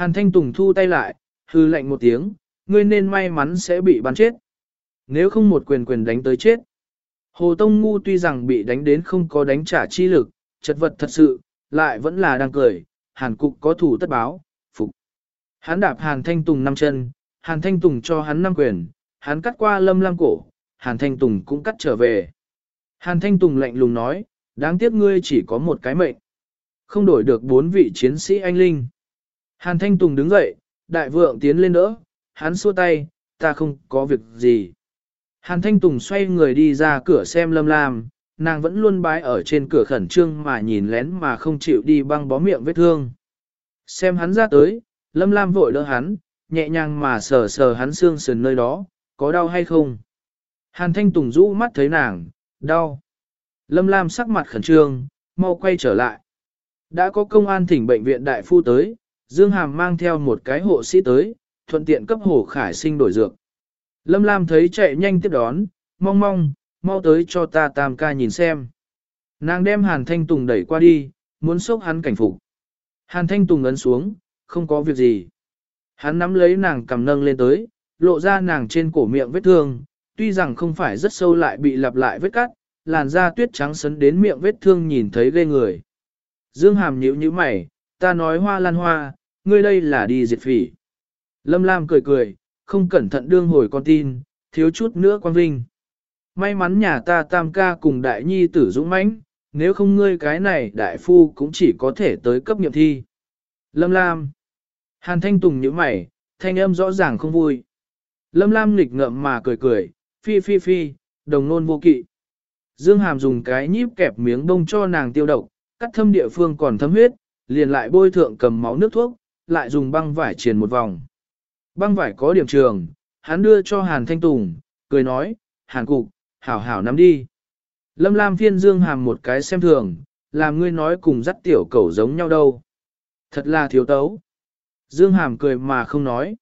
Hàn Thanh Tùng thu tay lại, hư lạnh một tiếng, ngươi nên may mắn sẽ bị bắn chết. Nếu không một quyền quyền đánh tới chết. Hồ Tông Ngu tuy rằng bị đánh đến không có đánh trả chi lực, chật vật thật sự, lại vẫn là đang cười, Hàn Cục có thủ tất báo, phục. Hắn đạp Hàn Thanh Tùng năm chân, Hàn Thanh Tùng cho hắn năm quyền, hắn cắt qua lâm lam cổ, Hàn Thanh Tùng cũng cắt trở về. Hàn Thanh Tùng lạnh lùng nói, đáng tiếc ngươi chỉ có một cái mệnh. Không đổi được bốn vị chiến sĩ anh linh. Hàn Thanh Tùng đứng dậy, đại vượng tiến lên đỡ, hắn xua tay, ta không có việc gì. Hàn Thanh Tùng xoay người đi ra cửa xem lâm lam, nàng vẫn luôn bái ở trên cửa khẩn trương mà nhìn lén mà không chịu đi băng bó miệng vết thương. Xem hắn ra tới, lâm lam vội đỡ hắn, nhẹ nhàng mà sờ sờ hắn xương sườn nơi đó, có đau hay không? Hàn Thanh Tùng rũ mắt thấy nàng, đau. Lâm Lam sắc mặt khẩn trương, mau quay trở lại. Đã có công an thỉnh bệnh viện đại phu tới, Dương Hàm mang theo một cái hộ sĩ tới, thuận tiện cấp hồ khải sinh đổi dược. Lâm Lam thấy chạy nhanh tiếp đón, mong mong, mau tới cho ta tam ca nhìn xem. Nàng đem Hàn Thanh Tùng đẩy qua đi, muốn sốc hắn cảnh phục. Hàn Thanh Tùng ấn xuống, không có việc gì. Hắn nắm lấy nàng cầm nâng lên tới, lộ ra nàng trên cổ miệng vết thương, tuy rằng không phải rất sâu lại bị lặp lại vết cắt, làn da tuyết trắng sấn đến miệng vết thương nhìn thấy ghê người. Dương Hàm nhíu như mày, ta nói hoa lan hoa, ngươi đây là đi diệt phỉ. Lâm Lam cười cười, không cẩn thận đương hồi con tin, thiếu chút nữa quan vinh. May mắn nhà ta tam ca cùng đại nhi tử dũng mãnh, nếu không ngươi cái này đại phu cũng chỉ có thể tới cấp nghiệm thi. Lâm Lam. Hàn Thanh Tùng nhíu mày, thanh âm rõ ràng không vui. Lâm Lam nghịch ngợm mà cười cười, phi phi phi, đồng nôn vô kỵ. Dương Hàm dùng cái nhíp kẹp miếng bông cho nàng tiêu độc, cắt thâm địa phương còn thấm huyết, liền lại bôi thượng cầm máu nước thuốc, lại dùng băng vải triền một vòng. Băng vải có điểm trường, hắn đưa cho Hàn Thanh Tùng, cười nói, Hàn Cục, hảo hảo nắm đi. Lâm Lam phiên Dương Hàm một cái xem thường, làm ngươi nói cùng dắt tiểu cẩu giống nhau đâu. Thật là thiếu tấu. Dương Hàm cười mà không nói.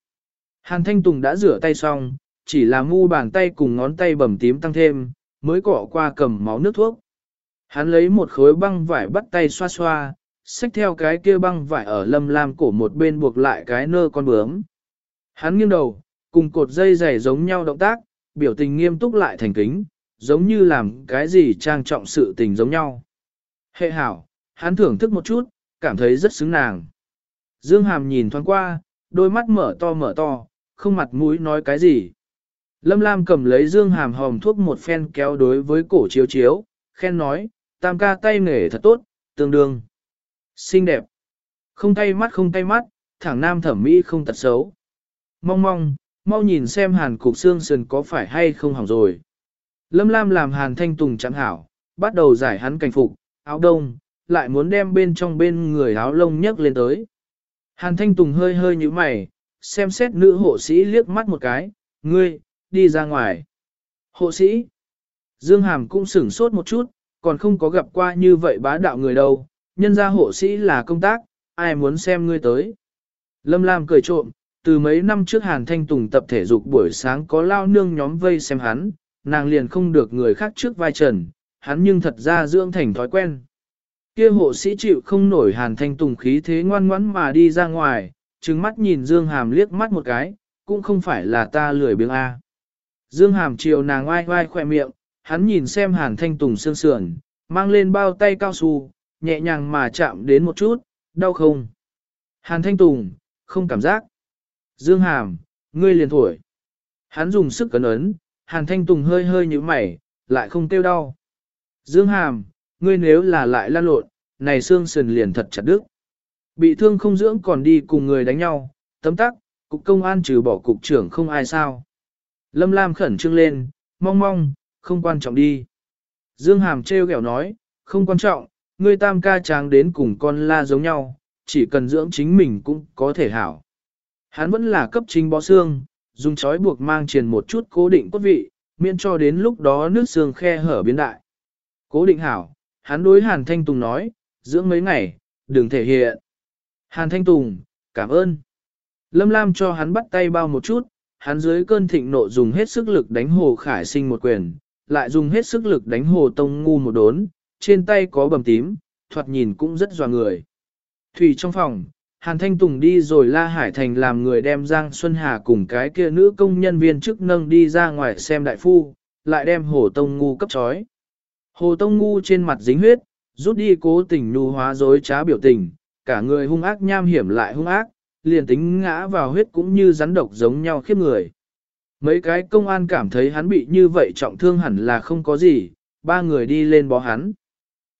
Hàn Thanh Tùng đã rửa tay xong, chỉ là mu bàn tay cùng ngón tay bầm tím tăng thêm, mới cọ qua cầm máu nước thuốc. Hắn lấy một khối băng vải bắt tay xoa xoa, xách theo cái kia băng vải ở lâm lam cổ một bên buộc lại cái nơ con bướm. Hắn nghiêng đầu, cùng cột dây dày giống nhau động tác, biểu tình nghiêm túc lại thành kính, giống như làm cái gì trang trọng sự tình giống nhau. Hệ hảo, hắn thưởng thức một chút, cảm thấy rất xứng nàng. Dương Hàm nhìn thoáng qua, đôi mắt mở to mở to, không mặt mũi nói cái gì. Lâm Lam cầm lấy Dương Hàm hòm thuốc một phen kéo đối với cổ chiếu chiếu, khen nói, tam ca tay nghề thật tốt, tương đương. Xinh đẹp. Không tay mắt không tay mắt, thẳng nam thẩm mỹ không tật xấu. Mong mong, mau nhìn xem hàn cục xương sườn có phải hay không hỏng rồi. Lâm Lam làm hàn thanh tùng chẳng hảo, bắt đầu giải hắn cảnh phục, áo đông, lại muốn đem bên trong bên người áo lông nhấc lên tới. Hàn thanh tùng hơi hơi như mày, xem xét nữ hộ sĩ liếc mắt một cái, ngươi, đi ra ngoài. Hộ sĩ, Dương Hàm cũng sửng sốt một chút, còn không có gặp qua như vậy bá đạo người đâu, nhân gia hộ sĩ là công tác, ai muốn xem ngươi tới. Lâm Lam cười trộm, từ mấy năm trước Hàn Thanh Tùng tập thể dục buổi sáng có lao nương nhóm vây xem hắn, nàng liền không được người khác trước vai trần, hắn nhưng thật ra dưỡng thành thói quen. Kia hộ sĩ chịu không nổi Hàn Thanh Tùng khí thế ngoan ngoãn mà đi ra ngoài, trừng mắt nhìn Dương Hàm liếc mắt một cái, cũng không phải là ta lười biếng A. Dương Hàm chiều nàng oai oai khỏe miệng, hắn nhìn xem Hàn Thanh Tùng sương sườn, mang lên bao tay cao su, nhẹ nhàng mà chạm đến một chút, đau không? Hàn Thanh Tùng, không cảm giác. Dương Hàm, ngươi liền thổi. Hắn dùng sức cấn ấn, Hàn Thanh Tùng hơi hơi như mày, lại không tiêu đau. Dương Hàm, ngươi nếu là lại lan lộn, này xương sườn liền thật chặt đứt. Bị thương không dưỡng còn đi cùng người đánh nhau, tấm tắc, cục công an trừ bỏ cục trưởng không ai sao. Lâm Lam khẩn trương lên, mong mong, không quan trọng đi. Dương Hàm trêu ghẹo nói, không quan trọng, ngươi tam ca tráng đến cùng con la giống nhau, chỉ cần dưỡng chính mình cũng có thể hảo. Hắn vẫn là cấp chính bó xương, dùng chói buộc mang truyền một chút cố định cốt vị, miễn cho đến lúc đó nước xương khe hở biến đại. Cố định hảo, hắn đối Hàn Thanh Tùng nói, dưỡng mấy ngày, đừng thể hiện. Hàn Thanh Tùng, cảm ơn. Lâm Lam cho hắn bắt tay bao một chút, hắn dưới cơn thịnh nộ dùng hết sức lực đánh Hồ Khải Sinh một quyền, lại dùng hết sức lực đánh Hồ Tông Ngu một đốn, trên tay có bầm tím, thoạt nhìn cũng rất dò người. Thủy trong phòng, Hàn Thanh Tùng đi rồi La Hải Thành làm người đem Giang Xuân Hà cùng cái kia nữ công nhân viên chức nâng đi ra ngoài xem đại phu, lại đem Hồ Tông Ngu cấp trói. Hồ Tông Ngu trên mặt dính huyết, rút đi cố tình nhu hóa dối trá biểu tình, cả người hung ác nham hiểm lại hung ác, liền tính ngã vào huyết cũng như rắn độc giống nhau khiếp người. Mấy cái công an cảm thấy hắn bị như vậy trọng thương hẳn là không có gì, ba người đi lên bó hắn.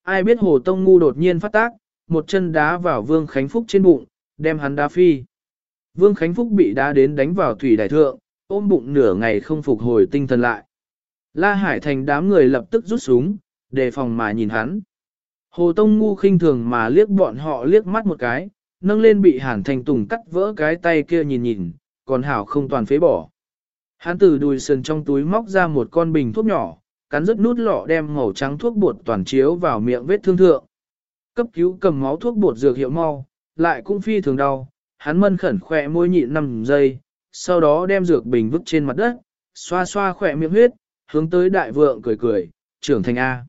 Ai biết Hồ Tông Ngu đột nhiên phát tác, một chân đá vào Vương Khánh Phúc trên bụng, đem hắn đá phi. Vương Khánh Phúc bị đá đến đánh vào thủy đại thượng, ôm bụng nửa ngày không phục hồi tinh thần lại. La Hải Thành đám người lập tức rút súng, đề phòng mà nhìn hắn. Hồ Tông ngu khinh thường mà liếc bọn họ liếc mắt một cái, nâng lên bị Hàn Thành Tùng cắt vỡ cái tay kia nhìn nhìn, còn Hảo không toàn phế bỏ. Hắn từ đùi sườn trong túi móc ra một con bình thuốc nhỏ, cắn rứt nút lọ đem màu trắng thuốc bột toàn chiếu vào miệng vết thương thượng. Cấp cứu cầm máu thuốc bột dược hiệu mau, lại cũng phi thường đau, hắn mân khẩn khỏe môi nhịn 5 giây, sau đó đem dược bình vứt trên mặt đất, xoa xoa khỏe miệng huyết, hướng tới đại vượng cười cười, trưởng thành A.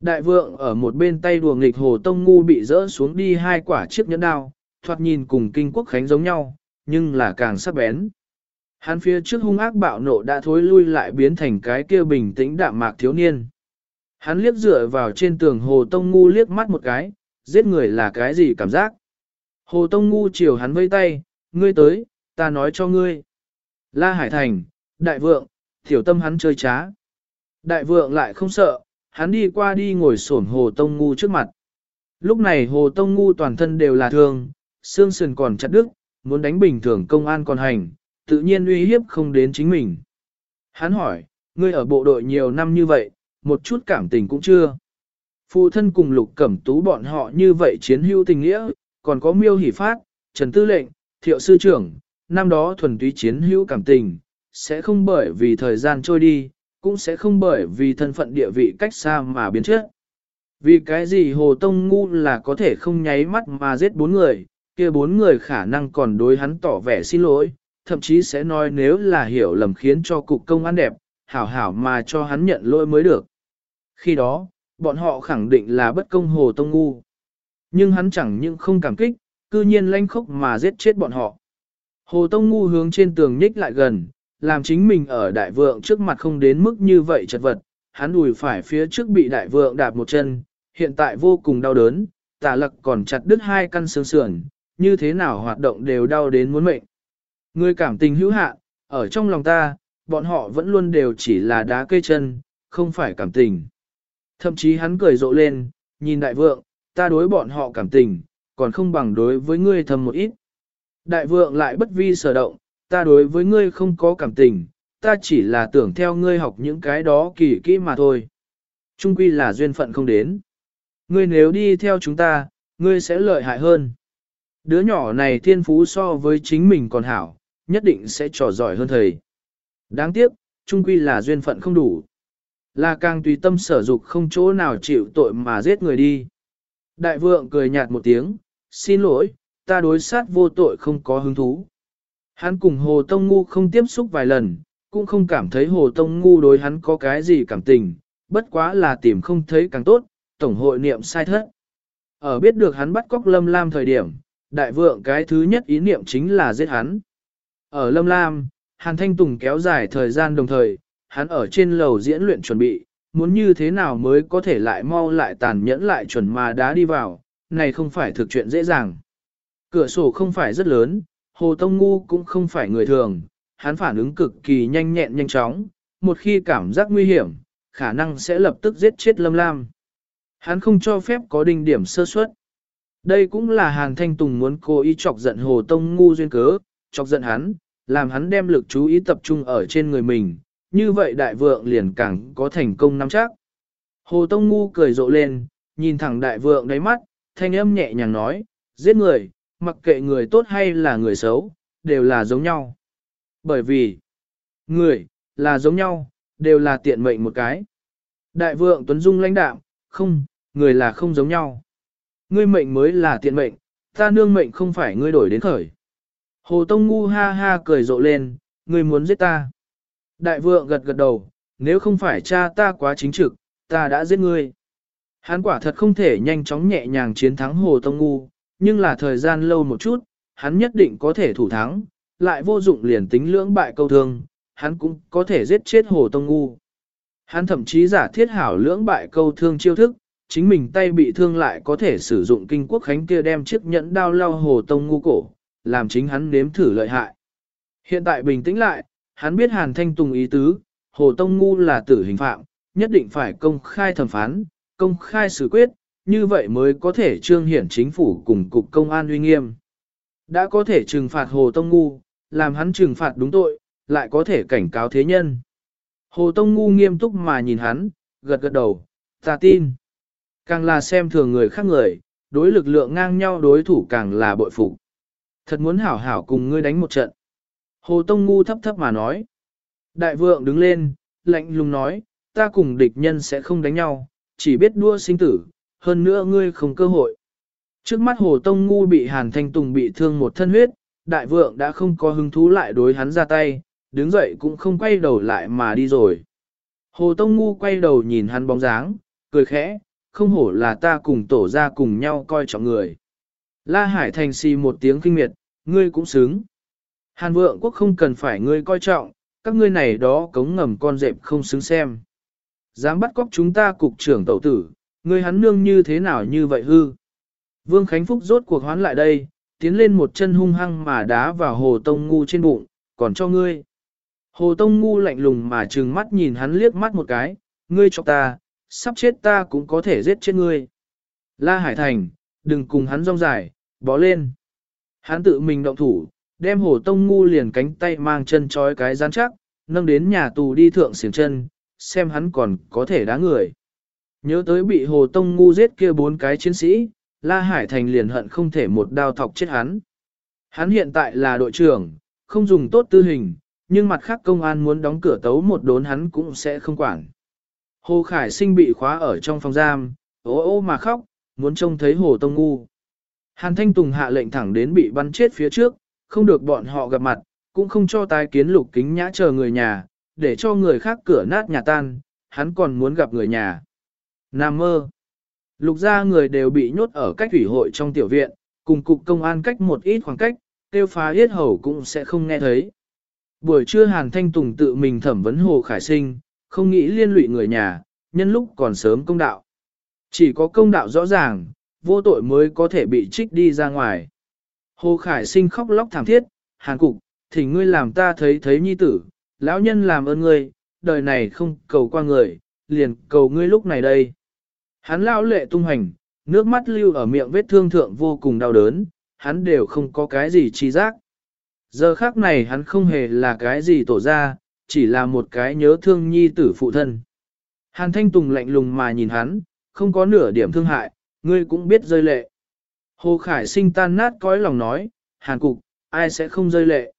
Đại vượng ở một bên tay đùa nghịch hồ tông ngu bị rỡ xuống đi hai quả chiếc nhẫn đao, thoạt nhìn cùng kinh quốc khánh giống nhau, nhưng là càng sắc bén. Hắn phía trước hung ác bạo nộ đã thối lui lại biến thành cái kia bình tĩnh đạm mạc thiếu niên. Hắn liếc dựa vào trên tường hồ tông ngu liếc mắt một cái, giết người là cái gì cảm giác. Hồ tông ngu chiều hắn vây tay, ngươi tới, ta nói cho ngươi. La Hải Thành, đại vượng, tiểu tâm hắn chơi trá. Đại vượng lại không sợ, hắn đi qua đi ngồi xổm hồ tông ngu trước mặt. Lúc này hồ tông ngu toàn thân đều là thương, xương sườn còn chặt đứt, muốn đánh bình thường công an còn hành, tự nhiên uy hiếp không đến chính mình. Hắn hỏi, ngươi ở bộ đội nhiều năm như vậy, một chút cảm tình cũng chưa. Phụ thân cùng lục cẩm tú bọn họ như vậy chiến hữu tình nghĩa, còn có miêu hỷ phát, trần tư lệnh, thiệu sư trưởng, năm đó thuần túy chiến hữu cảm tình, sẽ không bởi vì thời gian trôi đi, cũng sẽ không bởi vì thân phận địa vị cách xa mà biến chất. Vì cái gì Hồ Tông ngu là có thể không nháy mắt mà giết bốn người, kia bốn người khả năng còn đối hắn tỏ vẻ xin lỗi, thậm chí sẽ nói nếu là hiểu lầm khiến cho cục công an đẹp, hảo hảo mà cho hắn nhận lỗi mới được. Khi đó, bọn họ khẳng định là bất công Hồ Tông ngu. Nhưng hắn chẳng những không cảm kích, cư nhiên lanh khốc mà giết chết bọn họ. Hồ Tông ngu hướng trên tường nhích lại gần, làm chính mình ở đại vượng trước mặt không đến mức như vậy chật vật, hắn đùi phải phía trước bị đại vượng đạp một chân, hiện tại vô cùng đau đớn, tả lặc còn chặt đứt hai căn xương sườn, như thế nào hoạt động đều đau đến muốn mệnh. Người cảm tình hữu hạ, ở trong lòng ta, bọn họ vẫn luôn đều chỉ là đá cây chân, không phải cảm tình. Thậm chí hắn cười rộ lên, nhìn đại vượng, ta đối bọn họ cảm tình, còn không bằng đối với ngươi thầm một ít. Đại vượng lại bất vi sở động, ta đối với ngươi không có cảm tình, ta chỉ là tưởng theo ngươi học những cái đó kỳ kỹ mà thôi. Trung quy là duyên phận không đến. Ngươi nếu đi theo chúng ta, ngươi sẽ lợi hại hơn. Đứa nhỏ này thiên phú so với chính mình còn hảo, nhất định sẽ trò giỏi hơn thầy. Đáng tiếc, trung quy là duyên phận không đủ. Là càng tùy tâm sở dục không chỗ nào chịu tội mà giết người đi. Đại vượng cười nhạt một tiếng, xin lỗi, ta đối sát vô tội không có hứng thú. Hắn cùng Hồ Tông Ngu không tiếp xúc vài lần, cũng không cảm thấy Hồ Tông Ngu đối hắn có cái gì cảm tình, bất quá là tìm không thấy càng tốt, tổng hội niệm sai thất. Ở biết được hắn bắt cóc Lâm Lam thời điểm, đại vượng cái thứ nhất ý niệm chính là giết hắn. Ở Lâm Lam, Hàn Thanh Tùng kéo dài thời gian đồng thời, hắn ở trên lầu diễn luyện chuẩn bị, muốn như thế nào mới có thể lại mau lại tàn nhẫn lại chuẩn mà đá đi vào, này không phải thực chuyện dễ dàng. Cửa sổ không phải rất lớn, Hồ Tông Ngu cũng không phải người thường, hắn phản ứng cực kỳ nhanh nhẹn nhanh chóng, một khi cảm giác nguy hiểm, khả năng sẽ lập tức giết chết Lâm Lam. Hắn không cho phép có đinh điểm sơ suất. Đây cũng là Hàn Thanh Tùng muốn cố ý chọc giận Hồ Tông Ngu duyên cớ, chọc giận hắn, làm hắn đem lực chú ý tập trung ở trên người mình, như vậy đại vượng liền càng có thành công nắm chắc. Hồ Tông Ngu cười rộ lên, nhìn thẳng đại vượng đáy mắt, thanh âm nhẹ nhàng nói, giết người, mặc kệ người tốt hay là người xấu, đều là giống nhau. Bởi vì, người, là giống nhau, đều là tiện mệnh một cái. Đại vượng Tuấn Dung lãnh đạm, không, người là không giống nhau. Ngươi mệnh mới là tiện mệnh, ta nương mệnh không phải ngươi đổi đến khởi. Hồ Tông Ngu ha ha cười rộ lên, ngươi muốn giết ta. Đại vượng gật gật đầu, nếu không phải cha ta quá chính trực, ta đã giết ngươi. Hắn quả thật không thể nhanh chóng nhẹ nhàng chiến thắng Hồ Tông Ngu, nhưng là thời gian lâu một chút, hắn nhất định có thể thủ thắng, lại vô dụng liền tính lưỡng bại câu thương, hắn cũng có thể giết chết Hồ Tông Ngu. Hắn thậm chí giả thiết hảo lưỡng bại câu thương chiêu thức, chính mình tay bị thương lại có thể sử dụng kinh quốc khánh kia đem chiếc nhẫn đao lao Hồ Tông Ngu cổ, làm chính hắn nếm thử lợi hại. Hiện tại bình tĩnh lại, hắn biết Hàn Thanh Tùng ý tứ, Hồ Tông Ngu là tử hình phạm, nhất định phải công khai thẩm phán, công khai xử quyết, như vậy mới có thể trương hiển chính phủ cùng cục công an uy nghiêm. Đã có thể trừng phạt Hồ Tông Ngu, làm hắn trừng phạt đúng tội, lại có thể cảnh cáo thế nhân. Hồ Tông Ngu nghiêm túc mà nhìn hắn, gật gật đầu, ta tin. Càng là xem thường người khác người, đối lực lượng ngang nhau đối thủ càng là bội phục. Thật muốn hảo hảo cùng ngươi đánh một trận. Hồ Tông Ngu thấp thấp mà nói. Đại vượng đứng lên, lạnh lùng nói, ta cùng địch nhân sẽ không đánh nhau, chỉ biết đua sinh tử, hơn nữa ngươi không cơ hội. Trước mắt Hồ Tông Ngu bị Hàn Thanh Tùng bị thương một thân huyết, đại vượng đã không có hứng thú lại đối hắn ra tay, đứng dậy cũng không quay đầu lại mà đi rồi. Hồ Tông Ngu quay đầu nhìn hắn bóng dáng, cười khẽ, không hổ là ta cùng tổ ra cùng nhau coi trọng người. La Hải Thành xì một tiếng kinh miệt, ngươi cũng xứng. Hàn vượng quốc không cần phải ngươi coi trọng, các ngươi này đó cống ngầm con dẹp không xứng xem. Dám bắt cóc chúng ta cục trưởng tẩu tử, ngươi hắn nương như thế nào như vậy hư. Vương Khánh Phúc rốt cuộc hoán lại đây, tiến lên một chân hung hăng mà đá vào hồ tông ngu trên bụng, còn cho ngươi. Hồ tông ngu lạnh lùng mà trừng mắt nhìn hắn liếc mắt một cái, ngươi cho ta, sắp chết ta cũng có thể giết chết ngươi. La Hải Thành, đừng cùng hắn rong dài, bó lên. Hắn tự mình động thủ, đem hồ tông ngu liền cánh tay mang chân trói cái rắn chắc, nâng đến nhà tù đi thượng xiềng chân, xem hắn còn có thể đá người. Nhớ tới bị hồ tông ngu giết kia bốn cái chiến sĩ, La Hải Thành liền hận không thể một đao thọc chết hắn. Hắn hiện tại là đội trưởng, không dùng tốt tư hình, nhưng mặt khác công an muốn đóng cửa tấu một đốn hắn cũng sẽ không quản. Hồ Khải Sinh bị khóa ở trong phòng giam, ố ô mà khóc, muốn trông thấy Hồ Tông Ngu. Hàn Thanh Tùng hạ lệnh thẳng đến bị bắn chết phía trước, không được bọn họ gặp mặt, cũng không cho tái kiến lục kính nhã chờ người nhà, để cho người khác cửa nát nhà tan, hắn còn muốn gặp người nhà. Nam mơ. Lục gia người đều bị nhốt ở cách thủy hội trong tiểu viện, cùng cục công an cách một ít khoảng cách, tiêu phá yết hầu cũng sẽ không nghe thấy. Buổi trưa Hàn Thanh Tùng tự mình thẩm vấn Hồ Khải Sinh, không nghĩ liên lụy người nhà, nhân lúc còn sớm công đạo. Chỉ có công đạo rõ ràng, vô tội mới có thể bị trích đi ra ngoài. Hồ Khải Sinh khóc lóc thảm thiết, Hàn Cục, thì ngươi làm ta thấy thấy nhi tử, lão nhân làm ơn ngươi, đời này không cầu qua người, liền cầu ngươi lúc này đây. Hắn lão lệ tung hành, nước mắt lưu ở miệng vết thương thượng vô cùng đau đớn, hắn đều không có cái gì chi giác. Giờ khác này hắn không hề là cái gì tổ ra, chỉ là một cái nhớ thương nhi tử phụ thân. Hàn Thanh Tùng lạnh lùng mà nhìn hắn, không có nửa điểm thương hại, ngươi cũng biết rơi lệ. Hồ Khải sinh tan nát cõi lòng nói, Hàn Cục, ai sẽ không rơi lệ.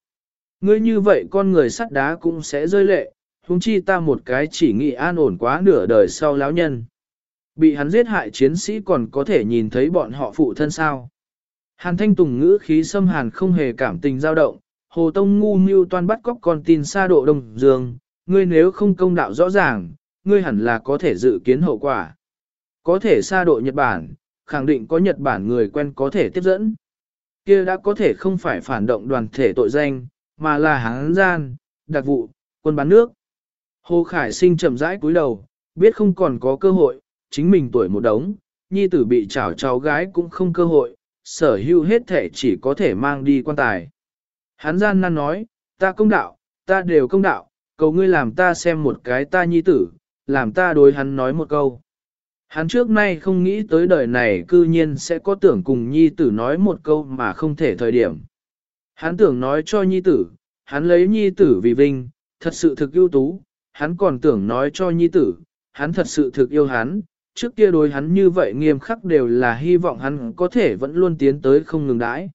Ngươi như vậy con người sắt đá cũng sẽ rơi lệ, huống chi ta một cái chỉ nghĩ an ổn quá nửa đời sau lão nhân. Bị hắn giết hại chiến sĩ còn có thể nhìn thấy bọn họ phụ thân sao. Hàn thanh tùng ngữ khí xâm hàn không hề cảm tình dao động, hồ tông ngu mưu toan bắt cóc con tin xa độ đông dương, ngươi nếu không công đạo rõ ràng, ngươi hẳn là có thể dự kiến hậu quả. Có thể xa độ Nhật Bản, khẳng định có Nhật Bản người quen có thể tiếp dẫn. kia đã có thể không phải phản động đoàn thể tội danh, mà là hán gian, đặc vụ, quân bán nước. Hồ Khải sinh chậm rãi cúi đầu, biết không còn có cơ hội, chính mình tuổi một đống, nhi tử bị chảo cháu gái cũng không cơ hội, sở hữu hết thể chỉ có thể mang đi quan tài. Hắn gian nan nói, ta công đạo, ta đều công đạo, cầu ngươi làm ta xem một cái ta nhi tử, làm ta đối hắn nói một câu. Hắn trước nay không nghĩ tới đời này cư nhiên sẽ có tưởng cùng nhi tử nói một câu mà không thể thời điểm. Hắn tưởng nói cho nhi tử, hắn lấy nhi tử vì vinh, thật sự thực ưu tú, hắn còn tưởng nói cho nhi tử, hắn thật sự thực yêu hắn, trước kia đối hắn như vậy nghiêm khắc đều là hy vọng hắn có thể vẫn luôn tiến tới không ngừng đãi.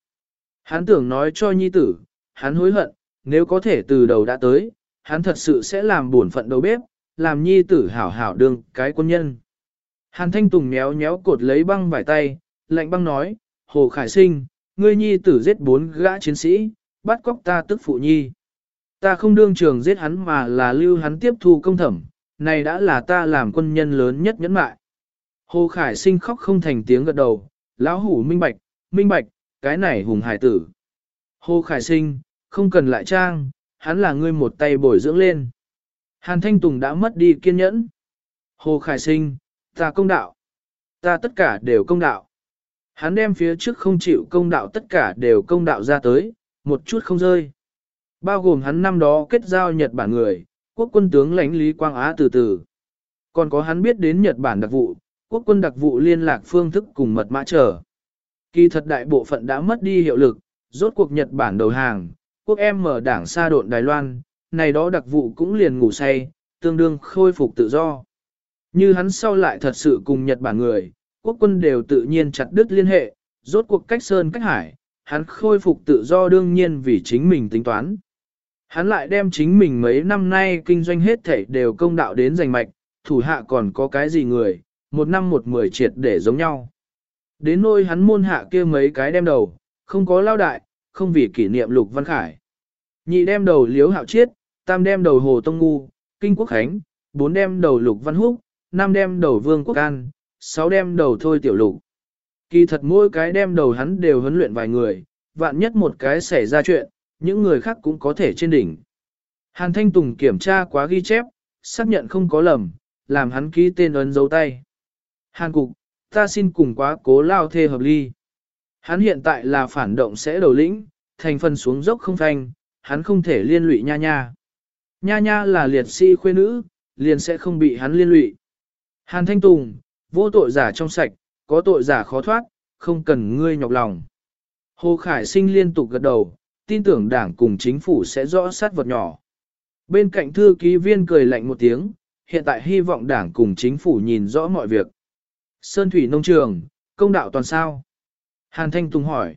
Hắn tưởng nói cho nhi tử, hắn hối hận, nếu có thể từ đầu đã tới, hắn thật sự sẽ làm buồn phận đầu bếp, làm nhi tử hảo hảo đương cái quân nhân. Hàn Thanh Tùng méo méo cột lấy băng vải tay, lạnh băng nói, Hồ Khải Sinh, ngươi nhi tử giết bốn gã chiến sĩ, bắt cóc ta tức phụ nhi. Ta không đương trường giết hắn mà là lưu hắn tiếp thu công thẩm, này đã là ta làm quân nhân lớn nhất nhẫn mại. Hồ Khải Sinh khóc không thành tiếng gật đầu, lão hủ minh bạch, minh bạch, cái này hùng hải tử. Hồ Khải Sinh, không cần lại trang, hắn là ngươi một tay bồi dưỡng lên. Hàn Thanh Tùng đã mất đi kiên nhẫn. Hồ Khải Sinh, ta công đạo. Ta tất cả đều công đạo. Hắn đem phía trước không chịu công đạo tất cả đều công đạo ra tới, một chút không rơi. Bao gồm hắn năm đó kết giao Nhật Bản người, quốc quân tướng lãnh Lý Quang Á từ từ. Còn có hắn biết đến Nhật Bản đặc vụ, quốc quân đặc vụ liên lạc phương thức cùng mật mã trở. Kỳ thật đại bộ phận đã mất đi hiệu lực, rốt cuộc Nhật Bản đầu hàng, quốc em mở đảng xa độn Đài Loan, này đó đặc vụ cũng liền ngủ say, tương đương khôi phục tự do. Như hắn sau lại thật sự cùng Nhật Bản người, quốc quân đều tự nhiên chặt đứt liên hệ, rốt cuộc cách sơn cách hải, hắn khôi phục tự do đương nhiên vì chính mình tính toán. Hắn lại đem chính mình mấy năm nay kinh doanh hết thảy đều công đạo đến giành mạch, thủ hạ còn có cái gì người, một năm một mười triệt để giống nhau. Đến nôi hắn môn hạ kia mấy cái đem đầu, không có lao đại, không vì kỷ niệm lục văn khải. Nhị đem đầu liếu hạo chiết, tam đem đầu hồ tông ngu, kinh quốc khánh, bốn đem đầu lục văn húc, năm đem đầu vương quốc an, sáu đem đầu thôi tiểu lục. Kỳ thật mỗi cái đem đầu hắn đều huấn luyện vài người, vạn nhất một cái xảy ra chuyện, những người khác cũng có thể trên đỉnh. Hàn Thanh Tùng kiểm tra quá ghi chép, xác nhận không có lầm, làm hắn ký tên ấn dấu tay. Hàn Cục, ta xin cùng quá cố lao thê hợp ly. Hắn hiện tại là phản động sẽ đầu lĩnh, thành phần xuống dốc không thanh, hắn không thể liên lụy nha nha. Nha nha là liệt sĩ khuê nữ, liền sẽ không bị hắn liên lụy. Hàn Thanh Tùng, vô tội giả trong sạch, có tội giả khó thoát, không cần ngươi nhọc lòng. Hồ Khải Sinh liên tục gật đầu, tin tưởng đảng cùng chính phủ sẽ rõ sát vật nhỏ. Bên cạnh thư ký viên cười lạnh một tiếng, hiện tại hy vọng đảng cùng chính phủ nhìn rõ mọi việc. Sơn Thủy Nông Trường, công đạo toàn sao? Hàn Thanh Tùng hỏi.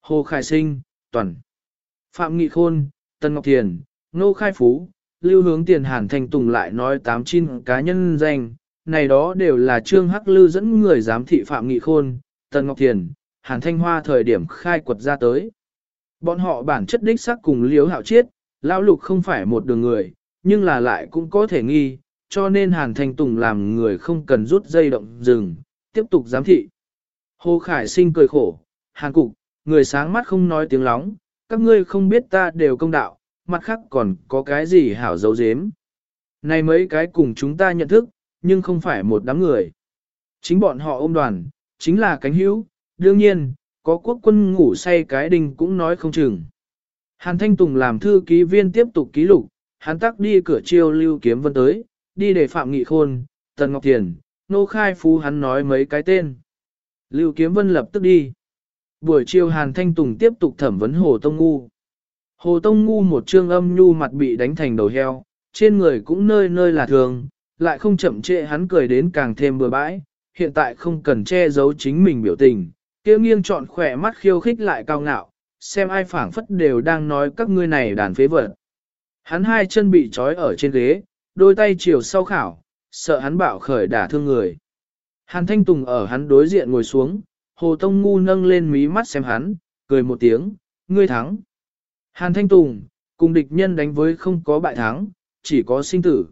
Hồ Khải Sinh, toàn. Phạm Nghị Khôn, Tân Ngọc Thiền, Nô Khai Phú, lưu hướng tiền Hàn Thanh Tùng lại nói tám chín cá nhân danh, này đó đều là Trương Hắc Lư dẫn người giám thị Phạm Nghị Khôn, tần Ngọc Thiền, Hàn Thanh Hoa thời điểm khai quật ra tới. Bọn họ bản chất đích xác cùng liếu hạo chiết, lão lục không phải một đường người, nhưng là lại cũng có thể nghi, cho nên Hàn Thanh Tùng làm người không cần rút dây động dừng, tiếp tục giám thị. Hồ Khải Sinh cười khổ, Hàn Cục, người sáng mắt không nói tiếng lóng, các ngươi không biết ta đều công đạo, mặt khác còn có cái gì hảo dấu dếm. Này mấy cái cùng chúng ta nhận thức, nhưng không phải một đám người. Chính bọn họ ôm đoàn, chính là cánh hữu, đương nhiên, có quốc quân ngủ say cái đình cũng nói không chừng. Hàn Thanh Tùng làm thư ký viên tiếp tục ký lục, hắn tắc đi cửa chiêu lưu kiếm vân tới, đi để Phạm Nghị Khôn, Tần Ngọc Thiền, Nô Khai Phú hắn nói mấy cái tên. Lưu Kiếm Vân lập tức đi. Buổi chiều Hàn Thanh Tùng tiếp tục thẩm vấn Hồ Tông Ngu. Hồ Tông Ngu một trương âm nhu mặt bị đánh thành đầu heo, trên người cũng nơi nơi là thường, lại không chậm trễ hắn cười đến càng thêm bừa bãi, hiện tại không cần che giấu chính mình biểu tình, kia nghiêng trọn khỏe mắt khiêu khích lại cao ngạo, xem ai phảng phất đều đang nói các ngươi này đàn phế vật. Hắn hai chân bị trói ở trên ghế, đôi tay chiều sau khảo, sợ hắn bạo khởi đả thương người. Hàn Thanh Tùng ở hắn đối diện ngồi xuống, Hồ Tông Ngu nâng lên mí mắt xem hắn, cười một tiếng, ngươi thắng. Hàn Thanh Tùng, cùng địch nhân đánh với không có bại thắng, chỉ có sinh tử.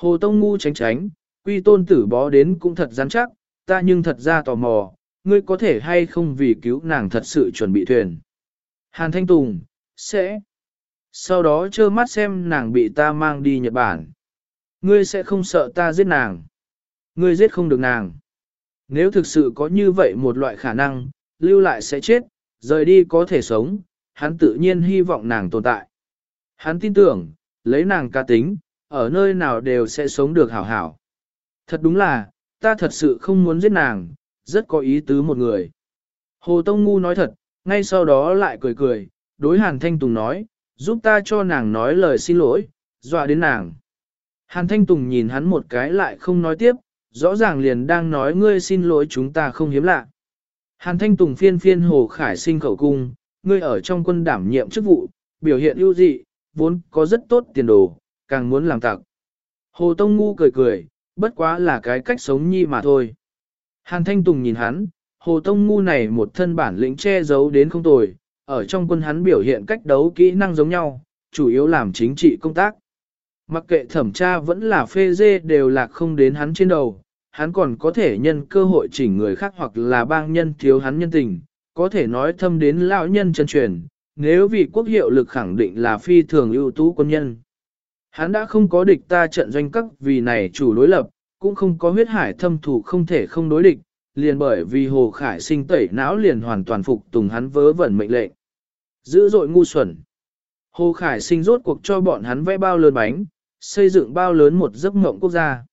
Hồ Tông Ngu tránh tránh, quy tôn tử bó đến cũng thật rắn chắc, ta nhưng thật ra tò mò, ngươi có thể hay không vì cứu nàng thật sự chuẩn bị thuyền. Hàn Thanh Tùng, sẽ. Sau đó trơ mắt xem nàng bị ta mang đi Nhật Bản. Ngươi sẽ không sợ ta giết nàng. Ngươi giết không được nàng. Nếu thực sự có như vậy một loại khả năng, lưu lại sẽ chết, rời đi có thể sống, hắn tự nhiên hy vọng nàng tồn tại. Hắn tin tưởng, lấy nàng ca tính, ở nơi nào đều sẽ sống được hảo hảo. Thật đúng là, ta thật sự không muốn giết nàng, rất có ý tứ một người. Hồ Tông Ngu nói thật, ngay sau đó lại cười cười, đối Hàn Thanh Tùng nói, giúp ta cho nàng nói lời xin lỗi, dọa đến nàng. Hàn Thanh Tùng nhìn hắn một cái lại không nói tiếp, rõ ràng liền đang nói ngươi xin lỗi chúng ta không hiếm lạ. Hàn Thanh Tùng phiên phiên Hồ Khải sinh khẩu cung, ngươi ở trong quân đảm nhiệm chức vụ, biểu hiện ưu dị, vốn có rất tốt tiền đồ, càng muốn làm tặc. Hồ Tông Ngu cười cười, bất quá là cái cách sống nhi mà thôi. Hàn Thanh Tùng nhìn hắn, Hồ Tông Ngu này một thân bản lĩnh che giấu đến không tồi, ở trong quân hắn biểu hiện cách đấu kỹ năng giống nhau, chủ yếu làm chính trị công tác. Mặc kệ thẩm tra vẫn là phê dê đều là không đến hắn trên đầu, hắn còn có thể nhân cơ hội chỉnh người khác hoặc là bang nhân thiếu hắn nhân tình, có thể nói thâm đến lão nhân chân truyền, nếu vì quốc hiệu lực khẳng định là phi thường ưu tú quân nhân. Hắn đã không có địch ta trận doanh các vì này chủ đối lập, cũng không có huyết hải thâm thủ không thể không đối địch, liền bởi vì Hồ Khải sinh tẩy não liền hoàn toàn phục tùng hắn vớ vẩn mệnh lệnh. Dữ dội ngu xuẩn. Hồ Khải sinh rốt cuộc cho bọn hắn vẽ bao lớn bánh, xây dựng bao lớn một giấc mộng quốc gia.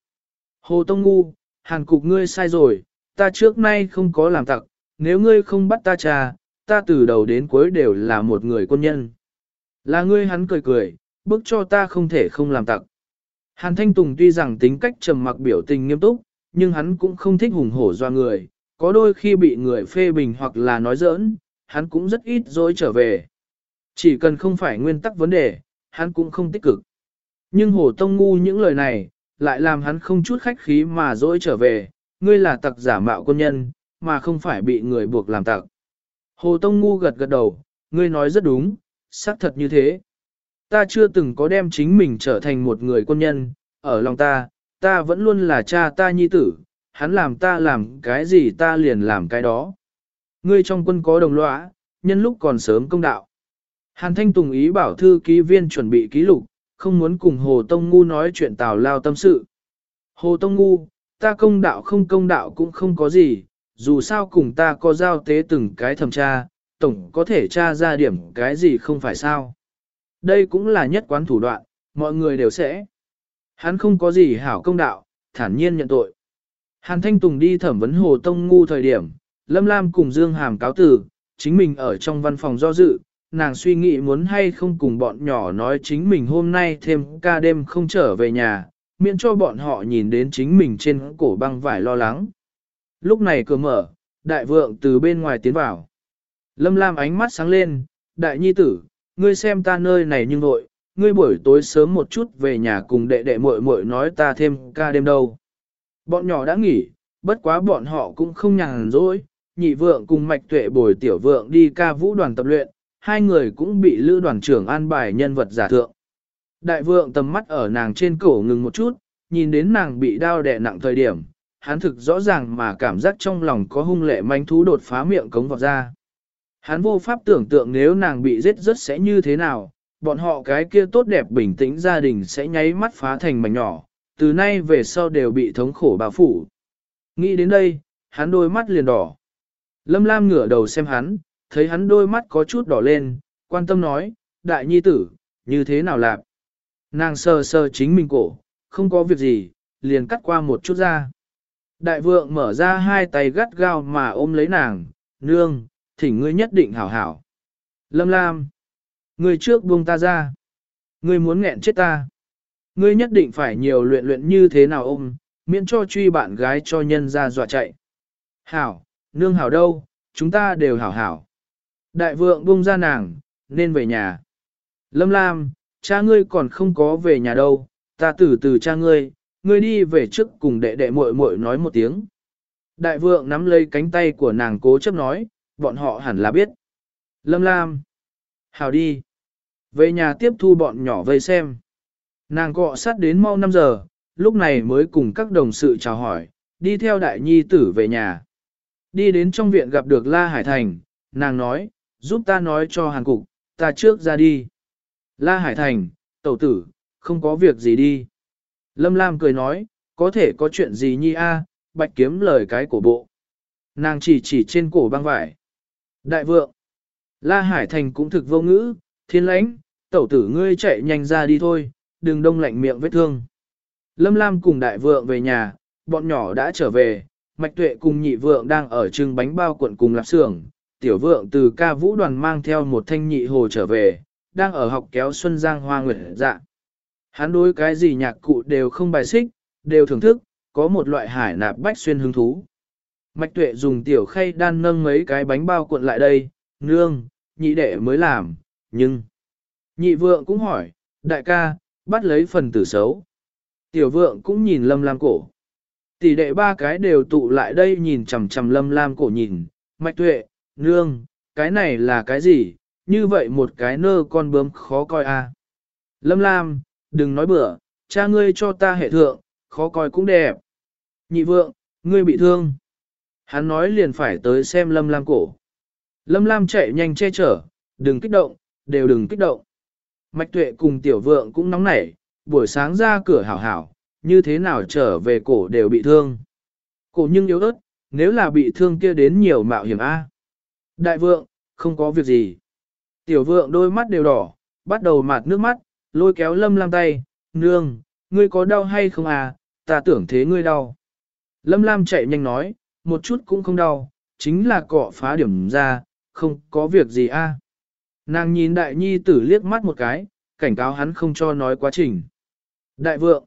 Hồ Tông Ngu, Hàn Cục ngươi sai rồi, ta trước nay không có làm tặc, nếu ngươi không bắt ta trà, ta từ đầu đến cuối đều là một người quân nhân. Là ngươi hắn cười cười, bước cho ta không thể không làm tặc. Hàn Thanh Tùng tuy rằng tính cách trầm mặc biểu tình nghiêm túc, nhưng hắn cũng không thích hùng hổ doa người, có đôi khi bị người phê bình hoặc là nói giỡn, hắn cũng rất ít dối trở về. Chỉ cần không phải nguyên tắc vấn đề, hắn cũng không tích cực. Nhưng Hồ Tông ngu những lời này, lại làm hắn không chút khách khí mà dối trở về, ngươi là tặc giả mạo quân nhân, mà không phải bị người buộc làm tặc. Hồ Tông ngu gật gật đầu, ngươi nói rất đúng, xác thật như thế. Ta chưa từng có đem chính mình trở thành một người quân nhân, ở lòng ta, ta vẫn luôn là cha ta nhi tử, hắn làm ta làm cái gì ta liền làm cái đó. Ngươi trong quân có đồng lõa, nhân lúc còn sớm công đạo. Hàn Thanh Tùng ý bảo thư ký viên chuẩn bị ký lục, không muốn cùng Hồ Tông Ngu nói chuyện tào lao tâm sự. Hồ Tông Ngu, ta công đạo không công đạo cũng không có gì, dù sao cùng ta có giao tế từng cái thẩm tra, tổng có thể tra ra điểm cái gì không phải sao. Đây cũng là nhất quán thủ đoạn, mọi người đều sẽ. Hắn không có gì hảo công đạo, thản nhiên nhận tội. Hàn Thanh Tùng đi thẩm vấn Hồ Tông Ngu thời điểm, Lâm Lam cùng Dương Hàm cáo tử, chính mình ở trong văn phòng do dự, nàng suy nghĩ muốn hay không cùng bọn nhỏ nói chính mình hôm nay thêm ca đêm không trở về nhà, miễn cho bọn họ nhìn đến chính mình trên cổ băng vải lo lắng. Lúc này cửa mở, đại vượng từ bên ngoài tiến vào. Lâm Lam ánh mắt sáng lên, đại nhi tử, ngươi xem ta nơi này nhưng vội, ngươi buổi tối sớm một chút về nhà cùng đệ đệ muội muội nói ta thêm ca đêm đâu. Bọn nhỏ đã nghỉ, bất quá bọn họ cũng không nhàn rỗi, nhị vượng cùng mạch tuệ bồi tiểu vượng đi ca vũ đoàn tập luyện, hai người cũng bị lữ đoàn trưởng an bài nhân vật giả thượng. Đại vượng tầm mắt ở nàng trên cổ ngừng một chút, nhìn đến nàng bị đau đè nặng thời điểm, hắn thực rõ ràng mà cảm giác trong lòng có hung lệ manh thú đột phá miệng cống vọt ra. Hắn vô pháp tưởng tượng nếu nàng bị giết rất sẽ như thế nào, bọn họ cái kia tốt đẹp bình tĩnh gia đình sẽ nháy mắt phá thành mảnh nhỏ, từ nay về sau đều bị thống khổ bao phủ. Nghĩ đến đây, hắn đôi mắt liền đỏ. Lâm Lam ngửa đầu xem hắn, thấy hắn đôi mắt có chút đỏ lên, quan tâm nói, đại nhi tử, như thế nào lạp? Nàng sờ sờ chính mình cổ, không có việc gì, liền cắt qua một chút ra. Đại vượng mở ra hai tay gắt gao mà ôm lấy nàng, nương, thỉnh ngươi nhất định hảo hảo. Lâm Lam, ngươi trước buông ta ra. Ngươi muốn nghẹn chết ta. Ngươi nhất định phải nhiều luyện luyện như thế nào ôm, miễn cho truy bạn gái cho nhân ra dọa chạy. Hảo, nương hảo đâu, chúng ta đều hảo hảo. Đại vượng buông ra nàng, nên về nhà. Lâm Lam, cha ngươi còn không có về nhà đâu, ta từ từ cha ngươi, ngươi đi về trước cùng đệ đệ muội muội nói một tiếng. Đại vượng nắm lấy cánh tay của nàng cố chấp nói, bọn họ hẳn là biết. Lâm Lam, hào đi. Về nhà tiếp thu bọn nhỏ vây xem. Nàng cọ sát đến mau 5 giờ, lúc này mới cùng các đồng sự chào hỏi, đi theo đại nhi tử về nhà. Đi đến trong viện gặp được La Hải Thành, nàng nói, giúp ta nói cho Hàn Cục, ta trước ra đi. La Hải Thành, tẩu tử, không có việc gì đi. Lâm Lam cười nói, có thể có chuyện gì nhi a? bạch kiếm lời cái cổ bộ. Nàng chỉ chỉ trên cổ băng vải. Đại vượng, La Hải Thành cũng thực vô ngữ, thiên lãnh, tẩu tử ngươi chạy nhanh ra đi thôi, đừng đông lạnh miệng vết thương. Lâm Lam cùng đại vượng về nhà, bọn nhỏ đã trở về, mạch tuệ cùng nhị vượng đang ở trưng bánh bao cuộn cùng lạp xưởng, tiểu vượng từ ca vũ đoàn mang theo một thanh nhị hồ trở về, đang ở học kéo Xuân Giang Hoa Nguyệt dạ. Hắn đối cái gì nhạc cụ đều không bài xích, đều thưởng thức, có một loại hải nạp bách xuyên hứng thú. Mạch tuệ dùng tiểu khay đan nâng mấy cái bánh bao cuộn lại đây, nương, nhị đệ mới làm, nhưng... Nhị vượng cũng hỏi, đại ca, bắt lấy phần tử xấu. Tiểu vượng cũng nhìn lâm lam cổ. Tỷ đệ ba cái đều tụ lại đây nhìn chằm chằm lâm lam cổ nhìn, mạch tuệ, nương, cái này là cái gì, như vậy một cái nơ con bướm khó coi a. À. Lâm lam, đừng nói bừa, cha ngươi cho ta hệ thượng, khó coi cũng đẹp. Nhị vượng, ngươi bị thương. Hắn nói liền phải tới xem lâm lam cổ. Lâm Lam chạy nhanh che chở, đừng kích động, đều đừng kích động. Mạch tuệ cùng tiểu vượng cũng nóng nảy, buổi sáng ra cửa hảo hảo, như thế nào trở về cổ đều bị thương. Cổ nhưng yếu ớt, nếu là bị thương kia đến nhiều mạo hiểm A. Đại vượng, không có việc gì. Tiểu vượng đôi mắt đều đỏ, bắt đầu mạt nước mắt, lôi kéo lâm lam tay, nương, ngươi có đau hay không à, ta tưởng thế ngươi đau. Lâm lam chạy nhanh nói, một chút cũng không đau, chính là cọ phá điểm ra, không có việc gì a. Nàng nhìn đại nhi tử liếc mắt một cái, cảnh cáo hắn không cho nói quá trình. Đại vượng,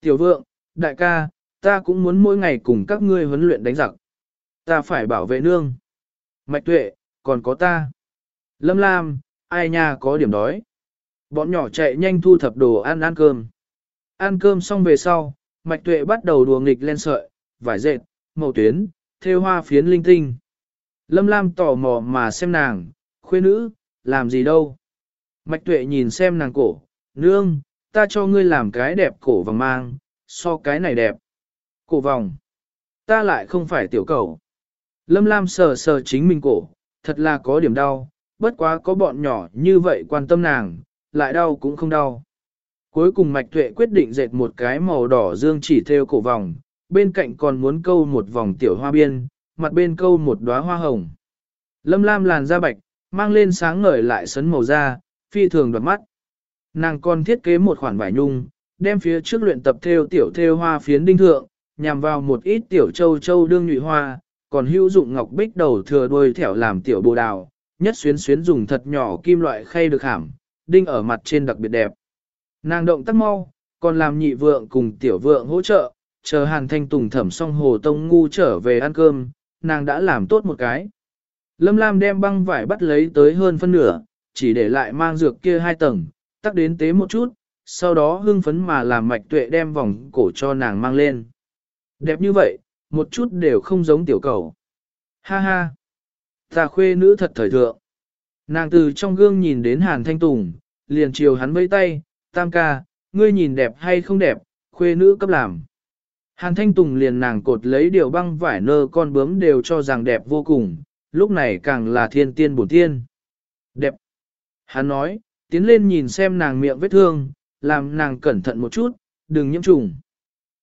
tiểu vượng, đại ca, ta cũng muốn mỗi ngày cùng các ngươi huấn luyện đánh giặc. Ta phải bảo vệ nương. Mạch tuệ, còn có ta. Lâm Lam, ai nha có điểm đói. Bọn nhỏ chạy nhanh thu thập đồ ăn ăn cơm. Ăn cơm xong về sau, Mạch tuệ bắt đầu đùa nghịch lên sợi, vải dệt, màu tuyến, thêu hoa phiến linh tinh. Lâm Lam tò mò mà xem nàng, khuê nữ, làm gì đâu. Mạch tuệ nhìn xem nàng cổ, nương, ta cho ngươi làm cái đẹp cổ vòng mang, so cái này đẹp. Cổ vòng. Ta lại không phải tiểu cầu. Lâm Lam sờ sờ chính mình cổ, thật là có điểm đau, bất quá có bọn nhỏ như vậy quan tâm nàng, lại đau cũng không đau. Cuối cùng Mạch Tuệ quyết định dệt một cái màu đỏ dương chỉ theo cổ vòng, bên cạnh còn muốn câu một vòng tiểu hoa biên, mặt bên câu một đóa hoa hồng. Lâm Lam làn da bạch, mang lên sáng ngời lại sấn màu da, phi thường đoạt mắt. Nàng còn thiết kế một khoản vải nhung, đem phía trước luyện tập theo tiểu theo hoa phiến đinh thượng, nhằm vào một ít tiểu châu châu đương nhụy hoa, còn hữu dụng ngọc bích đầu thừa đuôi thẻo làm tiểu bồ đào, nhất xuyến xuyến dùng thật nhỏ kim loại khay được hàm, đinh ở mặt trên đặc biệt đẹp. Nàng động tác mau, còn làm nhị vượng cùng tiểu vượng hỗ trợ, chờ hàn thanh tùng thẩm xong hồ tông ngu trở về ăn cơm, nàng đã làm tốt một cái. Lâm Lam đem băng vải bắt lấy tới hơn phân nửa, chỉ để lại mang dược kia hai tầng, tắc đến tế một chút, sau đó hưng phấn mà làm mạch tuệ đem vòng cổ cho nàng mang lên. Đẹp như vậy, một chút đều không giống tiểu cầu. Ha ha! Ta khuê nữ thật thời thượng. Nàng từ trong gương nhìn đến Hàn Thanh Tùng, liền chiều hắn vẫy tay, tam ca, ngươi nhìn đẹp hay không đẹp, khuê nữ cấp làm. Hàn Thanh Tùng liền nàng cột lấy điều băng vải nơ con bướm đều cho rằng đẹp vô cùng, lúc này càng là thiên tiên bổn tiên. Đẹp. Hắn nói, tiến lên nhìn xem nàng miệng vết thương, làm nàng cẩn thận một chút, đừng nhiễm trùng.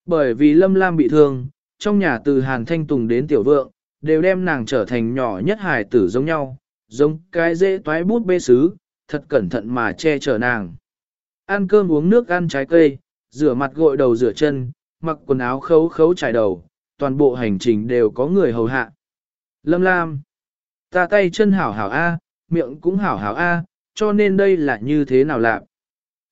Bởi vì Lâm Lam bị thương, trong nhà từ Hàn Thanh Tùng đến Tiểu Vượng, đều đem nàng trở thành nhỏ nhất hài tử giống nhau, giống cái dễ toái bút bê sứ, thật cẩn thận mà che chở nàng. Ăn cơm uống nước ăn trái cây, rửa mặt gội đầu rửa chân, mặc quần áo khấu khấu trải đầu, toàn bộ hành trình đều có người hầu hạ. Lâm Lam, ta tay chân hảo hảo A, miệng cũng hảo hảo A, cho nên đây là như thế nào lạc.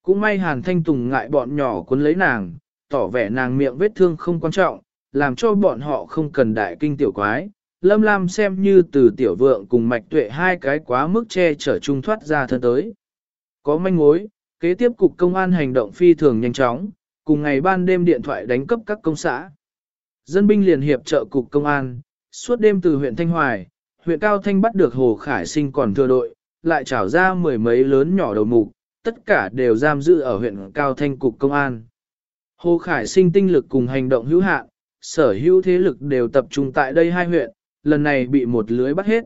Cũng may Hàn Thanh Tùng ngại bọn nhỏ cuốn lấy nàng, tỏ vẻ nàng miệng vết thương không quan trọng, làm cho bọn họ không cần đại kinh tiểu quái. Lâm Lam xem như từ tiểu vượng cùng mạch tuệ hai cái quá mức che chở trung thoát ra thân tới. Có manh mối, kế tiếp cục công an hành động phi thường nhanh chóng, cùng ngày ban đêm điện thoại đánh cấp các công xã. Dân binh liền hiệp trợ cục công an, suốt đêm từ huyện Thanh Hoài, huyện Cao Thanh bắt được Hồ Khải Sinh còn thừa đội, lại trảo ra mười mấy lớn nhỏ đầu mục, tất cả đều giam giữ ở huyện Cao Thanh cục công an. Hồ Khải Sinh tinh lực cùng hành động hữu hạn, sở hữu thế lực đều tập trung tại đây hai huyện, lần này bị một lưới bắt hết.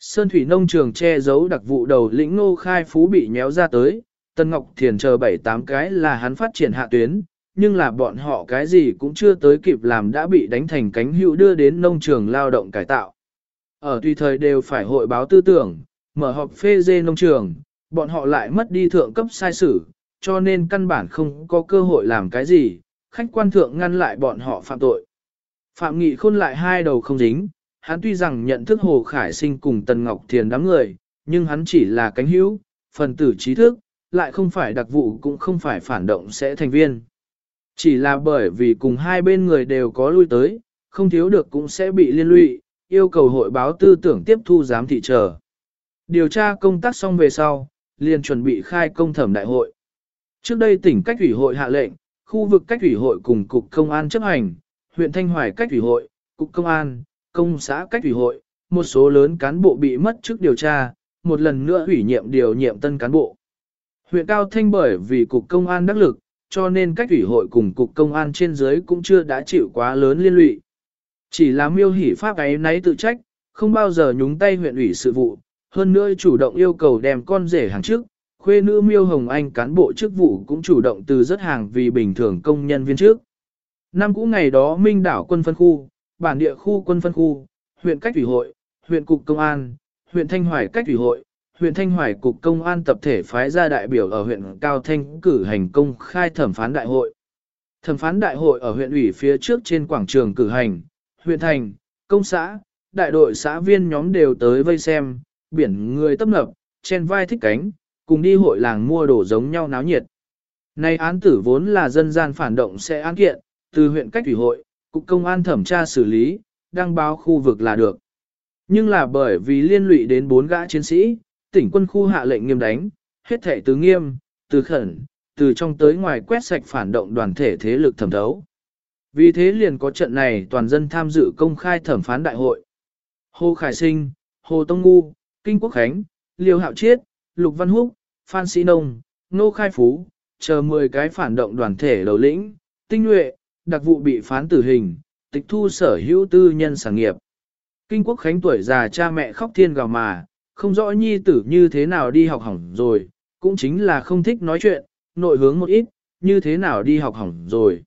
Sơn thủy nông trường che giấu đặc vụ đầu lĩnh ngô khai phú bị nhéo ra tới, Tân Ngọc Thiền chờ bảy tám cái là hắn phát triển hạ tuyến, nhưng là bọn họ cái gì cũng chưa tới kịp làm đã bị đánh thành cánh hữu đưa đến nông trường lao động cải tạo. Ở tùy thời đều phải hội báo tư tưởng, mở họp phê dê nông trường, bọn họ lại mất đi thượng cấp sai sử, cho nên căn bản không có cơ hội làm cái gì, khách quan thượng ngăn lại bọn họ phạm tội. Phạm Nghị khôn lại hai đầu không dính, hắn tuy rằng nhận thức Hồ Khải Sinh cùng Tần Ngọc Thiền đám người, nhưng hắn chỉ là cánh hữu, phần tử trí thức, lại không phải đặc vụ cũng không phải phản động sẽ thành viên. Chỉ là bởi vì cùng hai bên người đều có lui tới, không thiếu được cũng sẽ bị liên lụy, yêu cầu hội báo tư tưởng tiếp thu giám thị chờ. Điều tra công tác xong về sau, liền chuẩn bị khai công thẩm đại hội. Trước đây tỉnh cách ủy hội hạ lệnh, khu vực cách ủy hội cùng cục công an chấp hành, huyện Thanh Hoài cách ủy hội, cục công an, công xã cách ủy hội, một số lớn cán bộ bị mất trước điều tra, một lần nữa ủy nhiệm điều nhiệm tân cán bộ. Huyện Cao Thanh bởi vì cục công an đắc lực, cho nên cách ủy hội cùng cục công an trên dưới cũng chưa đã chịu quá lớn liên lụy. Chỉ là miêu hỉ pháp ấy nấy tự trách, không bao giờ nhúng tay huyện ủy sự vụ, hơn nữa chủ động yêu cầu đem con rể hàng trước, khuê nữ miêu hồng anh cán bộ chức vụ cũng chủ động từ rất hàng vì bình thường công nhân viên trước. Năm cũ ngày đó Minh đảo quân phân khu, bản địa khu quân phân khu, huyện cách ủy hội, huyện cục công an, huyện Thanh Hoài cách ủy hội, huyện Thanh Hoài cục công an tập thể phái ra đại biểu ở huyện Cao Thanh cử hành công khai thẩm phán đại hội. Thẩm phán đại hội ở huyện ủy phía trước trên quảng trường cử hành, huyện thành, công xã, đại đội xã viên nhóm đều tới vây xem, biển người tấp nập, trên vai thích cánh, cùng đi hội làng mua đồ giống nhau náo nhiệt. Nay án tử vốn là dân gian phản động sẽ án kiện, từ huyện cách ủy hội, cục công an thẩm tra xử lý, đăng báo khu vực là được. Nhưng là bởi vì liên lụy đến bốn gã chiến sĩ, tỉnh quân khu hạ lệnh nghiêm đánh, hết thệ từ nghiêm, từ khẩn, từ trong tới ngoài quét sạch phản động đoàn thể thế lực thẩm thấu. Vì thế liền có trận này toàn dân tham dự công khai thẩm phán đại hội. Hồ Khải Sinh, Hồ Tông Ngu, Kinh Quốc Khánh, Liêu Hạo Chiết, Lục Văn Húc, Phan Sĩ Nông, Nô Khai Phú, chờ 10 cái phản động đoàn thể đầu lĩnh, tinh nhuệ, đặc vụ bị phán tử hình, tịch thu sở hữu tư nhân sản nghiệp. Kinh Quốc Khánh tuổi già cha mẹ khóc thiên gào mà, không rõ nhi tử như thế nào đi học hỏng rồi, cũng chính là không thích nói chuyện, nội hướng một ít, như thế nào đi học hỏng rồi.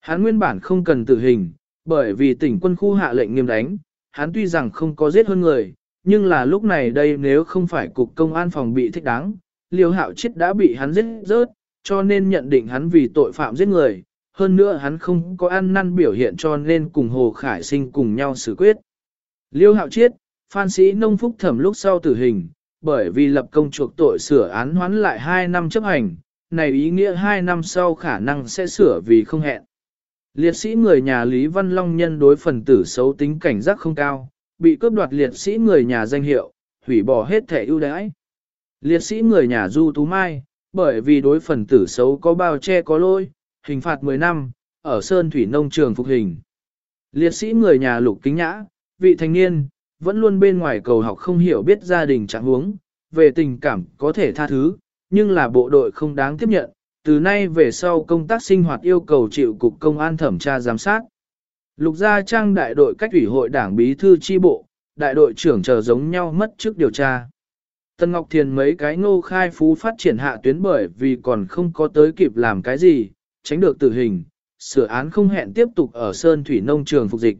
Hắn nguyên bản không cần tử hình, bởi vì tỉnh quân khu hạ lệnh nghiêm đánh, hắn tuy rằng không có giết hơn người, nhưng là lúc này đây nếu không phải cục công an phòng bị thích đáng, liêu hạo chết đã bị hắn giết rớt, cho nên nhận định hắn vì tội phạm giết người, hơn nữa hắn không có ăn năn biểu hiện cho nên cùng Hồ Khải Sinh cùng nhau xử quyết. Liêu hạo chiết, phan sĩ nông phúc thẩm lúc sau tử hình, bởi vì lập công chuộc tội sửa án hoán lại 2 năm chấp hành, này ý nghĩa 2 năm sau khả năng sẽ sửa vì không hẹn. Liệt sĩ người nhà Lý Văn Long nhân đối phần tử xấu tính cảnh giác không cao, bị cướp đoạt liệt sĩ người nhà danh hiệu, hủy bỏ hết thẻ ưu đãi. Liệt sĩ người nhà Du Tú Mai, bởi vì đối phần tử xấu có bao che có lôi, hình phạt 10 năm, ở Sơn Thủy Nông Trường phục hình. Liệt sĩ người nhà Lục Kính Nhã, vị thanh niên, vẫn luôn bên ngoài cầu học không hiểu biết gia đình trạng huống, về tình cảm có thể tha thứ, nhưng là bộ đội không đáng tiếp nhận, từ nay về sau công tác sinh hoạt yêu cầu chịu cục công an thẩm tra giám sát. Lục gia trang đại đội cách ủy hội đảng bí thư chi bộ, đại đội trưởng chờ giống nhau mất trước điều tra. Tân Ngọc Thiền mấy cái ngô khai phú phát triển hạ tuyến bởi vì còn không có tới kịp làm cái gì, tránh được tử hình, sửa án không hẹn tiếp tục ở Sơn Thủy Nông Trường phục dịch.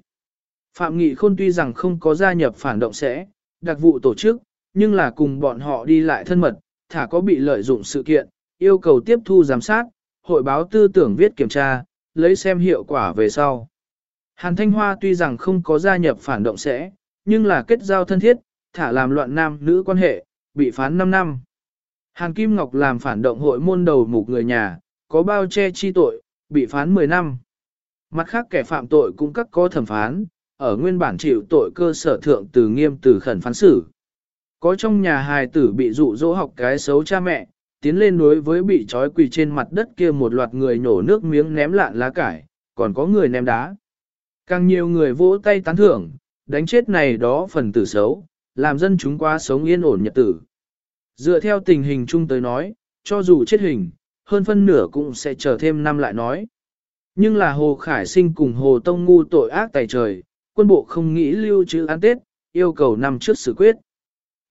Phạm Nghị Khôn tuy rằng không có gia nhập phản động sẽ, đặc vụ tổ chức, nhưng là cùng bọn họ đi lại thân mật, thả có bị lợi dụng sự kiện, yêu cầu tiếp thu giám sát, hội báo tư tưởng viết kiểm tra, lấy xem hiệu quả về sau. Hàn Thanh Hoa tuy rằng không có gia nhập phản động sẽ, nhưng là kết giao thân thiết, thả làm loạn nam nữ quan hệ, bị phán 5 năm. Hàn Kim Ngọc làm phản động hội môn đầu mục người nhà, có bao che chi tội, bị phán 10 năm. Mặt khác kẻ phạm tội cũng các có thẩm phán, ở nguyên bản chịu tội cơ sở thượng từ nghiêm từ khẩn phán xử. Có trong nhà hài tử bị dụ dỗ học cái xấu cha mẹ, tiến lên đối với bị trói quỳ trên mặt đất kia một loạt người nổ nước miếng ném lạn lá cải, còn có người ném đá. Càng nhiều người vỗ tay tán thưởng, đánh chết này đó phần tử xấu, làm dân chúng qua sống yên ổn nhật tử. Dựa theo tình hình chung tới nói, cho dù chết hình, hơn phân nửa cũng sẽ chờ thêm năm lại nói. Nhưng là Hồ Khải Sinh cùng Hồ Tông Ngu tội ác tài trời, quân bộ không nghĩ lưu trữ án Tết, yêu cầu năm trước xử quyết.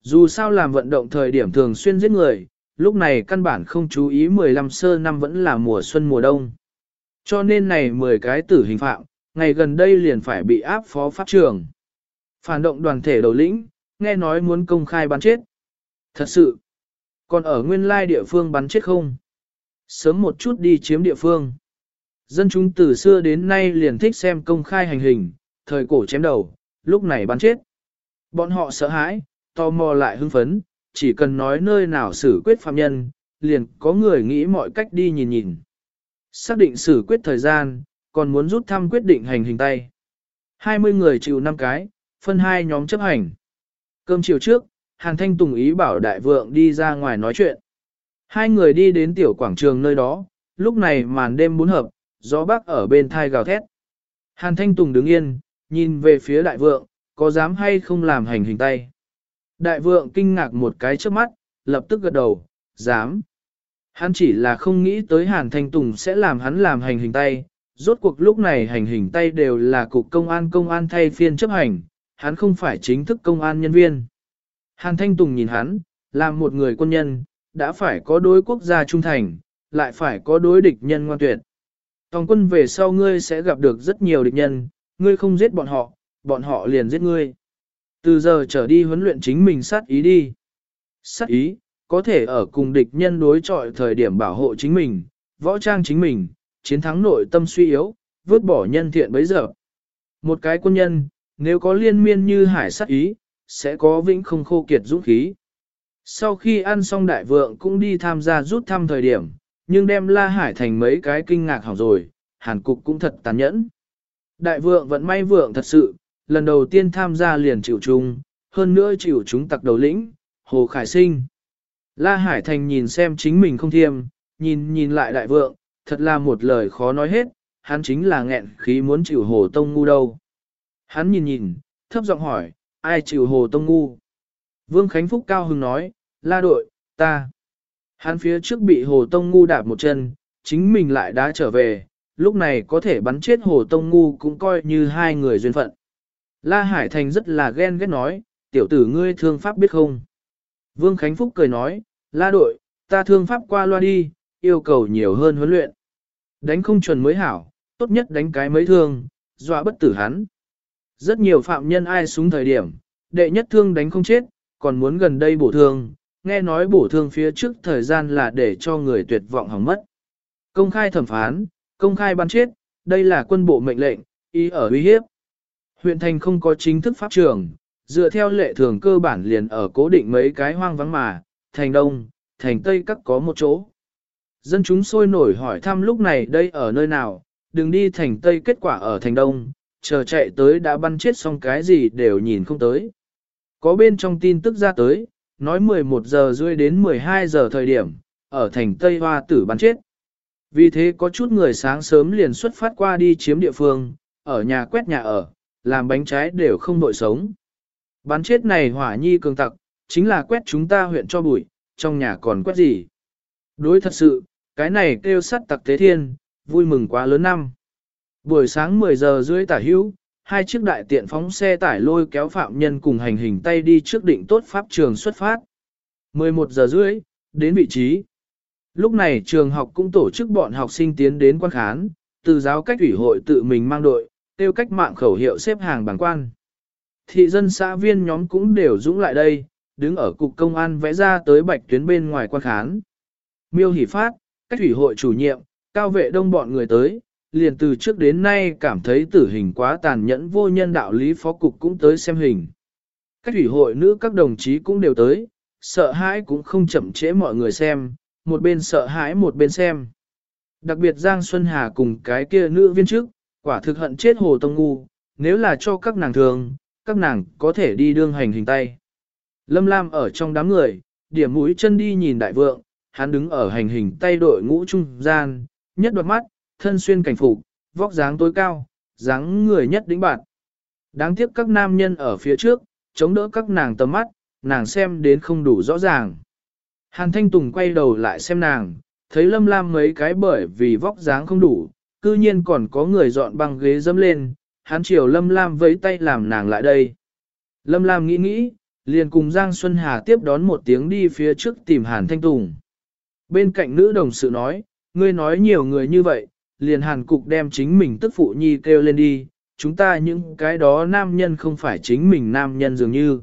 Dù sao làm vận động thời điểm thường xuyên giết người, lúc này căn bản không chú ý 15 sơ năm vẫn là mùa xuân mùa đông. Cho nên này 10 cái tử hình phạm, ngày gần đây liền phải bị áp phó pháp trường. Phản động đoàn thể đầu lĩnh, nghe nói muốn công khai bắn chết. Thật sự, còn ở nguyên lai địa phương bắn chết không? Sớm một chút đi chiếm địa phương. Dân chúng từ xưa đến nay liền thích xem công khai hành hình, thời cổ chém đầu, lúc này bắn chết. Bọn họ sợ hãi, tò mò lại hưng phấn, chỉ cần nói nơi nào xử quyết phạm nhân, liền có người nghĩ mọi cách đi nhìn nhìn. Xác định xử quyết thời gian, còn muốn rút thăm quyết định hành hình tay. 20 người chịu 5 cái, phân hai nhóm chấp hành. Cơm chiều trước, Hàn Thanh Tùng ý bảo đại vượng đi ra ngoài nói chuyện. Hai người đi đến tiểu quảng trường nơi đó, lúc này màn đêm bốn hợp, gió bắc ở bên thai gào thét. Hàn Thanh Tùng đứng yên, nhìn về phía đại vượng, có dám hay không làm hành hình tay. Đại vượng kinh ngạc một cái trước mắt, lập tức gật đầu, dám. Hắn chỉ là không nghĩ tới Hàn Thanh Tùng sẽ làm hắn làm hành hình tay, rốt cuộc lúc này hành hình tay đều là cục công an công an thay phiên chấp hành, hắn không phải chính thức công an nhân viên. Hàn Thanh Tùng nhìn hắn, làm một người quân nhân, đã phải có đối quốc gia trung thành, lại phải có đối địch nhân ngoan tuyệt. Tòng quân về sau ngươi sẽ gặp được rất nhiều địch nhân, ngươi không giết bọn họ, bọn họ liền giết ngươi. Từ giờ trở đi huấn luyện chính mình sát ý đi. Sát ý, có thể ở cùng địch nhân đối chọi thời điểm bảo hộ chính mình, võ trang chính mình, chiến thắng nội tâm suy yếu, vứt bỏ nhân thiện bấy giờ. Một cái quân nhân, nếu có liên miên như hải sát ý, sẽ có vĩnh không khô kiệt dũng khí. Sau khi ăn xong đại vượng cũng đi tham gia rút thăm thời điểm, nhưng đem La Hải thành mấy cái kinh ngạc hỏng rồi, hàn cục cũng thật tàn nhẫn. Đại vượng vẫn may vượng thật sự, lần đầu tiên tham gia liền chịu chung, hơn nữa chịu chúng tặc đầu lĩnh, Hồ Khải Sinh. La Hải Thành nhìn xem chính mình không thiêm, nhìn nhìn lại đại vượng, thật là một lời khó nói hết, hắn chính là nghẹn khí muốn chịu Hồ Tông Ngu đâu. Hắn nhìn nhìn, thấp giọng hỏi, ai chịu Hồ Tông Ngu? Vương Khánh Phúc cao hứng nói, la đội, ta. Hắn phía trước bị Hồ Tông Ngu đạp một chân, chính mình lại đã trở về, lúc này có thể bắn chết Hồ Tông Ngu cũng coi như hai người duyên phận. La Hải Thành rất là ghen ghét nói, tiểu tử ngươi thương pháp biết không? Vương Khánh Phúc cười nói, la đội, ta thương pháp qua loa đi, yêu cầu nhiều hơn huấn luyện. Đánh không chuẩn mới hảo, tốt nhất đánh cái mấy thương, dọa bất tử hắn. Rất nhiều phạm nhân ai súng thời điểm, đệ nhất thương đánh không chết, còn muốn gần đây bổ thương, nghe nói bổ thương phía trước thời gian là để cho người tuyệt vọng hỏng mất. Công khai thẩm phán, công khai bắn chết, đây là quân bộ mệnh lệnh, ý ở uy hiếp. Huyện thành không có chính thức pháp trường, dựa theo lệ thường cơ bản liền ở cố định mấy cái hoang vắng mà, thành đông, thành tây các có một chỗ. Dân chúng sôi nổi hỏi thăm lúc này đây ở nơi nào, đừng đi thành tây kết quả ở thành đông, chờ chạy tới đã bắn chết xong cái gì đều nhìn không tới. Có bên trong tin tức ra tới, nói 11 giờ rưỡi đến 12 giờ thời điểm, ở thành Tây Hoa tử bắn chết. Vì thế có chút người sáng sớm liền xuất phát qua đi chiếm địa phương, ở nhà quét nhà ở, làm bánh trái đều không nội sống. bán chết này hỏa nhi cường tặc, chính là quét chúng ta huyện cho bụi, trong nhà còn quét gì. Đối thật sự, cái này kêu sắt tặc tế thiên, vui mừng quá lớn năm. Buổi sáng 10 giờ rưỡi tả hữu, hai chiếc đại tiện phóng xe tải lôi kéo phạm nhân cùng hành hình tay đi trước định tốt pháp trường xuất phát. 11 giờ rưỡi, đến vị trí. Lúc này trường học cũng tổ chức bọn học sinh tiến đến quan khán, từ giáo cách ủy hội tự mình mang đội, tiêu cách mạng khẩu hiệu xếp hàng bằng quan. Thị dân xã viên nhóm cũng đều dũng lại đây, đứng ở cục công an vẽ ra tới bạch tuyến bên ngoài quan khán. Miêu hỷ phát, cách ủy hội chủ nhiệm, cao vệ đông bọn người tới, liền từ trước đến nay cảm thấy tử hình quá tàn nhẫn vô nhân đạo lý phó cục cũng tới xem hình. Cách ủy hội nữ các đồng chí cũng đều tới, sợ hãi cũng không chậm trễ mọi người xem, một bên sợ hãi một bên xem. Đặc biệt Giang Xuân Hà cùng cái kia nữ viên chức, quả thực hận chết Hồ Tông Ngu, nếu là cho các nàng thường, các nàng có thể đi đương hành hình tay. Lâm Lam ở trong đám người, điểm mũi chân đi nhìn đại vượng, hắn đứng ở hành hình tay đội ngũ trung gian, nhất đoạt mắt, thân xuyên cảnh phục, vóc dáng tối cao, dáng người nhất đỉnh bạn. Đáng tiếc các nam nhân ở phía trước, chống đỡ các nàng tầm mắt, nàng xem đến không đủ rõ ràng. Hàn Thanh Tùng quay đầu lại xem nàng, thấy Lâm Lam mấy cái bởi vì vóc dáng không đủ, cư nhiên còn có người dọn băng ghế dâm lên, hắn chiều Lâm Lam với tay làm nàng lại đây. Lâm Lam nghĩ nghĩ, liền cùng Giang Xuân Hà tiếp đón một tiếng đi phía trước tìm Hàn Thanh Tùng. Bên cạnh nữ đồng sự nói, ngươi nói nhiều người như vậy, liền hàn cục đem chính mình tức phụ nhi kêu lên đi, chúng ta những cái đó nam nhân không phải chính mình nam nhân dường như.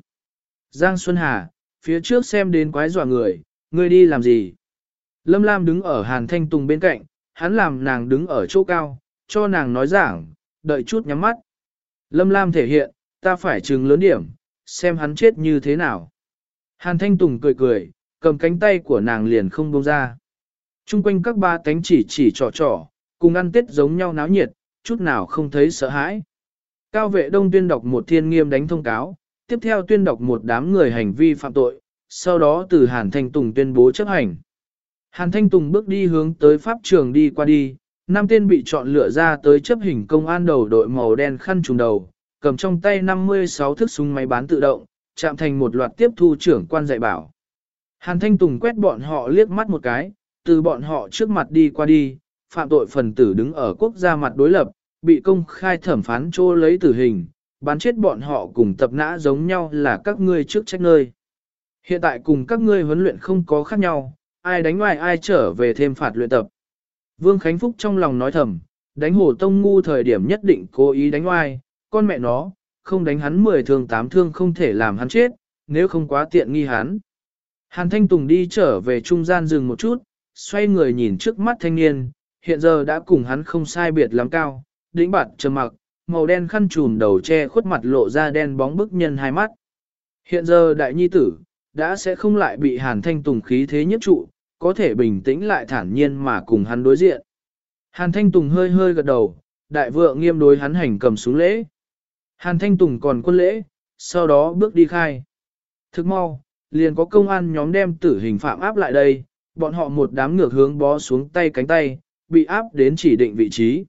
Giang Xuân Hà, phía trước xem đến quái dọa người, ngươi đi làm gì? Lâm Lam đứng ở hàn thanh tùng bên cạnh, hắn làm nàng đứng ở chỗ cao, cho nàng nói giảng, đợi chút nhắm mắt. Lâm Lam thể hiện, ta phải trừng lớn điểm, xem hắn chết như thế nào. Hàn Thanh Tùng cười cười, cầm cánh tay của nàng liền không buông ra. Trung quanh các ba cánh chỉ chỉ trò trò, cùng ăn tết giống nhau náo nhiệt, chút nào không thấy sợ hãi. Cao vệ đông tuyên đọc một thiên nghiêm đánh thông cáo, tiếp theo tuyên đọc một đám người hành vi phạm tội, sau đó từ Hàn Thanh Tùng tuyên bố chấp hành. Hàn Thanh Tùng bước đi hướng tới pháp trường đi qua đi, năm tên bị chọn lựa ra tới chấp hình công an đầu đội màu đen khăn trùng đầu, cầm trong tay 56 thức súng máy bán tự động, chạm thành một loạt tiếp thu trưởng quan dạy bảo. Hàn Thanh Tùng quét bọn họ liếc mắt một cái, từ bọn họ trước mặt đi qua đi, phạm tội phần tử đứng ở quốc gia mặt đối lập, bị công khai thẩm phán trô lấy tử hình, bán chết bọn họ cùng tập nã giống nhau là các ngươi trước trách nơi. Hiện tại cùng các ngươi huấn luyện không có khác nhau, ai đánh ngoài ai trở về thêm phạt luyện tập. Vương Khánh Phúc trong lòng nói thầm, đánh hồ tông ngu thời điểm nhất định cố ý đánh oai, con mẹ nó, không đánh hắn 10 thương 8 thương không thể làm hắn chết, nếu không quá tiện nghi hắn. Hàn Thanh Tùng đi trở về trung gian dừng một chút, xoay người nhìn trước mắt thanh niên, hiện giờ đã cùng hắn không sai biệt lắm cao, đĩnh bạt trầm mặc, màu đen khăn trùm đầu che khuất mặt lộ ra đen bóng bức nhân hai mắt. Hiện giờ đại nhi tử, đã sẽ không lại bị Hàn Thanh Tùng khí thế nhất trụ, có thể bình tĩnh lại thản nhiên mà cùng hắn đối diện. Hàn Thanh Tùng hơi hơi gật đầu, đại vượng nghiêm đối hắn hành cầm xuống lễ. Hàn Thanh Tùng còn quân lễ, sau đó bước đi khai. Thức mau, liền có công an nhóm đem tử hình phạm áp lại đây, bọn họ một đám ngược hướng bó xuống tay cánh tay, bị áp đến chỉ định vị trí.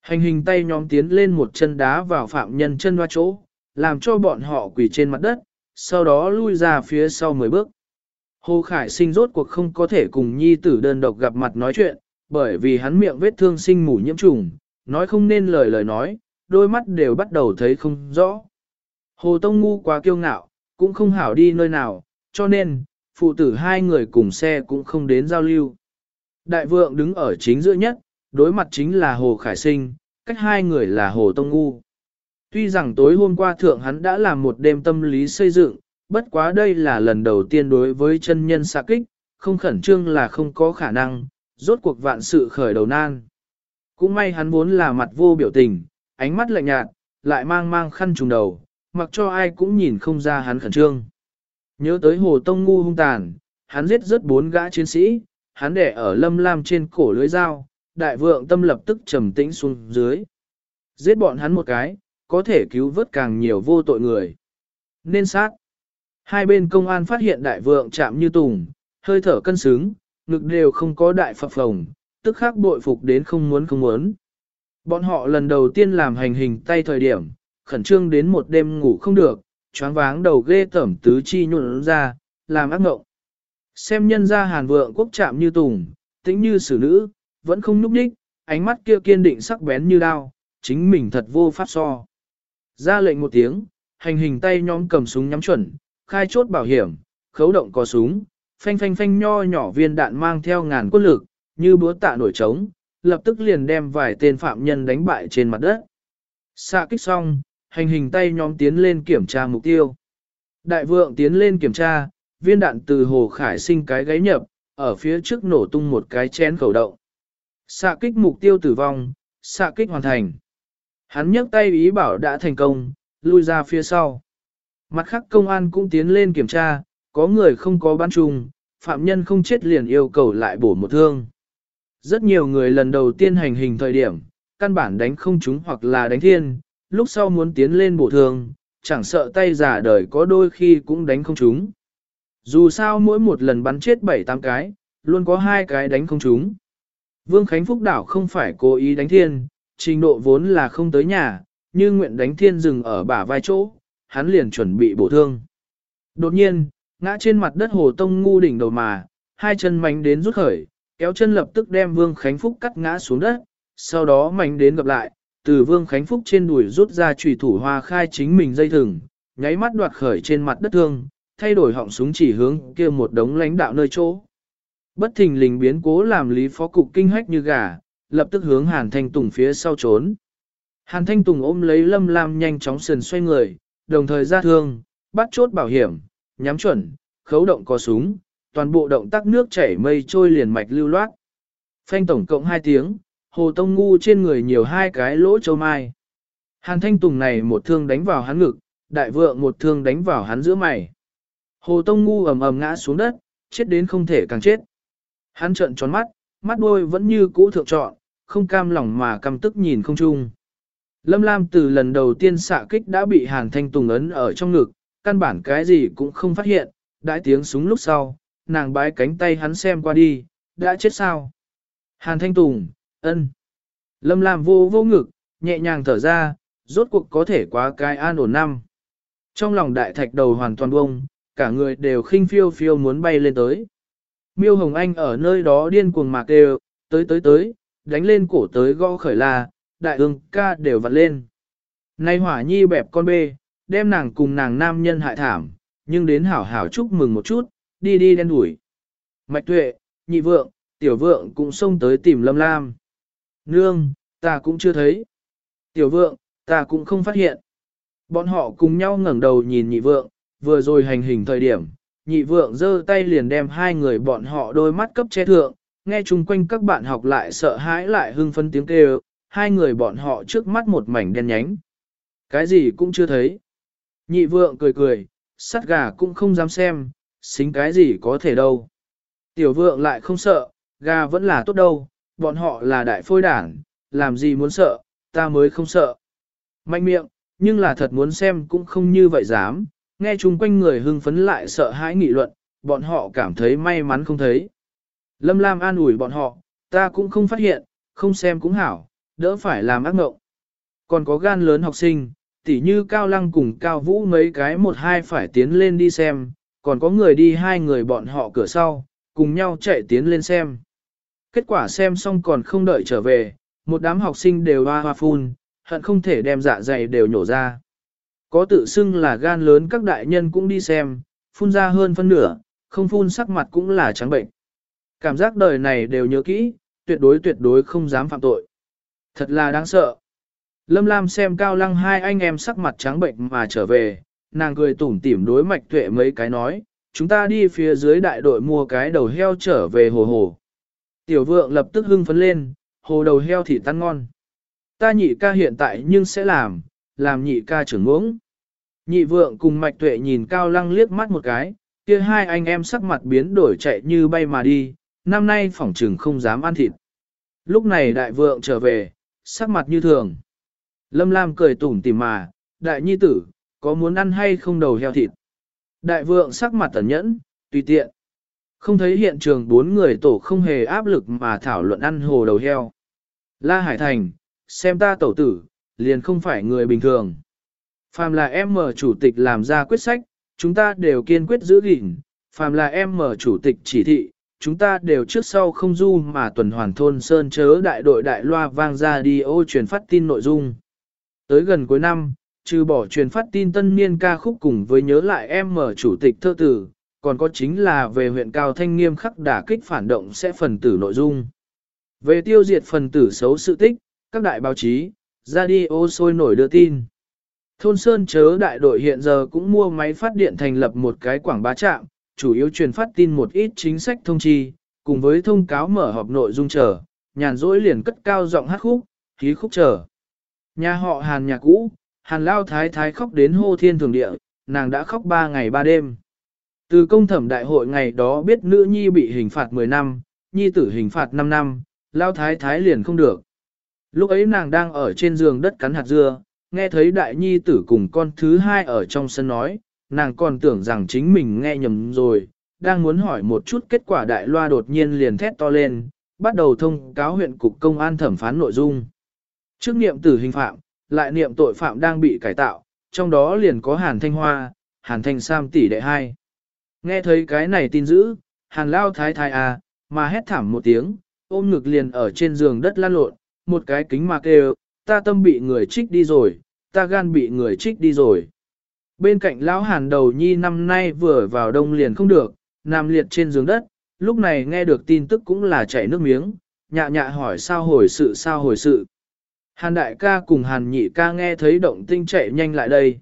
Hành hình tay nhóm tiến lên một chân đá vào phạm nhân chân hoa chỗ, làm cho bọn họ quỳ trên mặt đất, sau đó lui ra phía sau 10 bước. Hồ Khải sinh rốt cuộc không có thể cùng nhi tử đơn độc gặp mặt nói chuyện, bởi vì hắn miệng vết thương sinh mủ nhiễm trùng, nói không nên lời lời nói, đôi mắt đều bắt đầu thấy không rõ. Hồ Tông Ngu quá kiêu ngạo, cũng không hảo đi nơi nào, cho nên, phụ tử hai người cùng xe cũng không đến giao lưu. Đại vượng đứng ở chính giữa nhất, đối mặt chính là Hồ Khải Sinh, cách hai người là Hồ Tông Ngu. Tuy rằng tối hôm qua thượng hắn đã làm một đêm tâm lý xây dựng, bất quá đây là lần đầu tiên đối với chân nhân xạ kích, không khẩn trương là không có khả năng, rốt cuộc vạn sự khởi đầu nan. Cũng may hắn vốn là mặt vô biểu tình, ánh mắt lạnh nhạt, lại mang mang khăn trùng đầu, mặc cho ai cũng nhìn không ra hắn khẩn trương. Nhớ tới hồ tông ngu hung tàn, hắn giết rất bốn gã chiến sĩ, hắn để ở lâm lam trên cổ lưới dao, đại vượng tâm lập tức trầm tĩnh xuống dưới. Giết bọn hắn một cái, có thể cứu vớt càng nhiều vô tội người. Nên sát. Hai bên công an phát hiện đại vượng chạm như tùng, hơi thở cân xứng, ngực đều không có đại phập phồng, tức khắc bội phục đến không muốn không muốn. Bọn họ lần đầu tiên làm hành hình tay thời điểm, khẩn trương đến một đêm ngủ không được, choáng váng đầu ghê tẩm tứ chi nhuận ra, làm ác ngộng. Xem nhân ra hàn vượng quốc chạm như tùng, tĩnh như xử nữ, vẫn không núp đích, ánh mắt kia kiên định sắc bén như đao, chính mình thật vô pháp so. Ra lệnh một tiếng, hành hình tay nhóm cầm súng nhắm chuẩn, khai chốt bảo hiểm, khấu động có súng, phanh phanh phanh nho nhỏ viên đạn mang theo ngàn quân lực, như búa tạ nổi trống, lập tức liền đem vài tên phạm nhân đánh bại trên mặt đất. Xạ kích xong, hành hình tay nhóm tiến lên kiểm tra mục tiêu. Đại vượng tiến lên kiểm tra, viên đạn từ hồ khải sinh cái gáy nhập, ở phía trước nổ tung một cái chén khẩu động. Xạ kích mục tiêu tử vong, xạ kích hoàn thành. Hắn nhấc tay ý bảo đã thành công, lui ra phía sau. Mặt khác công an cũng tiến lên kiểm tra, có người không có bắn trùng, phạm nhân không chết liền yêu cầu lại bổ một thương. Rất nhiều người lần đầu tiên hành hình thời điểm, căn bản đánh không chúng hoặc là đánh thiên, lúc sau muốn tiến lên bổ thương, chẳng sợ tay giả đời có đôi khi cũng đánh không chúng. Dù sao mỗi một lần bắn chết 7-8 cái, luôn có hai cái đánh không chúng. Vương Khánh Phúc Đảo không phải cố ý đánh thiên, trình độ vốn là không tới nhà, như nguyện đánh thiên dừng ở bả vai chỗ, hắn liền chuẩn bị bổ thương. Đột nhiên, ngã trên mặt đất hồ tông ngu đỉnh đầu mà, hai chân mánh đến rút khởi, kéo chân lập tức đem Vương Khánh Phúc cắt ngã xuống đất, sau đó mánh đến gặp lại, từ Vương Khánh Phúc trên đùi rút ra trùy thủ hoa khai chính mình dây thừng, nháy mắt đoạt khởi trên mặt đất thương, thay đổi họng súng chỉ hướng kia một đống lãnh đạo nơi chỗ. Bất thình lình biến cố làm Lý Phó Cục kinh hách như gà, lập tức hướng Hàn Thanh Tùng phía sau trốn. Hàn Thanh Tùng ôm lấy Lâm Lam nhanh chóng sườn xoay người, đồng thời ra thương, bắt chốt bảo hiểm, nhắm chuẩn, khấu động có súng, toàn bộ động tác nước chảy mây trôi liền mạch lưu loát. Phanh tổng cộng hai tiếng, Hồ Tông Ngu trên người nhiều hai cái lỗ châu mai. Hàn Thanh Tùng này một thương đánh vào hắn ngực, đại vượng một thương đánh vào hắn giữa mày. Hồ Tông Ngu ầm ầm ngã xuống đất, chết đến không thể càng chết. Hắn trợn tròn mắt, mắt đôi vẫn như cũ thượng trọn, không cam lòng mà căm tức nhìn không chung. Lâm Lam từ lần đầu tiên xạ kích đã bị Hàn Thanh Tùng ấn ở trong ngực, căn bản cái gì cũng không phát hiện, đãi tiếng súng lúc sau, nàng bái cánh tay hắn xem qua đi, đã chết sao? Hàn Thanh Tùng, ân. Lâm Lam vô vô ngực, nhẹ nhàng thở ra, rốt cuộc có thể quá cái an ổn năm. Trong lòng đại thạch đầu hoàn toàn bông, cả người đều khinh phiêu phiêu muốn bay lên tới. Miêu Hồng Anh ở nơi đó điên cuồng mạc đều, tới tới tới, đánh lên cổ tới gõ khởi la, đại ương ca đều vặn lên. Nay hỏa nhi bẹp con bê, đem nàng cùng nàng nam nhân hại thảm, nhưng đến hảo hảo chúc mừng một chút, đi đi đen đuổi. Mạch tuệ, nhị vượng, tiểu vượng cũng xông tới tìm lâm lam. Nương, ta cũng chưa thấy. Tiểu vượng, ta cũng không phát hiện. Bọn họ cùng nhau ngẩng đầu nhìn nhị vượng, vừa rồi hành hình thời điểm, nhị vượng giơ tay liền đem hai người bọn họ đôi mắt cấp che thượng, nghe chung quanh các bạn học lại sợ hãi lại hưng phấn tiếng kêu, hai người bọn họ trước mắt một mảnh đen nhánh. Cái gì cũng chưa thấy. Nhị vượng cười cười, sắt gà cũng không dám xem, xính cái gì có thể đâu. Tiểu vượng lại không sợ, gà vẫn là tốt đâu, bọn họ là đại phôi đảng, làm gì muốn sợ, ta mới không sợ. Mạnh miệng, nhưng là thật muốn xem cũng không như vậy dám, nghe chung quanh người hưng phấn lại sợ hãi nghị luận, bọn họ cảm thấy may mắn không thấy. Lâm Lam an ủi bọn họ, ta cũng không phát hiện, không xem cũng hảo, đỡ phải làm ác mộng. Còn có gan lớn học sinh, tỉ như Cao Lăng cùng Cao Vũ mấy cái một hai phải tiến lên đi xem, còn có người đi hai người bọn họ cửa sau, cùng nhau chạy tiến lên xem. Kết quả xem xong còn không đợi trở về, một đám học sinh đều hoa hoa phun, hận không thể đem dạ dày đều nhổ ra. Có tự xưng là gan lớn các đại nhân cũng đi xem, phun ra hơn phân nửa, không phun sắc mặt cũng là trắng bệnh. Cảm giác đời này đều nhớ kỹ, tuyệt đối tuyệt đối không dám phạm tội. Thật là đáng sợ. Lâm Lam xem cao lăng hai anh em sắc mặt trắng bệnh mà trở về, nàng cười tủm tỉm đối mạch tuệ mấy cái nói, chúng ta đi phía dưới đại đội mua cái đầu heo trở về hồ hồ. Tiểu vượng lập tức hưng phấn lên, hồ đầu heo thì tan ngon. Ta nhị ca hiện tại nhưng sẽ làm, làm nhị ca trưởng ngưỡng. Nhị vượng cùng mạch tuệ nhìn cao lăng liếc mắt một cái, kia hai anh em sắc mặt biến đổi chạy như bay mà đi, năm nay phỏng trừng không dám ăn thịt. Lúc này đại vượng trở về, sắc mặt như thường. Lâm Lam cười tủm tỉm mà, đại nhi tử, có muốn ăn hay không đầu heo thịt? Đại vượng sắc mặt tẩn nhẫn, tùy tiện. Không thấy hiện trường bốn người tổ không hề áp lực mà thảo luận ăn hồ đầu heo. La Hải Thành, xem ta tổ tử, liền không phải người bình thường. Phàm là em mở chủ tịch làm ra quyết sách, chúng ta đều kiên quyết giữ gìn. Phàm là em mở chủ tịch chỉ thị, chúng ta đều trước sau không du mà tuần hoàn thôn sơn chớ đại đội đại loa vang ra đi ô truyền phát tin nội dung. Tới gần cuối năm, trừ bỏ truyền phát tin tân niên ca khúc cùng với nhớ lại em mở chủ tịch thơ tử, còn có chính là về huyện Cao Thanh nghiêm khắc đả kích phản động sẽ phần tử nội dung. Về tiêu diệt phần tử xấu sự tích, các đại báo chí, radio sôi nổi đưa tin. Thôn Sơn chớ đại đội hiện giờ cũng mua máy phát điện thành lập một cái quảng bá trạm, chủ yếu truyền phát tin một ít chính sách thông chi, cùng với thông cáo mở họp nội dung chờ, nhàn rỗi liền cất cao giọng hát khúc, khí khúc chờ. Nhà họ Hàn nhà cũ, Hàn Lao Thái Thái khóc đến hô thiên thường địa, nàng đã khóc ba ngày ba đêm. Từ công thẩm đại hội ngày đó biết nữ nhi bị hình phạt 10 năm, nhi tử hình phạt 5 năm, Lao Thái Thái liền không được. Lúc ấy nàng đang ở trên giường đất cắn hạt dưa, nghe thấy đại nhi tử cùng con thứ hai ở trong sân nói, nàng còn tưởng rằng chính mình nghe nhầm rồi, đang muốn hỏi một chút kết quả đại loa đột nhiên liền thét to lên, bắt đầu thông cáo huyện cục công an thẩm phán nội dung. Trước niệm tử hình phạm, lại niệm tội phạm đang bị cải tạo, trong đó liền có Hàn Thanh Hoa, Hàn Thanh Sam tỷ đệ hai. Nghe thấy cái này tin dữ, Hàn Lao Thái Thái à, mà hét thảm một tiếng, ôm ngực liền ở trên giường đất lan lộn, một cái kính mà kêu, ta tâm bị người trích đi rồi, ta gan bị người trích đi rồi. Bên cạnh lão hàn đầu nhi năm nay vừa vào đông liền không được, nằm liệt trên giường đất, lúc này nghe được tin tức cũng là chảy nước miếng, nhạ nhạ hỏi sao hồi sự sao hồi sự. Hàn đại ca cùng hàn nhị ca nghe thấy động tinh chạy nhanh lại đây.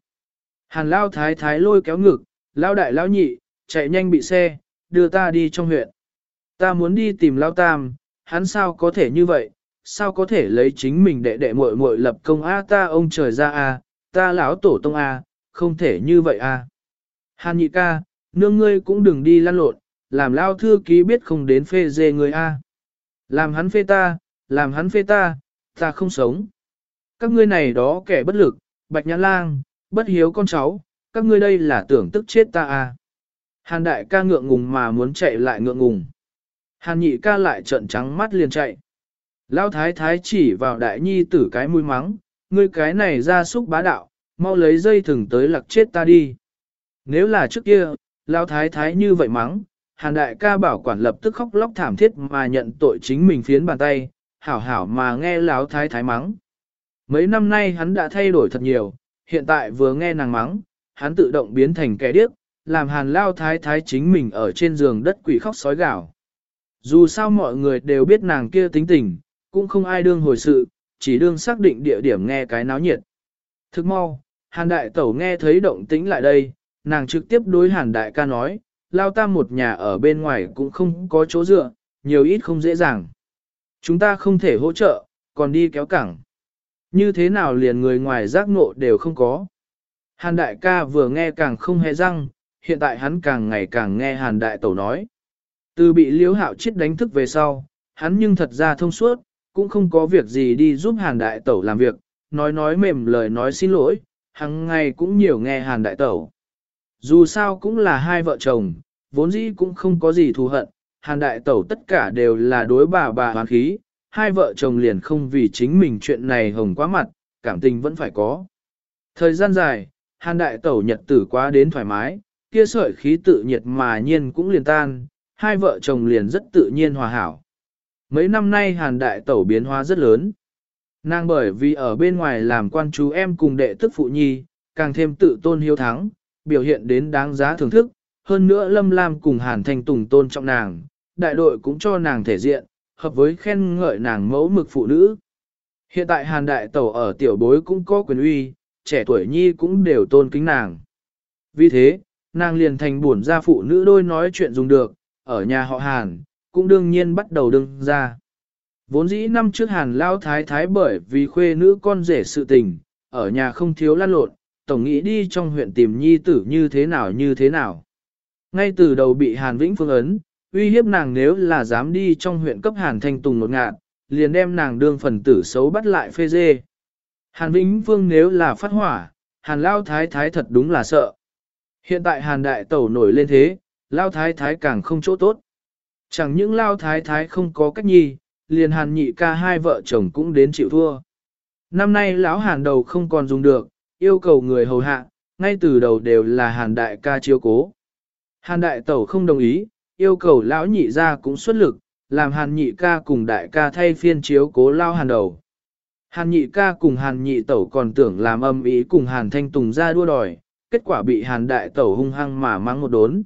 Hàn lao thái thái lôi kéo ngực, lao đại lao nhị, chạy nhanh bị xe, đưa ta đi trong huyện. Ta muốn đi tìm lao tam, hắn sao có thể như vậy, sao có thể lấy chính mình đệ đệ muội muội lập công a ta ông trời ra a, ta lão tổ tông a, không thể như vậy à? Hàn nhị ca, nương ngươi cũng đừng đi lăn lộn, làm lao thư ký biết không đến phê dê người a. À. Làm hắn phê ta, làm hắn phê ta, ta không sống. Các ngươi này đó kẻ bất lực, bạch nhã lang, bất hiếu con cháu, các ngươi đây là tưởng tức chết ta a. Hàn đại ca ngượng ngùng mà muốn chạy lại ngượng ngùng. Hàn nhị ca lại trợn trắng mắt liền chạy. Lao thái thái chỉ vào đại nhi tử cái mũi mắng, ngươi cái này ra súc bá đạo, mau lấy dây thừng tới lặc chết ta đi. Nếu là trước kia, Lão thái thái như vậy mắng, hàn đại ca bảo quản lập tức khóc lóc thảm thiết mà nhận tội chính mình phiến bàn tay, hảo hảo mà nghe Lão thái thái mắng. Mấy năm nay hắn đã thay đổi thật nhiều, hiện tại vừa nghe nàng mắng, hắn tự động biến thành kẻ điếc, làm hàn lao thái thái chính mình ở trên giường đất quỷ khóc sói gạo. Dù sao mọi người đều biết nàng kia tính tình, cũng không ai đương hồi sự, chỉ đương xác định địa điểm nghe cái náo nhiệt. Thức mau, hàn đại tẩu nghe thấy động tĩnh lại đây, nàng trực tiếp đối hàn đại ca nói, lao tam một nhà ở bên ngoài cũng không có chỗ dựa, nhiều ít không dễ dàng. Chúng ta không thể hỗ trợ, còn đi kéo cẳng. Như thế nào liền người ngoài giác ngộ đều không có. Hàn đại ca vừa nghe càng không hề răng, hiện tại hắn càng ngày càng nghe hàn đại tẩu nói. Từ bị liễu hạo chết đánh thức về sau, hắn nhưng thật ra thông suốt, cũng không có việc gì đi giúp hàn đại tẩu làm việc, nói nói mềm lời nói xin lỗi, hằng ngày cũng nhiều nghe hàn đại tẩu. Dù sao cũng là hai vợ chồng, vốn dĩ cũng không có gì thù hận, hàn đại tẩu tất cả đều là đối bà bà hoàn khí, hai vợ chồng liền không vì chính mình chuyện này hồng quá mặt, cảm tình vẫn phải có. Thời gian dài, hàn đại tẩu nhật tử quá đến thoải mái, kia sợi khí tự nhiệt mà nhiên cũng liền tan, hai vợ chồng liền rất tự nhiên hòa hảo. Mấy năm nay hàn đại tẩu biến hóa rất lớn. Nàng bởi vì ở bên ngoài làm quan chú em cùng đệ tức phụ nhi, càng thêm tự tôn hiếu thắng, biểu hiện đến đáng giá thưởng thức, hơn nữa Lâm Lam cùng Hàn Thanh Tùng tôn trọng nàng, đại đội cũng cho nàng thể diện, hợp với khen ngợi nàng mẫu mực phụ nữ. Hiện tại Hàn Đại Tẩu ở tiểu bối cũng có quyền uy, trẻ tuổi nhi cũng đều tôn kính nàng. Vì thế, nàng liền thành buồn ra phụ nữ đôi nói chuyện dùng được, ở nhà họ Hàn, cũng đương nhiên bắt đầu đương ra. Vốn dĩ năm trước Hàn Lao Thái Thái bởi vì khuê nữ con rể sự tình, ở nhà không thiếu lan lộn, tổng nghĩ đi trong huyện tìm nhi tử như thế nào như thế nào. Ngay từ đầu bị Hàn Vĩnh Phương ấn, uy hiếp nàng nếu là dám đi trong huyện cấp Hàn Thanh Tùng một ngạn, liền đem nàng đương phần tử xấu bắt lại phê dê. Hàn Vĩnh Phương nếu là phát hỏa, Hàn Lao Thái Thái thật đúng là sợ. Hiện tại Hàn Đại Tẩu nổi lên thế, Lao Thái Thái càng không chỗ tốt. Chẳng những Lao Thái Thái không có cách nhi, liền Hàn nhị ca hai vợ chồng cũng đến chịu thua. Năm nay lão Hàn đầu không còn dùng được, yêu cầu người hầu hạ, ngay từ đầu đều là Hàn Đại ca chiếu cố. Hàn Đại Tẩu không đồng ý, yêu cầu lão nhị ra cũng xuất lực, làm Hàn nhị ca cùng đại ca thay phiên chiếu cố lao Hàn đầu. Hàn nhị ca cùng Hàn nhị tẩu còn tưởng làm âm ý cùng Hàn thanh tùng ra đua đòi, kết quả bị Hàn đại tẩu hung hăng mà mang một đốn.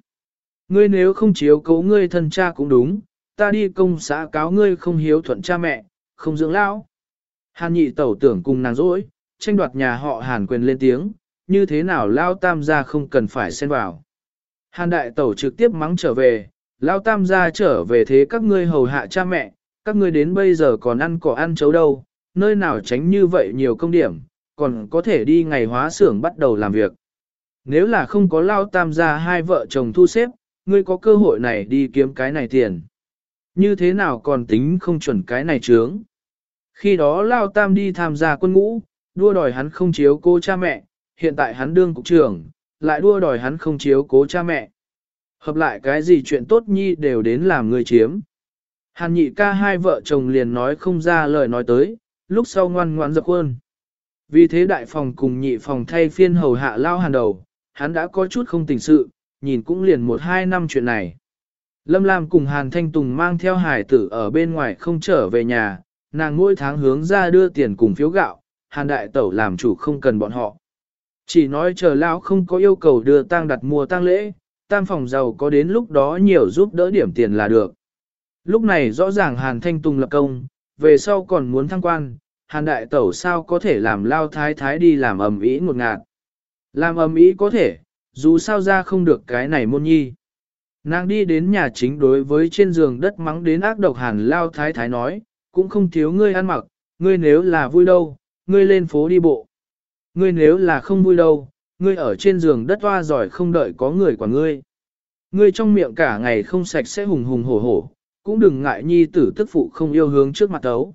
Ngươi nếu không chiếu cố ngươi thân cha cũng đúng, ta đi công xã cáo ngươi không hiếu thuận cha mẹ, không dưỡng lão. Hàn nhị tẩu tưởng cùng nàng dỗi, tranh đoạt nhà họ Hàn quyền lên tiếng, như thế nào lao tam gia không cần phải xen vào. Hàn đại tẩu trực tiếp mắng trở về, lao tam gia trở về thế các ngươi hầu hạ cha mẹ, các ngươi đến bây giờ còn ăn cỏ ăn chấu đâu, nơi nào tránh như vậy nhiều công điểm, còn có thể đi ngày hóa xưởng bắt đầu làm việc. Nếu là không có lao tam gia hai vợ chồng thu xếp, ngươi có cơ hội này đi kiếm cái này tiền. Như thế nào còn tính không chuẩn cái này trướng. Khi đó lao tam đi tham gia quân ngũ, đua đòi hắn không chiếu cố cha mẹ, hiện tại hắn đương cục trưởng, lại đua đòi hắn không chiếu cố cha mẹ. Hợp lại cái gì chuyện tốt nhi đều đến làm người chiếm. Hàn nhị ca hai vợ chồng liền nói không ra lời nói tới, lúc sau ngoan ngoãn dập khuôn. Vì thế đại phòng cùng nhị phòng thay phiên hầu hạ lao hàn đầu, hắn đã có chút không tình sự, nhìn cũng liền một hai năm chuyện này. Lâm Lam cùng Hàn Thanh Tùng mang theo hải tử ở bên ngoài không trở về nhà, nàng mỗi tháng hướng ra đưa tiền cùng phiếu gạo, Hàn Đại Tẩu làm chủ không cần bọn họ. Chỉ nói chờ lão không có yêu cầu đưa tang đặt mua tang lễ, tam phòng giàu có đến lúc đó nhiều giúp đỡ điểm tiền là được. Lúc này rõ ràng Hàn Thanh Tùng lập công, về sau còn muốn thăng quan, Hàn Đại Tẩu sao có thể làm lao thái thái đi làm ầm ĩ một ngạt. Làm ầm ĩ có thể, dù sao ra không được cái này môn nhi. Nàng đi đến nhà chính đối với trên giường đất mắng đến ác độc Hàn lao thái thái nói, cũng không thiếu ngươi ăn mặc, ngươi nếu là vui đâu, ngươi lên phố đi bộ. Ngươi nếu là không vui đâu, ngươi ở trên giường đất hoa giỏi không đợi có người quả ngươi. Ngươi trong miệng cả ngày không sạch sẽ hùng hùng hổ hổ, cũng đừng ngại nhi tử tức phụ không yêu hướng trước mặt tấu.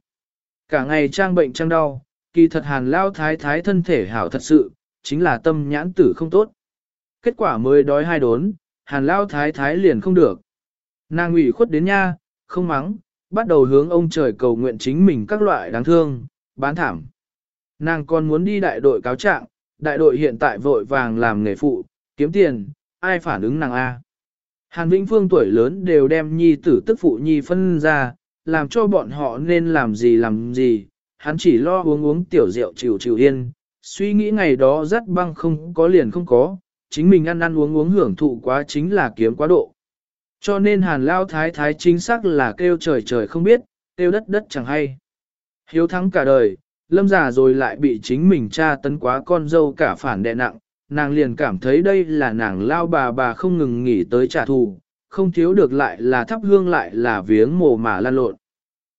Cả ngày trang bệnh trang đau, kỳ thật hàn lao thái thái thân thể hảo thật sự, chính là tâm nhãn tử không tốt. Kết quả mới đói hai đốn, hàn lao thái thái liền không được. Nàng ủy khuất đến nha, không mắng, bắt đầu hướng ông trời cầu nguyện chính mình các loại đáng thương, bán thảm. Nàng còn muốn đi đại đội cáo trạng, đại đội hiện tại vội vàng làm nghề phụ, kiếm tiền, ai phản ứng nàng A. Hàn Vĩnh Phương tuổi lớn đều đem nhi tử tức phụ nhi phân ra, làm cho bọn họ nên làm gì làm gì, hắn chỉ lo uống uống tiểu rượu chịu chịu yên, suy nghĩ ngày đó rất băng không có liền không có, chính mình ăn ăn uống uống hưởng thụ quá chính là kiếm quá độ. Cho nên hàn lao thái thái chính xác là kêu trời trời không biết, kêu đất đất chẳng hay. Hiếu thắng cả đời, lâm già rồi lại bị chính mình cha tấn quá con dâu cả phản đè nặng, nàng liền cảm thấy đây là nàng lao bà bà không ngừng nghỉ tới trả thù, không thiếu được lại là thắp hương lại là viếng mồ mà lan lộn.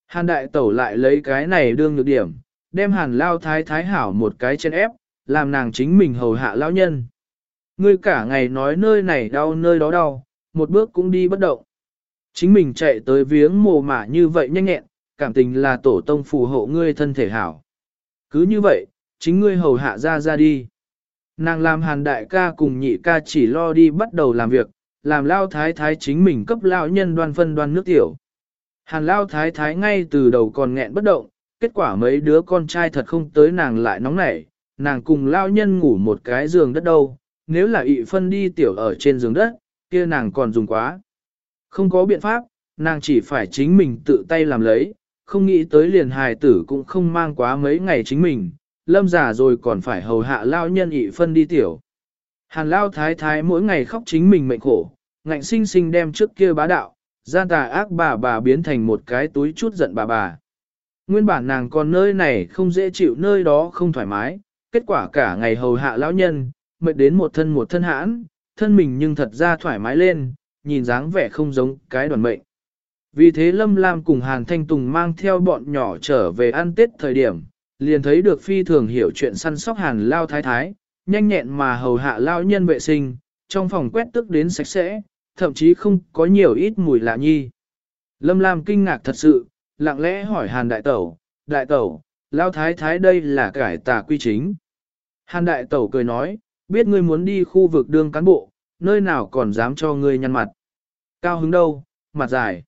Hàn đại tẩu lại lấy cái này đương nhược điểm, đem hàn lao thái thái hảo một cái chân ép, làm nàng chính mình hầu hạ lão nhân. Ngươi cả ngày nói nơi này đau nơi đó đau, một bước cũng đi bất động. Chính mình chạy tới viếng mồ mả như vậy nhanh nhẹn, cảm tình là tổ tông phù hộ ngươi thân thể hảo. Cứ như vậy, chính ngươi hầu hạ ra ra đi. Nàng làm hàn đại ca cùng nhị ca chỉ lo đi bắt đầu làm việc, làm lao thái thái chính mình cấp lao nhân đoan phân đoan nước tiểu. Hàn lao thái thái ngay từ đầu còn nghẹn bất động, kết quả mấy đứa con trai thật không tới nàng lại nóng nảy, nàng cùng lao nhân ngủ một cái giường đất đâu, nếu là ị phân đi tiểu ở trên giường đất, kia nàng còn dùng quá. Không có biện pháp, nàng chỉ phải chính mình tự tay làm lấy, không nghĩ tới liền hài tử cũng không mang quá mấy ngày chính mình, lâm già rồi còn phải hầu hạ lao nhân ị phân đi tiểu. Hàn lao thái thái mỗi ngày khóc chính mình mệnh khổ, ngạnh sinh sinh đem trước kia bá đạo, gian tà ác bà bà biến thành một cái túi chút giận bà bà. Nguyên bản nàng còn nơi này không dễ chịu nơi đó không thoải mái, kết quả cả ngày hầu hạ lão nhân, mệt đến một thân một thân hãn, thân mình nhưng thật ra thoải mái lên, nhìn dáng vẻ không giống cái đoàn mệnh. Vì thế Lâm Lam cùng Hàn Thanh Tùng mang theo bọn nhỏ trở về ăn Tết thời điểm, liền thấy được phi thường hiểu chuyện săn sóc Hàn Lao Thái Thái, nhanh nhẹn mà hầu hạ Lao nhân vệ sinh, trong phòng quét tức đến sạch sẽ, thậm chí không có nhiều ít mùi lạ nhi. Lâm Lam kinh ngạc thật sự, lặng lẽ hỏi Hàn Đại Tẩu, Đại Tẩu, Lao Thái Thái đây là cải tà quy chính. Hàn Đại Tẩu cười nói, biết ngươi muốn đi khu vực đương cán bộ, nơi nào còn dám cho ngươi nhăn mặt. Cao hứng đâu, mặt dài.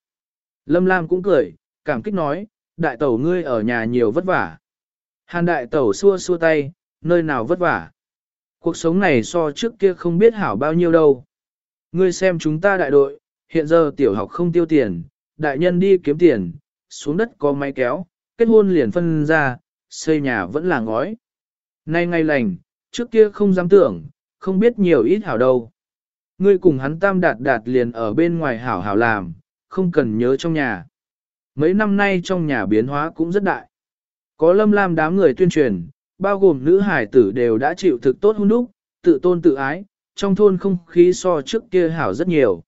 Lâm Lam cũng cười, cảm kích nói, đại tẩu ngươi ở nhà nhiều vất vả. Hàn đại tẩu xua xua tay, nơi nào vất vả. Cuộc sống này so trước kia không biết hảo bao nhiêu đâu. Ngươi xem chúng ta đại đội, hiện giờ tiểu học không tiêu tiền, đại nhân đi kiếm tiền, xuống đất có máy kéo, kết hôn liền phân ra, xây nhà vẫn là ngói. Nay ngay lành, trước kia không dám tưởng, không biết nhiều ít hảo đâu. Ngươi cùng hắn tam đạt đạt liền ở bên ngoài hảo hảo làm, không cần nhớ trong nhà. Mấy năm nay trong nhà biến hóa cũng rất đại. Có lâm lam đám người tuyên truyền, bao gồm nữ hải tử đều đã chịu thực tốt hôn đúc, tự tôn tự ái, trong thôn không khí so trước kia hảo rất nhiều.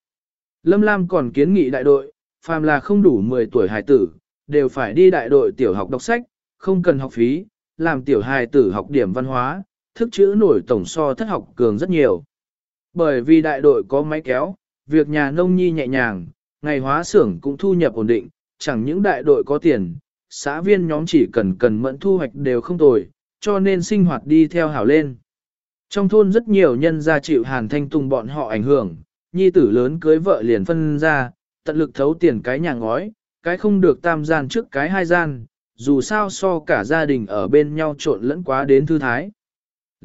Lâm Lam còn kiến nghị đại đội, phàm là không đủ 10 tuổi hải tử, đều phải đi đại đội tiểu học đọc sách, không cần học phí, làm tiểu hài tử học điểm văn hóa, thức chữ nổi tổng so thất học cường rất nhiều. Bởi vì đại đội có máy kéo, việc nhà nông nhi nhẹ nhàng, ngày hóa xưởng cũng thu nhập ổn định, chẳng những đại đội có tiền, xã viên nhóm chỉ cần cần mẫn thu hoạch đều không tồi, cho nên sinh hoạt đi theo hảo lên. Trong thôn rất nhiều nhân gia chịu hàn thanh tùng bọn họ ảnh hưởng, nhi tử lớn cưới vợ liền phân ra, tận lực thấu tiền cái nhà ngói, cái không được tam gian trước cái hai gian, dù sao so cả gia đình ở bên nhau trộn lẫn quá đến thư thái.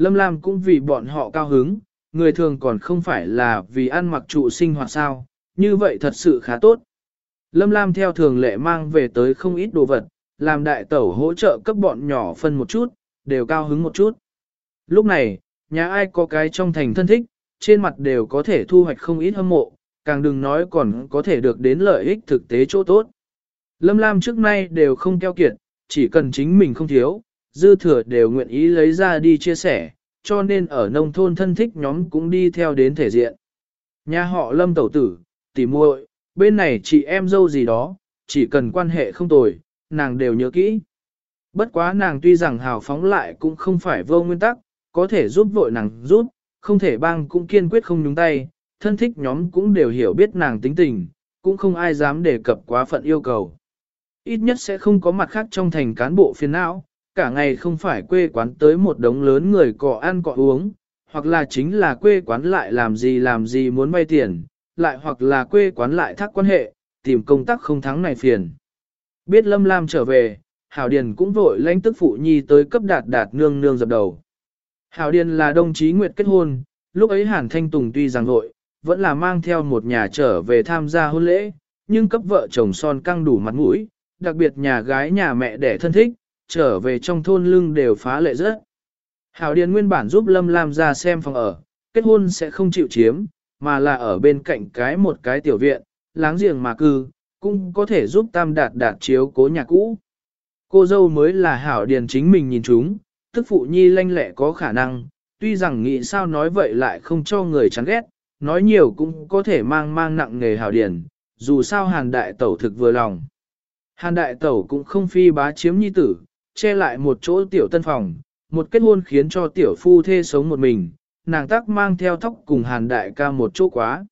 Lâm Lam cũng vì bọn họ cao hứng, người thường còn không phải là vì ăn mặc trụ sinh hoạt sao, như vậy thật sự khá tốt. Lâm Lam theo thường lệ mang về tới không ít đồ vật, làm đại tẩu hỗ trợ cấp bọn nhỏ phân một chút, đều cao hứng một chút. Lúc này, nhà ai có cái trong thành thân thích, trên mặt đều có thể thu hoạch không ít hâm mộ, càng đừng nói còn có thể được đến lợi ích thực tế chỗ tốt. Lâm Lam trước nay đều không keo kiệt, chỉ cần chính mình không thiếu, dư thừa đều nguyện ý lấy ra đi chia sẻ, cho nên ở nông thôn thân thích nhóm cũng đi theo đến thể diện. Nhà họ Lâm tẩu tử, tỉ muội, bên này chị em dâu gì đó, chỉ cần quan hệ không tồi, nàng đều nhớ kỹ. Bất quá nàng tuy rằng hào phóng lại cũng không phải vô nguyên tắc, có thể giúp vội nàng giúp, không thể bang cũng kiên quyết không nhúng tay, thân thích nhóm cũng đều hiểu biết nàng tính tình, cũng không ai dám đề cập quá phận yêu cầu. Ít nhất sẽ không có mặt khác trong thành cán bộ phiền não, cả ngày không phải quê quán tới một đống lớn người cọ ăn cọ uống, hoặc là chính là quê quán lại làm gì làm gì muốn vay tiền, lại hoặc là quê quán lại thác quan hệ, tìm công tác không thắng này phiền. Biết Lâm Lam trở về, Hảo Điền cũng vội lãnh tức phụ nhi tới cấp đạt đạt nương nương dập đầu. Hảo Điền là đồng chí Nguyệt kết hôn, lúc ấy Hàn Thanh Tùng tuy rằng vội, vẫn là mang theo một nhà trở về tham gia hôn lễ, nhưng cấp vợ chồng son căng đủ mặt mũi, đặc biệt nhà gái nhà mẹ đẻ thân thích, trở về trong thôn lưng đều phá lệ rất. Hảo Điền nguyên bản giúp Lâm Lam ra xem phòng ở, kết hôn sẽ không chịu chiếm, mà là ở bên cạnh cái một cái tiểu viện, láng giềng mà cư, cũng có thể giúp Tam Đạt đạt chiếu cố nhà cũ. Cô dâu mới là Hảo Điền chính mình nhìn chúng, tức phụ nhi lanh lẹ có khả năng, tuy rằng nghĩ sao nói vậy lại không cho người chán ghét, nói nhiều cũng có thể mang mang nặng nghề Hảo Điền, dù sao Hàn Đại Tẩu thực vừa lòng. Hàn Đại Tẩu cũng không phi bá chiếm nhi tử, che lại một chỗ tiểu tân phòng, một kết hôn khiến cho tiểu phu thê sống một mình, nàng tắc mang theo thóc cùng hàn đại ca một chỗ quá.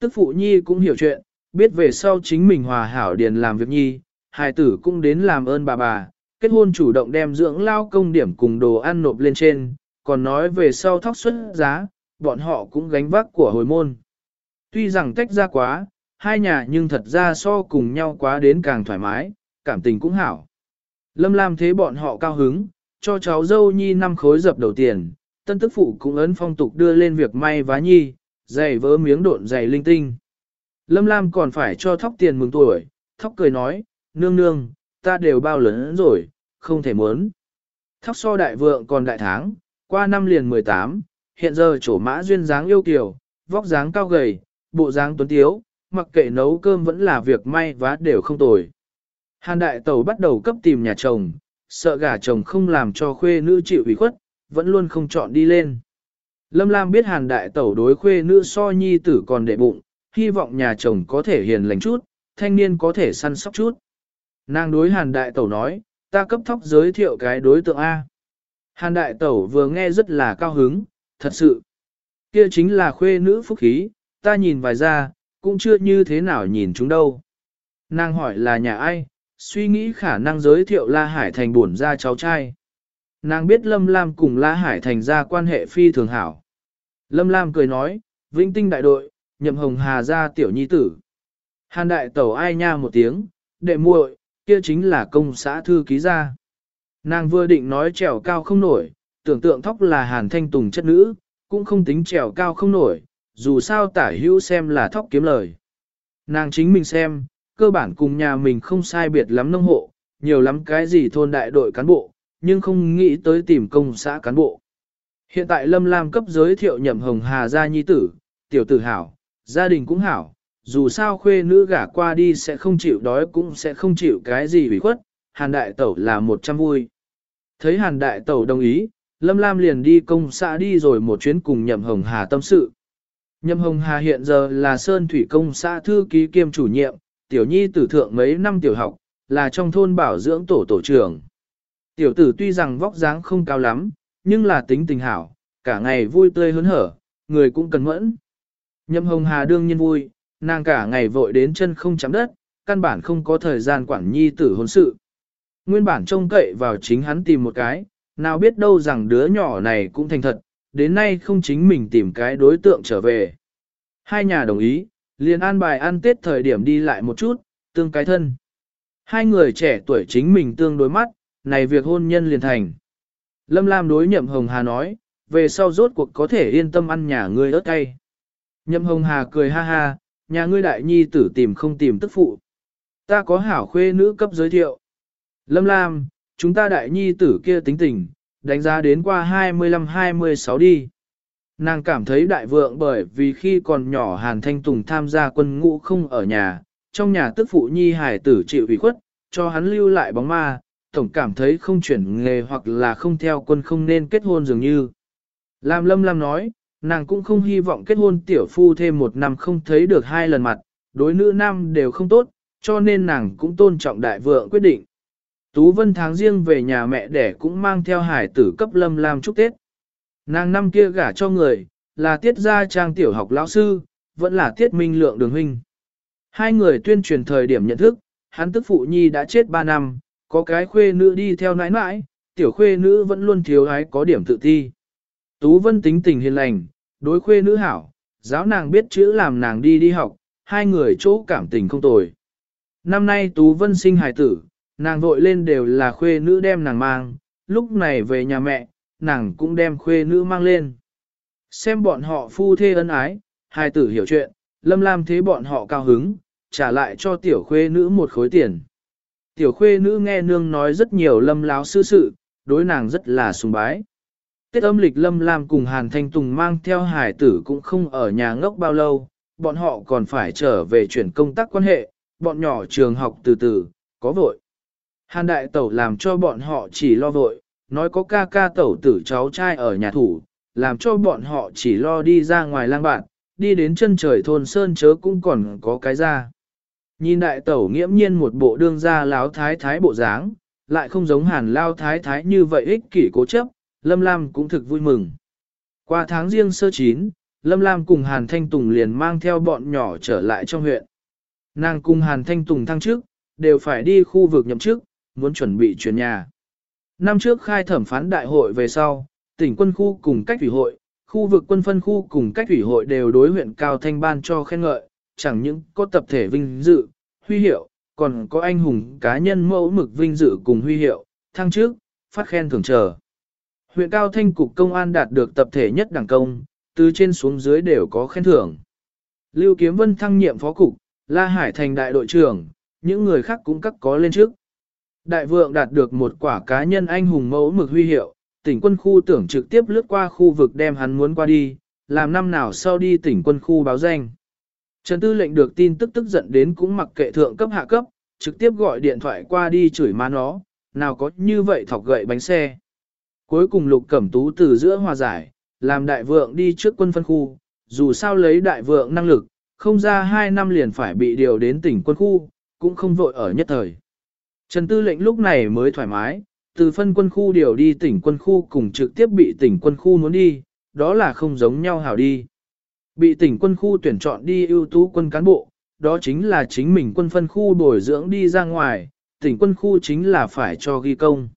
Tức phụ nhi cũng hiểu chuyện, biết về sau chính mình hòa hảo điền làm việc nhi, hài tử cũng đến làm ơn bà bà, kết hôn chủ động đem dưỡng lao công điểm cùng đồ ăn nộp lên trên, còn nói về sau thóc xuất giá, bọn họ cũng gánh vác của hồi môn. Tuy rằng tách ra quá, hai nhà nhưng thật ra so cùng nhau quá đến càng thoải mái, cảm tình cũng hảo. Lâm Lam thế bọn họ cao hứng, cho cháu dâu nhi năm khối dập đầu tiền, tân tức phụ cũng ấn phong tục đưa lên việc may vá nhi, giày vỡ miếng độn giày linh tinh. Lâm Lam còn phải cho thóc tiền mừng tuổi, thóc cười nói, nương nương, ta đều bao lớn rồi, không thể muốn. Thóc so đại vượng còn đại tháng, qua năm liền 18, hiện giờ chỗ mã duyên dáng yêu kiều, vóc dáng cao gầy, bộ dáng tuấn tiếu, mặc kệ nấu cơm vẫn là việc may vá đều không tồi. Hàn đại tẩu bắt đầu cấp tìm nhà chồng, sợ gả chồng không làm cho khuê nữ chịu ủy khuất, vẫn luôn không chọn đi lên. Lâm Lam biết hàn đại tẩu đối khuê nữ so nhi tử còn đệ bụng, hy vọng nhà chồng có thể hiền lành chút, thanh niên có thể săn sóc chút. Nàng đối hàn đại tẩu nói, ta cấp thóc giới thiệu cái đối tượng A. Hàn đại tẩu vừa nghe rất là cao hứng, thật sự. Kia chính là khuê nữ phúc khí, ta nhìn vài ra, cũng chưa như thế nào nhìn chúng đâu. Nàng hỏi là nhà ai, suy nghĩ khả năng giới thiệu La Hải Thành bổn ra cháu trai. Nàng biết Lâm Lam cùng La Hải Thành ra quan hệ phi thường hảo. Lâm Lam cười nói, vĩnh tinh đại đội, nhậm hồng hà ra tiểu nhi tử. Hàn đại tẩu ai nha một tiếng, đệ muội, kia chính là công xã thư ký gia. Nàng vừa định nói trèo cao không nổi, tưởng tượng thóc là hàn thanh tùng chất nữ, cũng không tính trèo cao không nổi, dù sao tả hữu xem là thóc kiếm lời. Nàng chính mình xem, cơ bản cùng nhà mình không sai biệt lắm nông hộ, nhiều lắm cái gì thôn đại đội cán bộ, nhưng không nghĩ tới tìm công xã cán bộ. Hiện tại Lâm Lam cấp giới thiệu nhậm hồng hà gia nhi tử, tiểu tử hảo, gia đình cũng hảo, dù sao khuê nữ gả qua đi sẽ không chịu đói cũng sẽ không chịu cái gì bị khuất, hàn đại tẩu là một trăm vui. Thấy hàn đại tẩu đồng ý, Lâm Lam liền đi công xã đi rồi một chuyến cùng nhậm hồng hà tâm sự. Nhậm hồng hà hiện giờ là Sơn Thủy công xã thư ký kiêm chủ nhiệm, tiểu nhi tử thượng mấy năm tiểu học, là trong thôn bảo dưỡng tổ tổ trưởng. Tiểu tử tuy rằng vóc dáng không cao lắm, nhưng là tính tình hảo, cả ngày vui tươi hớn hở, người cũng cần mẫn. Nhậm hồng hà đương nhiên vui, nàng cả ngày vội đến chân không chạm đất, căn bản không có thời gian quản nhi tử hôn sự. Nguyên bản trông cậy vào chính hắn tìm một cái, nào biết đâu rằng đứa nhỏ này cũng thành thật, đến nay không chính mình tìm cái đối tượng trở về. Hai nhà đồng ý, liền an bài ăn tết thời điểm đi lại một chút, tương cái thân. Hai người trẻ tuổi chính mình tương đối mắt, này việc hôn nhân liền thành. Lâm Lam đối nhậm Hồng Hà nói, về sau rốt cuộc có thể yên tâm ăn nhà ngươi ớt cay. Nhậm Hồng Hà cười ha ha, nhà ngươi đại nhi tử tìm không tìm tức phụ. Ta có hảo khuê nữ cấp giới thiệu. Lâm Lam, chúng ta đại nhi tử kia tính tình, đánh giá đến qua 25-26 đi. Nàng cảm thấy đại vượng bởi vì khi còn nhỏ Hàn Thanh Tùng tham gia quân ngũ không ở nhà, trong nhà tức phụ nhi hải tử chịu ủy khuất, cho hắn lưu lại bóng ma, tổng cảm thấy không chuyển nghề hoặc là không theo quân không nên kết hôn dường như. Lam Lâm Lam nói, nàng cũng không hy vọng kết hôn tiểu phu thêm một năm không thấy được hai lần mặt, đối nữ nam đều không tốt, cho nên nàng cũng tôn trọng đại vượng quyết định. Tú Vân tháng riêng về nhà mẹ đẻ cũng mang theo hải tử cấp Lâm Lam chúc Tết. Nàng năm kia gả cho người, là tiết gia trang tiểu học lão sư, vẫn là tiết minh lượng đường huynh. Hai người tuyên truyền thời điểm nhận thức, hắn tức phụ nhi đã chết ba năm, có cái khuê nữ đi theo nãi nãi, tiểu khuê nữ vẫn luôn thiếu ái có điểm tự ti. Tú Vân tính tình hiền lành, đối khuê nữ hảo, giáo nàng biết chữ làm nàng đi đi học, hai người chỗ cảm tình không tồi. Năm nay Tú Vân sinh hài tử, nàng vội lên đều là khuê nữ đem nàng mang, lúc này về nhà mẹ, nàng cũng đem khuê nữ mang lên. Xem bọn họ phu thê ân ái, hai tử hiểu chuyện, lâm lam thế bọn họ cao hứng, trả lại cho tiểu khuê nữ một khối tiền. Tiểu khuê nữ nghe nương nói rất nhiều lâm láo sư sự, đối nàng rất là sùng bái. Tết âm lịch lâm lam cùng Hàn Thanh Tùng mang theo hải tử cũng không ở nhà ngốc bao lâu, bọn họ còn phải trở về chuyển công tác quan hệ, bọn nhỏ trường học từ từ, có vội. Hàn đại tẩu làm cho bọn họ chỉ lo vội, nói có ca ca tẩu tử cháu trai ở nhà thủ, làm cho bọn họ chỉ lo đi ra ngoài lang bạn, đi đến chân trời thôn sơn chớ cũng còn có cái ra. Nhìn đại tẩu nghiễm nhiên một bộ đương gia láo thái thái bộ dáng, lại không giống hàn lao thái thái như vậy ích kỷ cố chấp, Lâm Lam cũng thực vui mừng. Qua tháng riêng sơ chín, Lâm Lam cùng Hàn Thanh Tùng liền mang theo bọn nhỏ trở lại trong huyện. Nàng cùng Hàn Thanh Tùng thăng trước, đều phải đi khu vực nhậm chức, muốn chuẩn bị chuyển nhà. Năm trước khai thẩm phán đại hội về sau, tỉnh quân khu cùng cách thủy hội, khu vực quân phân khu cùng cách thủy hội đều đối huyện Cao Thanh ban cho khen ngợi, chẳng những có tập thể vinh dự, huy hiệu, còn có anh hùng cá nhân mẫu mực vinh dự cùng huy hiệu, thăng trước, phát khen thưởng trở. Huyện Cao Thanh Cục Công an đạt được tập thể nhất đảng công, từ trên xuống dưới đều có khen thưởng. Lưu Kiếm Vân thăng nhiệm phó cục, La Hải thành đại đội trưởng, những người khác cũng cắt có lên trước. Đại vượng đạt được một quả cá nhân anh hùng mẫu mực huy hiệu, tỉnh quân khu tưởng trực tiếp lướt qua khu vực đem hắn muốn qua đi, làm năm nào sau đi tỉnh quân khu báo danh. Trần Tư lệnh được tin tức tức giận đến cũng mặc kệ thượng cấp hạ cấp, trực tiếp gọi điện thoại qua đi chửi má nó, nào có như vậy thọc gậy bánh xe. Cuối cùng lục cẩm tú từ giữa hòa giải, làm đại vượng đi trước quân phân khu, dù sao lấy đại vượng năng lực, không ra 2 năm liền phải bị điều đến tỉnh quân khu, cũng không vội ở nhất thời. Trần Tư lệnh lúc này mới thoải mái, từ phân quân khu điều đi tỉnh quân khu cùng trực tiếp bị tỉnh quân khu muốn đi, đó là không giống nhau hảo đi. Bị tỉnh quân khu tuyển chọn đi ưu tú quân cán bộ, đó chính là chính mình quân phân khu bồi dưỡng đi ra ngoài, tỉnh quân khu chính là phải cho ghi công.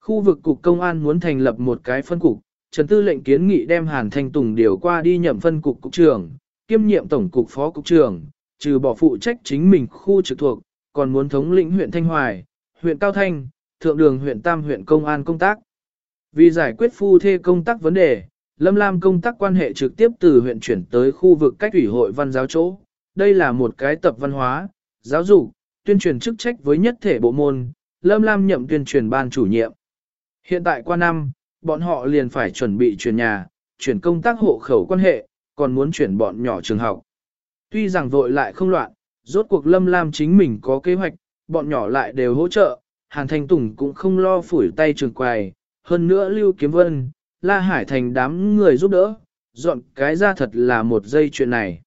Khu vực cục công an muốn thành lập một cái phân cục, Trần Tư lệnh kiến nghị đem Hàn Thanh Tùng điều qua đi nhậm phân cục cục trưởng, kiêm nhiệm tổng cục phó cục trưởng, trừ bỏ phụ trách chính mình khu trực thuộc, còn muốn thống lĩnh huyện Thanh Hoài, huyện Cao Thanh, thượng đường huyện Tam huyện công an công tác. Vì giải quyết phu thê công tác vấn đề, Lâm Lam công tác quan hệ trực tiếp từ huyện chuyển tới khu vực cách ủy hội văn giáo chỗ. Đây là một cái tập văn hóa, giáo dục, tuyên truyền chức trách với nhất thể bộ môn, Lâm Lam nhậm tuyên truyền ban chủ nhiệm. Hiện tại qua năm, bọn họ liền phải chuẩn bị chuyển nhà, chuyển công tác hộ khẩu quan hệ, còn muốn chuyển bọn nhỏ trường học. Tuy rằng vội lại không loạn, rốt cuộc Lâm Lam chính mình có kế hoạch, bọn nhỏ lại đều hỗ trợ, Hàn Thanh Tùng cũng không lo phủi tay trường quài, hơn nữa Lưu Kiếm Vân, La Hải Thành đám người giúp đỡ, dọn cái ra thật là một dây chuyện này.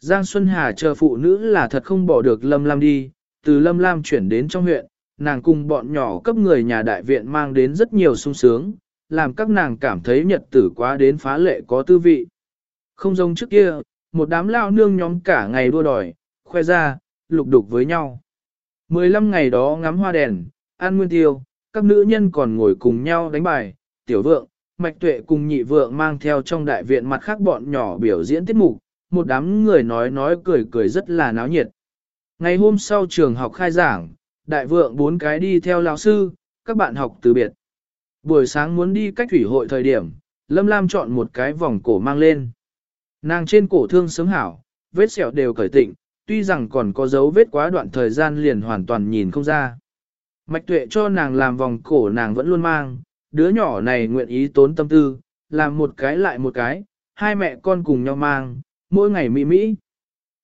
Giang Xuân Hà chờ phụ nữ là thật không bỏ được Lâm Lam đi, từ Lâm Lam chuyển đến trong huyện, nàng cùng bọn nhỏ cấp người nhà đại viện mang đến rất nhiều sung sướng, làm các nàng cảm thấy nhật tử quá đến phá lệ có tư vị. Không giống trước kia, một đám lao nương nhóm cả ngày đua đòi, khoe ra, lục đục với nhau. 15 ngày đó ngắm hoa đèn, ăn nguyên tiêu, các nữ nhân còn ngồi cùng nhau đánh bài, tiểu vượng, mạch tuệ cùng nhị vượng mang theo trong đại viện mặt khác bọn nhỏ biểu diễn tiết mục, một đám người nói nói cười cười rất là náo nhiệt. Ngày hôm sau trường học khai giảng, đại vượng bốn cái đi theo lão sư, các bạn học từ biệt. Buổi sáng muốn đi cách thủy hội thời điểm, Lâm Lam chọn một cái vòng cổ mang lên. Nàng trên cổ thương sớm hảo, vết sẹo đều cởi tịnh, tuy rằng còn có dấu vết quá đoạn thời gian liền hoàn toàn nhìn không ra. Mạch tuệ cho nàng làm vòng cổ nàng vẫn luôn mang, đứa nhỏ này nguyện ý tốn tâm tư, làm một cái lại một cái, hai mẹ con cùng nhau mang, mỗi ngày mỹ mỹ.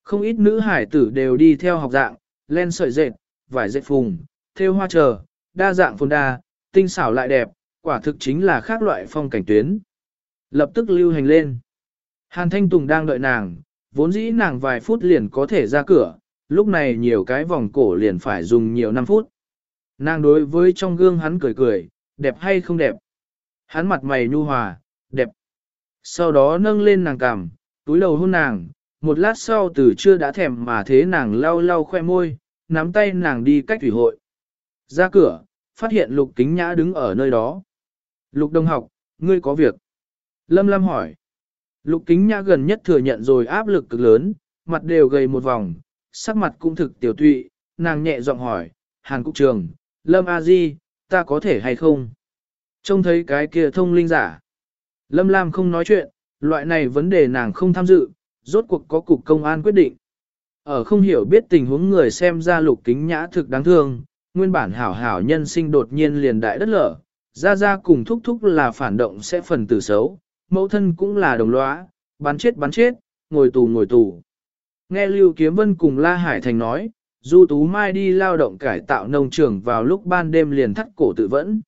Không ít nữ hải tử đều đi theo học dạng, len sợi dệt, vải dệt phùng, thêu hoa chờ, đa dạng phồn đa, tinh xảo lại đẹp, quả thực chính là khác loại phong cảnh tuyến. Lập tức lưu hành lên. Hàn Thanh Tùng đang đợi nàng, vốn dĩ nàng vài phút liền có thể ra cửa, lúc này nhiều cái vòng cổ liền phải dùng nhiều năm phút. Nàng đối với trong gương hắn cười cười, đẹp hay không đẹp. Hắn mặt mày nhu hòa, đẹp. Sau đó nâng lên nàng cằm, túi đầu hôn nàng, một lát sau từ chưa đã thèm mà thế nàng lau lau khoe môi, nắm tay nàng đi cách thủy hội. Ra cửa, phát hiện lục kính nhã đứng ở nơi đó. Lục đồng học, ngươi có việc. Lâm Lâm hỏi. Lục kính nhã gần nhất thừa nhận rồi áp lực cực lớn, mặt đều gầy một vòng, sắc mặt cũng thực tiểu tụy, nàng nhẹ giọng hỏi, Hàn Cục Trường, Lâm A Di, ta có thể hay không? Trông thấy cái kia thông linh giả. Lâm Lam không nói chuyện, loại này vấn đề nàng không tham dự, rốt cuộc có cục công an quyết định. Ở không hiểu biết tình huống người xem ra lục kính nhã thực đáng thương, nguyên bản hảo hảo nhân sinh đột nhiên liền đại đất lở, ra ra cùng thúc thúc là phản động sẽ phần tử xấu, mẫu thân cũng là đồng lõa, bắn chết bắn chết, ngồi tù ngồi tù. Nghe Lưu Kiếm Vân cùng La Hải Thành nói, Du Tú Mai đi lao động cải tạo nông trường vào lúc ban đêm liền thắt cổ tự vẫn.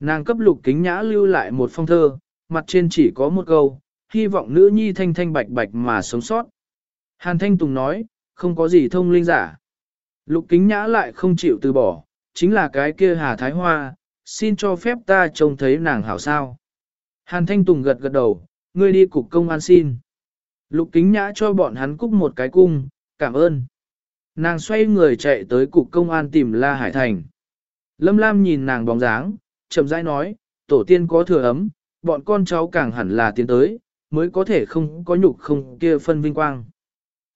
Nàng cấp lục kính nhã lưu lại một phong thơ, mặt trên chỉ có một câu, hy vọng nữ nhi thanh thanh bạch bạch mà sống sót. Hàn Thanh Tùng nói, không có gì thông linh giả. Lục kính nhã lại không chịu từ bỏ, chính là cái kia Hà Thái Hoa, xin cho phép ta trông thấy nàng hảo sao. Hàn Thanh Tùng gật gật đầu, ngươi đi cục công an xin. Lục kính nhã cho bọn hắn cúc một cái cung, cảm ơn. Nàng xoay người chạy tới cục công an tìm La Hải Thành. Lâm Lam nhìn nàng bóng dáng, chậm rãi nói, tổ tiên có thừa ấm, bọn con cháu càng hẳn là tiến tới, mới có thể không có nhục không kia phân vinh quang.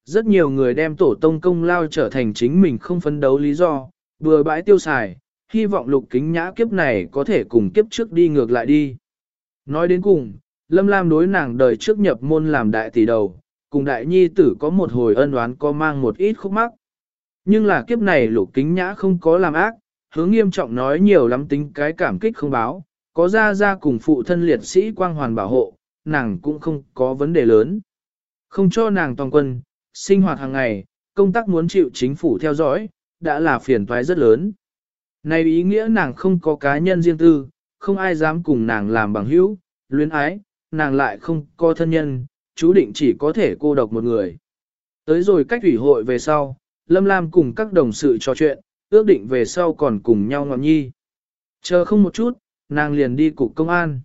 Rất nhiều người đem tổ tông công lao trở thành chính mình không phấn đấu lý do, vừa bãi tiêu xài, hy vọng lục kính nhã kiếp này có thể cùng kiếp trước đi ngược lại đi. Nói đến cùng, Lâm Lam đối nàng đời trước nhập môn làm đại tỷ đầu, cùng đại nhi tử có một hồi ân oán có mang một ít khúc mắc. Nhưng là kiếp này lục kính nhã không có làm ác, hướng nghiêm trọng nói nhiều lắm tính cái cảm kích không báo, có ra ra cùng phụ thân liệt sĩ quang hoàn bảo hộ, nàng cũng không có vấn đề lớn. Không cho nàng toàn quân, sinh hoạt hàng ngày, công tác muốn chịu chính phủ theo dõi, đã là phiền toái rất lớn. Này ý nghĩa nàng không có cá nhân riêng tư, không ai dám cùng nàng làm bằng hữu, luyến ái, nàng lại không có thân nhân, chú định chỉ có thể cô độc một người. Tới rồi cách ủy hội về sau, Lâm Lam cùng các đồng sự trò chuyện, ước định về sau còn cùng nhau ngọn nhi. Chờ không một chút, nàng liền đi cục công an.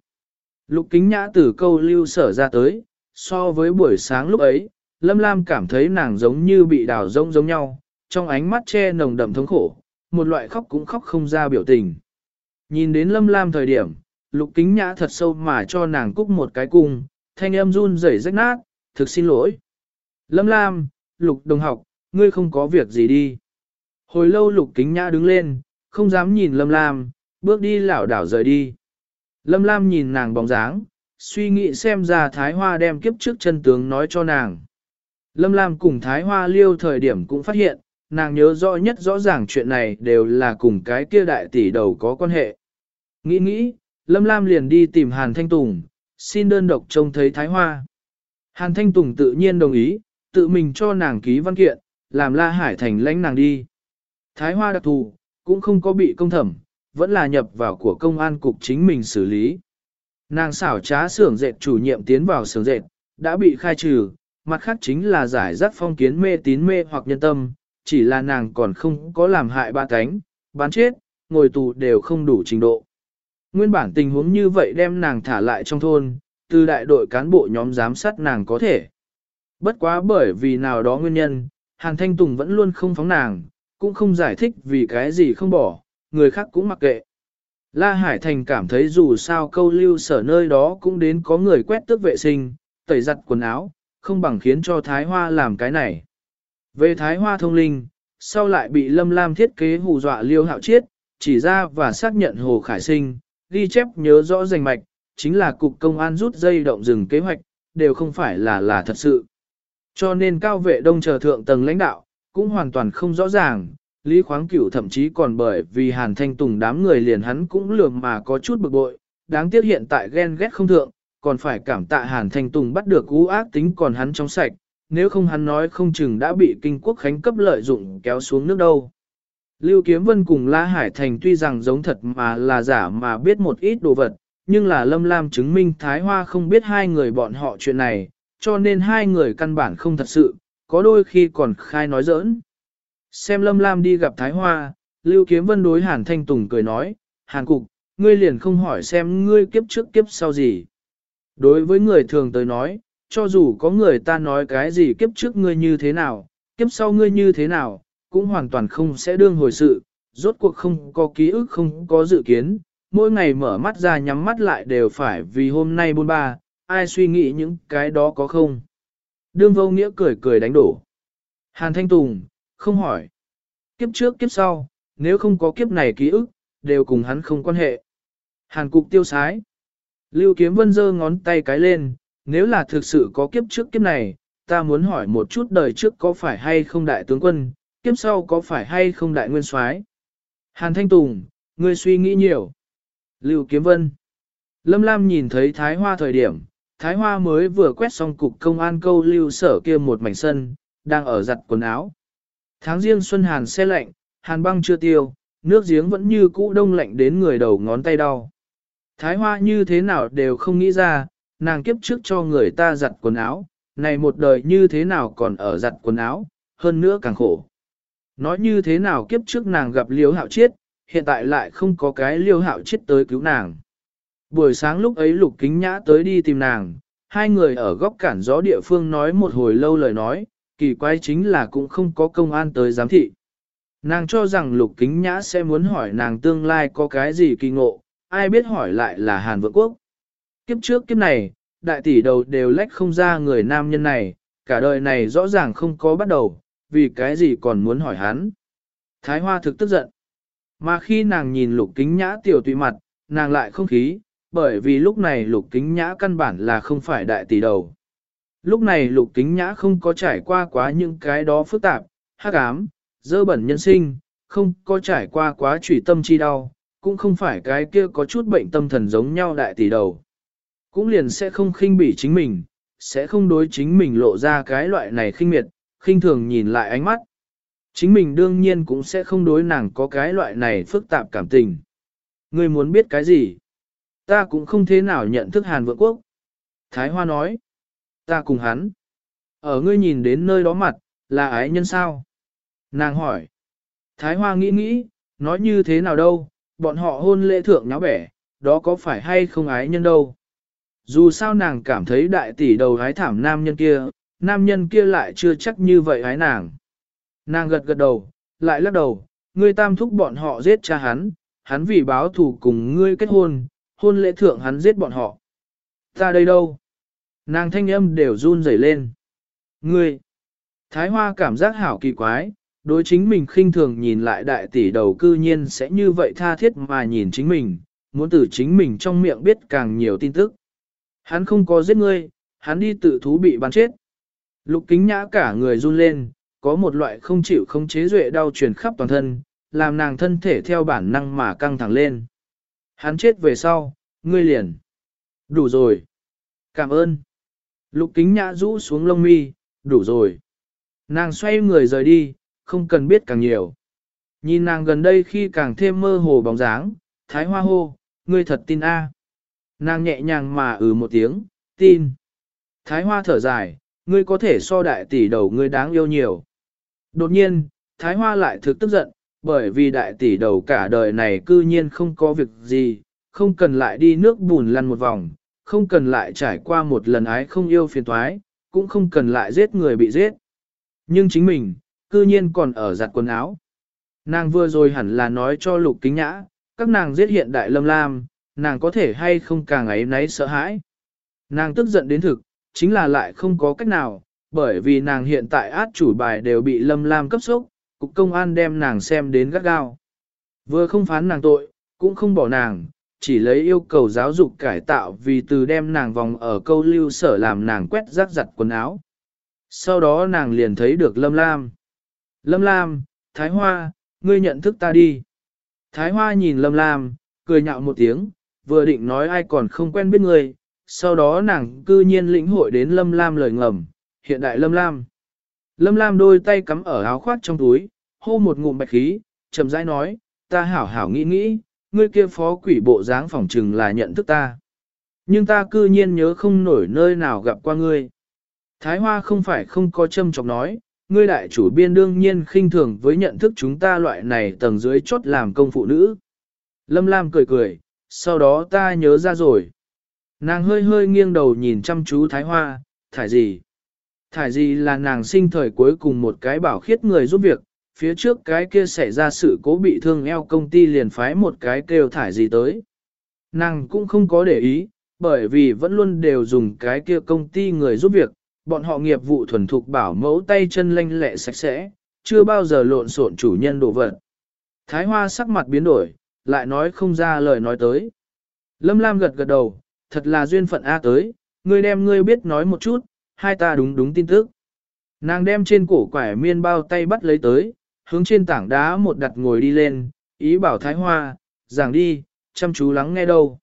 Lục kính nhã từ câu lưu sở ra tới, so với buổi sáng lúc ấy, Lâm Lam cảm thấy nàng giống như bị đào rông giống nhau, trong ánh mắt che nồng đậm thống khổ, một loại khóc cũng khóc không ra biểu tình. Nhìn đến Lâm Lam thời điểm, lục kính nhã thật sâu mà cho nàng cúc một cái cung, thanh âm run rẩy rách nát, thực xin lỗi. Lâm Lam, lục đồng học, ngươi không có việc gì đi. Hồi lâu lục kính nhã đứng lên, không dám nhìn Lâm Lam, bước đi lảo đảo rời đi. Lâm Lam nhìn nàng bóng dáng, suy nghĩ xem ra Thái Hoa đem kiếp trước chân tướng nói cho nàng. Lâm Lam cùng Thái Hoa liêu thời điểm cũng phát hiện, nàng nhớ rõ nhất rõ ràng chuyện này đều là cùng cái kia đại tỷ đầu có quan hệ. Nghĩ nghĩ, Lâm Lam liền đi tìm Hàn Thanh Tùng, xin đơn độc trông thấy Thái Hoa. Hàn Thanh Tùng tự nhiên đồng ý, tự mình cho nàng ký văn kiện, làm La Hải Thành lãnh nàng đi. Thái Hoa đặc thù, cũng không có bị công thẩm, vẫn là nhập vào của công an cục chính mình xử lý. Nàng xảo trá xưởng dệt chủ nhiệm tiến vào xưởng dệt, đã bị khai trừ, mặt khác chính là giải rác phong kiến mê tín mê hoặc nhân tâm, chỉ là nàng còn không có làm hại ba cánh, bán chết, ngồi tù đều không đủ trình độ. Nguyên bản tình huống như vậy đem nàng thả lại trong thôn, từ đại đội cán bộ nhóm giám sát nàng có thể. Bất quá bởi vì nào đó nguyên nhân, Hàn Thanh Tùng vẫn luôn không phóng nàng, cũng không giải thích vì cái gì không bỏ, người khác cũng mặc kệ. La Hải Thành cảm thấy dù sao câu lưu sở nơi đó cũng đến có người quét tước vệ sinh, tẩy giặt quần áo, không bằng khiến cho Thái Hoa làm cái này. Về Thái Hoa thông linh, sau lại bị Lâm Lam thiết kế hù dọa liêu hạo chiết, chỉ ra và xác nhận Hồ Khải Sinh, ghi chép nhớ rõ danh mạch, chính là cục công an rút dây động rừng kế hoạch, đều không phải là là thật sự. Cho nên cao vệ đông chờ thượng tầng lãnh đạo, cũng hoàn toàn không rõ ràng, Lý Khoáng Cửu thậm chí còn bởi vì Hàn Thanh Tùng đám người liền hắn cũng lường mà có chút bực bội, đáng tiếc hiện tại ghen ghét không thượng, còn phải cảm tạ Hàn Thanh Tùng bắt được cú ác tính còn hắn trong sạch, nếu không hắn nói không chừng đã bị kinh quốc khánh cấp lợi dụng kéo xuống nước đâu. Lưu Kiếm Vân cùng La Hải Thành tuy rằng giống thật mà là giả mà biết một ít đồ vật, nhưng là Lâm Lam chứng minh Thái Hoa không biết hai người bọn họ chuyện này, cho nên hai người căn bản không thật sự, có đôi khi còn khai nói giỡn. Xem Lâm Lam đi gặp Thái Hoa, Lưu Kiếm Vân đối Hàn Thanh Tùng cười nói, Hàn Cục, ngươi liền không hỏi xem ngươi kiếp trước kiếp sau gì. Đối với người thường tới nói, cho dù có người ta nói cái gì kiếp trước ngươi như thế nào, kiếp sau ngươi như thế nào, cũng hoàn toàn không sẽ đương hồi sự, rốt cuộc không có ký ức không có dự kiến, mỗi ngày mở mắt ra nhắm mắt lại đều phải vì hôm nay buôn ba, ai suy nghĩ những cái đó có không. Đương vô nghĩa cười cười đánh đổ. Hàn Thanh Tùng, không hỏi. Kiếp trước kiếp sau, nếu không có kiếp này ký ức, đều cùng hắn không quan hệ. Hàn cục tiêu sái. Lưu Kiếm Vân giơ ngón tay cái lên, nếu là thực sự có kiếp trước kiếp này, ta muốn hỏi một chút đời trước có phải hay không đại tướng quân, kiếp sau có phải hay không đại nguyên soái. Hàn Thanh Tùng, ngươi suy nghĩ nhiều. Lưu Kiếm Vân. Lâm Lam nhìn thấy Thái Hoa thời điểm, Thái Hoa mới vừa quét xong cục công an câu lưu sở kia một mảnh sân, đang ở giặt quần áo. Tháng riêng xuân hàn xe lạnh, hàn băng chưa tiêu, nước giếng vẫn như cũ đông lạnh đến người đầu ngón tay đau. Thái Hoa như thế nào đều không nghĩ ra, nàng kiếp trước cho người ta giặt quần áo, này một đời như thế nào còn ở giặt quần áo, hơn nữa càng khổ. Nói như thế nào kiếp trước nàng gặp liêu hạo chiết, hiện tại lại không có cái liêu hạo chiết tới cứu nàng. Buổi sáng lúc ấy lục kính nhã tới đi tìm nàng, hai người ở góc cản gió địa phương nói một hồi lâu lời nói, kỳ quái chính là cũng không có công an tới giám thị. Nàng cho rằng lục kính nhã sẽ muốn hỏi nàng tương lai có cái gì kỳ ngộ, ai biết hỏi lại là Hàn Vượng Quốc. Kiếp trước kiếp này, đại tỷ đầu đều lách không ra người nam nhân này, cả đời này rõ ràng không có bắt đầu, vì cái gì còn muốn hỏi hắn. Thái Hoa thực tức giận. Mà khi nàng nhìn lục kính nhã tiểu tùy mặt, nàng lại không khí, bởi vì lúc này lục kính nhã căn bản là không phải đại tỷ đầu. Lúc này lục kính nhã không có trải qua quá những cái đó phức tạp, hắc ám, dơ bẩn nhân sinh, không có trải qua quá trùy tâm chi đau, cũng không phải cái kia có chút bệnh tâm thần giống nhau đại tỷ đầu. Cũng liền sẽ không khinh bỉ chính mình, sẽ không đối chính mình lộ ra cái loại này khinh miệt, khinh thường nhìn lại ánh mắt. Chính mình đương nhiên cũng sẽ không đối nàng có cái loại này phức tạp cảm tình. Ngươi muốn biết cái gì? Ta cũng không thế nào nhận thức Hàn Vượng Quốc. Thái Hoa nói. Ta cùng hắn. Ở ngươi nhìn đến nơi đó mặt, là ái nhân sao? Nàng hỏi. Thái Hoa nghĩ nghĩ, nói như thế nào đâu, bọn họ hôn lễ thượng nháo bẻ, đó có phải hay không ái nhân đâu. Dù sao nàng cảm thấy đại tỷ đầu hái thảm nam nhân kia, nam nhân kia lại chưa chắc như vậy hái nàng. Nàng gật gật đầu, lại lắc đầu, ngươi tam thúc bọn họ giết cha hắn, hắn vì báo thù cùng ngươi kết hôn, hôn lễ thượng hắn giết bọn họ. Ta đây đâu? Nàng thanh âm đều run rẩy lên. Ngươi! Thái Hoa cảm giác hảo kỳ quái, đối chính mình khinh thường nhìn lại đại tỷ đầu cư nhiên sẽ như vậy tha thiết mà nhìn chính mình, muốn từ chính mình trong miệng biết càng nhiều tin tức. Hắn không có giết ngươi, hắn đi tự thú bị bắn chết. Lục kính nhã cả người run lên, có một loại không chịu không chế duệ đau truyền khắp toàn thân, làm nàng thân thể theo bản năng mà căng thẳng lên. Hắn chết về sau, ngươi liền. Đủ rồi. Cảm ơn. Lục kính nhã rũ xuống lông mi, đủ rồi. Nàng xoay người rời đi, không cần biết càng nhiều. Nhìn nàng gần đây khi càng thêm mơ hồ bóng dáng, thái hoa hô, ngươi thật tin a? Nàng nhẹ nhàng mà ừ một tiếng, tin. Thái hoa thở dài, ngươi có thể so đại tỷ đầu ngươi đáng yêu nhiều. Đột nhiên, Thái hoa lại thực tức giận, bởi vì đại tỷ đầu cả đời này cư nhiên không có việc gì, không cần lại đi nước bùn lăn một vòng, không cần lại trải qua một lần ái không yêu phiền thoái, cũng không cần lại giết người bị giết. Nhưng chính mình, cư nhiên còn ở giặt quần áo. Nàng vừa rồi hẳn là nói cho lục kính nhã, các nàng giết hiện đại lâm lam, nàng có thể hay không càng ấy nấy sợ hãi. Nàng tức giận đến thực, chính là lại không có cách nào, bởi vì nàng hiện tại át chủ bài đều bị lâm lam cấp sốc, cục công an đem nàng xem đến gắt gao. Vừa không phán nàng tội, cũng không bỏ nàng, chỉ lấy yêu cầu giáo dục cải tạo vì từ đem nàng vòng ở câu lưu sở làm nàng quét rác giặt quần áo. Sau đó nàng liền thấy được Lâm Lam. Lâm Lam, Thái Hoa, ngươi nhận thức ta đi. Thái Hoa nhìn Lâm Lam, cười nhạo một tiếng, vừa định nói ai còn không quen biết người, sau đó nàng cư nhiên lĩnh hội đến Lâm Lam lời ngầm, hiện đại Lâm Lam. Lâm Lam đôi tay cắm ở áo khoác trong túi, hô một ngụm bạch khí, chậm rãi nói, ta hảo hảo nghĩ nghĩ, ngươi kia phó quỷ bộ dáng phỏng trừng là nhận thức ta. Nhưng ta cư nhiên nhớ không nổi nơi nào gặp qua ngươi. Thái Hoa không phải không có châm chọc nói, ngươi đại chủ biên đương nhiên khinh thường với nhận thức chúng ta loại này tầng dưới chốt làm công phụ nữ. Lâm Lam cười cười, sau đó ta nhớ ra rồi. Nàng hơi hơi nghiêng đầu nhìn chăm chú Thái Hoa, thải gì? Thải gì là nàng sinh thời cuối cùng một cái bảo khiết người giúp việc, phía trước cái kia xảy ra sự cố bị thương eo công ty liền phái một cái kêu thải gì tới. Nàng cũng không có để ý, bởi vì vẫn luôn đều dùng cái kia công ty người giúp việc, bọn họ nghiệp vụ thuần thục bảo mẫu tay chân lanh lẹ sạch sẽ, chưa bao giờ lộn xộn chủ nhân đồ vật. Thái Hoa sắc mặt biến đổi, lại nói không ra lời nói tới. Lâm Lam gật gật đầu, thật là duyên phận A tới, ngươi đem ngươi biết nói một chút, hai ta đúng đúng tin tức. Nàng đem trên cổ quải miên bao tay bắt lấy tới, hướng trên tảng đá một đặt ngồi đi lên, ý bảo Thái Hoa, giảng đi, chăm chú lắng nghe đâu.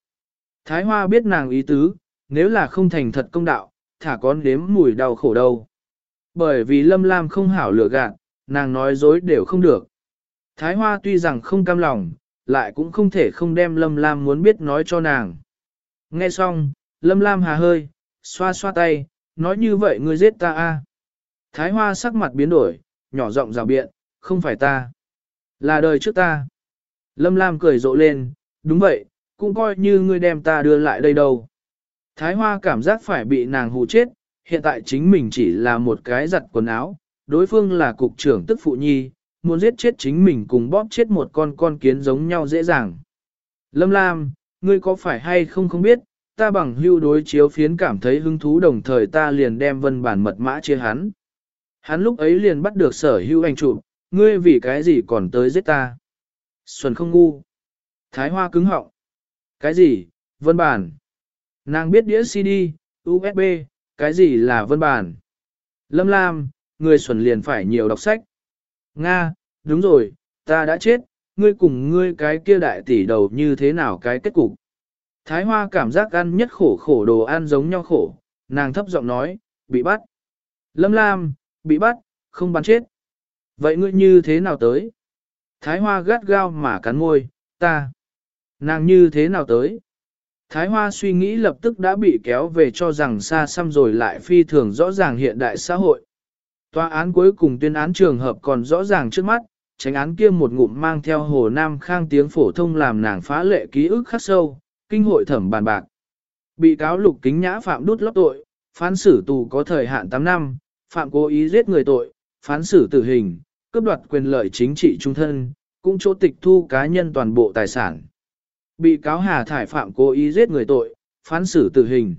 Thái Hoa biết nàng ý tứ, nếu là không thành thật công đạo, thả con đếm mùi đau khổ đâu. Bởi vì Lâm Lam không hảo lựa gạn, nàng nói dối đều không được. Thái Hoa tuy rằng không cam lòng, lại cũng không thể không đem Lâm Lam muốn biết nói cho nàng. Nghe xong, Lâm Lam hà hơi, xoa xoa tay, nói như vậy ngươi giết ta a. Thái Hoa sắc mặt biến đổi, nhỏ giọng rào biện, không phải ta. Là đời trước ta. Lâm Lam cười rộ lên, đúng vậy, cũng coi như ngươi đem ta đưa lại đây đâu. Thái Hoa cảm giác phải bị nàng hù chết, hiện tại chính mình chỉ là một cái giặt quần áo, đối phương là cục trưởng tức phụ nhi, muốn giết chết chính mình cùng bóp chết một con con kiến giống nhau dễ dàng. Lâm Lam, ngươi có phải hay không không biết, ta bằng hưu đối chiếu phiến cảm thấy hứng thú đồng thời ta liền đem vân bản mật mã chia hắn. Hắn lúc ấy liền bắt được sở hưu anh chụp, ngươi vì cái gì còn tới giết ta. Xuân không ngu. Thái hoa cứng họng. Cái gì, vân bản. Nàng biết đĩa CD, USB, cái gì là vân bản. Lâm Lam, người xuẩn liền phải nhiều đọc sách. Nga, đúng rồi, ta đã chết, ngươi cùng ngươi cái kia đại tỷ đầu như thế nào cái kết cục. Thái Hoa cảm giác ăn nhất khổ khổ đồ ăn giống nhau khổ, nàng thấp giọng nói, bị bắt. Lâm Lam, bị bắt, không bắn chết. Vậy ngươi như thế nào tới? Thái Hoa gắt gao mà cắn môi, ta. Nàng như thế nào tới? Thái Hoa suy nghĩ lập tức đã bị kéo về cho rằng xa xăm rồi lại phi thường rõ ràng hiện đại xã hội. Tòa án cuối cùng tuyên án trường hợp còn rõ ràng trước mắt, tránh án kia một ngụm mang theo Hồ Nam Khang tiếng phổ thông làm nàng phá lệ ký ức khắc sâu, kinh hội thẩm bàn bạc. Bị cáo lục kính nhã phạm đút lót tội, phán xử tù có thời hạn 8 năm, phạm cố ý giết người tội, phán xử tử hình, cướp đoạt quyền lợi chính trị trung thân, cũng chỗ tịch thu cá nhân toàn bộ tài sản. Bị cáo Hà Thải phạm cố ý giết người tội, phán xử tử hình.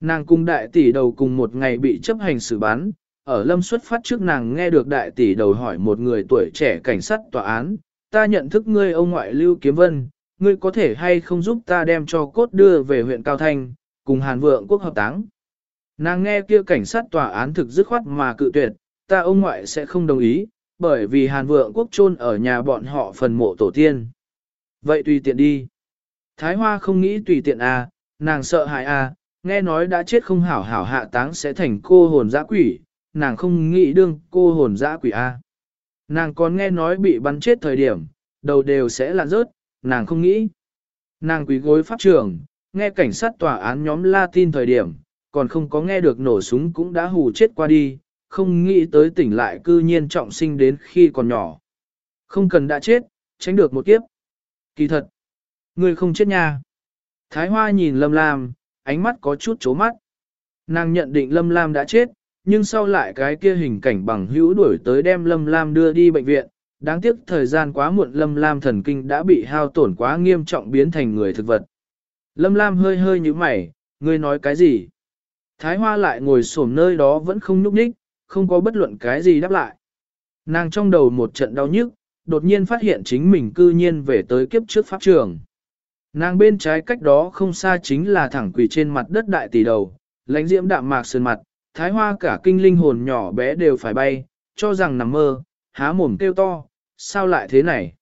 Nàng cung đại tỷ đầu cùng một ngày bị chấp hành xử bán, ở lâm xuất phát trước nàng nghe được đại tỷ đầu hỏi một người tuổi trẻ cảnh sát tòa án, ta nhận thức ngươi ông ngoại Lưu Kiếm Vân, ngươi có thể hay không giúp ta đem cho cốt đưa về huyện Cao Thanh, cùng Hàn Vượng quốc hợp táng. Nàng nghe kia cảnh sát tòa án thực dứt khoát mà cự tuyệt, ta ông ngoại sẽ không đồng ý, bởi vì Hàn Vượng quốc chôn ở nhà bọn họ phần mộ tổ tiên. Vậy tùy tiện đi. Thái Hoa không nghĩ tùy tiện à, nàng sợ hại à, nghe nói đã chết không hảo hảo hạ táng sẽ thành cô hồn dã quỷ, nàng không nghĩ đương cô hồn dã quỷ a. Nàng còn nghe nói bị bắn chết thời điểm, đầu đều sẽ lạn rớt, nàng không nghĩ. Nàng quỷ gối pháp trường, nghe cảnh sát tòa án nhóm Latin thời điểm, còn không có nghe được nổ súng cũng đã hù chết qua đi, không nghĩ tới tỉnh lại cư nhiên trọng sinh đến khi còn nhỏ. Không cần đã chết, tránh được một kiếp. Kỳ thật, người không chết nha. Thái Hoa nhìn Lâm Lam, ánh mắt có chút chố mắt. Nàng nhận định Lâm Lam đã chết, nhưng sau lại cái kia hình cảnh bằng hữu đuổi tới đem Lâm Lam đưa đi bệnh viện, đáng tiếc thời gian quá muộn Lâm Lam thần kinh đã bị hao tổn quá nghiêm trọng biến thành người thực vật. Lâm Lam hơi hơi như mày, ngươi nói cái gì? Thái Hoa lại ngồi xổm nơi đó vẫn không nhúc nhích, không có bất luận cái gì đáp lại. Nàng trong đầu một trận đau nhức, đột nhiên phát hiện chính mình cư nhiên về tới kiếp trước pháp trường. Nàng bên trái cách đó không xa chính là thẳng quỳ trên mặt đất đại tỷ đầu, lãnh diễm đạm mạc sơn mặt, thái hoa cả kinh linh hồn nhỏ bé đều phải bay, cho rằng nằm mơ, há mồm kêu to, sao lại thế này?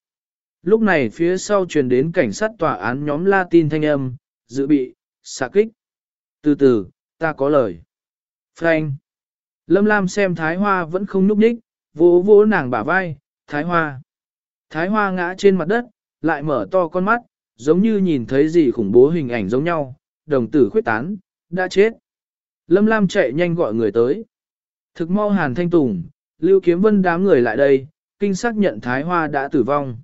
Lúc này phía sau truyền đến cảnh sát tòa án nhóm Latin thanh âm, dự bị, xạ kích. Từ từ, ta có lời. Frank. Lâm Lam xem Thái Hoa vẫn không núp nhích, vỗ vỗ nàng bả vai, Thái Hoa. Thái Hoa ngã trên mặt đất, lại mở to con mắt, giống như nhìn thấy gì khủng bố hình ảnh giống nhau, đồng tử khuyết tán, đã chết. Lâm Lam chạy nhanh gọi người tới. Thực mau Hàn Thanh Tùng, Lưu Kiếm Vân đám người lại đây, kinh xác nhận Thái Hoa đã tử vong.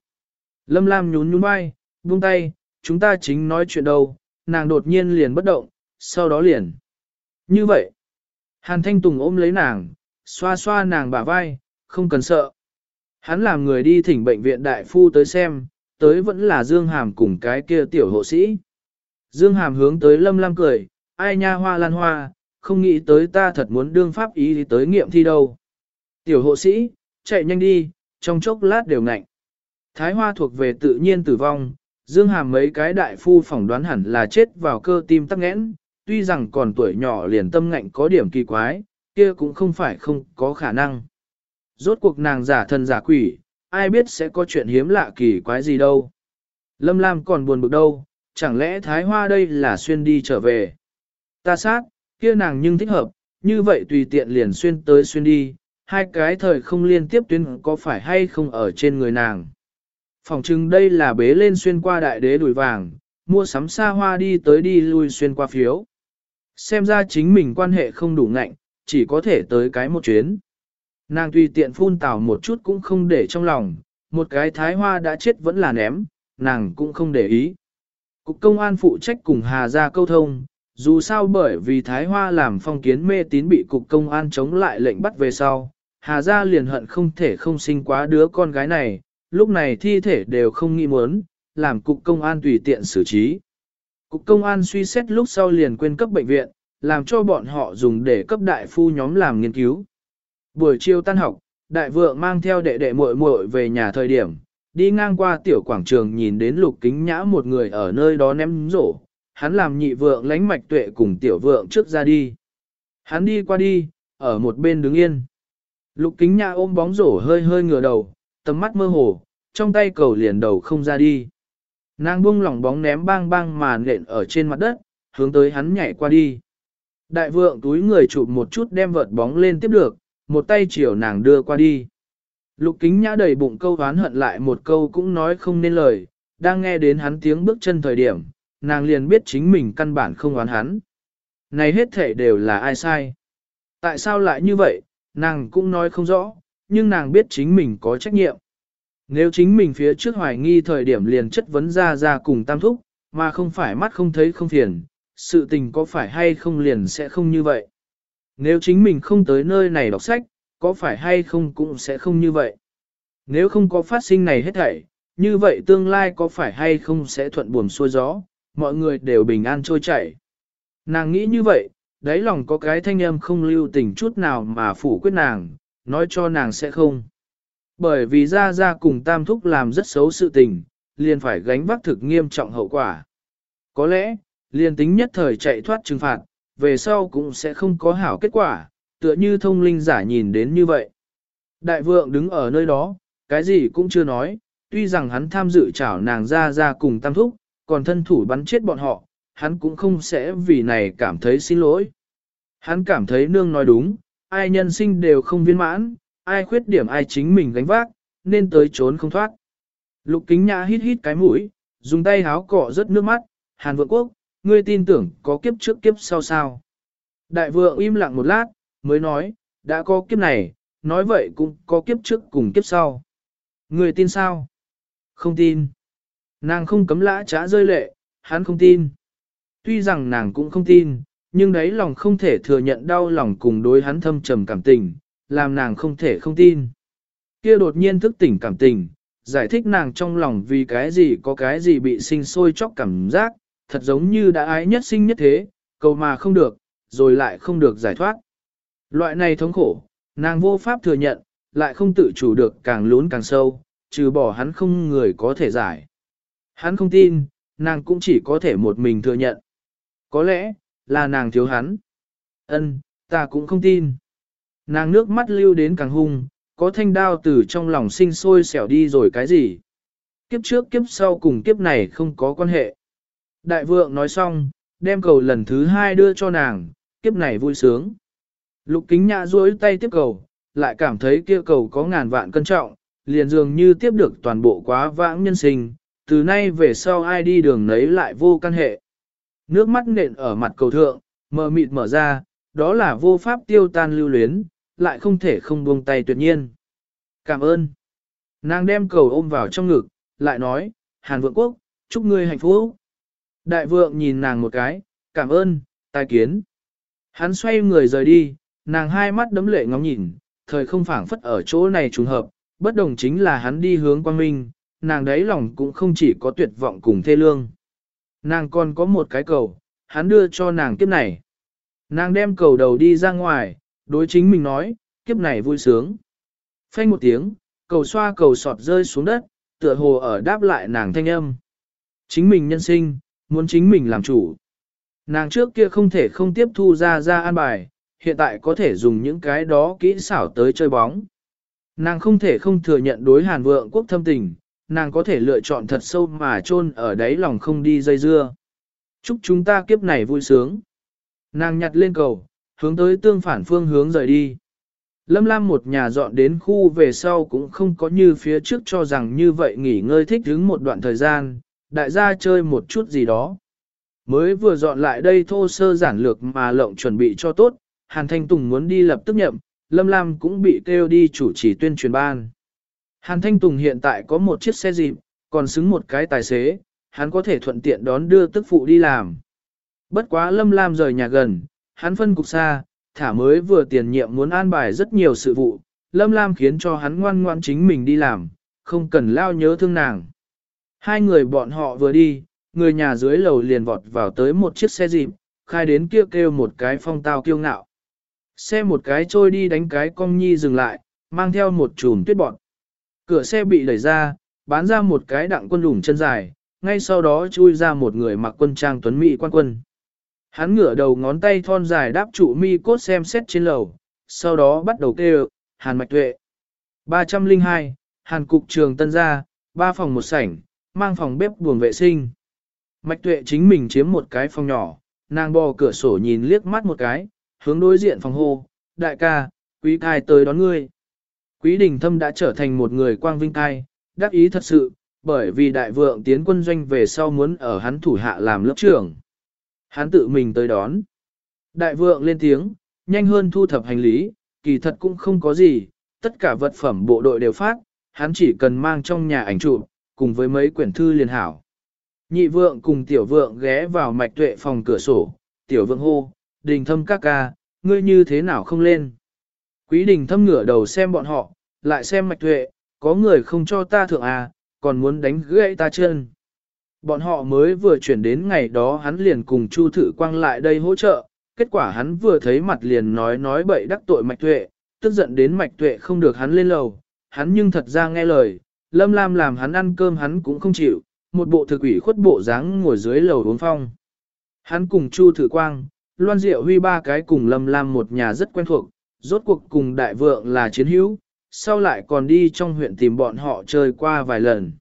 Lâm Lam nhún nhún vai, buông tay, chúng ta chính nói chuyện đâu, nàng đột nhiên liền bất động, sau đó liền. Như vậy, Hàn Thanh Tùng ôm lấy nàng, xoa xoa nàng bả vai, không cần sợ. Hắn làm người đi thỉnh bệnh viện đại phu tới xem, tới vẫn là Dương Hàm cùng cái kia tiểu hộ sĩ. Dương Hàm hướng tới Lâm Lam cười, ai nha hoa lan hoa, không nghĩ tới ta thật muốn đương pháp ý thì tới nghiệm thi đâu. Tiểu hộ sĩ, chạy nhanh đi, trong chốc lát đều ngạnh. Thái hoa thuộc về tự nhiên tử vong, Dương Hàm mấy cái đại phu phỏng đoán hẳn là chết vào cơ tim tắc nghẽn, tuy rằng còn tuổi nhỏ liền tâm ngạnh có điểm kỳ quái, kia cũng không phải không có khả năng. Rốt cuộc nàng giả thân giả quỷ, ai biết sẽ có chuyện hiếm lạ kỳ quái gì đâu. Lâm Lam còn buồn bực đâu, chẳng lẽ Thái Hoa đây là xuyên đi trở về. Ta sát, kia nàng nhưng thích hợp, như vậy tùy tiện liền xuyên tới xuyên đi, hai cái thời không liên tiếp tuyến có phải hay không ở trên người nàng. Phòng chừng đây là bế lên xuyên qua đại đế đùi vàng, mua sắm xa hoa đi tới đi lui xuyên qua phiếu. Xem ra chính mình quan hệ không đủ ngạnh, chỉ có thể tới cái một chuyến. Nàng tùy tiện phun tào một chút cũng không để trong lòng, một cái thái hoa đã chết vẫn là ném, nàng cũng không để ý. Cục công an phụ trách cùng Hà ra câu thông, dù sao bởi vì thái hoa làm phong kiến mê tín bị cục công an chống lại lệnh bắt về sau, Hà Gia liền hận không thể không sinh quá đứa con gái này, lúc này thi thể đều không nghĩ muốn, làm cục công an tùy tiện xử trí. Cục công an suy xét lúc sau liền quên cấp bệnh viện, làm cho bọn họ dùng để cấp đại phu nhóm làm nghiên cứu. Buổi chiều tan học, đại vượng mang theo đệ đệ muội muội về nhà thời điểm, đi ngang qua tiểu quảng trường nhìn đến lục kính nhã một người ở nơi đó ném rổ, hắn làm nhị vượng lánh mạch tuệ cùng tiểu vượng trước ra đi. Hắn đi qua đi, ở một bên đứng yên. Lục kính nhã ôm bóng rổ hơi hơi ngửa đầu, tầm mắt mơ hồ, trong tay cầu liền đầu không ra đi. Nàng buông lỏng bóng ném bang bang màn nện ở trên mặt đất, hướng tới hắn nhảy qua đi. Đại vượng túi người chụp một chút đem vợt bóng lên tiếp được, một tay chiều nàng đưa qua đi. Lục kính nhã đầy bụng câu hán hận lại một câu cũng nói không nên lời, đang nghe đến hắn tiếng bước chân thời điểm, nàng liền biết chính mình căn bản không oán hắn. Này hết thể đều là ai sai? Tại sao lại như vậy, nàng cũng nói không rõ, nhưng nàng biết chính mình có trách nhiệm. Nếu chính mình phía trước hoài nghi thời điểm liền chất vấn ra ra cùng tam thúc, mà không phải mắt không thấy không phiền, sự tình có phải hay không liền sẽ không như vậy. Nếu chính mình không tới nơi này đọc sách, có phải hay không cũng sẽ không như vậy. Nếu không có phát sinh này hết thảy, như vậy tương lai có phải hay không sẽ thuận buồm xuôi gió, mọi người đều bình an trôi chảy. Nàng nghĩ như vậy, đáy lòng có cái thanh âm không lưu tình chút nào mà phủ quyết nàng, nói cho nàng sẽ không. Bởi vì ra ra cùng tam thúc làm rất xấu sự tình, liền phải gánh vác thực nghiêm trọng hậu quả. Có lẽ, liền tính nhất thời chạy thoát trừng phạt, về sau cũng sẽ không có hảo kết quả, tựa như thông linh giả nhìn đến như vậy. Đại vượng đứng ở nơi đó, cái gì cũng chưa nói, tuy rằng hắn tham dự chảo nàng ra ra cùng tam thúc, còn thân thủ bắn chết bọn họ, hắn cũng không sẽ vì này cảm thấy xin lỗi. Hắn cảm thấy nương nói đúng, ai nhân sinh đều không viên mãn, ai khuyết điểm ai chính mình gánh vác, nên tới trốn không thoát. Lục kính nhã hít hít cái mũi, dùng tay háo cọ rớt nước mắt, Hàn vượng quốc, ngươi tin tưởng có kiếp trước kiếp sau sao. Đại vượng im lặng một lát, mới nói, đã có kiếp này, nói vậy cũng có kiếp trước cùng kiếp sau. Ngươi tin sao? Không tin. Nàng không cấm lã trá rơi lệ, hắn không tin. Tuy rằng nàng cũng không tin, nhưng đấy lòng không thể thừa nhận đau lòng cùng đối hắn thâm trầm cảm tình, làm nàng không thể không tin. Kia đột nhiên thức tỉnh cảm tình, giải thích nàng trong lòng vì cái gì có cái gì bị sinh sôi chóc cảm giác, thật giống như đã ái nhất sinh nhất thế, cầu mà không được, rồi lại không được giải thoát. Loại này thống khổ, nàng vô pháp thừa nhận, lại không tự chủ được càng lún càng sâu, trừ bỏ hắn không người có thể giải. Hắn không tin, nàng cũng chỉ có thể một mình thừa nhận. Có lẽ, là nàng thiếu hắn. Ân, ta cũng không tin. Nàng nước mắt lưu đến càng hung, có thanh đao từ trong lòng sinh sôi xẻo đi rồi cái gì. Kiếp trước kiếp sau cùng kiếp này không có quan hệ. Đại vượng nói xong, đem cầu lần thứ hai đưa cho nàng, kiếp này vui sướng. Lục kính nhã duỗi tay tiếp cầu, lại cảm thấy kia cầu có ngàn vạn cân trọng, liền dường như tiếp được toàn bộ quá vãng nhân sinh, từ nay về sau ai đi đường nấy lại vô căn hệ. Nước mắt nện ở mặt cầu thượng, mờ mịt mở ra, đó là vô pháp tiêu tan lưu luyến, lại không thể không buông tay tuyệt nhiên. Cảm ơn. Nàng đem cầu ôm vào trong ngực, lại nói, Hàn Vượng Quốc, chúc ngươi hạnh phúc. Đại vượng nhìn nàng một cái, cảm ơn, tai kiến. Hắn xoay người rời đi, nàng hai mắt đấm lệ ngóng nhìn, thời không phảng phất ở chỗ này trùng hợp, bất đồng chính là hắn đi hướng quang minh, nàng đấy lòng cũng không chỉ có tuyệt vọng cùng thê lương. Nàng còn có một cái cầu, hắn đưa cho nàng kiếp này. Nàng đem cầu đầu đi ra ngoài, đối chính mình nói, kiếp này vui sướng. Phanh một tiếng, cầu xoa cầu sọt rơi xuống đất, tựa hồ ở đáp lại nàng thanh âm. Chính mình nhân sinh, muốn chính mình làm chủ. Nàng trước kia không thể không tiếp thu ra ra an bài, hiện tại có thể dùng những cái đó kỹ xảo tới chơi bóng. Nàng không thể không thừa nhận đối hàn vượng quốc thâm tình, nàng có thể lựa chọn thật sâu mà chôn ở đáy lòng không đi dây dưa. Chúc chúng ta kiếp này vui sướng. Nàng nhặt lên cầu, hướng tới tương phản phương hướng rời đi. Lâm Lam một nhà dọn đến khu về sau cũng không có như phía trước cho rằng như vậy nghỉ ngơi thích đứng một đoạn thời gian, đại gia chơi một chút gì đó. Mới vừa dọn lại đây thô sơ giản lược mà lộng chuẩn bị cho tốt, Hàn Thanh Tùng muốn đi lập tức nhậm, Lâm Lam cũng bị kêu đi chủ trì tuyên truyền ban. Hàn Thanh Tùng hiện tại có một chiếc xe dịp, còn xứng một cái tài xế, hắn có thể thuận tiện đón đưa tức phụ đi làm. Bất quá Lâm Lam rời nhà gần, hắn phân cục xa, thả mới vừa tiền nhiệm muốn an bài rất nhiều sự vụ, Lâm Lam khiến cho hắn ngoan ngoan chính mình đi làm, không cần lao nhớ thương nàng. Hai người bọn họ vừa đi, người nhà dưới lầu liền vọt vào tới một chiếc xe dịp, khai đến kia kêu, kêu một cái phong tao kiêu ngạo. Xe một cái trôi đi đánh cái cong nhi dừng lại, mang theo một chùm tuyết bọt. Cửa xe bị đẩy ra, bán ra một cái đặng quân đủng chân dài, ngay sau đó chui ra một người mặc quân trang tuấn mỹ quan quân. Hắn ngửa đầu ngón tay thon dài đáp trụ mi cốt xem xét trên lầu, sau đó bắt đầu kêu, Hàn Mạch Tuệ. 302, Hàn Cục Trường Tân Gia, ba phòng một sảnh, mang phòng bếp buồng vệ sinh. Mạch Tuệ chính mình chiếm một cái phòng nhỏ, nàng bò cửa sổ nhìn liếc mắt một cái, hướng đối diện phòng hô, đại ca, quý cai tới đón ngươi. Quý đình thâm đã trở thành một người quang vinh cai, đắc ý thật sự, bởi vì đại vượng tiến quân doanh về sau muốn ở hắn thủ hạ làm lớp trưởng. Hắn tự mình tới đón. Đại vượng lên tiếng, nhanh hơn thu thập hành lý, kỳ thật cũng không có gì, tất cả vật phẩm bộ đội đều phát, hắn chỉ cần mang trong nhà ảnh chụp, cùng với mấy quyển thư liền hảo. Nhị vượng cùng tiểu vượng ghé vào mạch tuệ phòng cửa sổ, tiểu vượng hô, đình thâm các ca, ngươi như thế nào không lên. Quý đình thâm ngửa đầu xem bọn họ, lại xem mạch tuệ, có người không cho ta thượng à, còn muốn đánh gãy ta chân. Bọn họ mới vừa chuyển đến ngày đó hắn liền cùng Chu Thử Quang lại đây hỗ trợ, kết quả hắn vừa thấy mặt liền nói nói bậy đắc tội mạch tuệ, tức giận đến mạch tuệ không được hắn lên lầu, hắn nhưng thật ra nghe lời, Lâm Lam làm hắn ăn cơm hắn cũng không chịu, một bộ thực ủy khuất bộ dáng ngồi dưới lầu uống phong. Hắn cùng Chu Thử Quang, Loan Diệu Huy ba cái cùng Lâm Lam một nhà rất quen thuộc, rốt cuộc cùng đại vượng là chiến hữu, sau lại còn đi trong huyện tìm bọn họ chơi qua vài lần.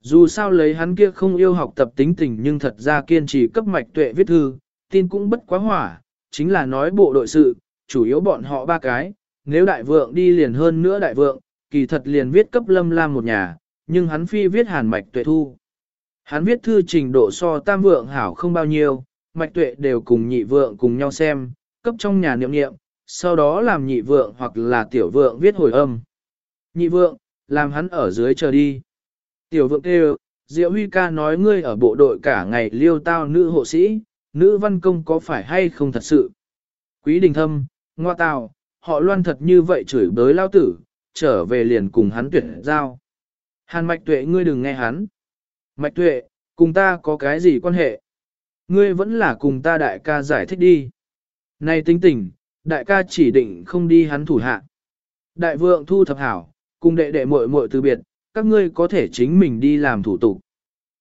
Dù sao lấy hắn kia không yêu học tập tính tình nhưng thật ra kiên trì cấp mạch tuệ viết thư, tin cũng bất quá hỏa, chính là nói bộ đội sự, chủ yếu bọn họ ba cái, nếu đại vượng đi liền hơn nữa đại vượng, kỳ thật liền viết cấp lâm lam một nhà, nhưng hắn phi viết hàn mạch tuệ thu. Hắn viết thư trình độ so tam vượng hảo không bao nhiêu, mạch tuệ đều cùng nhị vượng cùng nhau xem, cấp trong nhà niệm niệm, sau đó làm nhị vượng hoặc là tiểu vượng viết hồi âm. Nhị vượng, làm hắn ở dưới chờ đi. Tiểu vượng kêu, Diệu Huy ca nói ngươi ở bộ đội cả ngày liêu tao nữ hộ sĩ, nữ văn công có phải hay không thật sự. Quý đình thâm, ngoa tào, họ loan thật như vậy chửi bới lao tử, trở về liền cùng hắn tuyệt giao. Hàn mạch tuệ ngươi đừng nghe hắn. Mạch tuệ, cùng ta có cái gì quan hệ? Ngươi vẫn là cùng ta đại ca giải thích đi. Này tính tình, đại ca chỉ định không đi hắn thủ hạ. Đại vượng thu thập hảo, cùng đệ đệ muội muội từ biệt, các ngươi có thể chính mình đi làm thủ tục.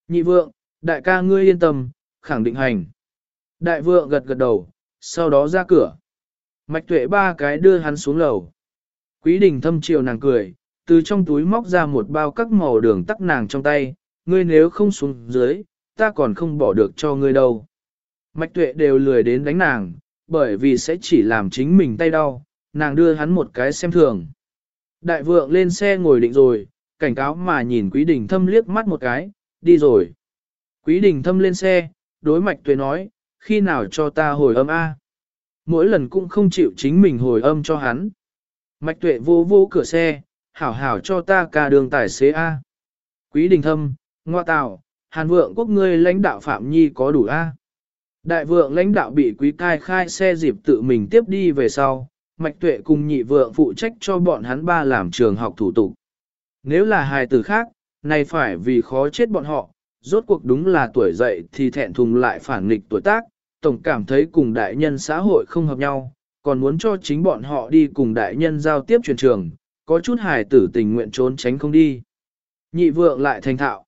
Nhị vượng, đại ca ngươi yên tâm, khẳng định hành. Đại vượng gật gật đầu, sau đó ra cửa. Mạch tuệ ba cái đưa hắn xuống lầu. Quý đình thâm chiều nàng cười, từ trong túi móc ra một bao các màu đường tắc nàng trong tay, ngươi nếu không xuống dưới, ta còn không bỏ được cho ngươi đâu. Mạch tuệ đều lười đến đánh nàng, bởi vì sẽ chỉ làm chính mình tay đau, nàng đưa hắn một cái xem thường. Đại vượng lên xe ngồi định rồi, cảnh cáo mà nhìn quý đình thâm liếc mắt một cái, đi rồi. Quý đình thâm lên xe, đối mạch tuệ nói, khi nào cho ta hồi âm A. Mỗi lần cũng không chịu chính mình hồi âm cho hắn. Mạch tuệ vô vô cửa xe, hảo hảo cho ta ca đường tài xế A. Quý đình thâm, ngoa tạo, hàn vượng quốc ngươi lãnh đạo Phạm Nhi có đủ A. Đại vượng lãnh đạo bị quý cai khai xe dịp tự mình tiếp đi về sau, mạch tuệ cùng nhị vượng phụ trách cho bọn hắn ba làm trường học thủ tục. Nếu là hài tử khác, này phải vì khó chết bọn họ, rốt cuộc đúng là tuổi dậy thì thẹn thùng lại phản nghịch tuổi tác, tổng cảm thấy cùng đại nhân xã hội không hợp nhau, còn muốn cho chính bọn họ đi cùng đại nhân giao tiếp truyền trường, có chút hài tử tình nguyện trốn tránh không đi. Nhị vượng lại thành thạo.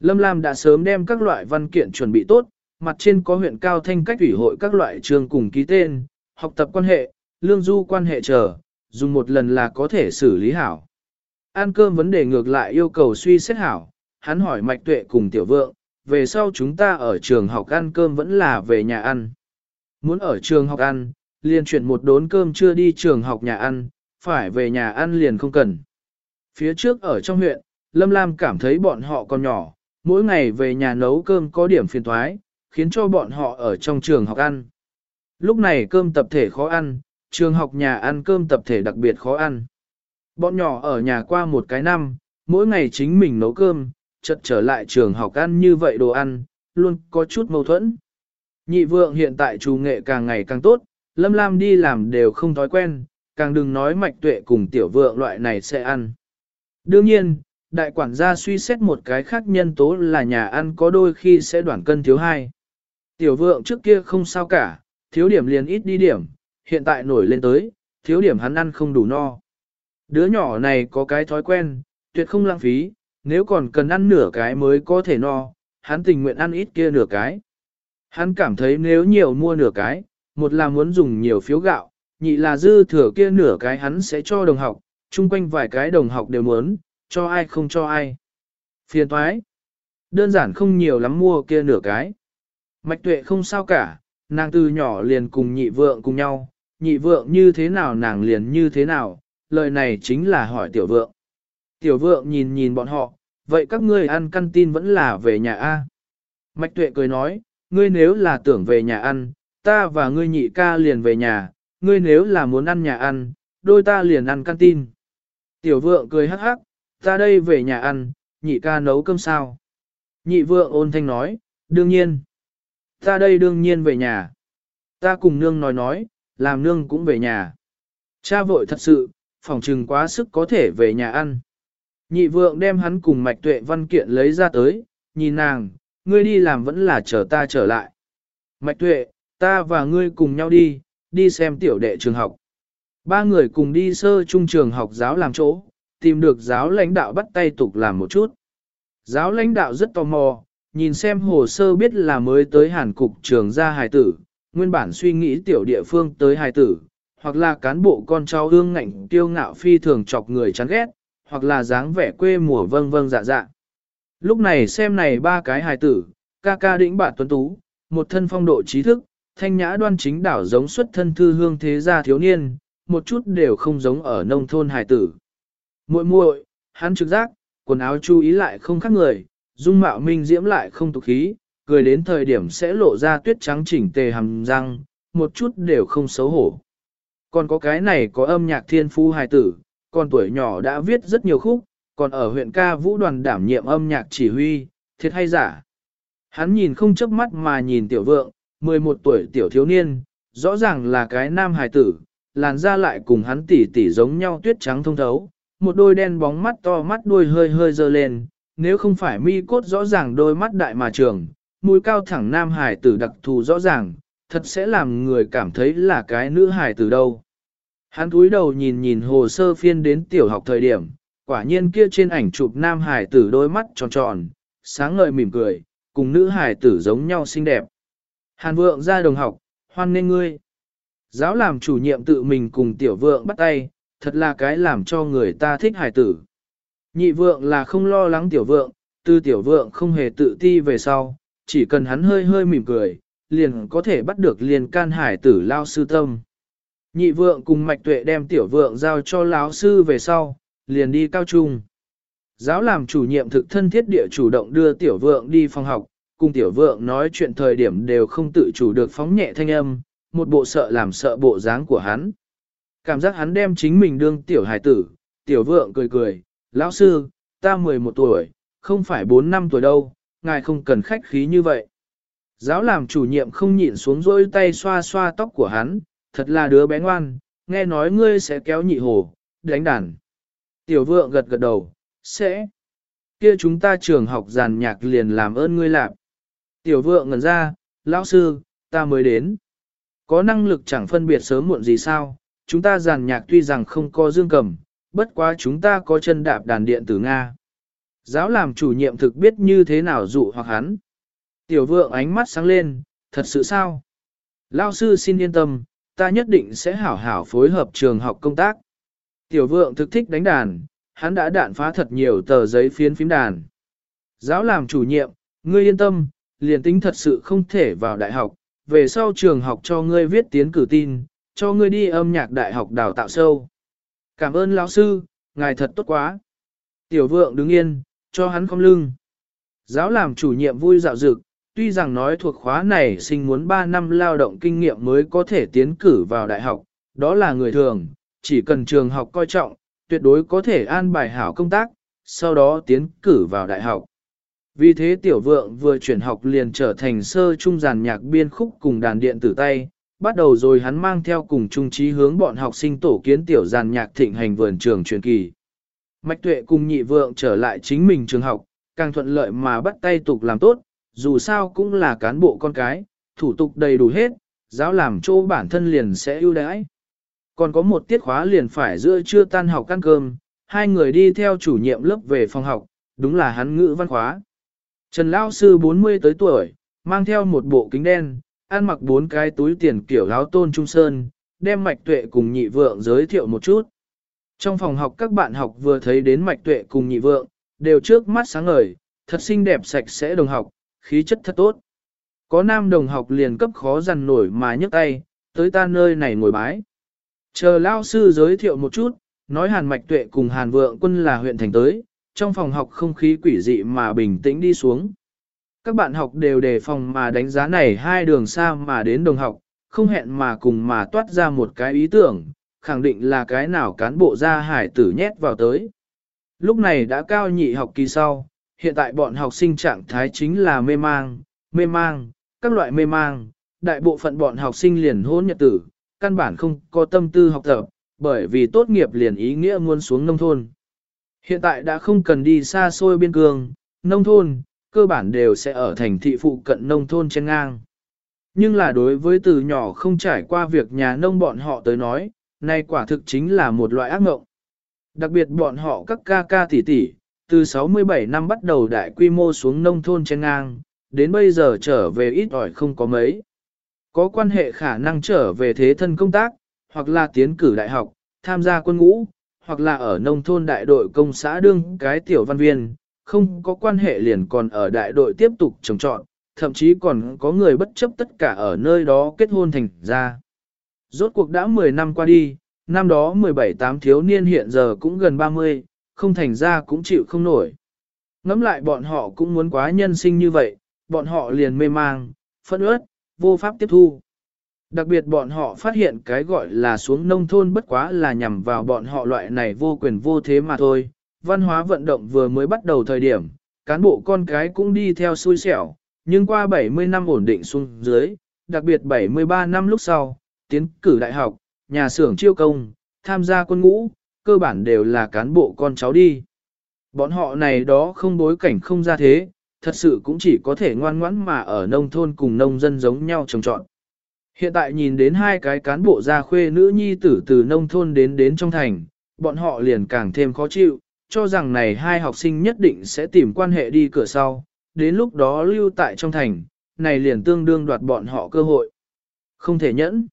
Lâm Lam đã sớm đem các loại văn kiện chuẩn bị tốt, mặt trên có huyện cao thanh cách ủy hội các loại trường cùng ký tên, học tập quan hệ, lương du quan hệ chờ, dùng một lần là có thể xử lý hảo. Ăn cơm vấn đề ngược lại yêu cầu suy xét hảo, hắn hỏi mạch tuệ cùng tiểu vượng, về sau chúng ta ở trường học ăn cơm vẫn là về nhà ăn. Muốn ở trường học ăn, liền chuyển một đốn cơm chưa đi trường học nhà ăn, phải về nhà ăn liền không cần. Phía trước ở trong huyện, Lâm Lam cảm thấy bọn họ còn nhỏ, mỗi ngày về nhà nấu cơm có điểm phiền thoái, khiến cho bọn họ ở trong trường học ăn. Lúc này cơm tập thể khó ăn, trường học nhà ăn cơm tập thể đặc biệt khó ăn. Bọn nhỏ ở nhà qua một cái năm, mỗi ngày chính mình nấu cơm, chợt trở lại trường học ăn như vậy đồ ăn, luôn có chút mâu thuẫn. Nhị vượng hiện tại chủ nghệ càng ngày càng tốt, Lâm Lam đi làm đều không thói quen, càng đừng nói mạch tuệ cùng tiểu vượng loại này sẽ ăn. Đương nhiên, đại quản gia suy xét một cái khác nhân tố là nhà ăn có đôi khi sẽ đoản cân thiếu hai. Tiểu vượng trước kia không sao cả, thiếu điểm liền ít đi điểm, hiện tại nổi lên tới, thiếu điểm hắn ăn không đủ no. Đứa nhỏ này có cái thói quen, tuyệt không lãng phí, nếu còn cần ăn nửa cái mới có thể no, hắn tình nguyện ăn ít kia nửa cái. Hắn cảm thấy nếu nhiều mua nửa cái, một là muốn dùng nhiều phiếu gạo, nhị là dư thừa kia nửa cái hắn sẽ cho đồng học, chung quanh vài cái đồng học đều muốn, cho ai không cho ai. Phiền toái. Đơn giản không nhiều lắm mua kia nửa cái. Mạch tuệ không sao cả, nàng từ nhỏ liền cùng nhị vượng cùng nhau, nhị vượng như thế nào nàng liền như thế nào, lời này chính là hỏi tiểu vượng. Tiểu vượng nhìn nhìn bọn họ, vậy các ngươi ăn căn tin vẫn là về nhà A. Mạch tuệ cười nói, ngươi nếu là tưởng về nhà ăn, ta và ngươi nhị ca liền về nhà, ngươi nếu là muốn ăn nhà ăn, đôi ta liền ăn căn tin. Tiểu vượng cười hắc hắc, ta đây về nhà ăn, nhị ca nấu cơm sao? Nhị vượng ôn thanh nói, đương nhiên. Ta đây đương nhiên về nhà. Ta cùng nương nói nói, làm nương cũng về nhà. Cha vội thật sự, phòng trừng quá sức có thể về nhà ăn. Nhị vượng đem hắn cùng mạch tuệ văn kiện lấy ra tới, nhìn nàng, ngươi đi làm vẫn là chờ ta trở lại. Mạch tuệ, ta và ngươi cùng nhau đi, đi xem tiểu đệ trường học. Ba người cùng đi sơ trung trường học giáo làm chỗ, tìm được giáo lãnh đạo bắt tay tục làm một chút. Giáo lãnh đạo rất tò mò, nhìn xem hồ sơ biết là mới tới Hàn Cục trường gia hài tử, nguyên bản suy nghĩ tiểu địa phương tới hài tử, hoặc là cán bộ con cháu ương ngạnh tiêu ngạo phi thường chọc người chán ghét, hoặc là dáng vẻ quê mùa vâng vâng dạ dạ. Lúc này xem này ba cái hài tử, ca ca đĩnh bạ tuấn tú, một thân phong độ trí thức, thanh nhã đoan chính đảo giống xuất thân thư hương thế gia thiếu niên, một chút đều không giống ở nông thôn hài tử. muội muội, hắn trực giác, quần áo chú ý lại không khác người, dung mạo minh diễm lại không tục khí, cười đến thời điểm sẽ lộ ra tuyết trắng chỉnh tề hàm răng, một chút đều không xấu hổ. Còn có cái này có âm nhạc thiên phu hài tử, còn tuổi nhỏ đã viết rất nhiều khúc, còn ở huyện ca vũ đoàn đảm nhiệm âm nhạc chỉ huy, thiệt hay giả. Hắn nhìn không chớp mắt mà nhìn tiểu vượng, 11 tuổi tiểu thiếu niên, rõ ràng là cái nam hài tử, làn da lại cùng hắn tỉ tỉ giống nhau tuyết trắng thông thấu, một đôi đen bóng mắt to mắt đuôi hơi hơi dơ lên, nếu không phải mi cốt rõ ràng đôi mắt đại mà trường, mũi cao thẳng nam Hải tử đặc thù rõ ràng, thật sẽ làm người cảm thấy là cái nữ Hải tử đâu. Hắn cúi đầu nhìn nhìn hồ sơ phiên đến tiểu học thời điểm, quả nhiên kia trên ảnh chụp nam Hải tử đôi mắt tròn tròn, sáng ngời mỉm cười, cùng nữ Hải tử giống nhau xinh đẹp. Hàn vượng ra đồng học, hoan nên ngươi. Giáo làm chủ nhiệm tự mình cùng tiểu vượng bắt tay, thật là cái làm cho người ta thích Hải tử. Nhị vượng là không lo lắng tiểu vượng, tư tiểu vượng không hề tự ti về sau, chỉ cần hắn hơi hơi mỉm cười, liền có thể bắt được liền can hải tử lao sư tâm. Nhị vượng cùng mạch tuệ đem tiểu vượng giao cho lão sư về sau, liền đi cao trung. Giáo làm chủ nhiệm thực thân thiết địa chủ động đưa tiểu vượng đi phòng học, cùng tiểu vượng nói chuyện thời điểm đều không tự chủ được phóng nhẹ thanh âm, một bộ sợ làm sợ bộ dáng của hắn. Cảm giác hắn đem chính mình đương tiểu hải tử, tiểu vượng cười cười, lão sư, ta 11 tuổi, không phải 4 năm tuổi đâu, ngài không cần khách khí như vậy. Giáo làm chủ nhiệm không nhịn xuống rôi tay xoa xoa tóc của hắn, thật là đứa bé ngoan, nghe nói ngươi sẽ kéo nhị hồ, đánh đàn. Tiểu vượng gật gật đầu, sẽ. Kia chúng ta trường học giàn nhạc liền làm ơn ngươi làm. Tiểu vượng ngẩn ra, lão sư, ta mới đến. Có năng lực chẳng phân biệt sớm muộn gì sao, chúng ta giàn nhạc tuy rằng không có dương cầm, bất quá chúng ta có chân đạp đàn điện tử Nga. Giáo làm chủ nhiệm thực biết như thế nào dụ hoặc hắn. Tiểu vượng ánh mắt sáng lên, thật sự sao? Lao sư xin yên tâm, ta nhất định sẽ hảo hảo phối hợp trường học công tác. Tiểu vượng thực thích đánh đàn, hắn đã đạn phá thật nhiều tờ giấy phiến phím đàn. Giáo làm chủ nhiệm, ngươi yên tâm, liền tính thật sự không thể vào đại học, về sau trường học cho ngươi viết tiến cử tin, cho ngươi đi âm nhạc đại học đào tạo sâu. Cảm ơn lão sư, ngài thật tốt quá. Tiểu vượng đứng yên, cho hắn không lưng. Giáo làm chủ nhiệm vui dạo dực, tuy rằng nói thuộc khóa này sinh muốn 3 năm lao động kinh nghiệm mới có thể tiến cử vào đại học, đó là người thường, chỉ cần trường học coi trọng, tuyệt đối có thể an bài hảo công tác, sau đó tiến cử vào đại học. Vì thế tiểu vượng vừa chuyển học liền trở thành sơ trung giàn nhạc biên khúc cùng đàn điện tử tay, bắt đầu rồi hắn mang theo cùng trung trí hướng bọn học sinh tổ kiến tiểu giàn nhạc thịnh hành vườn trường truyền kỳ. Mạch tuệ cùng nhị vượng trở lại chính mình trường học, càng thuận lợi mà bắt tay tục làm tốt, dù sao cũng là cán bộ con cái, thủ tục đầy đủ hết, giáo làm chỗ bản thân liền sẽ ưu đãi. Còn có một tiết khóa liền phải giữa trưa tan học ăn cơm, hai người đi theo chủ nhiệm lớp về phòng học, đúng là hắn ngữ văn khóa. Trần Lao Sư 40 tới tuổi, mang theo một bộ kính đen, ăn mặc bốn cái túi tiền kiểu áo tôn trung sơn, đem mạch tuệ cùng nhị vượng giới thiệu một chút. Trong phòng học các bạn học vừa thấy đến mạch tuệ cùng nhị vượng, đều trước mắt sáng ngời, thật xinh đẹp sạch sẽ đồng học, khí chất thật tốt. Có nam đồng học liền cấp khó dằn nổi mà nhấc tay, tới ta nơi này ngồi bái. Chờ lao sư giới thiệu một chút, nói hàn mạch tuệ cùng hàn vượng quân là huyện thành tới, trong phòng học không khí quỷ dị mà bình tĩnh đi xuống. Các bạn học đều đề phòng mà đánh giá này hai đường xa mà đến đồng học, không hẹn mà cùng mà toát ra một cái ý tưởng, khẳng định là cái nào cán bộ ra hải tử nhét vào tới. Lúc này đã cao nhị học kỳ sau, hiện tại bọn học sinh trạng thái chính là mê mang, mê mang, các loại mê mang, đại bộ phận bọn học sinh liền hôn nhật tử, căn bản không có tâm tư học tập, bởi vì tốt nghiệp liền ý nghĩa muốn xuống nông thôn. Hiện tại đã không cần đi xa xôi biên cương, nông thôn, cơ bản đều sẽ ở thành thị phụ cận nông thôn trên ngang. Nhưng là đối với từ nhỏ không trải qua việc nhà nông bọn họ tới nói, nay quả thực chính là một loại ác mộng. Đặc biệt bọn họ các ca ca tỷ tỷ, từ 67 năm bắt đầu đại quy mô xuống nông thôn trên ngang, đến bây giờ trở về ít ỏi không có mấy. Có quan hệ khả năng trở về thế thân công tác, hoặc là tiến cử đại học, tham gia quân ngũ, hoặc là ở nông thôn đại đội công xã đương cái tiểu văn viên, không có quan hệ liền còn ở đại đội tiếp tục trồng trọn, thậm chí còn có người bất chấp tất cả ở nơi đó kết hôn thành ra. Rốt cuộc đã 10 năm qua đi, năm đó 17-8 thiếu niên hiện giờ cũng gần 30, không thành ra cũng chịu không nổi. Ngắm lại bọn họ cũng muốn quá nhân sinh như vậy, bọn họ liền mê mang, phân ướt, vô pháp tiếp thu. Đặc biệt bọn họ phát hiện cái gọi là xuống nông thôn bất quá là nhằm vào bọn họ loại này vô quyền vô thế mà thôi. Văn hóa vận động vừa mới bắt đầu thời điểm, cán bộ con cái cũng đi theo xui xẻo, nhưng qua 70 năm ổn định xuống dưới, đặc biệt 73 năm lúc sau, tiến cử đại học, nhà xưởng chiêu công, tham gia quân ngũ, cơ bản đều là cán bộ con cháu đi. Bọn họ này đó không bối cảnh không ra thế, thật sự cũng chỉ có thể ngoan ngoãn mà ở nông thôn cùng nông dân giống nhau trồng trọn. Hiện tại nhìn đến hai cái cán bộ gia khuê nữ nhi tử từ nông thôn đến đến trong thành, bọn họ liền càng thêm khó chịu, cho rằng này hai học sinh nhất định sẽ tìm quan hệ đi cửa sau, đến lúc đó lưu tại trong thành, này liền tương đương đoạt bọn họ cơ hội. Không thể nhẫn.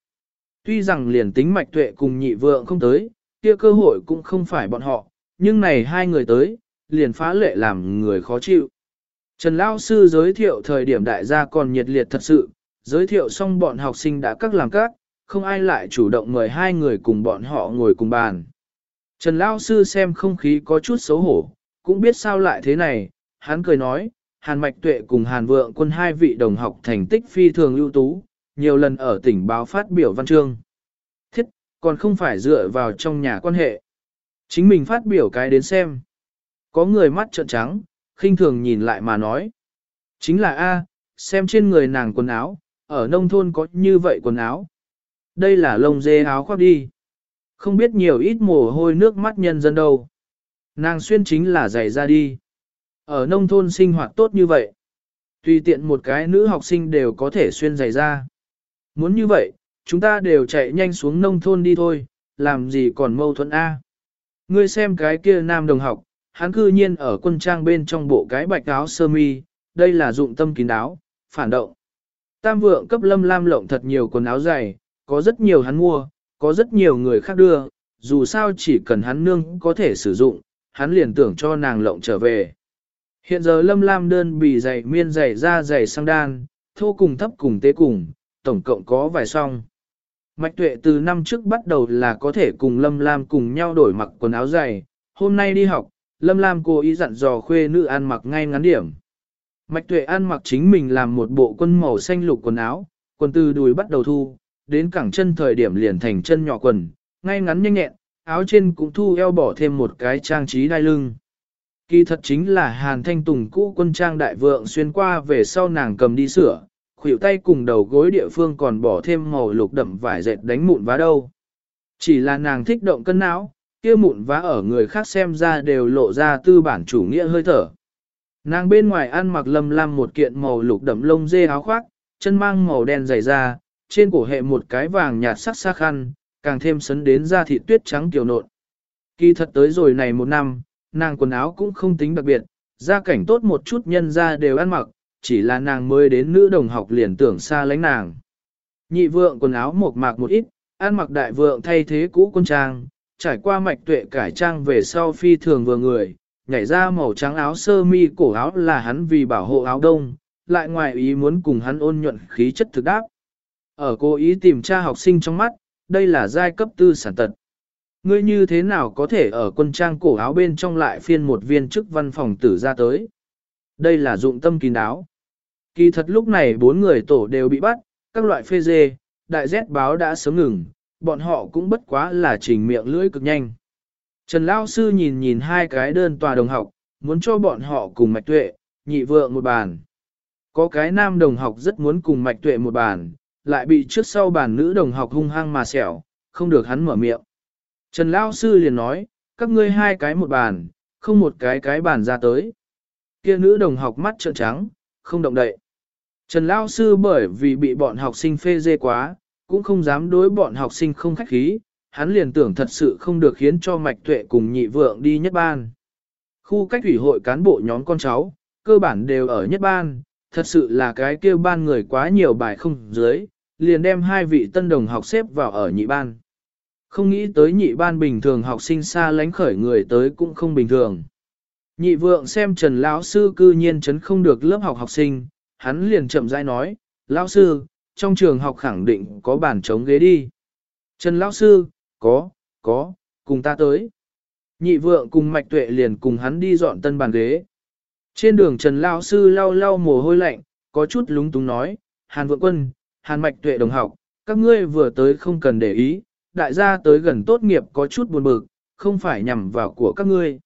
Tuy rằng liền tính mạch tuệ cùng nhị vượng không tới, kia cơ hội cũng không phải bọn họ, nhưng này hai người tới, liền phá lệ làm người khó chịu. Trần Lao Sư giới thiệu thời điểm đại gia còn nhiệt liệt thật sự, giới thiệu xong bọn học sinh đã các làm các, không ai lại chủ động mời hai người cùng bọn họ ngồi cùng bàn. Trần Lao Sư xem không khí có chút xấu hổ, cũng biết sao lại thế này, hắn cười nói, Hàn Mạch Tuệ cùng Hàn Vượng quân hai vị đồng học thành tích phi thường ưu tú, nhiều lần ở tỉnh báo phát biểu văn chương. Thiết, còn không phải dựa vào trong nhà quan hệ. Chính mình phát biểu cái đến xem. Có người mắt trợn trắng, khinh thường nhìn lại mà nói. Chính là A, xem trên người nàng quần áo, ở nông thôn có như vậy quần áo. Đây là lông dê áo khoác đi. Không biết nhiều ít mồ hôi nước mắt nhân dân đâu. Nàng xuyên chính là giày ra đi. Ở nông thôn sinh hoạt tốt như vậy. Tùy tiện một cái nữ học sinh đều có thể xuyên giày ra. Muốn như vậy, chúng ta đều chạy nhanh xuống nông thôn đi thôi, làm gì còn mâu thuẫn A. Ngươi xem cái kia nam đồng học, hắn cư nhiên ở quân trang bên trong bộ cái bạch áo sơ mi, đây là dụng tâm kín đáo, phản động. Tam vượng cấp lâm lam lộng thật nhiều quần áo dày, có rất nhiều hắn mua, có rất nhiều người khác đưa, dù sao chỉ cần hắn nương có thể sử dụng, hắn liền tưởng cho nàng lộng trở về. Hiện giờ lâm lam đơn bị dày miên dày ra dày sang đan, thô cùng thấp cùng tế cùng, tổng cộng có vài song. Mạch tuệ từ năm trước bắt đầu là có thể cùng lâm lam cùng nhau đổi mặc quần áo dày, hôm nay đi học, lâm lam cố ý dặn dò khuê nữ ăn mặc ngay ngắn điểm. Mạch tuệ ăn mặc chính mình làm một bộ quân màu xanh lục quần áo, quần từ đùi bắt đầu thu, đến cẳng chân thời điểm liền thành chân nhỏ quần, ngay ngắn nhanh nhẹn, áo trên cũng thu eo bỏ thêm một cái trang trí đai lưng. Kỳ thật chính là Hàn Thanh Tùng cũ quân trang đại vượng xuyên qua về sau nàng cầm đi sửa, khuỷu tay cùng đầu gối địa phương còn bỏ thêm màu lục đậm vải dệt đánh mụn vá đâu. Chỉ là nàng thích động cân não, kia mụn vá ở người khác xem ra đều lộ ra tư bản chủ nghĩa hơi thở. Nàng bên ngoài ăn mặc lâm lam một kiện màu lục đậm lông dê áo khoác, chân mang màu đen dày da, trên cổ hệ một cái vàng nhạt sắc sắc khăn, càng thêm sấn đến da thịt tuyết trắng kiều nộn. Kỳ thật tới rồi này một năm, nàng quần áo cũng không tính đặc biệt, gia cảnh tốt một chút nhân ra đều ăn mặc, chỉ là nàng mới đến nữ đồng học liền tưởng xa lánh nàng. Nhị vượng quần áo mộc mạc một ít, ăn mặc đại vượng thay thế cũ quân trang, trải qua mạch tuệ cải trang về sau phi thường vừa người, nhảy ra màu trắng áo sơ mi cổ áo là hắn vì bảo hộ áo đông, lại ngoài ý muốn cùng hắn ôn nhuận khí chất thực đáp. Ở cố ý tìm tra học sinh trong mắt, đây là giai cấp tư sản tật. Ngươi như thế nào có thể ở quân trang cổ áo bên trong lại phiên một viên chức văn phòng tử ra tới? Đây là dụng tâm kín đáo. Kỳ thật lúc này bốn người tổ đều bị bắt, các loại phê dê, đại rét báo đã sớm ngừng, bọn họ cũng bất quá là trình miệng lưỡi cực nhanh. Trần Lao Sư nhìn nhìn hai cái đơn tòa đồng học, muốn cho bọn họ cùng mạch tuệ, nhị vượng một bàn. Có cái nam đồng học rất muốn cùng mạch tuệ một bàn, lại bị trước sau bàn nữ đồng học hung hăng mà xẻo, không được hắn mở miệng. Trần Lao Sư liền nói, các ngươi hai cái một bàn, không một cái cái bàn ra tới. Kia nữ đồng học mắt trợn trắng, không động đậy. Trần Lao Sư bởi vì bị bọn học sinh phê dê quá, cũng không dám đối bọn học sinh không khách khí, hắn liền tưởng thật sự không được khiến cho mạch tuệ cùng nhị vượng đi nhất ban. Khu cách thủy hội cán bộ nhóm con cháu, cơ bản đều ở nhất ban, thật sự là cái kêu ban người quá nhiều bài không dưới, liền đem hai vị tân đồng học xếp vào ở nhị ban. Không nghĩ tới nhị ban bình thường học sinh xa lánh khởi người tới cũng không bình thường. Nhị vượng xem Trần lão sư cư nhiên chấn không được lớp học học sinh, hắn liền chậm rãi nói, lão sư, trong trường học khẳng định có bàn chống ghế đi. Trần lão sư, có, có, cùng ta tới. Nhị vượng cùng mạch tuệ liền cùng hắn đi dọn tân bàn ghế. Trên đường Trần lão sư lau lau mồ hôi lạnh, có chút lúng túng nói, Hàn vượng quân, Hàn mạch tuệ đồng học, các ngươi vừa tới không cần để ý, đại gia tới gần tốt nghiệp có chút buồn bực, không phải nhằm vào của các ngươi.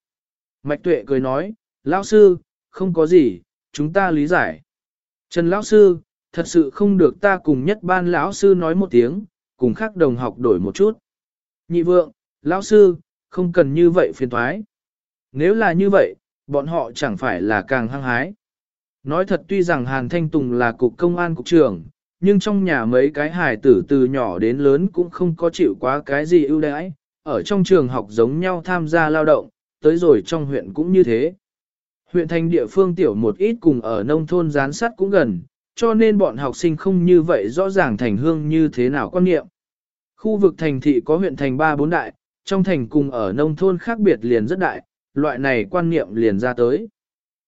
Mạch tuệ cười nói, lão sư, không có gì, chúng ta lý giải. Trần lão sư, thật sự không được ta cùng nhất ban lão sư nói một tiếng, cùng khác đồng học đổi một chút. Nhị vượng, lão sư, không cần như vậy phiền thoái. Nếu là như vậy, bọn họ chẳng phải là càng hăng hái. Nói thật tuy rằng Hàn Thanh Tùng là cục công an cục trưởng, nhưng trong nhà mấy cái hài tử từ nhỏ đến lớn cũng không có chịu quá cái gì ưu đãi, ở trong trường học giống nhau tham gia lao động, tới rồi trong huyện cũng như thế. Huyện thành địa phương tiểu một ít cùng ở nông thôn gián sát cũng gần, cho nên bọn học sinh không như vậy rõ ràng thành hương như thế nào quan niệm. Khu vực thành thị có huyện thành 3-4 đại, trong thành cùng ở nông thôn khác biệt liền rất đại, loại này quan niệm liền ra tới.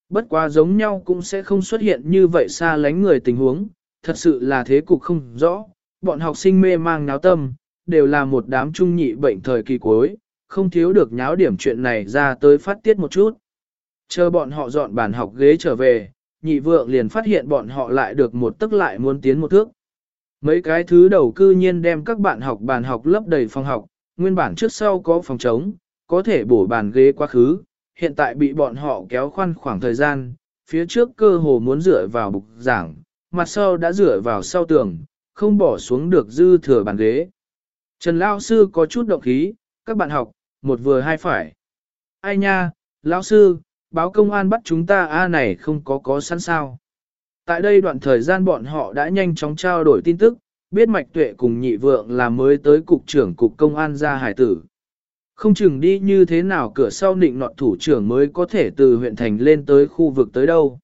Bất quá giống nhau cũng sẽ không xuất hiện như vậy xa lánh người tình huống, thật sự là thế cục không rõ, bọn học sinh mê mang náo tâm, đều là một đám trung nhị bệnh thời kỳ cuối, không thiếu được nháo điểm chuyện này ra tới phát tiết một chút. Chờ bọn họ dọn bàn học ghế trở về, nhị vượng liền phát hiện bọn họ lại được một tức lại muốn tiến một thước. Mấy cái thứ đầu cư nhiên đem các bạn học bàn học lấp đầy phòng học, nguyên bản trước sau có phòng trống, có thể bổ bàn ghế quá khứ, hiện tại bị bọn họ kéo khoan khoảng thời gian, phía trước cơ hồ muốn dựa vào bục giảng, mặt sau đã rửa vào sau tường, không bỏ xuống được dư thừa bàn ghế. Trần Lao Sư có chút động khí, các bạn học, một vừa hai phải. Ai nha, Lão Sư, báo công an bắt chúng ta A này không có có sẵn sao. Tại đây đoạn thời gian bọn họ đã nhanh chóng trao đổi tin tức, biết mạch tuệ cùng nhị vượng là mới tới cục trưởng cục công an ra hải tử. Không chừng đi như thế nào cửa sau định nọt thủ trưởng mới có thể từ huyện thành lên tới khu vực tới đâu.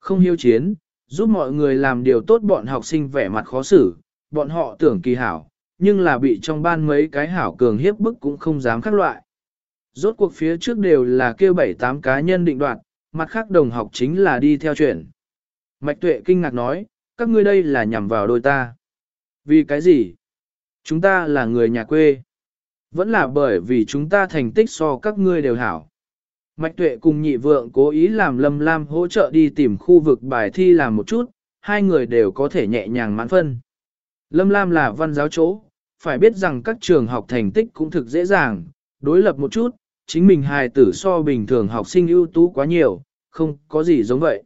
Không hiếu chiến, giúp mọi người làm điều tốt bọn học sinh vẻ mặt khó xử, bọn họ tưởng kỳ hảo, nhưng là bị trong ban mấy cái hảo cường hiếp bức cũng không dám khác loại. Rốt cuộc phía trước đều là kêu bảy tám cá nhân định đoạt, mặt khác đồng học chính là đi theo chuyện. Mạch tuệ kinh ngạc nói, các ngươi đây là nhằm vào đôi ta. Vì cái gì? Chúng ta là người nhà quê. Vẫn là bởi vì chúng ta thành tích so các ngươi đều hảo. Mạch tuệ cùng nhị vượng cố ý làm lâm lam hỗ trợ đi tìm khu vực bài thi làm một chút, hai người đều có thể nhẹ nhàng mãn phân. Lâm lam là văn giáo chỗ, phải biết rằng các trường học thành tích cũng thực dễ dàng, đối lập một chút, chính mình hài tử so bình thường học sinh ưu tú quá nhiều, không có gì giống vậy.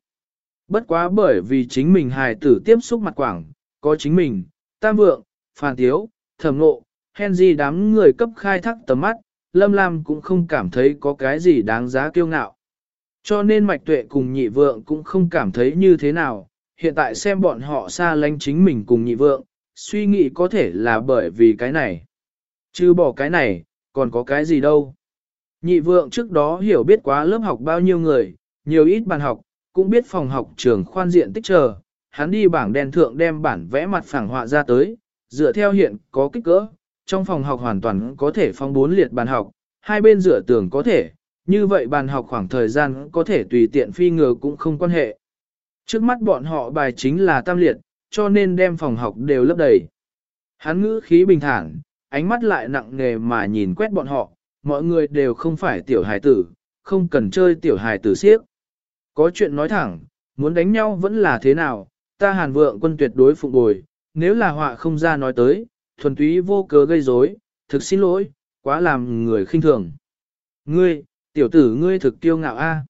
Bất quá bởi vì chính mình hài tử tiếp xúc mặt quảng, có chính mình, tam vượng, phàn tiếu, thẩm nộ, Henry đám người cấp khai thác tầm mắt, Lâm Lam cũng không cảm thấy có cái gì đáng giá kiêu ngạo. Cho nên mạch tuệ cùng nhị vượng cũng không cảm thấy như thế nào, hiện tại xem bọn họ xa lánh chính mình cùng nhị vượng, suy nghĩ có thể là bởi vì cái này. Chứ bỏ cái này, còn có cái gì đâu. Nhị vượng trước đó hiểu biết quá lớp học bao nhiêu người, nhiều ít bàn học, cũng biết phòng học trường khoan diện tích chờ, hắn đi bảng đen thượng đem bản vẽ mặt phẳng họa ra tới, dựa theo hiện có kích cỡ, trong phòng học hoàn toàn có thể phong bốn liệt bàn học, hai bên dựa tường có thể, như vậy bàn học khoảng thời gian có thể tùy tiện phi ngờ cũng không quan hệ. Trước mắt bọn họ bài chính là tam liệt, cho nên đem phòng học đều lấp đầy. Hắn ngữ khí bình thản, ánh mắt lại nặng nề mà nhìn quét bọn họ, mọi người đều không phải tiểu hài tử, không cần chơi tiểu hài tử siếc. Có chuyện nói thẳng, muốn đánh nhau vẫn là thế nào, ta hàn vượng quân tuyệt đối phụng bồi, nếu là họa không ra nói tới, thuần túy vô cớ gây rối, thực xin lỗi, quá làm người khinh thường. Ngươi, tiểu tử ngươi thực tiêu ngạo a.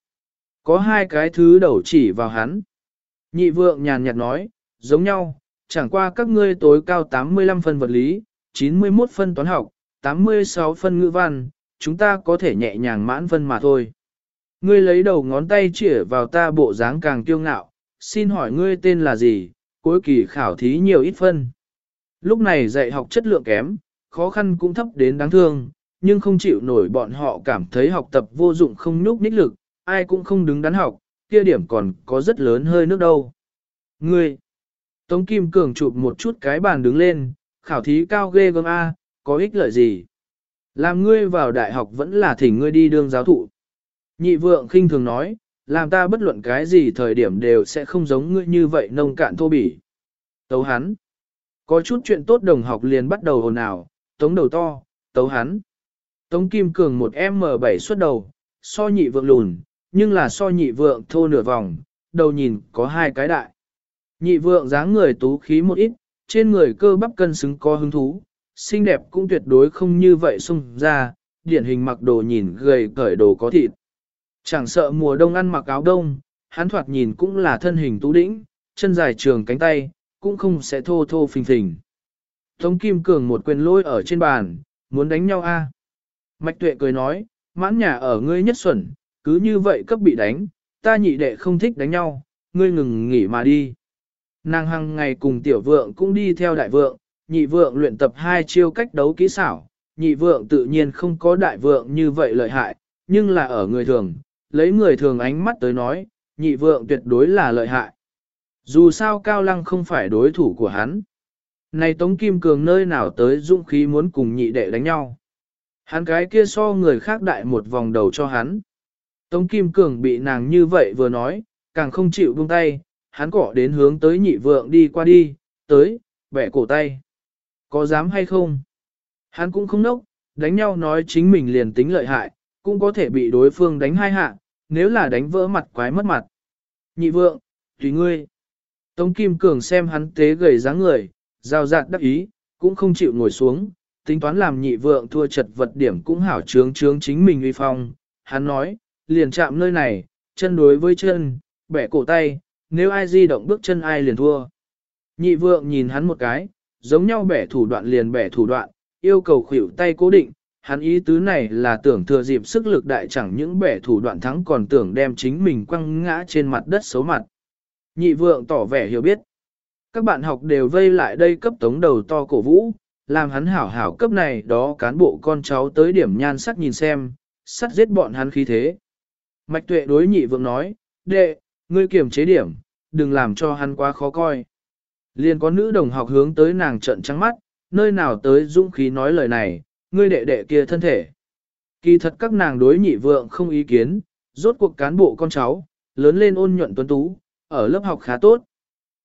Có hai cái thứ đầu chỉ vào hắn. Nhị vượng nhàn nhạt nói, giống nhau, chẳng qua các ngươi tối cao 85 phân vật lý, 91 phân toán học, 86 phân ngữ văn, chúng ta có thể nhẹ nhàng mãn phân mà thôi. Ngươi lấy đầu ngón tay chỉ vào ta bộ dáng càng kiêu ngạo, xin hỏi ngươi tên là gì, cuối kỳ khảo thí nhiều ít phân. Lúc này dạy học chất lượng kém, khó khăn cũng thấp đến đáng thương, nhưng không chịu nổi bọn họ cảm thấy học tập vô dụng không nhúc nhích lực, ai cũng không đứng đắn học, kia điểm còn có rất lớn hơi nước đâu. Ngươi, Tống Kim Cường chụp một chút cái bàn đứng lên, khảo thí cao ghê gớm A, có ích lợi gì? Làm ngươi vào đại học vẫn là thỉnh ngươi đi đương giáo thụ. Nhị vượng khinh thường nói, làm ta bất luận cái gì thời điểm đều sẽ không giống ngươi như vậy nông cạn thô bỉ. Tấu hắn. Có chút chuyện tốt đồng học liền bắt đầu ồn ào, tống đầu to, tấu hắn. Tống Kim Cường một M7 xuất đầu, so nhị vượng lùn, nhưng là so nhị vượng thô nửa vòng, đầu nhìn có hai cái đại. Nhị vượng dáng người tú khí một ít, trên người cơ bắp cân xứng có hứng thú, xinh đẹp cũng tuyệt đối không như vậy xung ra, điển hình mặc đồ nhìn gầy cởi đồ có thịt. Chẳng sợ mùa đông ăn mặc áo đông, hắn thoạt nhìn cũng là thân hình tú đĩnh, chân dài trường cánh tay, cũng không sẽ thô thô phình phình. Tống Kim Cường một quyền lôi ở trên bàn, muốn đánh nhau a? Mạch Tuệ cười nói, mãn nhà ở ngươi nhất xuẩn, cứ như vậy cấp bị đánh, ta nhị đệ không thích đánh nhau, ngươi ngừng nghỉ mà đi. Nàng hằng ngày cùng tiểu vượng cũng đi theo đại vượng, nhị vượng luyện tập hai chiêu cách đấu kỹ xảo, nhị vượng tự nhiên không có đại vượng như vậy lợi hại, nhưng là ở người thường, lấy người thường ánh mắt tới nói, nhị vượng tuyệt đối là lợi hại. Dù sao Cao Lăng không phải đối thủ của hắn. Này Tống Kim Cường nơi nào tới dũng khí muốn cùng nhị đệ đánh nhau. Hắn cái kia so người khác đại một vòng đầu cho hắn. Tống Kim Cường bị nàng như vậy vừa nói, càng không chịu buông tay, hắn cỏ đến hướng tới nhị vượng đi qua đi, tới, bẻ cổ tay. Có dám hay không? Hắn cũng không nốc, đánh nhau nói chính mình liền tính lợi hại, cũng có thể bị đối phương đánh hai hạ, nếu là đánh vỡ mặt quái mất mặt. Nhị vượng, tùy ngươi. Tống Kim Cường xem hắn tế gầy dáng người, giao dạt đắc ý, cũng không chịu ngồi xuống, tính toán làm nhị vượng thua chật vật điểm cũng hảo trướng trướng chính mình uy phong. Hắn nói, liền chạm nơi này, chân đối với chân, bẻ cổ tay, nếu ai di động bước chân ai liền thua. Nhị vượng nhìn hắn một cái, giống nhau bẻ thủ đoạn liền bẻ thủ đoạn, yêu cầu khuỷu tay cố định, hắn ý tứ này là tưởng thừa dịp sức lực đại chẳng những bẻ thủ đoạn thắng còn tưởng đem chính mình quăng ngã trên mặt đất xấu mặt. Nhị vượng tỏ vẻ hiểu biết. Các bạn học đều vây lại đây cấp tống đầu to cổ vũ, làm hắn hảo hảo cấp này đó cán bộ con cháu tới điểm nhan sắc nhìn xem, sắt giết bọn hắn khí thế. Mạch tuệ đối nhị vượng nói, đệ, ngươi kiểm chế điểm, đừng làm cho hắn quá khó coi. Liền có nữ đồng học hướng tới nàng trận trắng mắt, nơi nào tới dũng khí nói lời này, ngươi đệ đệ kia thân thể. Kỳ thật các nàng đối nhị vượng không ý kiến, rốt cuộc cán bộ con cháu, lớn lên ôn nhuận tuấn tú, ở lớp học khá tốt.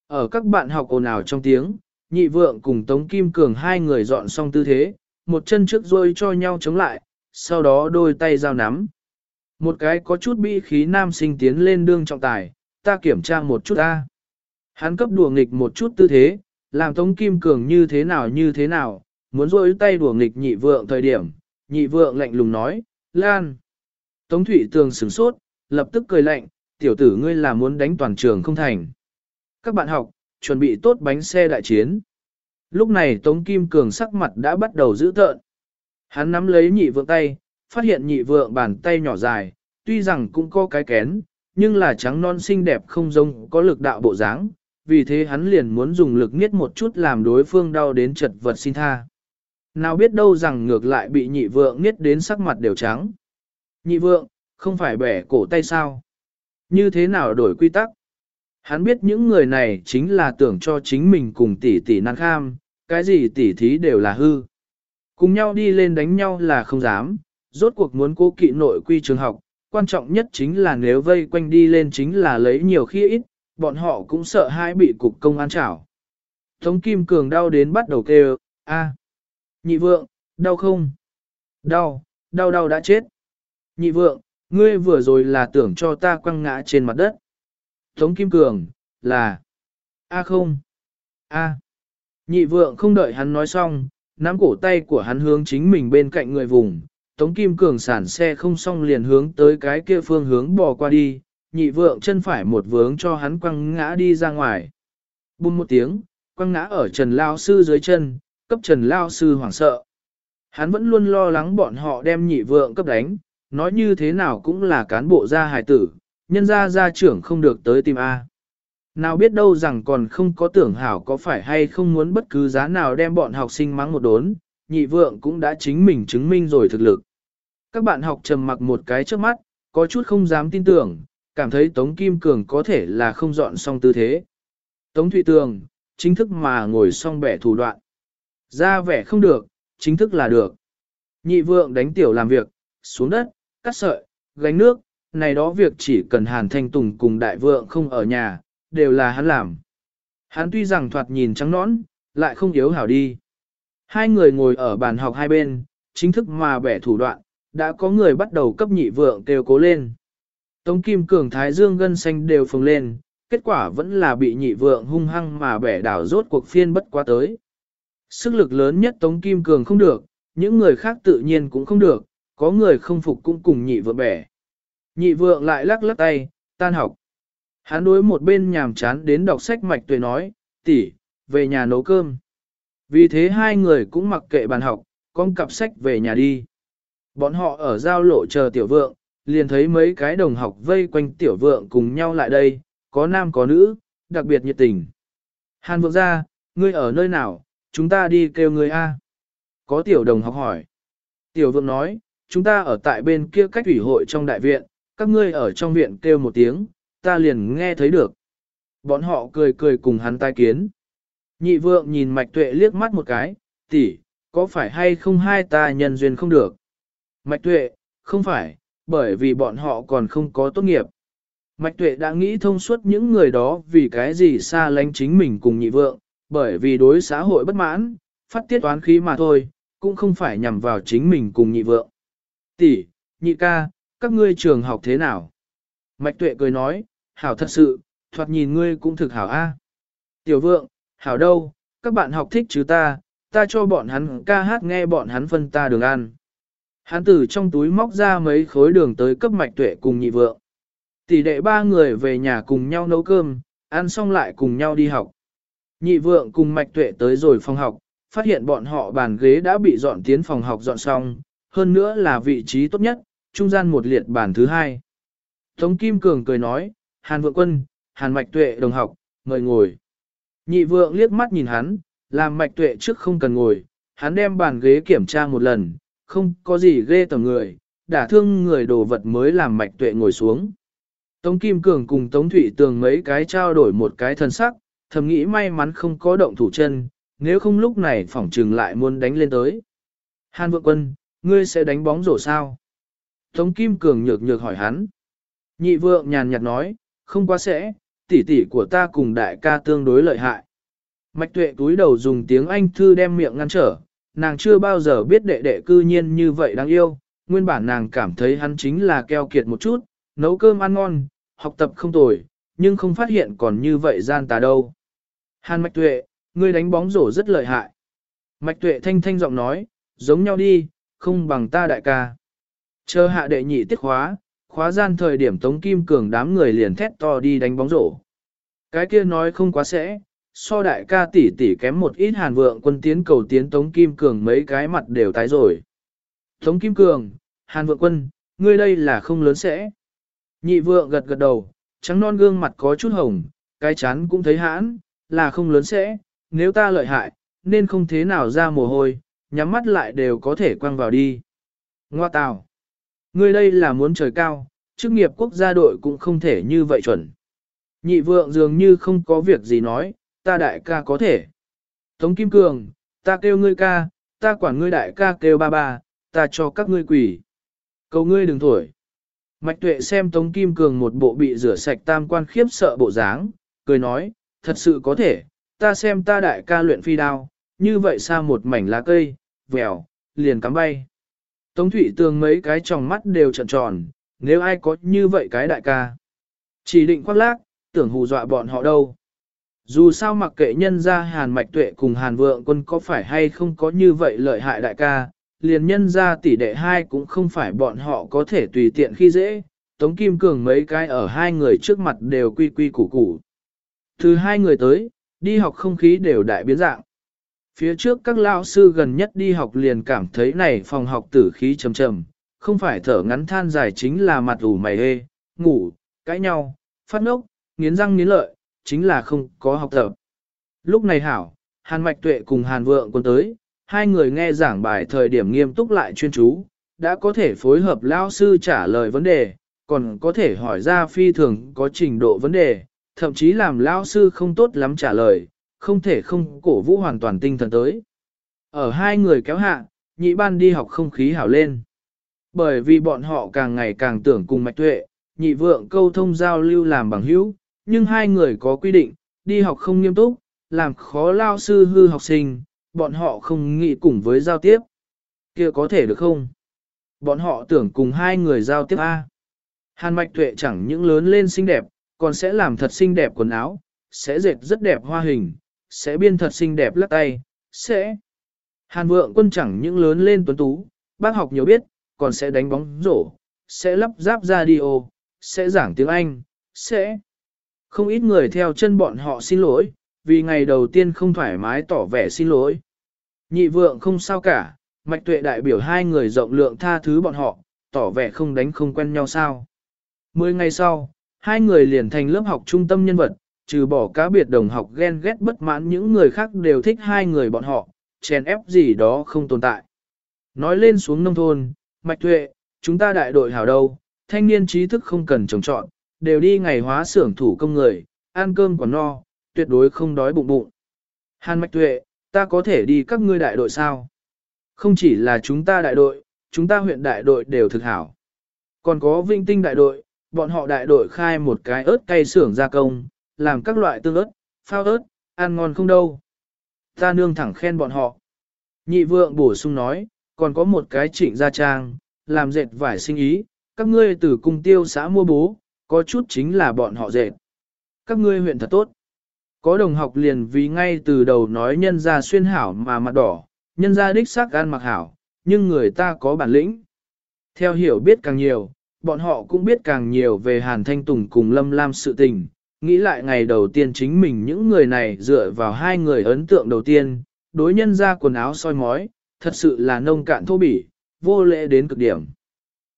Ở các bạn học ồn ào trong tiếng, nhị vượng cùng Tống Kim Cường hai người dọn xong tư thế, một chân trước rôi cho nhau chống lại, sau đó đôi tay giao nắm. Một cái có chút bị khí nam sinh tiến lên đương trọng tài, ta kiểm tra một chút ta. Hắn cấp đùa nghịch một chút tư thế, làm Tống Kim Cường như thế nào như thế nào, muốn rôi tay đùa nghịch nhị vượng thời điểm, nhị vượng lạnh lùng nói, Lan. Tống Thủy Tường sửng sốt, lập tức cười lạnh, tiểu tử ngươi là muốn đánh toàn trường không thành. Các bạn học, chuẩn bị tốt bánh xe đại chiến. Lúc này Tống Kim Cường sắc mặt đã bắt đầu dữ tợn. Hắn nắm lấy nhị vượng tay, phát hiện nhị vượng bàn tay nhỏ dài, tuy rằng cũng có cái kén, nhưng là trắng non xinh đẹp không giống có lực đạo bộ dáng, vì thế hắn liền muốn dùng lực nghiết một chút làm đối phương đau đến chật vật xin tha. Nào biết đâu rằng ngược lại bị nhị vượng nghiết đến sắc mặt đều trắng. Nhị vượng, không phải bẻ cổ tay sao? Như thế nào đổi quy tắc? Hắn biết những người này chính là tưởng cho chính mình cùng tỷ tỷ năng kham, cái gì tỷ thí đều là hư. Cùng nhau đi lên đánh nhau là không dám, rốt cuộc muốn cố kỵ nội quy trường học, quan trọng nhất chính là nếu vây quanh đi lên chính là lấy nhiều khi ít, bọn họ cũng sợ hai bị cục công an trảo. Tống Kim Cường đau đến bắt đầu kêu, a, nhị vượng, đau không? Đau, đau đau đã chết. Nhị vượng, ngươi vừa rồi là tưởng cho ta quăng ngã trên mặt đất. Tống Kim Cường, là, a không, a. Nhị vượng không đợi hắn nói xong, nắm cổ tay của hắn hướng chính mình bên cạnh người vùng. Tống Kim Cường sản xe không xong liền hướng tới cái kia phương hướng bò qua đi, nhị vượng chân phải một vướng cho hắn quăng ngã đi ra ngoài. Bùm một tiếng, quăng ngã ở Trần Lao Sư dưới chân, cấp Trần Lao Sư hoảng sợ. Hắn vẫn luôn lo lắng bọn họ đem nhị vượng cấp đánh, nói như thế nào cũng là cán bộ gia hài tử, nhân gia gia trưởng không được tới tìm A. Nào biết đâu rằng còn không có tưởng hảo có phải hay không muốn bất cứ giá nào đem bọn học sinh mắng một đốn, nhị vượng cũng đã chính mình chứng minh rồi thực lực. Các bạn học trầm mặc một cái trước mắt, có chút không dám tin tưởng, cảm thấy Tống Kim Cường có thể là không dọn xong tư thế. Tống Thụy Tường, chính thức mà ngồi xong bẻ thủ đoạn. Ra vẻ không được, chính thức là được. Nhị vượng đánh tiểu làm việc, xuống đất, cắt sợi, gánh nước, này đó việc chỉ cần Hàn Thanh Tùng cùng đại vượng không ở nhà, đều là hắn làm. Hắn tuy rằng thoạt nhìn trắng nõn, lại không yếu hảo đi. Hai người ngồi ở bàn học hai bên, chính thức mà bẻ thủ đoạn, đã có người bắt đầu cấp nhị vượng kêu cố lên. Tống Kim Cường Thái Dương gân xanh đều phồng lên, kết quả vẫn là bị nhị vượng hung hăng mà bẻ đảo rốt cuộc phiên bất quá tới. Sức lực lớn nhất Tống Kim Cường không được, những người khác tự nhiên cũng không được, có người không phục cũng cùng nhị vượng bẻ. Nhị vượng lại lắc lắc tay, tan học. Hắn đối một bên nhàm chán đến đọc sách mạch tuệ nói, tỷ, về nhà nấu cơm. Vì thế hai người cũng mặc kệ bàn học, con cặp sách về nhà đi. Bọn họ ở giao lộ chờ tiểu vượng, liền thấy mấy cái đồng học vây quanh tiểu vượng cùng nhau lại đây, có nam có nữ, đặc biệt nhiệt tình. Hàn vượng ra, ngươi ở nơi nào, chúng ta đi kêu ngươi A. Có tiểu đồng học hỏi. Tiểu vượng nói, chúng ta ở tại bên kia cách ủy hội trong đại viện, các ngươi ở trong viện kêu một tiếng, ta liền nghe thấy được. Bọn họ cười cười cùng hắn tai kiến. Nhị vượng nhìn mạch tuệ liếc mắt một cái, tỷ, có phải hay không hai ta nhân duyên không được? Mạch tuệ, không phải, bởi vì bọn họ còn không có tốt nghiệp. Mạch tuệ đã nghĩ thông suốt những người đó vì cái gì xa lánh chính mình cùng nhị vượng, bởi vì đối xã hội bất mãn, phát tiết toán khí mà thôi, cũng không phải nhằm vào chính mình cùng nhị vượng. Tỷ, nhị ca, các ngươi trường học thế nào? Mạch tuệ cười nói, hảo thật sự, thoạt nhìn ngươi cũng thực hảo a. Tiểu vượng, hảo đâu, các bạn học thích chứ ta, ta cho bọn hắn ca hát nghe bọn hắn phân ta đường ăn. Hắn từ trong túi móc ra mấy khối đường tới cấp mạch tuệ cùng nhị vượng. Tỷ đệ ba người về nhà cùng nhau nấu cơm, ăn xong lại cùng nhau đi học. Nhị vượng cùng mạch tuệ tới rồi phòng học, phát hiện bọn họ bàn ghế đã bị dọn tiến phòng học dọn xong, hơn nữa là vị trí tốt nhất, trung gian một liệt bàn thứ hai. Tống Kim Cường cười nói, Hàn Vượng Quân, Hàn Mạch Tuệ đồng học, mời ngồi. Nhị vượng liếc mắt nhìn hắn, làm Mạch Tuệ trước không cần ngồi, hắn đem bàn ghế kiểm tra một lần, không có gì ghê tầm người, đả thương người đồ vật mới làm Mạch Tuệ ngồi xuống. Tống Kim Cường cùng Tống Thụy Tường mấy cái trao đổi một cái thân sắc, thầm nghĩ may mắn không có động thủ chân, nếu không lúc này phỏng trừng lại muốn đánh lên tới. Hàn vượng quân, ngươi sẽ đánh bóng rổ sao? Tống Kim Cường nhược nhược hỏi hắn. Nhị vượng nhàn nhạt nói, không quá sẽ, tỷ tỷ của ta cùng đại ca tương đối lợi hại. Mạch tuệ túi đầu dùng tiếng Anh thư đem miệng ngăn trở, nàng chưa bao giờ biết đệ đệ cư nhiên như vậy đáng yêu, nguyên bản nàng cảm thấy hắn chính là keo kiệt một chút, nấu cơm ăn ngon, học tập không tồi, nhưng không phát hiện còn như vậy gian tà đâu. Hàn Mạch Tuệ, ngươi đánh bóng rổ rất lợi hại. Mạch Tuệ thanh thanh giọng nói, giống nhau đi, không bằng ta đại ca. Chờ hạ đệ nhị tiết khóa, khóa gian thời điểm Tống Kim Cường đám người liền thét to đi đánh bóng rổ. Cái kia nói không quá sẽ, so đại ca tỷ tỷ kém một ít hàn vượng quân tiến cầu tiến Tống Kim Cường mấy cái mặt đều tái rồi. Tống Kim Cường, hàn vượng quân, ngươi đây là không lớn sẽ. Nhị vượng gật gật đầu, trắng non gương mặt có chút hồng, cái chán cũng thấy hãn, là không lớn sẽ, nếu ta lợi hại, nên không thế nào ra mồ hôi, nhắm mắt lại đều có thể quăng vào đi. Ngoa tào, ngươi đây là muốn trời cao, chức nghiệp quốc gia đội cũng không thể như vậy chuẩn. Nhị vượng dường như không có việc gì nói, ta đại ca có thể. Tống Kim Cường, ta kêu ngươi ca, ta quản ngươi đại ca kêu ba ba, ta cho các ngươi quỷ. Cầu ngươi đừng thổi. Mạch tuệ xem Tống Kim Cường một bộ bị rửa sạch tam quan khiếp sợ bộ dáng, cười nói, thật sự có thể, ta xem ta đại ca luyện phi đao, như vậy xa một mảnh lá cây, vèo, liền cắm bay. Tống Thụy Tường mấy cái tròng mắt đều trợn tròn, nếu ai có như vậy cái đại ca. Chỉ định khoác lác, tưởng hù dọa bọn họ đâu. Dù sao mặc kệ nhân ra hàn mạch tuệ cùng hàn vượng quân có phải hay không có như vậy lợi hại đại ca, liền nhân ra tỷ đệ hai cũng không phải bọn họ có thể tùy tiện khi dễ, Tống Kim Cường mấy cái ở hai người trước mặt đều quy quy củ củ. Từ hai người tới, đi học không khí đều đại biến dạng. Phía trước các lao sư gần nhất đi học liền cảm thấy này phòng học tử khí trầm trầm, không phải thở ngắn than dài chính là mặt ủ mày hê, ngủ, cãi nhau, phát ngốc, nghiến răng nghiến lợi, chính là không có học tập. Lúc này hảo, Hàn Mạch Tuệ cùng Hàn Vượng quân tới, hai người nghe giảng bài thời điểm nghiêm túc lại chuyên chú, đã có thể phối hợp lao sư trả lời vấn đề, còn có thể hỏi ra phi thường có trình độ vấn đề, thậm chí làm lao sư không tốt lắm trả lời, không thể không cổ vũ hoàn toàn tinh thần tới. Ở hai người kéo hạ, nhị ban đi học không khí hảo lên. Bởi vì bọn họ càng ngày càng tưởng cùng mạch tuệ, nhị vượng câu thông giao lưu làm bằng hữu, nhưng hai người có quy định, đi học không nghiêm túc, làm khó lao sư hư học sinh, bọn họ không nghĩ cùng với giao tiếp. kia có thể được không? Bọn họ tưởng cùng hai người giao tiếp A. Hàn mạch tuệ chẳng những lớn lên xinh đẹp, còn sẽ làm thật xinh đẹp quần áo, sẽ dệt rất đẹp hoa hình, sẽ biên thật xinh đẹp lắc tay, sẽ. Hàn vượng quân chẳng những lớn lên tuấn tú, bác học nhiều biết, còn sẽ đánh bóng rổ, sẽ lắp ráp radio, sẽ giảng tiếng Anh, sẽ. Không ít người theo chân bọn họ xin lỗi, vì ngày đầu tiên không thoải mái tỏ vẻ xin lỗi. Nhị vượng không sao cả, mạch tuệ đại biểu hai người rộng lượng tha thứ bọn họ, tỏ vẻ không đánh không quen nhau sao. Mười ngày sau, hai người liền thành lớp học trung tâm nhân vật, trừ bỏ cá biệt đồng học ghen ghét bất mãn những người khác đều thích hai người bọn họ, chèn ép gì đó không tồn tại. Nói lên xuống nông thôn, mạch tuệ, chúng ta đại đội hảo đâu, thanh niên trí thức không cần trồng trọn, đều đi ngày hóa xưởng thủ công người, ăn cơm còn no, tuyệt đối không đói bụng bụng. Hàn mạch tuệ, ta có thể đi các ngươi đại đội sao? Không chỉ là chúng ta đại đội, chúng ta huyện đại đội đều thực hảo. Còn có vinh tinh đại đội, bọn họ đại đội khai một cái ớt cay xưởng gia công, làm các loại tương ớt, phao ớt, ăn ngon không đâu. Ta nương thẳng khen bọn họ. Nhị vượng bổ sung nói, còn có một cái trịnh gia trang, làm dệt vải sinh ý, các ngươi từ cung tiêu xã mua bố, có chút chính là bọn họ dệt. Các ngươi huyện thật tốt. Có đồng học liền vì ngay từ đầu nói nhân gia xuyên hảo mà mặt đỏ, nhân gia đích xác ăn mặc hảo, nhưng người ta có bản lĩnh. Theo hiểu biết càng nhiều, bọn họ cũng biết càng nhiều về Hàn Thanh Tùng cùng Lâm Lam sự tình, nghĩ lại ngày đầu tiên chính mình những người này dựa vào hai người ấn tượng đầu tiên, đối nhân ra quần áo soi mói, thật sự là nông cạn thô bỉ, vô lễ đến cực điểm.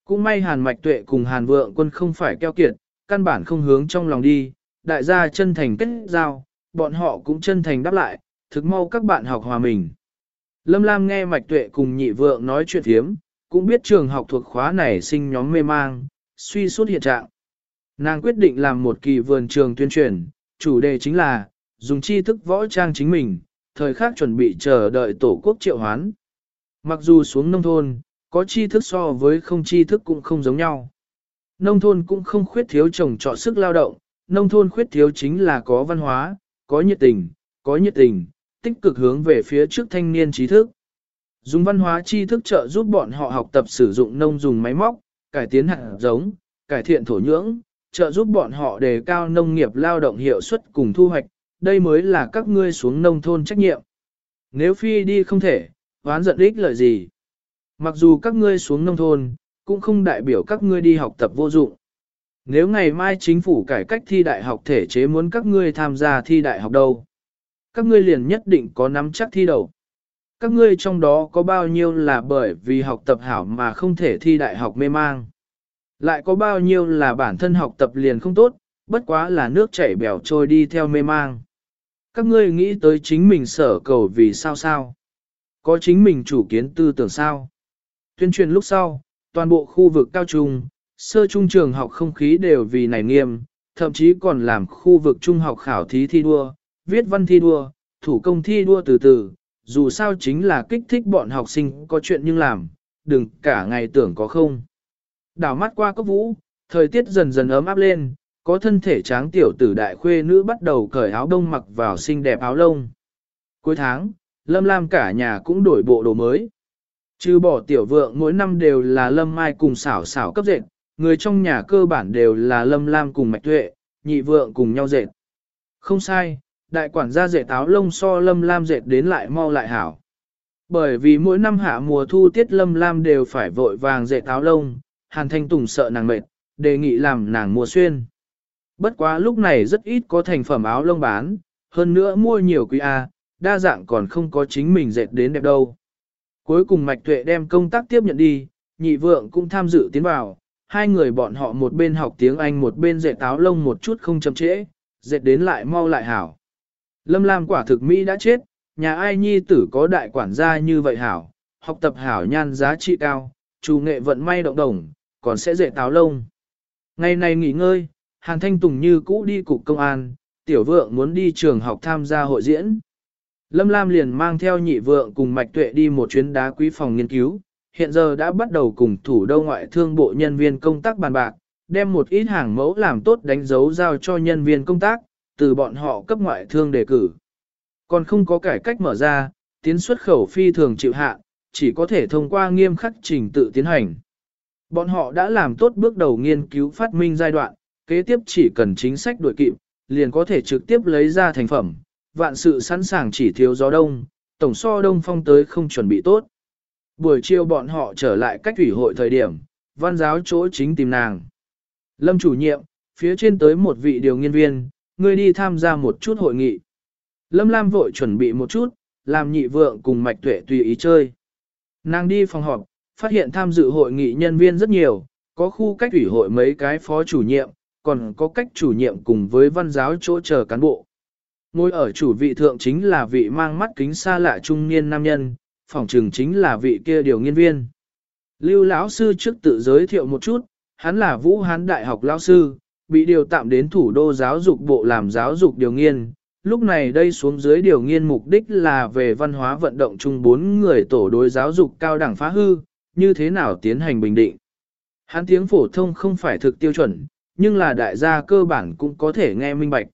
Cũng may Hàn Mạch Tuệ cùng Hàn Vượng quân không phải keo kiệt, căn bản không hướng trong lòng đi, đại gia chân thành kết giao, bọn họ cũng chân thành đáp lại, thực mau các bạn học hòa mình. Lâm Lam nghe Mạch Tuệ cùng nhị vượng nói chuyện thiếm, cũng biết trường học thuộc khóa này sinh nhóm mê mang, suy suốt hiện trạng. Nàng quyết định làm một kỳ vườn trường tuyên truyền, chủ đề chính là, dùng tri thức võ trang chính mình, thời khắc chuẩn bị chờ đợi tổ quốc triệu hoán. Mặc dù xuống nông thôn, có tri thức so với không tri thức cũng không giống nhau. Nông thôn cũng không khuyết thiếu trồng trọt sức lao động, nông thôn khuyết thiếu chính là có văn hóa, có nhiệt tình, có nhiệt tình, tích cực hướng về phía trước thanh niên trí thức. Dùng văn hóa tri thức trợ giúp bọn họ học tập sử dụng nông dùng máy móc, cải tiến hạt giống, cải thiện thổ nhưỡng, trợ giúp bọn họ đề cao nông nghiệp lao động hiệu suất cùng thu hoạch, đây mới là các ngươi xuống nông thôn trách nhiệm. Nếu phi đi không thể, oán giận ích lợi gì? Mặc dù các ngươi xuống nông thôn, cũng không đại biểu các ngươi đi học tập vô dụng. Nếu ngày mai chính phủ cải cách thi đại học thể chế muốn các ngươi tham gia thi đại học đâu, các ngươi liền nhất định có nắm chắc thi đầu. Các ngươi trong đó có bao nhiêu là bởi vì học tập hảo mà không thể thi đại học mê mang. Lại có bao nhiêu là bản thân học tập liền không tốt, bất quá là nước chảy bèo trôi đi theo mê mang. Các ngươi nghĩ tới chính mình sở cầu vì sao sao? Có chính mình chủ kiến tư tưởng sao? Tuyên truyền lúc sau, toàn bộ khu vực cao trung, sơ trung trường học không khí đều vì này nghiêm, thậm chí còn làm khu vực trung học khảo thí thi đua, viết văn thi đua, thủ công thi đua từ từ, dù sao chính là kích thích bọn học sinh có chuyện nhưng làm, đừng cả ngày tưởng có không. Đảo mắt qua cốc vũ, thời tiết dần dần ấm áp lên, có thân thể tráng tiểu tử đại khuê nữ bắt đầu cởi áo đông mặc vào xinh đẹp áo lông. Cuối tháng, Lâm Lam cả nhà cũng đổi bộ đồ mới. Trừ bỏ tiểu vượng mỗi năm đều là Lâm Mai cùng xảo xảo cấp dệt, người trong nhà cơ bản đều là Lâm Lam cùng Mạch Tuệ, nhị vượng cùng nhau dệt. Không sai, đại quản gia dệt áo lông so Lâm Lam dệt đến lại mau lại hảo. Bởi vì mỗi năm hạ mùa thu tiết Lâm Lam đều phải vội vàng dệt áo lông, Hàn Thanh Tùng sợ nàng mệt, đề nghị làm nàng mua xuyên. Bất quá lúc này rất ít có thành phẩm áo lông bán, hơn nữa mua nhiều quý A, đa dạng còn không có chính mình dệt đến đẹp đâu. Cuối cùng Mạch Tuệ đem công tác tiếp nhận đi, nhị vượng cũng tham dự tiến vào, hai người bọn họ một bên học tiếng Anh một bên dệt áo lông một chút không chậm trễ, dệt đến lại mau lại hảo. Lâm Lam quả thực Mỹ đã chết, nhà ai nhi tử có đại quản gia như vậy hảo, học tập hảo nhan giá trị cao, chủ nghệ vận may động đồng, còn sẽ dễ táo lông. Ngày này nghỉ ngơi, Hàn Thanh Tùng như cũ đi cục công an, tiểu vượng muốn đi trường học tham gia hội diễn. Lâm Lam liền mang theo nhị vượng cùng Mạch Tuệ đi một chuyến đá quý phòng nghiên cứu, hiện giờ đã bắt đầu cùng thủ đô ngoại thương bộ nhân viên công tác bàn bạc, đem một ít hàng mẫu làm tốt đánh dấu giao cho nhân viên công tác, từ bọn họ cấp ngoại thương đề cử. Còn không có cải cách mở ra, tiến xuất khẩu phi thường chịu hạ, chỉ có thể thông qua nghiêm khắc trình tự tiến hành. Bọn họ đã làm tốt bước đầu nghiên cứu phát minh giai đoạn, kế tiếp chỉ cần chính sách đuổi kịp, liền có thể trực tiếp lấy ra thành phẩm, vạn sự sẵn sàng chỉ thiếu gió đông, tổng so đông phong tới không chuẩn bị tốt. Buổi chiều bọn họ trở lại cách ủy hội thời điểm, văn giáo chỗ chính tìm nàng. Lâm chủ nhiệm, phía trên tới một vị điều nghiên viên, ngươi đi tham gia một chút hội nghị. Lâm Lam vội chuẩn bị một chút, làm nhị vượng cùng mạch tuệ tùy ý chơi. Nàng đi phòng họp, phát hiện tham dự hội nghị nhân viên rất nhiều, có khu cách ủy hội mấy cái phó chủ nhiệm, còn có cách chủ nhiệm cùng với văn giáo chỗ chờ cán bộ. Ngồi ở chủ vị thượng chính là vị mang mắt kính xa lạ trung niên nam nhân, phòng trường chính là vị kia điều nghiên viên. Lưu lão sư trước tự giới thiệu một chút, hắn là Vũ Hán Đại học lão sư, bị điều tạm đến thủ đô giáo dục bộ làm giáo dục điều nghiên. Lúc này đây xuống dưới điều nghiên mục đích là về văn hóa vận động chung bốn người tổ đối giáo dục cao đẳng phá hư, như thế nào tiến hành bình định. Hắn tiếng phổ thông không phải thực tiêu chuẩn, nhưng là đại gia cơ bản cũng có thể nghe minh bạch.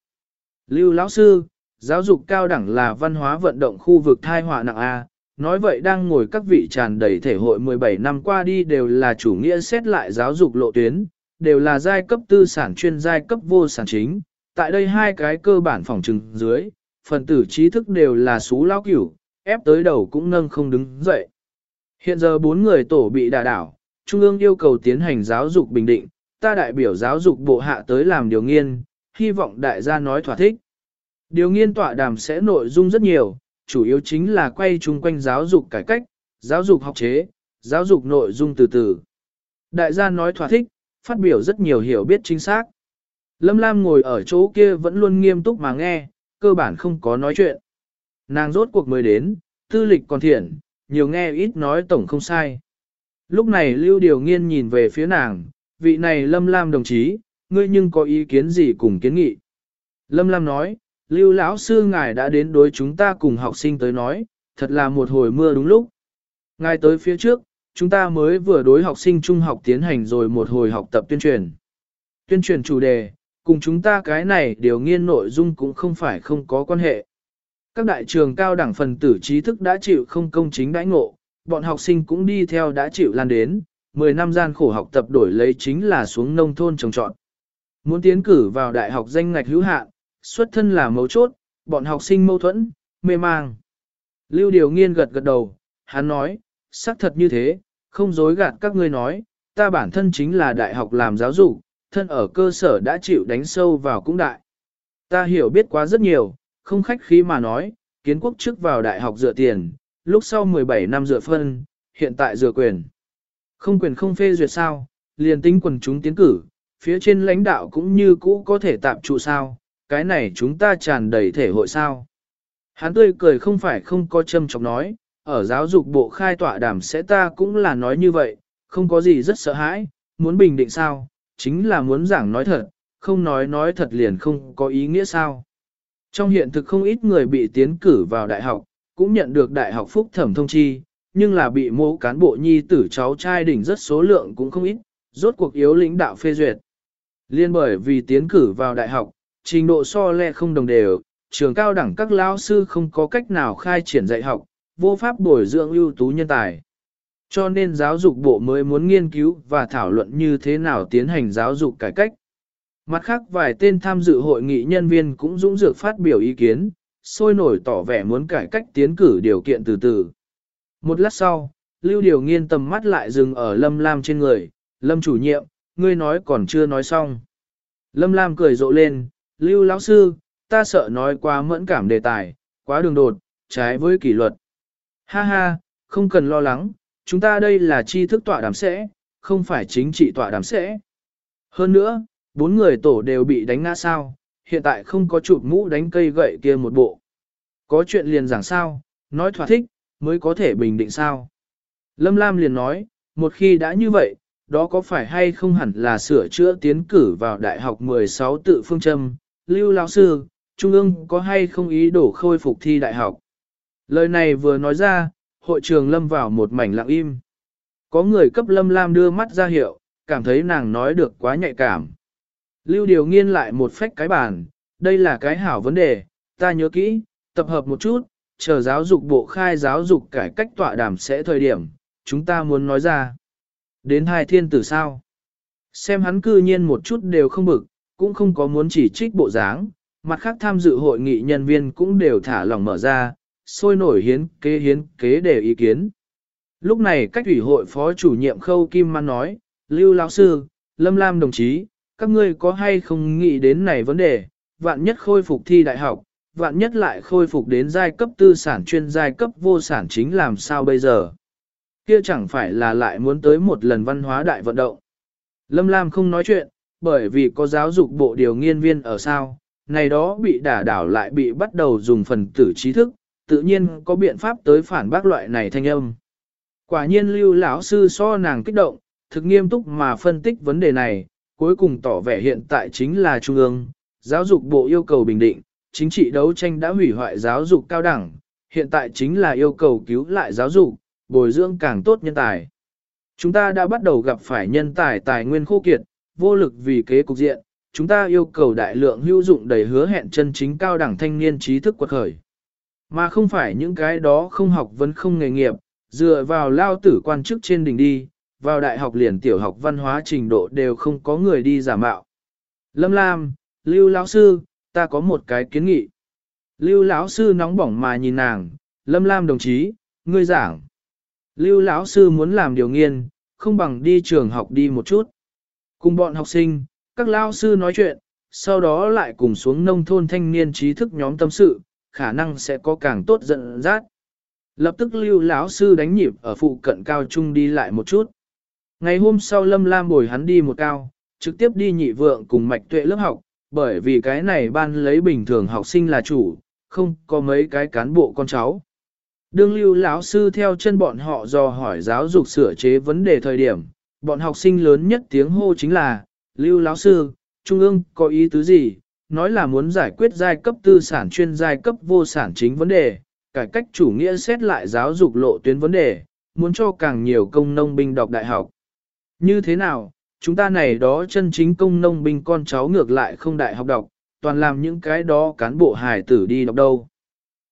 Lưu lão sư, giáo dục cao đẳng là văn hóa vận động khu vực thai họa nặng A, nói vậy đang ngồi các vị tràn đầy thể hội 17 năm qua đi đều là chủ nghĩa xét lại giáo dục lộ tuyến, đều là giai cấp tư sản chuyên giai cấp vô sản chính. Tại đây hai cái cơ bản phòng trừng dưới, phần tử trí thức đều là xú lao cửu, ép tới đầu cũng nâng không đứng dậy. Hiện giờ bốn người tổ bị đả đảo, Trung ương yêu cầu tiến hành giáo dục bình định, ta đại biểu giáo dục bộ hạ tới làm điều nghiên, hy vọng đại gia nói thỏa thích. Điều nghiên tọa đàm sẽ nội dung rất nhiều, chủ yếu chính là quay chung quanh giáo dục cải cách, giáo dục học chế, giáo dục nội dung từ từ. Đại gia nói thỏa thích, phát biểu rất nhiều hiểu biết chính xác. Lâm Lam ngồi ở chỗ kia vẫn luôn nghiêm túc mà nghe, cơ bản không có nói chuyện. Nàng rốt cuộc mới đến, tư lịch còn thiện, nhiều nghe ít nói tổng không sai. Lúc này Lưu Điều Nghiên nhìn về phía nàng, vị này Lâm Lam đồng chí, ngươi nhưng có ý kiến gì cùng kiến nghị. Lâm Lam nói, Lưu lão sư ngài đã đến đối chúng ta cùng học sinh tới nói, thật là một hồi mưa đúng lúc. Ngài tới phía trước, chúng ta mới vừa đối học sinh trung học tiến hành rồi một hồi học tập tuyên truyền. Tuyên truyền chủ đề, cùng chúng ta cái này điều nghiên nội dung cũng không phải không có quan hệ. Các đại trường cao đẳng phần tử trí thức đã chịu không công chính đãi ngộ, bọn học sinh cũng đi theo đã chịu lan đến, 10 năm gian khổ học tập đổi lấy chính là xuống nông thôn trồng trọt. Muốn tiến cử vào đại học danh ngạch hữu hạn, xuất thân là mấu chốt, bọn học sinh mâu thuẫn, mê mang. Lưu Điều Nghiên gật gật đầu, hắn nói, xác thật như thế, không dối gạt các ngươi nói, ta bản thân chính là đại học làm giáo dục, thân ở cơ sở đã chịu đánh sâu vào cũng đại. Ta hiểu biết quá rất nhiều, không khách khí mà nói, kiến quốc trước vào đại học dựa tiền, lúc sau 17 năm dựa phân, hiện tại dựa quyền. Không quyền không phê duyệt sao, liền tính quần chúng tiến cử, phía trên lãnh đạo cũng như cũ có thể tạm trụ sao, cái này chúng ta tràn đầy thể hội sao. Hắn tươi cười không phải không có châm chọc nói, ở giáo dục bộ khai tỏa đàm sẽ ta cũng là nói như vậy, không có gì rất sợ hãi, muốn bình định sao, chính là muốn giảng nói thật, không nói nói thật liền không có ý nghĩa sao. Trong hiện thực không ít người bị tiến cử vào đại học, cũng nhận được đại học phúc thẩm thông chi, nhưng là bị mô cán bộ nhi tử cháu trai đỉnh rất số lượng cũng không ít, rốt cuộc yếu lĩnh đạo phê duyệt. Liên bởi vì tiến cử vào đại học, trình độ so le không đồng đều, trường cao đẳng các lao sư không có cách nào khai triển dạy học, vô pháp bồi dưỡng ưu tú nhân tài. Cho nên giáo dục bộ mới muốn nghiên cứu và thảo luận như thế nào tiến hành giáo dục cải cách. Mặt khác vài tên tham dự hội nghị nhân viên cũng dũng dược phát biểu ý kiến, sôi nổi tỏ vẻ muốn cải cách tiến cử điều kiện từ từ. Một lát sau, Lưu Điều Nghiên tầm mắt lại dừng ở Lâm Lam trên người, Lâm chủ nhiệm, ngươi nói còn chưa nói xong. Lâm Lam cười rộ lên, Lưu lão sư, ta sợ nói quá mẫn cảm đề tài, quá đường đột, trái với kỷ luật. Ha ha, không cần lo lắng, chúng ta đây là tri thức tọa đàm sẽ, không phải chính trị tọa đàm sẽ. Hơn nữa, bốn người tổ đều bị đánh ngã sao, hiện tại không có chụp mũ đánh cây gậy kia một bộ. Có chuyện liền giảng sao, nói thỏa thích, mới có thể bình định sao. Lâm Lam liền nói, một khi đã như vậy, đó có phải hay không hẳn là sửa chữa tiến cử vào Đại học 16 tự phương châm, Lưu lão Sư, Trung ương có hay không ý đổ khôi phục thi đại học. Lời này vừa nói ra, hội trường lâm vào một mảnh lặng im. Có người cấp lâm lam đưa mắt ra hiệu, cảm thấy nàng nói được quá nhạy cảm. Lưu điều nghiên lại một phách cái bản, đây là cái hảo vấn đề, ta nhớ kỹ, tập hợp một chút, chờ giáo dục bộ khai giáo dục cải cách tọa đàm sẽ thời điểm, chúng ta muốn nói ra. Đến hai thiên tử sao? Xem hắn cư nhiên một chút đều không bực, cũng không có muốn chỉ trích bộ dáng, mặt khác tham dự hội nghị nhân viên cũng đều thả lòng mở ra, sôi nổi hiến kế hiến kế để ý kiến. Lúc này cách ủy hội phó chủ nhiệm Khâu Kim Man nói, Lưu lão sư, Lâm Lam đồng chí, các ngươi có hay không nghĩ đến này vấn đề, vạn nhất khôi phục thi đại học, vạn nhất lại khôi phục đến giai cấp tư sản chuyên giai cấp vô sản chính làm sao bây giờ. Kia chẳng phải là lại muốn tới một lần văn hóa đại vận động. Lâm Lam không nói chuyện, bởi vì có giáo dục bộ điều nghiên viên ở sao, này đó bị đả đảo lại bị bắt đầu dùng phần tử trí thức, tự nhiên có biện pháp tới phản bác loại này thanh âm. Quả nhiên lưu lão sư so nàng kích động, thực nghiêm túc mà phân tích vấn đề này, cuối cùng tỏ vẻ hiện tại chính là Trung ương, giáo dục bộ yêu cầu bình định, chính trị đấu tranh đã hủy hoại giáo dục cao đẳng, hiện tại chính là yêu cầu cứu lại giáo dục, bồi dưỡng càng tốt nhân tài. Chúng ta đã bắt đầu gặp phải nhân tài tài nguyên khô kiệt, vô lực vì kế cục diện, chúng ta yêu cầu đại lượng hữu dụng đầy hứa hẹn chân chính cao đẳng thanh niên trí thức quật khởi. Mà không phải những cái đó không học vẫn không nghề nghiệp, dựa vào lao tử quan chức trên đỉnh đi, vào đại học liền tiểu học văn hóa trình độ đều không có người đi giả mạo. Lâm Lam, Lưu lão sư, ta có một cái kiến nghị. Lưu lão sư nóng bỏng mà nhìn nàng, Lâm Lam đồng chí, ngươi giảng. Lưu lão sư muốn làm điều nghiên, không bằng đi trường học đi một chút. Cùng bọn học sinh, các lão sư nói chuyện, sau đó lại cùng xuống nông thôn thanh niên trí thức nhóm tâm sự, khả năng sẽ có càng tốt dẫn dắt. Lập tức lưu lão sư đánh nhịp ở phụ cận cao trung đi lại một chút. Ngày hôm sau Lâm Lam bồi hắn đi một cao, trực tiếp đi nhị vượng cùng mạch tuệ lớp học, bởi vì cái này ban lấy bình thường học sinh là chủ, không có mấy cái cán bộ con cháu. Đương lưu lão sư theo chân bọn họ dò hỏi giáo dục sửa chế vấn đề thời điểm, bọn học sinh lớn nhất tiếng hô chính là, lưu lão sư, trung ương có ý tứ gì, nói là muốn giải quyết giai cấp tư sản chuyên giai cấp vô sản chính vấn đề, cải cách chủ nghĩa xét lại giáo dục lộ tuyến vấn đề, muốn cho càng nhiều công nông binh đọc đại học. Như thế nào, chúng ta này đó chân chính công nông binh con cháu ngược lại không đại học đọc, toàn làm những cái đó cán bộ hải tử đi đọc đâu.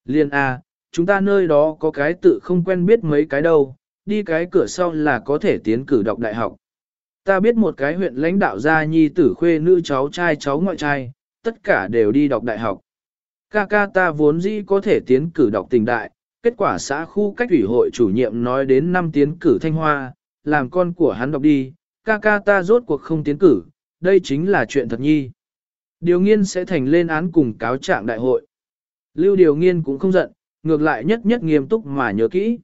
Liên A, chúng ta nơi đó có cái tự không quen biết mấy cái đâu, đi cái cửa sau là có thể tiến cử đọc đại học. Ta biết một cái huyện lãnh đạo gia nhi tử khuê nữ cháu trai cháu ngoại trai, tất cả đều đi đọc đại học. Ca ca ta vốn dĩ có thể tiến cử đọc tình đại, kết quả xã khu cách ủy hội chủ nhiệm nói đến năm tiến cử thanh hoa, làm con của hắn đọc đi, ca ca ta rốt cuộc không tiến cử, đây chính là chuyện thật nhi. Điều nghiên sẽ thành lên án cùng cáo trạng đại hội. Lưu điều nghiên cũng không giận, ngược lại nhất nhất nghiêm túc mà nhớ kỹ.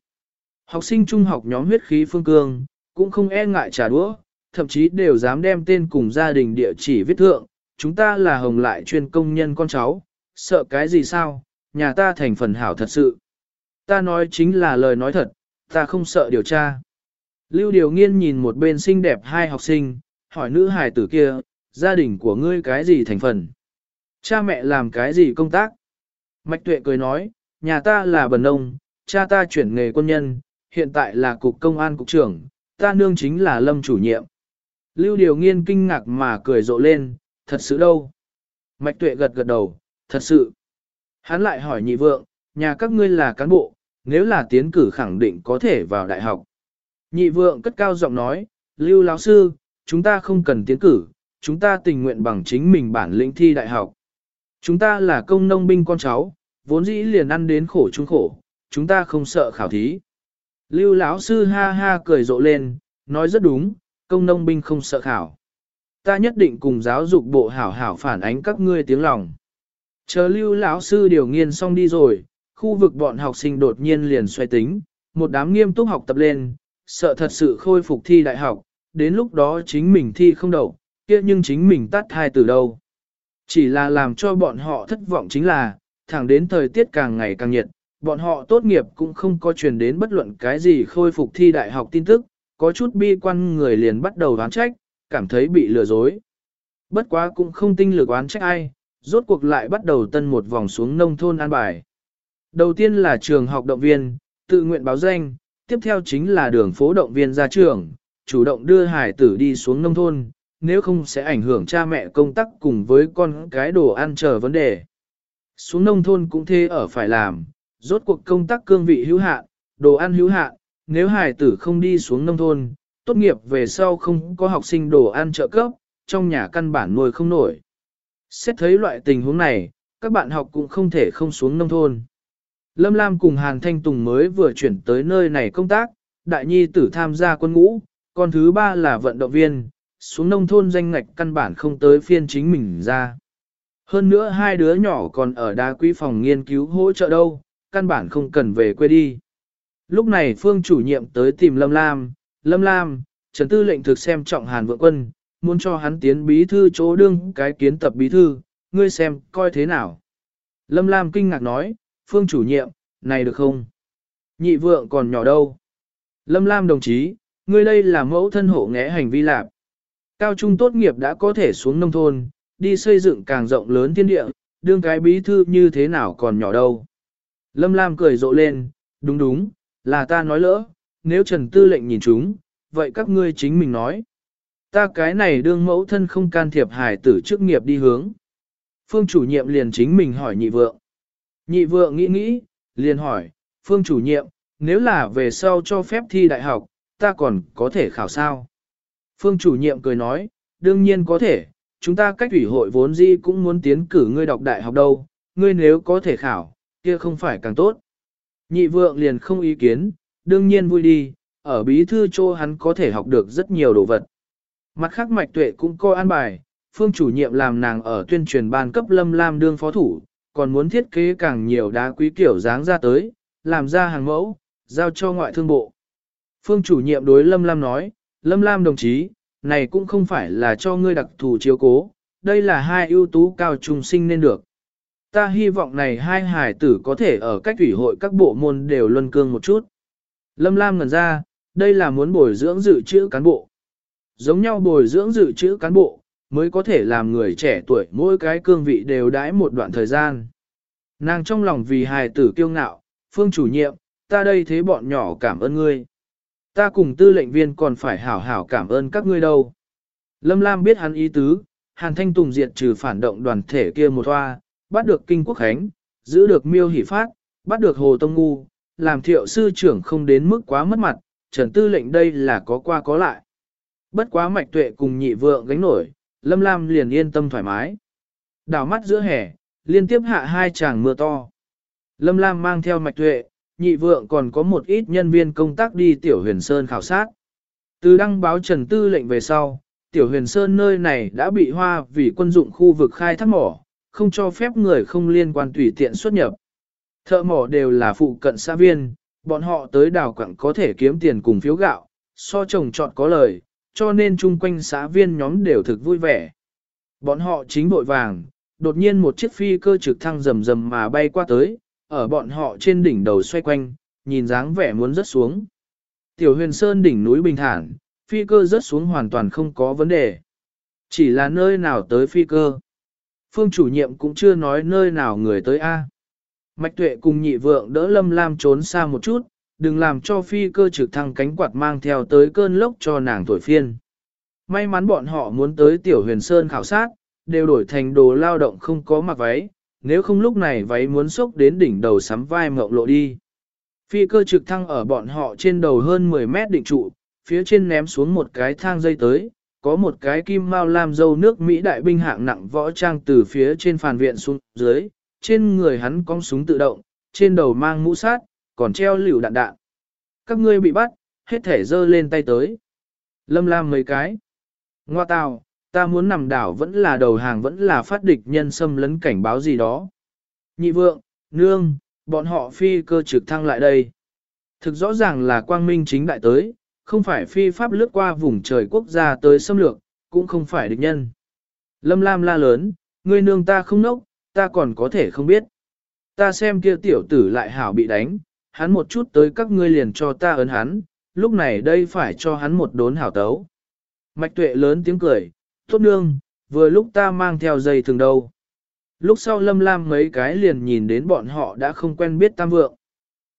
Học sinh trung học nhóm huyết khí phương cương, cũng không e ngại trả đũa, thậm chí đều dám đem tên cùng gia đình địa chỉ viết thượng, chúng ta là hồng lại chuyên công nhân con cháu, sợ cái gì sao, nhà ta thành phần hảo thật sự. Ta nói chính là lời nói thật, ta không sợ điều tra. Lưu Điều Nghiên nhìn một bên xinh đẹp hai học sinh, hỏi nữ hài tử kia, gia đình của ngươi cái gì thành phần? Cha mẹ làm cái gì công tác? Mạch Tuệ cười nói, nhà ta là bần nông, cha ta chuyển nghề quân nhân, hiện tại là cục công an cục trưởng, ta nương chính là lâm chủ nhiệm. Lưu Điều Nghiên kinh ngạc mà cười rộ lên, thật sự đâu? Mạch Tuệ gật gật đầu, thật sự. Hắn lại hỏi nhị vượng, nhà các ngươi là cán bộ, nếu là tiến cử khẳng định có thể vào đại học. Nhị vượng cất cao giọng nói, Lưu lão sư, chúng ta không cần tiến cử, chúng ta tình nguyện bằng chính mình bản lĩnh thi đại học. Chúng ta là công nông binh con cháu, vốn dĩ liền ăn đến khổ chung khổ, chúng ta không sợ khảo thí. Lưu lão sư ha ha cười rộ lên, nói rất đúng, công nông binh không sợ khảo. Ta nhất định cùng giáo dục bộ hảo hảo phản ánh các ngươi tiếng lòng. Chờ lưu lão sư điều nghiên xong đi rồi, khu vực bọn học sinh đột nhiên liền xoay tính, một đám nghiêm túc học tập lên, sợ thật sự khôi phục thi đại học, đến lúc đó chính mình thi không đậu, kia nhưng chính mình tắt hai từ đâu. Chỉ là làm cho bọn họ thất vọng chính là, thẳng đến thời tiết càng ngày càng nhiệt, bọn họ tốt nghiệp cũng không có truyền đến bất luận cái gì khôi phục thi đại học tin tức, có chút bi quan người liền bắt đầu đoán trách, cảm thấy bị lừa dối. Bất quá cũng không tinh lực oán trách ai, rốt cuộc lại bắt đầu tân một vòng xuống nông thôn an bài. Đầu tiên là trường học động viên, tự nguyện báo danh, tiếp theo chính là đường phố động viên ra trường, chủ động đưa hải tử đi xuống nông thôn, nếu không sẽ ảnh hưởng cha mẹ công tác cùng với con cái đồ ăn chờ vấn đề. Xuống nông thôn cũng thế ở phải làm, rốt cuộc công tác cương vị hữu hạn, đồ ăn hữu hạn, nếu hải tử không đi xuống nông thôn, tốt nghiệp về sau không có học sinh đồ ăn trợ cấp, trong nhà căn bản nuôi không nổi. Xét thấy loại tình huống này, các bạn học cũng không thể không xuống nông thôn. Lâm Lam cùng Hàn Thanh Tùng mới vừa chuyển tới nơi này công tác, đại nhi tử tham gia quân ngũ, con thứ ba là vận động viên, xuống nông thôn danh ngạch căn bản không tới phiên chính mình ra. Hơn nữa hai đứa nhỏ còn ở đá quý phòng nghiên cứu hỗ trợ đâu, căn bản không cần về quê đi. Lúc này phương chủ nhiệm tới tìm Lâm Lam, Lâm Lam, Trần Tư lệnh thực xem trọng Hàn Vượng Quân, muốn cho hắn tiến bí thư chỗ đương cái kiến tập bí thư, ngươi xem, coi thế nào. Lâm Lam kinh ngạc nói, phương chủ nhiệm, này được không? Nhị vượng còn nhỏ đâu? Lâm Lam đồng chí, ngươi đây là mẫu thân hộ nghẽ hành vi lạc. Cao trung tốt nghiệp đã có thể xuống nông thôn, đi xây dựng càng rộng lớn thiên địa, đương cái bí thư như thế nào còn nhỏ đâu. Lâm Lam cười rộ lên, đúng đúng, là ta nói lỡ, nếu Trần Tư lệnh nhìn chúng, vậy các ngươi chính mình nói. Ta cái này đương mẫu thân không can thiệp hải tử chức nghiệp đi hướng. Phương chủ nhiệm liền chính mình hỏi nhị vượng. Nhị vượng nghĩ nghĩ, liền hỏi, Phương chủ nhiệm, nếu là về sau cho phép thi đại học, ta còn có thể khảo sao? Phương chủ nhiệm cười nói, đương nhiên có thể, chúng ta cách ủy hội vốn gì cũng muốn tiến cử ngươi đọc đại học đâu, ngươi nếu có thể khảo, kia không phải càng tốt. Nhị vượng liền không ý kiến, đương nhiên vui đi, ở bí thư chỗ hắn có thể học được rất nhiều đồ vật. Mặt khác mạch tuệ cũng coi an bài, phương chủ nhiệm làm nàng ở tuyên truyền ban cấp lâm lam đương phó thủ, còn muốn thiết kế càng nhiều đá quý kiểu dáng ra tới, làm ra hàng mẫu, giao cho ngoại thương bộ. Phương chủ nhiệm đối lâm lam nói, lâm lam đồng chí, này cũng không phải là cho ngươi đặc thù chiếu cố, đây là hai ưu tú cao trung sinh nên được. Ta hy vọng này hai hải tử có thể ở cách ủy hội các bộ môn đều luân cương một chút. Lâm Lam ngần ra, đây là muốn bồi dưỡng dự trữ cán bộ. Giống nhau bồi dưỡng dự trữ cán bộ, mới có thể làm người trẻ tuổi mỗi cái cương vị đều đãi một đoạn thời gian. Nàng trong lòng vì hài tử kiêu ngạo, phương chủ nhiệm, ta đây thế bọn nhỏ cảm ơn ngươi. Ta cùng tư lệnh viên còn phải hảo hảo cảm ơn các ngươi đâu. Lâm Lam biết hắn ý tứ, Hàn Thanh Tùng diệt trừ phản động đoàn thể kia một hoa, bắt được Kinh Quốc Khánh, giữ được Miêu Hỷ Phát, bắt được Hồ Tông Ngu, làm thiệu sư trưởng không đến mức quá mất mặt, trần tư lệnh đây là có qua có lại. Bất quá mạch tuệ cùng nhị vượng gánh nổi, Lâm Lam liền yên tâm thoải mái. Đảo mắt giữa hè, liên tiếp hạ hai tràng mưa to. Lâm Lam mang theo mạch tuệ, nhị vượng còn có một ít nhân viên công tác đi Tiểu Huyền Sơn khảo sát. Từ đăng báo Trần Tư lệnh về sau, Tiểu Huyền Sơn nơi này đã bị hoa vì quân dụng khu vực khai thác mỏ, không cho phép người không liên quan tùy tiện xuất nhập. Thợ mỏ đều là phụ cận xã viên, bọn họ tới đào quặng có thể kiếm tiền cùng phiếu gạo, so trồng trọt có lời, cho nên chung quanh xã viên nhóm đều thực vui vẻ. Bọn họ chính bội vàng, đột nhiên một chiếc phi cơ trực thăng rầm rầm mà bay qua tới, ở bọn họ trên đỉnh đầu xoay quanh, nhìn dáng vẻ muốn rớt xuống. Tiểu huyền sơn đỉnh núi bình thản, phi cơ rớt xuống hoàn toàn không có vấn đề. Chỉ là nơi nào tới phi cơ. Phương chủ nhiệm cũng chưa nói nơi nào người tới A. Mạch tuệ cùng nhị vượng đỡ lâm lam trốn xa một chút, đừng làm cho phi cơ trực thăng cánh quạt mang theo tới cơn lốc cho nàng thổi phiên. May mắn bọn họ muốn tới tiểu huyền sơn khảo sát, đều đổi thành đồ lao động không có mặc váy, nếu không lúc này váy muốn xốc đến đỉnh đầu sắm vai mộng lộ đi. Phi cơ trực thăng ở bọn họ trên đầu hơn 10 mét định trụ, phía trên ném xuống một cái thang dây tới, có một cái kim mao lam dâu nước Mỹ đại binh hạng nặng võ trang từ phía trên phàn viện xuống dưới, trên người hắn có súng tự động, trên đầu mang mũ sát, còn treo liều đạn đạn. Các ngươi bị bắt, hết thể dơ lên tay tới. Lâm lam mấy cái. Ngoa tào, ta muốn nằm đảo vẫn là đầu hàng vẫn là phát địch nhân xâm lấn cảnh báo gì đó. Nhị vượng, nương, bọn họ phi cơ trực thăng lại đây. Thực rõ ràng là quang minh chính đại tới, không phải phi pháp lướt qua vùng trời quốc gia tới xâm lược, cũng không phải địch nhân. Lâm Lam la lớn, ngươi nương ta không nốc, ta còn có thể không biết. Ta xem kia tiểu tử lại hảo bị đánh, hắn một chút tới các ngươi liền cho ta ấn hắn, lúc này đây phải cho hắn một đốn hảo tấu. Mạch tuệ lớn tiếng cười, tốt nương, vừa lúc ta mang theo dây thường đâu. Lúc sau lâm lam mấy cái liền nhìn đến bọn họ đã không quen biết tam vượng.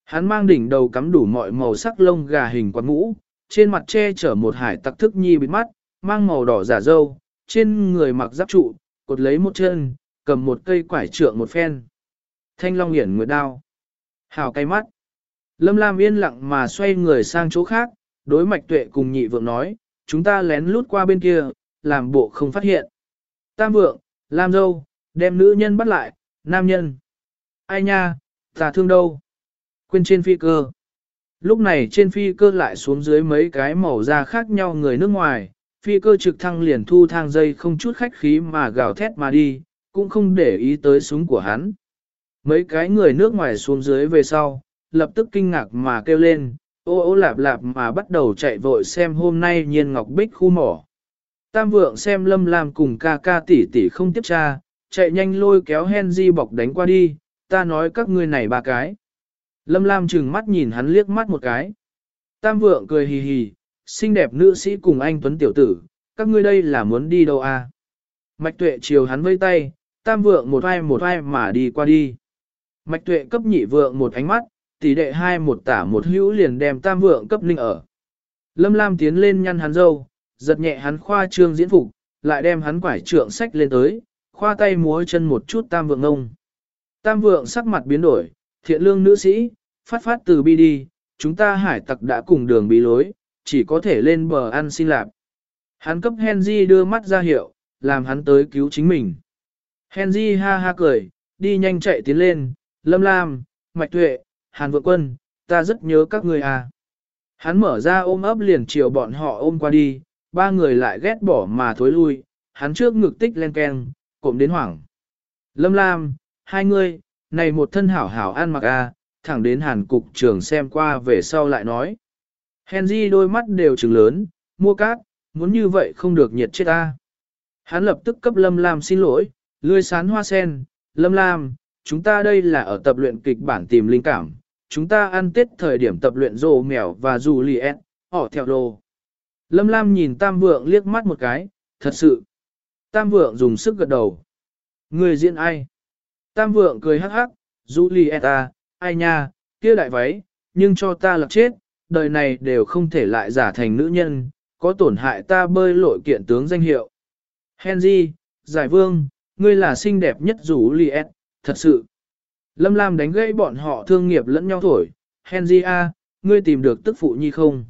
Hắn mang đỉnh đầu cắm đủ mọi màu sắc lông gà hình quạt mũ, trên mặt che chở một hải tặc thức nhi bịt mắt, mang màu đỏ giả dâu, trên người mặc giáp trụ, cột lấy một chân, cầm một cây quải trượng một phen. Thanh long hiển nguyệt đao. Hào cay mắt. Lâm Lam yên lặng mà xoay người sang chỗ khác, đối mạch tuệ cùng nhị vượng nói, chúng ta lén lút qua bên kia, làm bộ không phát hiện. Tam vượng, Lam dâu, đem nữ nhân bắt lại, nam nhân. Ai nha, ta thương đâu? Quên trên phi cơ. Lúc này trên phi cơ lại xuống dưới mấy cái màu da khác nhau người nước ngoài, phi cơ trực thăng liền thu thang dây không chút khách khí mà gào thét mà đi, cũng không để ý tới súng của hắn. Mấy cái người nước ngoài xuống dưới về sau, lập tức kinh ngạc mà kêu lên, ô ô lạp lạp mà bắt đầu chạy vội xem hôm nay nhiên ngọc bích khu mỏ. Tam vượng xem lâm lam cùng ca ca tỷ tỷ không tiếp tra, chạy nhanh lôi kéo Henry bọc đánh qua đi, ta nói các ngươi này ba cái. Lâm lam chừng mắt nhìn hắn liếc mắt một cái. Tam vượng cười hì hì, xinh đẹp nữ sĩ cùng anh Tuấn Tiểu Tử, các ngươi đây là muốn đi đâu à? Mạch tuệ chiều hắn vây tay, tam vượng một vai một vai mà đi qua đi. Mạch tuệ cấp nhị vượng một ánh mắt, tỷ đệ hai một tả một hữu liền đem tam vượng cấp ninh ở. Lâm Lam tiến lên nhăn hắn dâu, giật nhẹ hắn khoa trương diễn phục, lại đem hắn quải trượng sách lên tới, khoa tay múa chân một chút tam vượng ngông. Tam vượng sắc mặt biến đổi, thiện lương nữ sĩ, phát phát từ bi đi, chúng ta hải tặc đã cùng đường bị lối, chỉ có thể lên bờ ăn xin lạp. Hắn cấp Henry đưa mắt ra hiệu, làm hắn tới cứu chính mình. Henry ha ha cười, đi nhanh chạy tiến lên, lâm lam, mạch tuệ, hàn vượng quân, ta rất nhớ các người à. Hắn mở ra ôm ấp liền chiều bọn họ ôm qua đi, ba người lại ghét bỏ mà thối lui, hắn trước ngực tích len keng, cộm đến hoảng. Lâm lam, hai người, này một thân hảo hảo ăn mặc à, thẳng đến hàn cục trường xem qua về sau lại nói. Henry đôi mắt đều trừng lớn, mua cát, muốn như vậy không được nhiệt chết ta. Hắn lập tức cấp Lâm Lam xin lỗi, lươi sán hoa sen, Lâm Lam, chúng ta đây là ở tập luyện kịch bản tìm linh cảm, chúng ta ăn tết thời điểm tập luyện rồ mèo và dù lì ẹn, họ theo đồ. Lâm Lam nhìn Tam Vượng liếc mắt một cái, thật sự. Tam vượng dùng sức gật đầu. Người diễn ai? Tam vượng cười hắc hắc, Julieta, à, ai nha, kia đại váy, nhưng cho ta lập chết, đời này đều không thể lại giả thành nữ nhân, có tổn hại ta bơi lội kiện tướng danh hiệu. Henry, giải vương, ngươi là xinh đẹp nhất Juliet, thật sự. Lâm Lam đánh gãy bọn họ thương nghiệp lẫn nhau thổi, Henry A, ngươi tìm được tức phụ nhi không?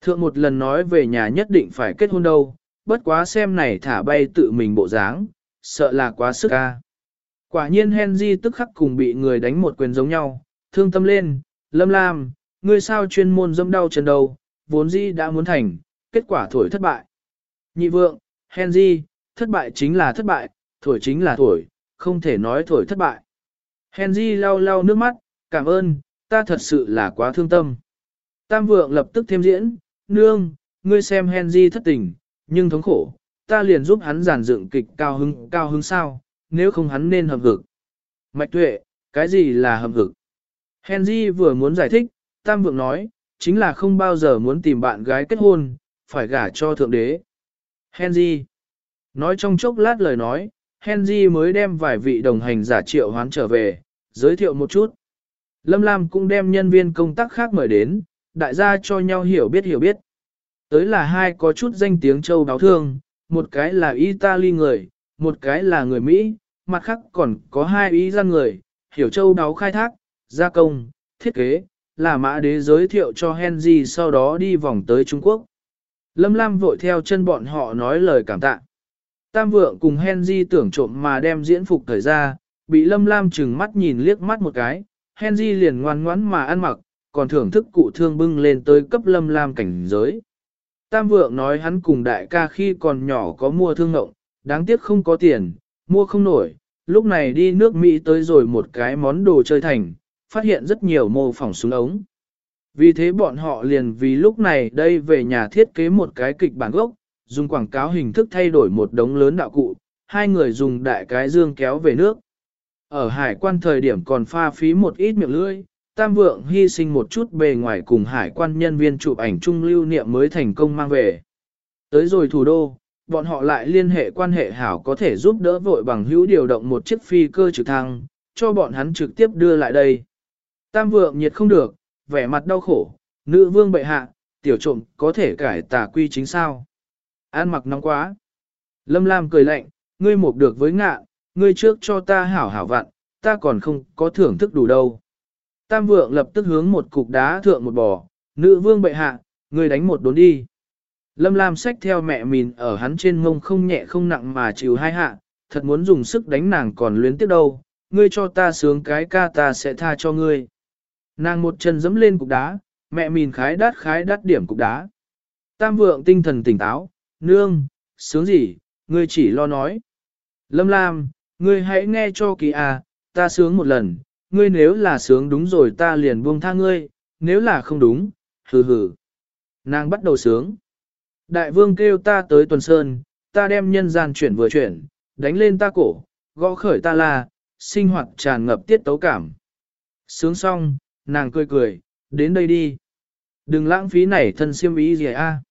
Thượng một lần nói về nhà nhất định phải kết hôn đâu, bất quá xem này thả bay tự mình bộ dáng, sợ là quá sức a. Quả nhiên Henry tức khắc cùng bị người đánh một quyền giống nhau, thương tâm lên, lâm lam, ngươi sao chuyên môn dâm đau chân đầu, vốn dĩ đã muốn thành, kết quả thổi thất bại. Nhị vượng, Henry, thất bại chính là thất bại, thổi chính là thổi, không thể nói thổi thất bại. Henry lau lau nước mắt, cảm ơn, ta thật sự là quá thương tâm. Tam vượng lập tức thêm diễn, nương, ngươi xem Henry thất tình, nhưng thống khổ, ta liền giúp hắn giàn dựng kịch cao hứng cao hứng sao, nếu không hắn nên hợp hực. Mạch tuệ, cái gì là hợp hực? Henry vừa muốn giải thích, Tam Vượng nói, chính là không bao giờ muốn tìm bạn gái kết hôn, phải gả cho thượng đế. Henry. Nói trong chốc lát lời nói, Henry mới đem vài vị đồng hành giả triệu hoán trở về, giới thiệu một chút. Lâm Lam cũng đem nhân viên công tác khác mời đến, đại gia cho nhau hiểu biết hiểu biết. Tới là hai có chút danh tiếng châu báo thương, một cái là Italy người, một cái là người Mỹ, mặt khác còn có hai ý gian người, hiểu châu báo khai thác, gia công, thiết kế, là mã đế giới thiệu cho Henry sau đó đi vòng tới Trung Quốc. Lâm Lam vội theo chân bọn họ nói lời cảm tạ. Tam vượng cùng Henry tưởng trộm mà đem diễn phục thời ra, bị Lâm Lam chừng mắt nhìn liếc mắt một cái, Henry liền ngoan ngoãn mà ăn mặc, còn thưởng thức cụ thương bưng lên tới cấp Lâm Lam cảnh giới. Tam vượng nói hắn cùng đại ca khi còn nhỏ có mua thương ngộng, đáng tiếc không có tiền, mua không nổi, lúc này đi nước Mỹ tới rồi một cái món đồ chơi thành, phát hiện rất nhiều mô phỏng súng ống. Vì thế bọn họ liền vì lúc này đây về nhà thiết kế một cái kịch bản gốc, dùng quảng cáo hình thức thay đổi một đống lớn đạo cụ, hai người dùng đại cái dương kéo về nước. Ở hải quan thời điểm còn pha phí một ít miệng lưỡi, tam vượng hy sinh một chút bề ngoài cùng hải quan nhân viên chụp ảnh chung lưu niệm mới thành công mang về. Tới rồi thủ đô, bọn họ lại liên hệ quan hệ hảo có thể giúp đỡ vội bằng hữu điều động một chiếc phi cơ trực thăng, cho bọn hắn trực tiếp đưa lại đây. Tam vượng nhiệt không được, vẻ mặt đau khổ, nữ vương bệ hạ, tiểu trộm có thể cải tà quy chính sao. An mặc nóng quá. Lâm Lam cười lạnh, ngươi mộp được với ngạ, ngươi trước cho ta hảo hảo vặn, ta còn không có thưởng thức đủ đâu. Tam vượng lập tức hướng một cục đá thượng một bò, nữ vương bệ hạ, ngươi đánh một đốn đi. Lâm Lam xách theo mẹ mìn ở hắn trên ngông không nhẹ không nặng mà chịu hai hạ, thật muốn dùng sức đánh nàng còn luyến tiếp đâu, ngươi cho ta sướng cái ca ta sẽ tha cho ngươi. Nàng một chân dẫm lên cục đá, mẹ mìn khái đắt khái đắt điểm cục đá. Tam vượng tinh thần tỉnh táo, nương, sướng gì, ngươi chỉ lo nói. Lâm Lam, ngươi hãy nghe cho kỳ à, ta sướng một lần, ngươi nếu là sướng đúng rồi ta liền buông tha ngươi, nếu là không đúng, hừ hừ. Nàng bắt đầu sướng. Đại vương kêu ta tới tuần sơn, ta đem nhân gian chuyển vừa chuyển, đánh lên ta cổ, gõ khởi ta là, sinh hoạt tràn ngập tiết tấu cảm. Sướng xong, nàng cười cười, đến đây đi. Đừng lãng phí này thân siêm ý gì a.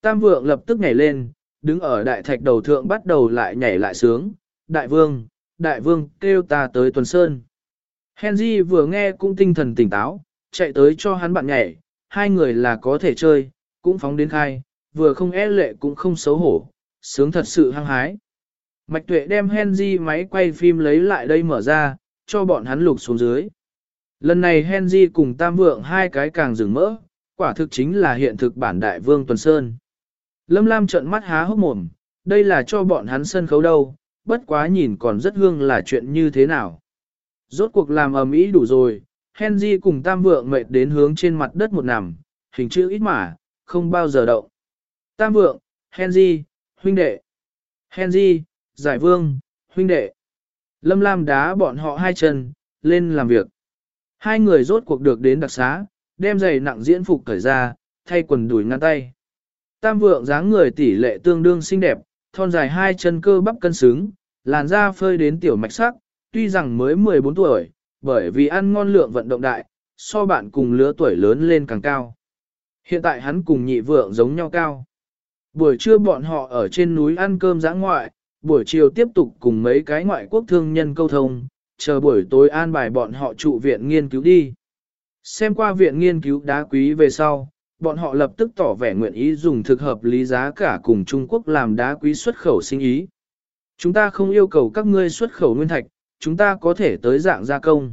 Tam vượng lập tức nhảy lên, đứng ở đại thạch đầu thượng bắt đầu lại nhảy lại sướng. Đại vương, đại vương kêu ta tới tuần sơn. Henry vừa nghe cũng tinh thần tỉnh táo, chạy tới cho hắn bạn nhảy, hai người là có thể chơi, cũng phóng đến khai, vừa không e lệ cũng không xấu hổ, sướng thật sự hăng hái. Mạch tuệ đem Henry máy quay phim lấy lại đây mở ra, cho bọn hắn lục xuống dưới. Lần này Henry cùng Tam Vượng hai cái càng rừng mỡ, quả thực chính là hiện thực bản đại vương Tuần Sơn. Lâm Lam trợn mắt há hốc mồm, đây là cho bọn hắn sân khấu đâu, bất quá nhìn còn rất hương là chuyện như thế nào. Rốt cuộc làm ầm ĩ đủ rồi, Henry cùng Tam Vượng mệt đến hướng trên mặt đất một nằm, hình chữ ít mà, không bao giờ động. Tam Vượng, Henry, huynh đệ. Henry, Giải Vương, huynh đệ. Lâm Lam đá bọn họ hai chân, lên làm việc. Hai người rốt cuộc được đến đặc xá, đem giày nặng diễn phục cởi ra, thay quần đùi ngăn tay. Tam vượng dáng người tỷ lệ tương đương xinh đẹp, thon dài hai chân cơ bắp cân xứng, làn da phơi đến tiểu mạch sắc, tuy rằng mới 14 tuổi, bởi vì ăn ngon lượng vận động đại, so bạn cùng lứa tuổi lớn lên càng cao. Hiện tại hắn cùng nhị vượng giống nhau cao. Buổi trưa bọn họ ở trên núi ăn cơm giã ngoại, buổi chiều tiếp tục cùng mấy cái ngoại quốc thương nhân câu thông, chờ buổi tối an bài bọn họ trụ viện nghiên cứu đi. Xem qua viện nghiên cứu đá quý về sau, bọn họ lập tức tỏ vẻ nguyện ý dùng thực hợp lý giá cả cùng Trung Quốc làm đá quý xuất khẩu sinh ý. Chúng ta không yêu cầu các ngươi xuất khẩu nguyên thạch, chúng ta có thể tới dạng gia công.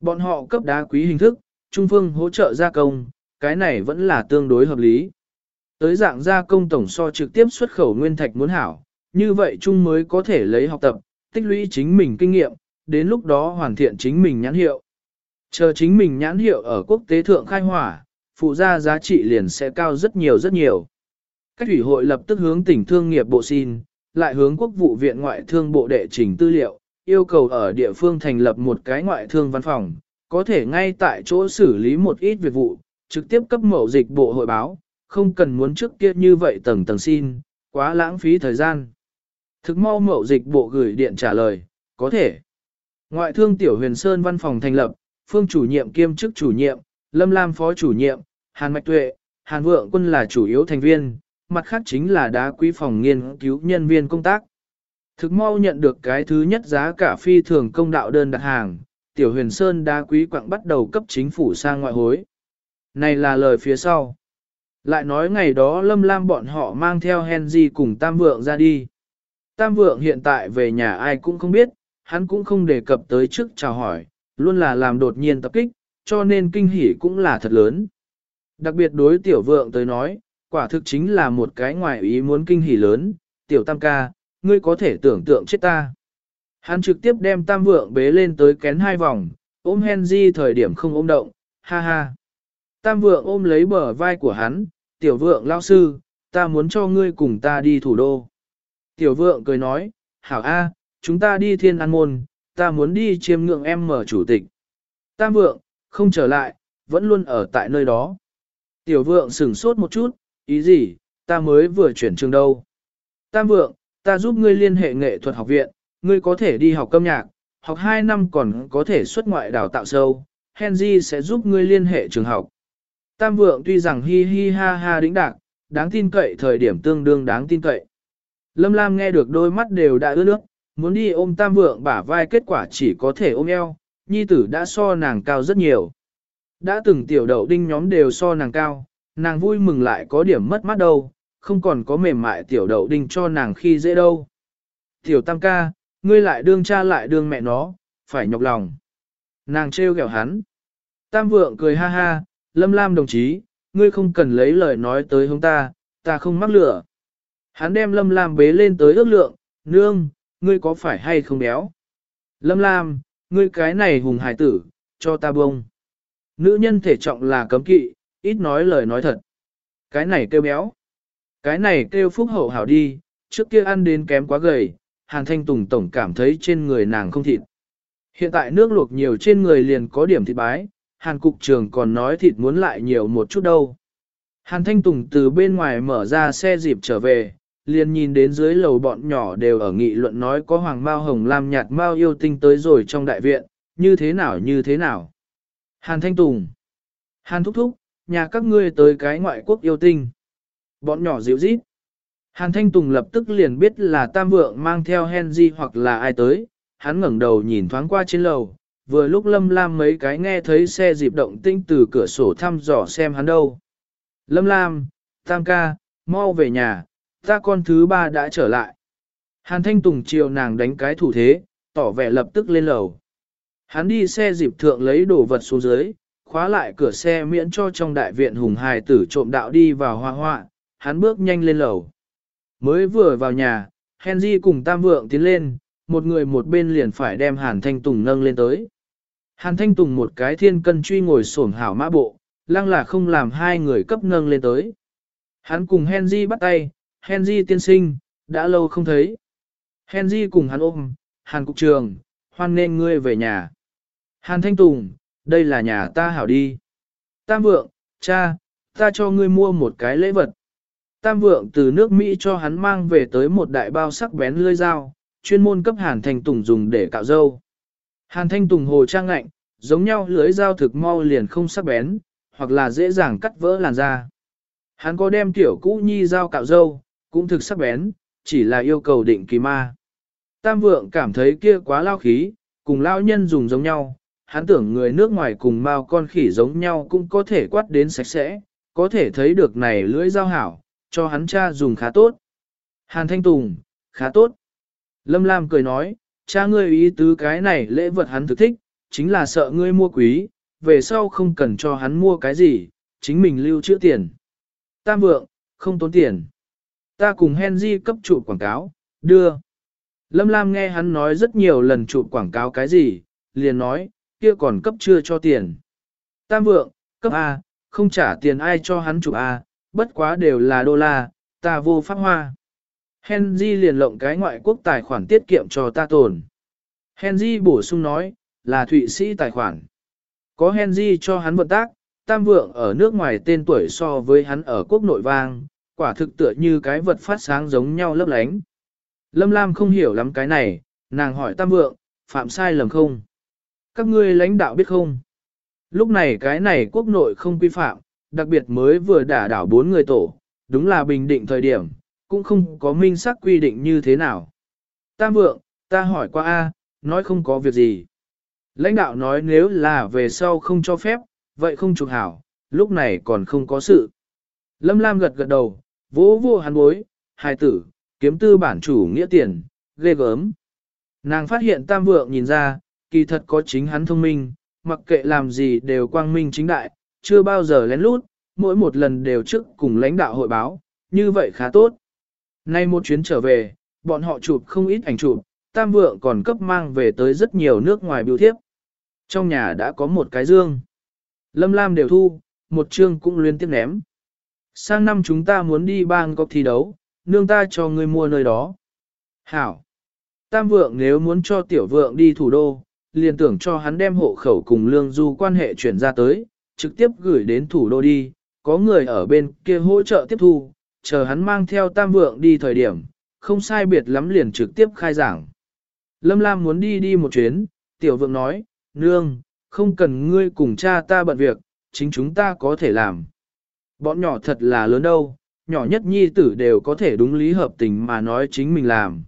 Bọn họ cấp đá quý hình thức, Trung Phương hỗ trợ gia công, cái này vẫn là tương đối hợp lý. Tới dạng gia công tổng so trực tiếp xuất khẩu nguyên thạch muốn hảo, như vậy Trung mới có thể lấy học tập, tích lũy chính mình kinh nghiệm, đến lúc đó hoàn thiện chính mình nhãn hiệu. Chờ chính mình nhãn hiệu ở quốc tế thượng khai hỏa, phụ gia giá trị liền sẽ cao rất nhiều rất nhiều. Cách ủy hội lập tức hướng tỉnh thương nghiệp bộ xin, lại hướng quốc vụ viện ngoại thương bộ đệ trình tư liệu, yêu cầu ở địa phương thành lập một cái ngoại thương văn phòng, có thể ngay tại chỗ xử lý một ít việc vụ, trực tiếp cấp mẫu dịch bộ hội báo, không cần muốn trước kia như vậy tầng tầng xin, quá lãng phí thời gian. Thực mau mẫu dịch bộ gửi điện trả lời, có thể. Ngoại thương tiểu huyền sơn văn phòng thành lập, phương chủ nhiệm kiêm chức chủ nhiệm, lâm lam phó chủ nhiệm, hàn mạch tuệ, hàn vượng quân là chủ yếu thành viên, mặt khác chính là đá quý phòng nghiên cứu nhân viên công tác. Thực mau nhận được cái thứ nhất giá cả phi thường công đạo đơn đặt hàng, tiểu huyền sơn đá quý quặng bắt đầu cấp chính phủ sang ngoại hối. Này là lời phía sau. Lại nói ngày đó Lâm Lam bọn họ mang theo Henry cùng Tam Vượng ra đi. Tam Vượng hiện tại về nhà ai cũng không biết, hắn cũng không đề cập tới trước chào hỏi, luôn là làm đột nhiên tập kích, cho nên kinh hỉ cũng là thật lớn. Đặc biệt đối tiểu vượng tới nói, quả thực chính là một cái ngoài ý muốn kinh hỉ lớn, tiểu tam ca, ngươi có thể tưởng tượng chết ta. Hắn trực tiếp đem tam vượng bế lên tới kén hai vòng, ôm Henry thời điểm không ôm động, ha ha. Tam vượng ôm lấy bờ vai của hắn, tiểu vượng lao sư, ta muốn cho ngươi cùng ta đi thủ đô. Tiểu vượng cười nói, hảo a, chúng ta đi thiên an môn, ta muốn đi chiêm ngưỡng em mở chủ tịch. Tam vượng, không trở lại, vẫn luôn ở tại nơi đó. Tiểu vượng sửng sốt một chút, ý gì, ta mới vừa chuyển trường đâu. Tam vượng, ta giúp ngươi liên hệ nghệ thuật học viện, ngươi có thể đi học âm nhạc, học 2 năm còn có thể xuất ngoại đào tạo sâu, Henry sẽ giúp ngươi liên hệ trường học. Tam vượng tuy rằng hi hi ha ha đĩnh đạc, đáng tin cậy thời điểm tương đương đáng tin cậy. Lâm Lam nghe được đôi mắt đều đã ướt nước, muốn đi ôm tam vượng bả vai kết quả chỉ có thể ôm eo, nhi tử đã so nàng cao rất nhiều. Đã từng tiểu đậu đinh nhóm đều so nàng cao, nàng vui mừng lại có điểm mất mát đâu, không còn có mềm mại tiểu đậu đinh cho nàng khi dễ đâu. Tiểu tam ca, ngươi lại đương cha lại đương mẹ nó, phải nhọc lòng. Nàng trêu ghẹo hắn. Tam vượng cười ha ha, lâm lam đồng chí, ngươi không cần lấy lời nói tới hướng ta, ta không mắc lửa. Hắn đem lâm lam bế lên tới ước lượng, nương, ngươi có phải hay không béo? Lâm lam, ngươi cái này hùng hải tử, cho ta bông. Nữ nhân thể trọng là cấm kỵ, ít nói lời nói thật. Cái này kêu béo. Cái này kêu phúc hậu hảo đi, trước kia ăn đến kém quá gầy, Hàn Thanh Tùng tổng cảm thấy trên người nàng không thịt. Hiện tại nước luộc nhiều trên người liền có điểm thịt bái, Hàn Cục Trường còn nói thịt muốn lại nhiều một chút đâu. Hàn Thanh Tùng từ bên ngoài mở ra xe dịp trở về, liền nhìn đến dưới lầu bọn nhỏ đều ở nghị luận nói có hoàng mao hồng lam nhạt mao yêu tinh tới rồi trong đại viện, như thế nào như thế nào. Hàn Thanh Tùng Hàn Thúc Thúc, nhà các ngươi tới cái ngoại quốc yêu tinh. Bọn nhỏ dịu rít. Hàn Thanh Tùng lập tức liền biết là Tam Vượng mang theo Henry hoặc là ai tới, hắn ngẩng đầu nhìn thoáng qua trên lầu, vừa lúc Lâm Lam mấy cái nghe thấy xe dịp động tinh từ cửa sổ thăm dò xem hắn đâu. Lâm Lam, Tam ca, mau về nhà, ta con thứ ba đã trở lại. Hàn Thanh Tùng chiều nàng đánh cái thủ thế, tỏ vẻ lập tức lên lầu. Hắn đi xe dịp thượng lấy đồ vật xuống dưới, khóa lại cửa xe miễn cho trong đại viện hùng hài tử trộm đạo đi vào hoa hoa, hắn bước nhanh lên lầu. Mới vừa vào nhà, Henry cùng Tam Vượng tiến lên, một người một bên liền phải đem Hàn Thanh Tùng nâng lên tới. Hàn Thanh Tùng một cái thiên cân truy ngồi xổm hảo mã bộ, lăng là không làm hai người cấp nâng lên tới. Hắn cùng Henry bắt tay, Henry tiên sinh, đã lâu không thấy. Henry cùng hắn ôm, Hàn Cục Trường, hoan nên ngươi về nhà. Hàn Thanh Tùng, đây là nhà ta hảo đi. Tam Vượng, cha, ta cho ngươi mua một cái lễ vật. Tam Vượng từ nước Mỹ cho hắn mang về tới một đại bao sắc bén lưỡi dao, chuyên môn cấp Hàn Thanh Tùng dùng để cạo dâu. Hàn Thanh Tùng hồ trang lạnh, giống nhau lưỡi dao thực mau liền không sắc bén, hoặc là dễ dàng cắt vỡ làn da. Hắn có đem tiểu cũ nhi dao cạo dâu, cũng thực sắc bén, chỉ là yêu cầu định kỳ ma. Tam vượng cảm thấy kia quá lao khí, cùng lao nhân dùng giống nhau, hắn tưởng người nước ngoài cùng mao con khỉ giống nhau cũng có thể quát đến sạch sẽ, có thể thấy được này lưỡi dao hảo, cho hắn cha dùng khá tốt. Hàn Thanh Tùng, khá tốt. Lâm Lam cười nói, cha ngươi ý tứ cái này lễ vật hắn thực thích, chính là sợ ngươi mua quý, về sau không cần cho hắn mua cái gì, chính mình lưu trữ tiền. Tam vượng, không tốn tiền. Ta cùng Henry cấp trụ quảng cáo, đưa. Lâm Lam nghe hắn nói rất nhiều lần trụ quảng cáo cái gì, liền nói, kia còn cấp chưa cho tiền. Tam vượng, cấp A, không trả tiền ai cho hắn chụp A, bất quá đều là đô la, ta vô pháp hoa. Henry liền lộng cái ngoại quốc tài khoản tiết kiệm cho ta tồn. Henry bổ sung nói, là Thụy Sĩ tài khoản. Có Henry cho hắn vận tác, tam vượng ở nước ngoài tên tuổi so với hắn ở quốc nội vang, quả thực tựa như cái vật phát sáng giống nhau lấp lánh. Lâm Lam không hiểu lắm cái này, nàng hỏi tam vượng, phạm sai lầm không? Các ngươi lãnh đạo biết không? Lúc này cái này quốc nội không quy phạm, đặc biệt mới vừa đả đảo bốn người tổ, đúng là bình định thời điểm, cũng không có minh xác quy định như thế nào. Tam vượng, ta hỏi qua A, nói không có việc gì. Lãnh đạo nói nếu là về sau không cho phép, vậy không chụp hảo, lúc này còn không có sự. Lâm Lam gật gật đầu, vỗ vô hắn bối, hài tử, kiếm tư bản chủ nghĩa tiền, ghê gớm. Nàng phát hiện tam vượng nhìn ra, kỳ thật có chính hắn thông minh, mặc kệ làm gì đều quang minh chính đại, chưa bao giờ lén lút, mỗi một lần đều trước cùng lãnh đạo hội báo, như vậy khá tốt. Nay một chuyến trở về, bọn họ chụp không ít ảnh chụp, tam vượng còn cấp mang về tới rất nhiều nước ngoài biểu thiếp. Trong nhà đã có một cái dương. Lâm Lam đều thu, một chương cũng liên tiếp ném. Sang năm chúng ta muốn đi bang cọc thi đấu, nương ta cho ngươi mua nơi đó. Hảo. Tam vượng nếu muốn cho tiểu vượng đi thủ đô, liền tưởng cho hắn đem hộ khẩu cùng lương du quan hệ chuyển ra tới, trực tiếp gửi đến thủ đô đi, có người ở bên kia hỗ trợ tiếp thu, chờ hắn mang theo tam vượng đi thời điểm, không sai biệt lắm liền trực tiếp khai giảng. Lâm Lam muốn đi đi một chuyến, tiểu vượng nói, nương, không cần ngươi cùng cha ta bận việc, chính chúng ta có thể làm. Bọn nhỏ thật là lớn đâu, nhỏ nhất nhi tử đều có thể đúng lý hợp tình mà nói chính mình làm.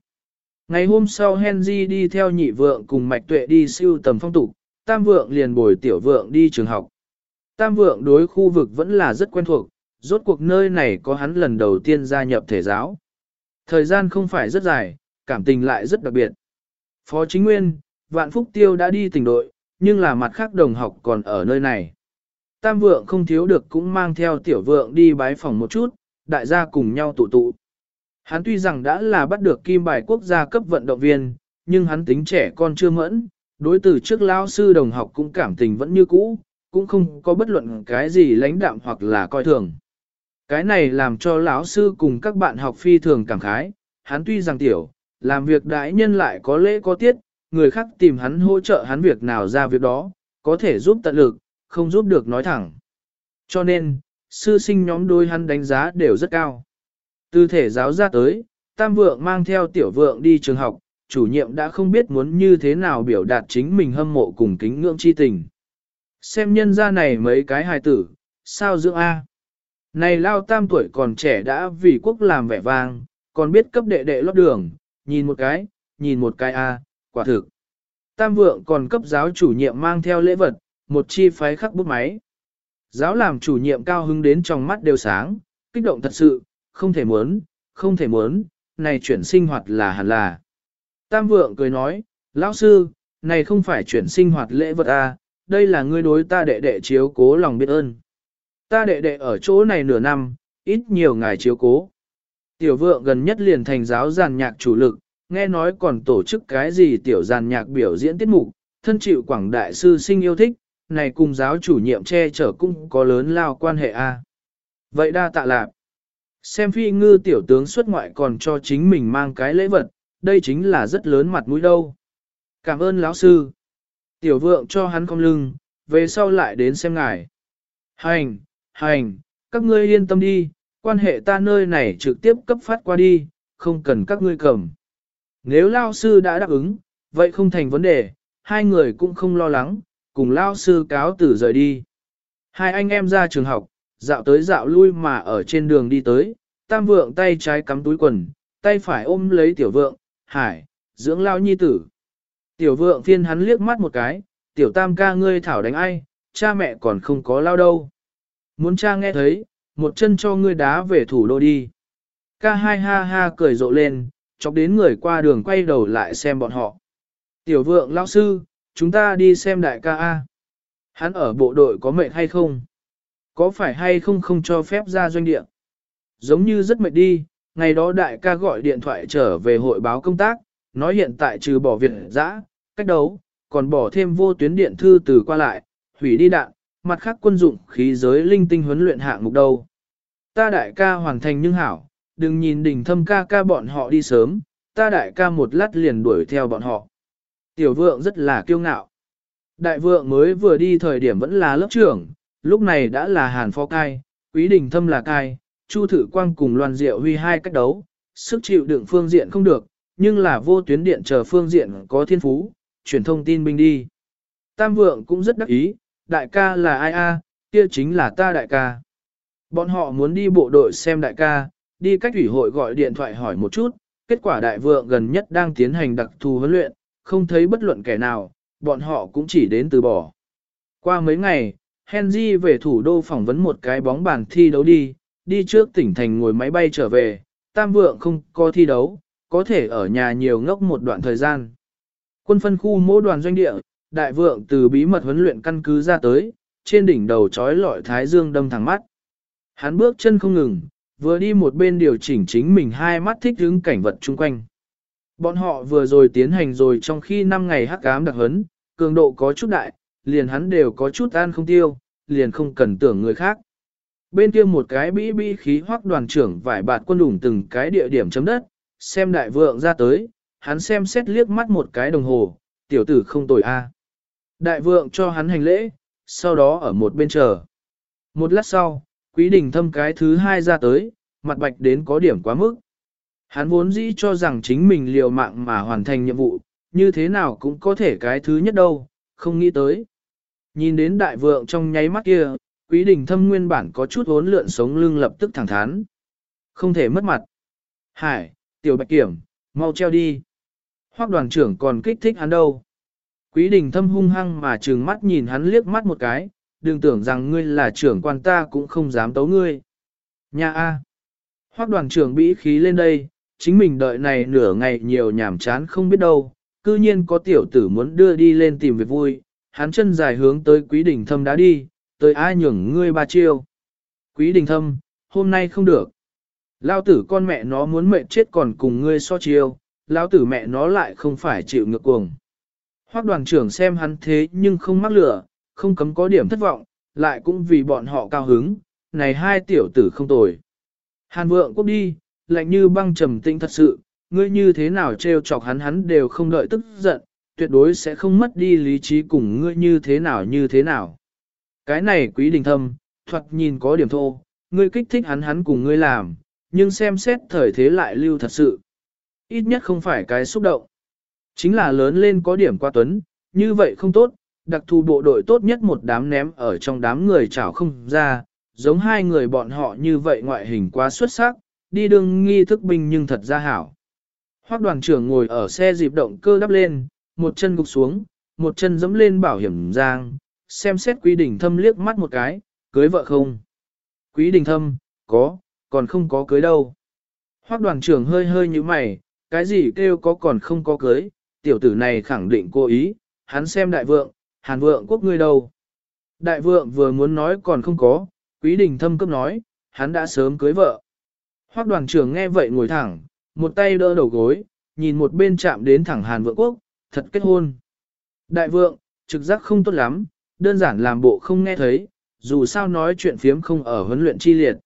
Ngày hôm sau Henry đi theo nhị vượng cùng mạch tuệ đi siêu tầm phong tục, tam vượng liền bồi tiểu vượng đi trường học. Tam vượng đối khu vực vẫn là rất quen thuộc, rốt cuộc nơi này có hắn lần đầu tiên gia nhập thể giáo. Thời gian không phải rất dài, cảm tình lại rất đặc biệt. Phó chính nguyên, vạn phúc tiêu đã đi tỉnh đội, nhưng là mặt khác đồng học còn ở nơi này. Tam vượng không thiếu được cũng mang theo tiểu vượng đi bái phòng một chút, đại gia cùng nhau tụ tụ. Hắn tuy rằng đã là bắt được kim bài quốc gia cấp vận động viên, nhưng hắn tính trẻ con chưa mẫn, đối từ trước lao sư đồng học cũng cảm tình vẫn như cũ, cũng không có bất luận cái gì lãnh đạm hoặc là coi thường. Cái này làm cho lão sư cùng các bạn học phi thường cảm khái, hắn tuy rằng tiểu, làm việc đại nhân lại có lễ có tiết, người khác tìm hắn hỗ trợ hắn việc nào ra việc đó, có thể giúp tận lực, không giúp được nói thẳng. Cho nên, sư sinh nhóm đôi hắn đánh giá đều rất cao. Từ thể giáo ra tới, tam vượng mang theo tiểu vượng đi trường học, chủ nhiệm đã không biết muốn như thế nào biểu đạt chính mình hâm mộ cùng kính ngưỡng chi tình. Xem nhân ra này mấy cái hài tử, sao dưỡng A. Này lao tam tuổi còn trẻ đã vì quốc làm vẻ vang, còn biết cấp đệ đệ lót đường, nhìn một cái, nhìn một cái A, quả thực. Tam vượng còn cấp giáo chủ nhiệm mang theo lễ vật, một chi phái khắc bút máy. Giáo làm chủ nhiệm cao hứng đến trong mắt đều sáng, kích động thật sự, không thể muốn, không thể muốn, này chuyển sinh hoạt là hẳn là. Tam vượng cười nói, lão sư, này không phải chuyển sinh hoạt lễ vật à, đây là ngươi đối ta đệ đệ chiếu cố lòng biết ơn. Ta đệ đệ ở chỗ này nửa năm, ít nhiều ngài chiếu cố. Tiểu vượng gần nhất liền thành giáo giàn nhạc chủ lực, nghe nói còn tổ chức cái gì tiểu giàn nhạc biểu diễn tiết mục, thân chịu quảng đại sư sinh yêu thích, này cùng giáo chủ nhiệm che chở cũng có lớn lao quan hệ a. Vậy đa tạ lạc. Xem phi ngư tiểu tướng xuất ngoại còn cho chính mình mang cái lễ vật, đây chính là rất lớn mặt mũi đâu. Cảm ơn lão sư. Tiểu vượng cho hắn không lưng, về sau lại đến xem ngài. Hành, hành, các ngươi yên tâm đi, quan hệ ta nơi này trực tiếp cấp phát qua đi, không cần các ngươi cầm. Nếu lao sư đã đáp ứng, vậy không thành vấn đề, hai người cũng không lo lắng, cùng lao sư cáo tử rời đi. Hai anh em ra trường học, dạo tới dạo lui mà ở trên đường đi tới, tam vượng tay trái cắm túi quần, tay phải ôm lấy tiểu vượng, hải, dưỡng lao nhi tử. Tiểu vượng phiên hắn liếc mắt một cái, tiểu tam ca ngươi thảo đánh ai, cha mẹ còn không có lao đâu. Muốn cha nghe thấy, một chân cho ngươi đá về thủ đô đi. Ca hai ha ha cười rộ lên, chọc đến người qua đường quay đầu lại xem bọn họ. Tiểu vượng lão sư, chúng ta đi xem đại ca A. Hắn ở bộ đội có mệt hay không? Có phải hay không không cho phép ra doanh địa? Giống như rất mệt đi, ngày đó đại ca gọi điện thoại trở về hội báo công tác, nói hiện tại trừ bỏ việc dã, cách đấu, còn bỏ thêm vô tuyến điện thư từ qua lại, hủy đi đạn, mặt khác quân dụng khí giới linh tinh huấn luyện hạng mục đâu. Ta đại ca hoàn thành nhưng hảo, đừng nhìn đỉnh thâm ca ca bọn họ đi sớm, ta đại ca một lát liền đuổi theo bọn họ. Tiểu vượng rất là kiêu ngạo. Đại vượng mới vừa đi thời điểm vẫn là lớp trưởng, lúc này đã là hàn phó cai, quý đình thâm là cai, chu thử quang cùng loan diệu huy hai cách đấu, sức chịu đựng phương diện không được, nhưng là vô tuyến điện chờ phương diện có thiên phú, truyền thông tin binh đi. Tam vượng cũng rất đắc ý, đại ca là ai a, kia chính là ta đại ca. Bọn họ muốn đi bộ đội xem đại ca, đi cách ủy hội gọi điện thoại hỏi một chút, kết quả đại vượng gần nhất đang tiến hành đặc thù huấn luyện, không thấy bất luận kẻ nào, bọn họ cũng chỉ đến từ bỏ. Qua mấy ngày, Henry về thủ đô phỏng vấn một cái bóng bàn thi đấu đi, đi trước tỉnh thành ngồi máy bay trở về, tam vượng không có thi đấu, có thể ở nhà nhiều ngốc một đoạn thời gian. Quân phân khu mỗi đoàn doanh địa, đại vượng từ bí mật huấn luyện căn cứ ra tới, trên đỉnh đầu trói lọi thái dương đâm thẳng mắt. Hắn bước chân không ngừng, vừa đi một bên điều chỉnh chính mình hai mắt thích hứng cảnh vật chung quanh. Bọn họ vừa rồi tiến hành rồi trong khi 5 ngày hắc ám đặc hấn, cường độ có chút đại, liền hắn đều có chút an không tiêu, liền không cần tưởng người khác. Bên kia một cái bĩ bĩ khí hoắc đoàn trưởng vải bạt quân đủng từng cái địa điểm chấm đất, xem đại vượng ra tới, hắn xem xét liếc mắt một cái đồng hồ, tiểu tử không tội a. Đại vượng cho hắn hành lễ, sau đó ở một bên chờ. Một lát sau, quý đình thâm cái thứ hai ra tới, mặt bạch đến có điểm quá mức. Hắn vốn dĩ cho rằng chính mình liều mạng mà hoàn thành nhiệm vụ, như thế nào cũng có thể cái thứ nhất đâu, không nghĩ tới. Nhìn đến đại vượng trong nháy mắt kia, quý đình thâm nguyên bản có chút hốn lượn sống lưng lập tức thẳng thắn. Không thể mất mặt. Hải, tiểu bạch kiểm, mau treo đi. Hoác đoàn trưởng còn kích thích hắn đâu. Quý đình thâm hung hăng mà trừng mắt nhìn hắn liếc mắt một cái, đừng tưởng rằng ngươi là trưởng quan ta cũng không dám tấu ngươi. Nha A. Hoác đoàn trưởng bĩ khí lên đây, chính mình đợi này nửa ngày nhiều nhảm chán không biết đâu, cư nhiên có tiểu tử muốn đưa đi lên tìm việc vui, hắn chân dài hướng tới quý đình thâm đã đi, tới ai nhường ngươi ba chiêu. Quý đình thâm, hôm nay không được. Lao tử con mẹ nó muốn mệt chết còn cùng ngươi so chiêu, lao tử mẹ nó lại không phải chịu ngược cuồng. Hoác đoàn trưởng xem hắn thế nhưng không mắc lửa, không cấm có điểm thất vọng, lại cũng vì bọn họ cao hứng, này hai tiểu tử không tồi. Hàn vượng quốc đi, lạnh như băng trầm tinh thật sự, ngươi như thế nào trêu chọc hắn hắn đều không đợi tức giận, tuyệt đối sẽ không mất đi lý trí cùng ngươi như thế nào như thế nào. Cái này quý đình thâm, thoạt nhìn có điểm thô, ngươi kích thích hắn hắn cùng ngươi làm, nhưng xem xét thời thế lại lưu thật sự. Ít nhất không phải cái xúc động. Chính là lớn lên có điểm qua tuấn, như vậy không tốt, đặc thù bộ đội tốt nhất một đám ném ở trong đám người chảo không ra, giống hai người bọn họ như vậy ngoại hình quá xuất sắc, đi đường nghi thức binh nhưng thật ra hảo. Hoác đoàn trưởng ngồi ở xe dịp động cơ đắp lên, một chân gục xuống, một chân dẫm lên bảo hiểm giang, xem xét quý đình thâm liếc mắt một cái, cưới vợ không? Quý đình thâm, có, còn không có cưới đâu. Hoác đoàn trưởng hơi hơi như mày, cái gì kêu có còn không có cưới, tiểu tử này khẳng định cố ý, hắn xem đại vượng, hàn vượng quốc ngươi đâu. Đại vượng vừa muốn nói còn không có, quý đình thâm cấp nói, hắn đã sớm cưới vợ. Hoác đoàn trưởng nghe vậy ngồi thẳng, một tay đỡ đầu gối, nhìn một bên chạm đến thẳng hàn vượng quốc, thật kết hôn. Đại vượng, trực giác không tốt lắm, đơn giản làm bộ không nghe thấy, dù sao nói chuyện phiếm không ở huấn luyện chi liệt.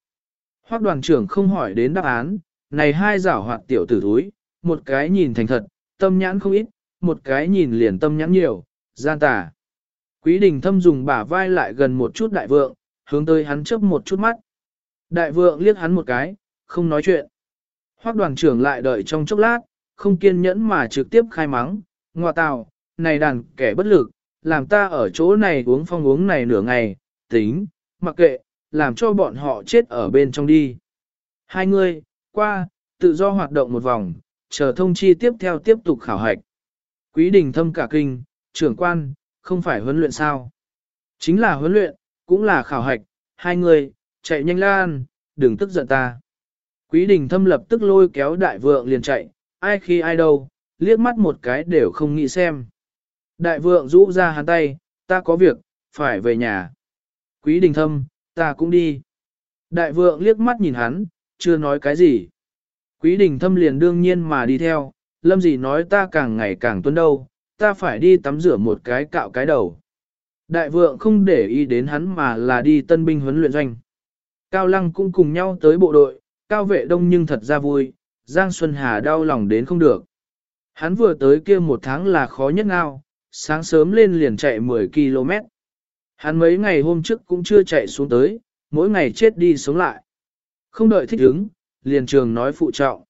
Hoác đoàn trưởng không hỏi đến đáp án, này hai giảo hoạt tiểu tử thúi, một cái nhìn thành thật, tâm nhãn không ít, một cái nhìn liền tâm nhãn nhiều, gian tà. Quý đình thâm dùng bả vai lại gần một chút đại vượng, hướng tới hắn chớp một chút mắt. Đại vượng liếc hắn một cái, không nói chuyện. Hoác đoàn trưởng lại đợi trong chốc lát, không kiên nhẫn mà trực tiếp khai mắng, ngọa tào, này đàn kẻ bất lực, làm ta ở chỗ này uống phong uống này nửa ngày, tính, mặc kệ, làm cho bọn họ chết ở bên trong đi. Hai người, qua, tự do hoạt động một vòng, chờ thông chi tiếp theo tiếp tục khảo hạch. Quý đình thâm cả kinh, trưởng quan, không phải huấn luyện sao? Chính là huấn luyện, cũng là khảo hạch, hai người, chạy nhanh lan, đừng tức giận ta. Quý đình thâm lập tức lôi kéo đại vượng liền chạy, ai khi ai đâu, liếc mắt một cái đều không nghĩ xem. Đại vượng rũ ra hắn tay, ta có việc, phải về nhà. Quý đình thâm, ta cũng đi. Đại vượng liếc mắt nhìn hắn, chưa nói cái gì. Quý đình thâm liền đương nhiên mà đi theo, lâm gì nói ta càng ngày càng tuân đâu, ta phải đi tắm rửa một cái cạo cái đầu. Đại vượng không để ý đến hắn mà là đi tân binh huấn luyện doanh. Cao Lăng cũng cùng nhau tới bộ đội, cao vệ đông nhưng thật ra vui, Giang Xuân Hà đau lòng đến không được. Hắn vừa tới kia một tháng là khó nhất nào, sáng sớm lên liền chạy 10 km. Hắn mấy ngày hôm trước cũng chưa chạy xuống tới, mỗi ngày chết đi sống lại. Không đợi thích ứng, liền trường nói phụ trọng.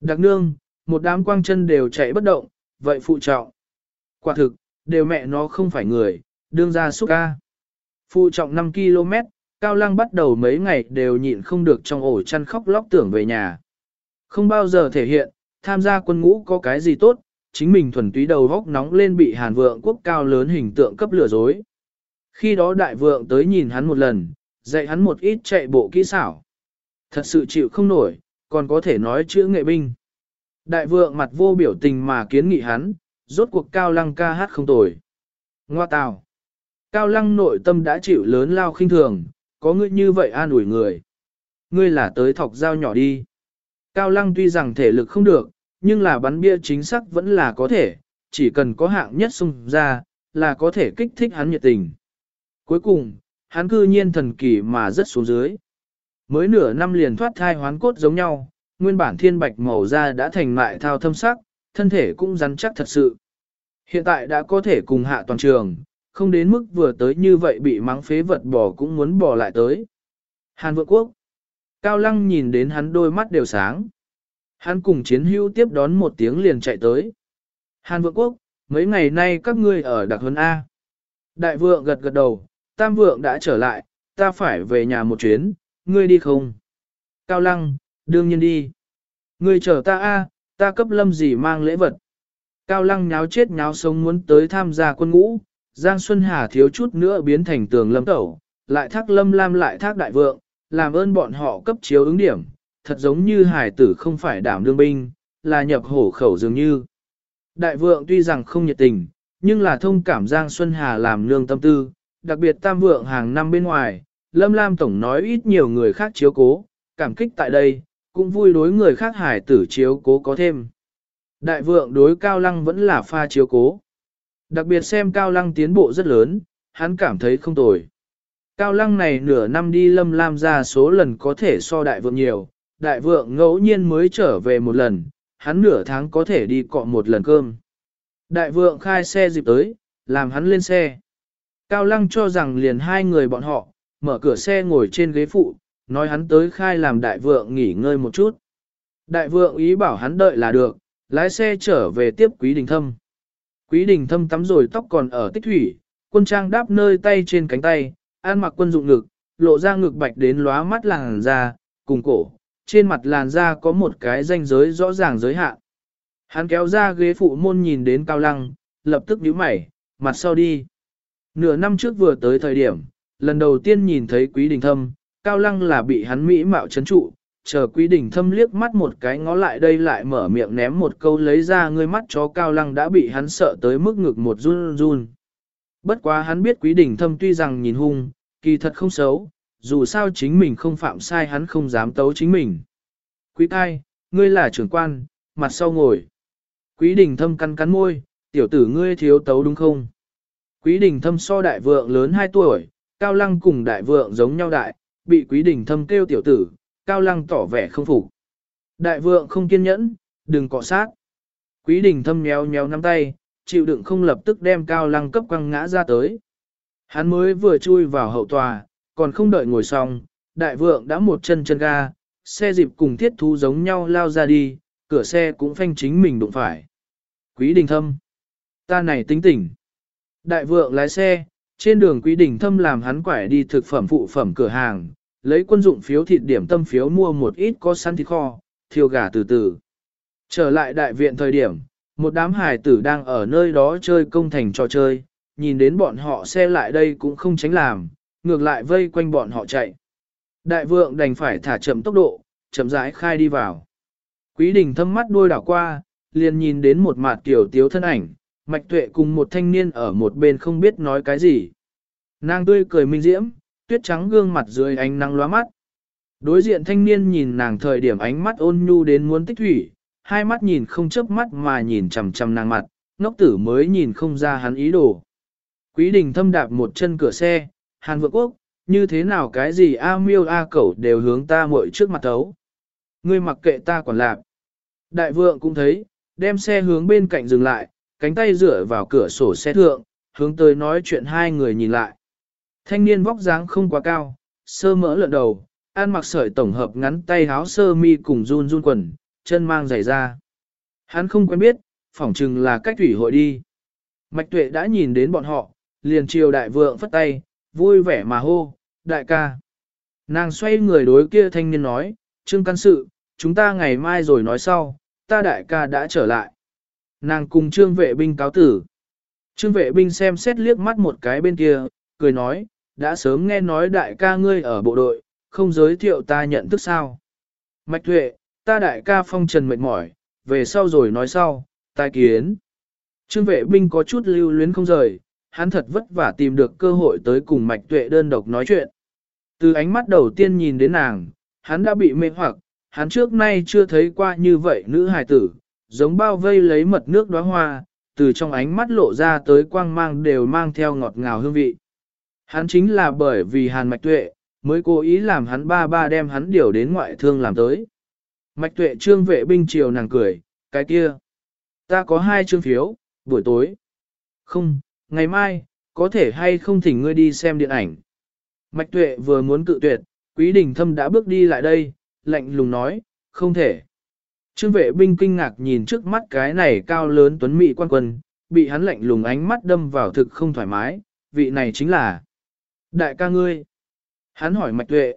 Đặc nương, một đám quang chân đều chạy bất động, vậy phụ trọng. Quả thực, đều mẹ nó không phải người, đương ra xúc ca. Phụ trọng 5 km, Cao Lăng bắt đầu mấy ngày đều nhịn không được trong ổ chăn khóc lóc tưởng về nhà. Không bao giờ thể hiện, tham gia quân ngũ có cái gì tốt, chính mình thuần túy đầu góc nóng lên bị hàn vượng quốc cao lớn hình tượng cấp lừa dối. Khi đó đại vượng tới nhìn hắn một lần, dạy hắn một ít chạy bộ kỹ xảo. Thật sự chịu không nổi, còn có thể nói chữ nghệ binh. Đại vượng mặt vô biểu tình mà kiến nghị hắn, rốt cuộc cao lăng ca hát không tồi. Ngoa tào. Cao lăng nội tâm đã chịu lớn lao khinh thường, có ngươi như vậy an ủi người. Ngươi là tới thọc dao nhỏ đi. Cao lăng tuy rằng thể lực không được, nhưng là bắn bia chính xác vẫn là có thể, chỉ cần có hạng nhất xung ra, là có thể kích thích hắn nhiệt tình. Cuối cùng, hắn cư nhiên thần kỳ mà rất xuống dưới. Mới nửa năm liền thoát thai hoán cốt giống nhau, nguyên bản thiên bạch màu da đã thành mại thao thâm sắc, thân thể cũng rắn chắc thật sự. Hiện tại đã có thể cùng hạ toàn trường, không đến mức vừa tới như vậy bị mắng phế vật bỏ cũng muốn bỏ lại tới. Hàn vượng quốc. Cao lăng nhìn đến hắn đôi mắt đều sáng. Hắn cùng chiến hữu tiếp đón một tiếng liền chạy tới. Hàn vượng quốc, mấy ngày nay các ngươi ở đặc huấn A. Đại vượng gật gật đầu, tam vượng đã trở lại, ta phải về nhà một chuyến, ngươi đi không? Cao lăng, đương nhiên đi. Ngươi chờ ta A, ta cấp lâm gì mang lễ vật. Cao lăng nháo chết nháo sống muốn tới tham gia quân ngũ, Giang Xuân Hà thiếu chút nữa biến thành tường lâm tẩu, lại thác lâm lam lại thác đại vượng, làm ơn bọn họ cấp chiếu ứng điểm, thật giống như hải tử không phải đảm đương binh, là nhập hổ khẩu dường như. Đại vượng tuy rằng không nhiệt tình, nhưng là thông cảm Giang Xuân Hà làm nương tâm tư, đặc biệt tam vượng hàng năm bên ngoài, Lâm Lam Tổng nói ít nhiều người khác chiếu cố, cảm kích tại đây, cũng vui đối người khác hải tử chiếu cố có thêm. Đại vượng đối Cao Lăng vẫn là pha chiếu cố. Đặc biệt xem Cao Lăng tiến bộ rất lớn, hắn cảm thấy không tồi. Cao Lăng này nửa năm đi Lâm Lam ra số lần có thể so đại vượng nhiều, đại vượng ngẫu nhiên mới trở về một lần, hắn nửa tháng có thể đi cọ một lần cơm. Đại vượng khai xe dịp tới, làm hắn lên xe. Cao Lăng cho rằng liền hai người bọn họ, mở cửa xe ngồi trên ghế phụ, nói hắn tới khai làm đại vượng nghỉ ngơi một chút. Đại vượng ý bảo hắn đợi là được, lái xe trở về tiếp quý đình thâm. Quý đình thâm tắm rồi tóc còn ở tích thủy, quân trang đáp nơi tay trên cánh tay, an mặc quân dụng ngực, lộ ra ngực bạch đến lóa mắt làng ra, cùng cổ, trên mặt làn da có một cái ranh giới rõ ràng giới hạn. Hắn kéo ra ghế phụ môn nhìn đến Cao Lăng, lập tức nhíu mày, mặt sau đi. Nửa năm trước vừa tới thời điểm, lần đầu tiên nhìn thấy Quý Đình Thâm, Cao Lăng là bị hắn mỹ mạo chấn trụ, chờ Quý Đình Thâm liếc mắt một cái ngó lại đây lại mở miệng ném một câu lấy ra ngươi mắt chó Cao Lăng đã bị hắn sợ tới mức ngực một run run. Bất quá hắn biết Quý Đình Thâm tuy rằng nhìn hung, kỳ thật không xấu, dù sao chính mình không phạm sai hắn không dám tấu chính mình. Quý thai, ngươi là trưởng quan, mặt sau ngồi. Quý đình thâm cắn cắn môi, tiểu tử ngươi thiếu tấu đúng không? Quý đình thâm so đại vượng lớn 2 tuổi, cao lăng cùng đại vượng giống nhau đại, bị quý đình thâm kêu tiểu tử, cao lăng tỏ vẻ không phục. Đại vượng không kiên nhẫn, đừng cọ sát. Quý đình thâm nhéo nhéo nắm tay, chịu đựng không lập tức đem cao lăng cấp quăng ngã ra tới. Hắn mới vừa chui vào hậu tòa, còn không đợi ngồi xong, đại vượng đã một chân chân ga, xe dịp cùng thiết thú giống nhau lao ra đi, cửa xe cũng phanh chính mình đụng phải. Quý đình thâm. Ta này tính tỉnh. Đại vượng lái xe, trên đường quý đình thâm làm hắn quải đi thực phẩm phụ phẩm cửa hàng, lấy quân dụng phiếu thịt điểm tâm phiếu mua một ít có sẵn thịt kho, thiêu gà từ từ. Trở lại đại viện thời điểm, một đám hải tử đang ở nơi đó chơi công thành trò chơi, nhìn đến bọn họ xe lại đây cũng không tránh làm, ngược lại vây quanh bọn họ chạy. Đại vượng đành phải thả chậm tốc độ, chậm rãi khai đi vào. Quý đình thâm mắt đuôi đảo qua, liền nhìn đến một mặt tiểu tiếu thân ảnh, mạch tuệ cùng một thanh niên ở một bên không biết nói cái gì. Nàng tươi cười minh diễm, tuyết trắng gương mặt dưới ánh nắng lóa mắt. Đối diện thanh niên nhìn nàng thời điểm ánh mắt ôn nhu đến muốn tích thủy, hai mắt nhìn không chớp mắt mà nhìn chằm chằm nàng mặt, ngốc tử mới nhìn không ra hắn ý đồ. Quý đình thâm đạp một chân cửa xe, hàn vượng quốc, như thế nào cái gì A miêu A cẩu đều hướng ta muội trước mặt thấu. Ngươi mặc kệ ta quản lạc. Đại vượng cũng thấy, đem xe hướng bên cạnh dừng lại, cánh tay dựa vào cửa sổ xe thượng, hướng tới nói chuyện hai người nhìn lại. Thanh niên vóc dáng không quá cao, sơ mỡ lợn đầu, ăn mặc sợi tổng hợp ngắn tay áo sơ mi cùng run run quần, chân mang giày ra. Hắn không quen biết, phỏng chừng là cách thủy hội đi. Mạch tuệ đã nhìn đến bọn họ, liền chiều đại vượng phất tay, vui vẻ mà hô, đại ca. Nàng xoay người đối kia thanh niên nói, trương căn sự, chúng ta ngày mai rồi nói sau, ta đại ca đã trở lại. Nàng cùng trương vệ binh cáo tử. Trương vệ binh xem xét liếc mắt một cái bên kia, cười nói, đã sớm nghe nói đại ca ngươi ở bộ đội, không giới thiệu ta nhận thức sao. Mạch Thuệ, ta đại ca phong trần mệt mỏi, về sau rồi nói sau, tai kiến. Trương vệ binh có chút lưu luyến không rời, hắn thật vất vả tìm được cơ hội tới cùng mạch tuệ đơn độc nói chuyện. Từ ánh mắt đầu tiên nhìn đến nàng, hắn đã bị mê hoặc, hắn trước nay chưa thấy qua như vậy nữ hài tử, giống bao vây lấy mật nước đóa hoa, từ trong ánh mắt lộ ra tới quang mang đều mang theo ngọt ngào hương vị. Hắn chính là bởi vì hàn mạch tuệ, mới cố ý làm hắn ba ba đem hắn điều đến ngoại thương làm tới. Mạch tuệ trương vệ binh triều nàng cười, cái kia. Ta có hai chương phiếu, buổi tối. Không, ngày mai, có thể hay không thỉnh ngươi đi xem điện ảnh. Mạch tuệ vừa muốn cự tuyệt, quý đình thâm đã bước đi lại đây, lạnh lùng nói, không thể. Trương vệ binh kinh ngạc nhìn trước mắt cái này cao lớn tuấn mỹ quan quân, bị hắn lạnh lùng ánh mắt đâm vào thực không thoải mái, vị này chính là đại ca ngươi. Hắn hỏi mạch tuệ.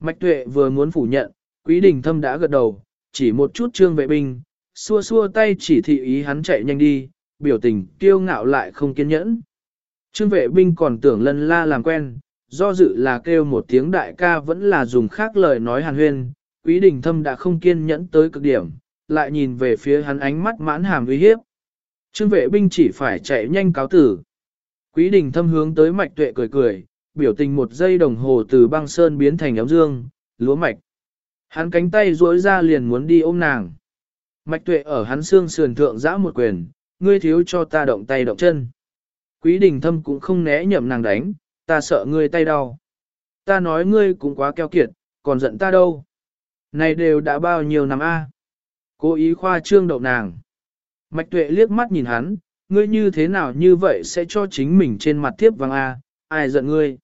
Mạch tuệ vừa muốn phủ nhận, quý đình thâm đã gật đầu, chỉ một chút trương vệ binh, xua xua tay chỉ thị ý hắn chạy nhanh đi, biểu tình kiêu ngạo lại không kiên nhẫn. Trương vệ binh còn tưởng lân la làm quen, do dự là kêu một tiếng đại ca vẫn là dùng khác lời nói hàn huyên, quý đình thâm đã không kiên nhẫn tới cực điểm, lại nhìn về phía hắn ánh mắt mãn hàm uy hiếp. Trương vệ binh chỉ phải chạy nhanh cáo tử. Quý đình thâm hướng tới mạch tuệ cười cười, biểu tình một giây đồng hồ từ băng sơn biến thành ấm dương, lúa mạch. Hắn cánh tay duỗi ra liền muốn đi ôm nàng. Mạch tuệ ở hắn xương sườn thượng giã một quyền, ngươi thiếu cho ta động tay động chân. Quý đình thâm cũng không né nhậm nàng đánh, ta sợ ngươi tay đau. Ta nói ngươi cũng quá keo kiệt, còn giận ta đâu. Này đều đã bao nhiêu năm a? Cố ý khoa trương đậu nàng. Mạch tuệ liếc mắt nhìn hắn, ngươi như thế nào như vậy sẽ cho chính mình trên mặt tiếp vàng a, ai giận ngươi.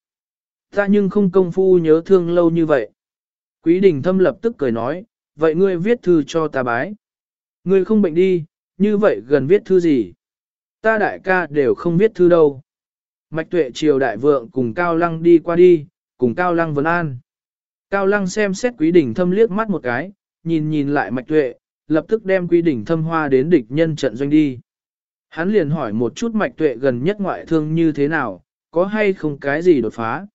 Ta nhưng không công phu nhớ thương lâu như vậy. Quý đình thâm lập tức cười nói, vậy ngươi viết thư cho ta bái. Ngươi không bệnh đi, như vậy gần viết thư gì? Ta đại ca đều không viết thư đâu. Mạch tuệ triều đại vượng cùng Cao Lăng đi qua đi, cùng Cao Lăng vấn an. Cao Lăng xem xét quý đỉnh thâm liếc mắt một cái, nhìn nhìn lại mạch tuệ, lập tức đem quý đỉnh thâm hoa đến địch nhân trận doanh đi. Hắn liền hỏi một chút mạch tuệ gần nhất ngoại thương như thế nào, có hay không cái gì đột phá.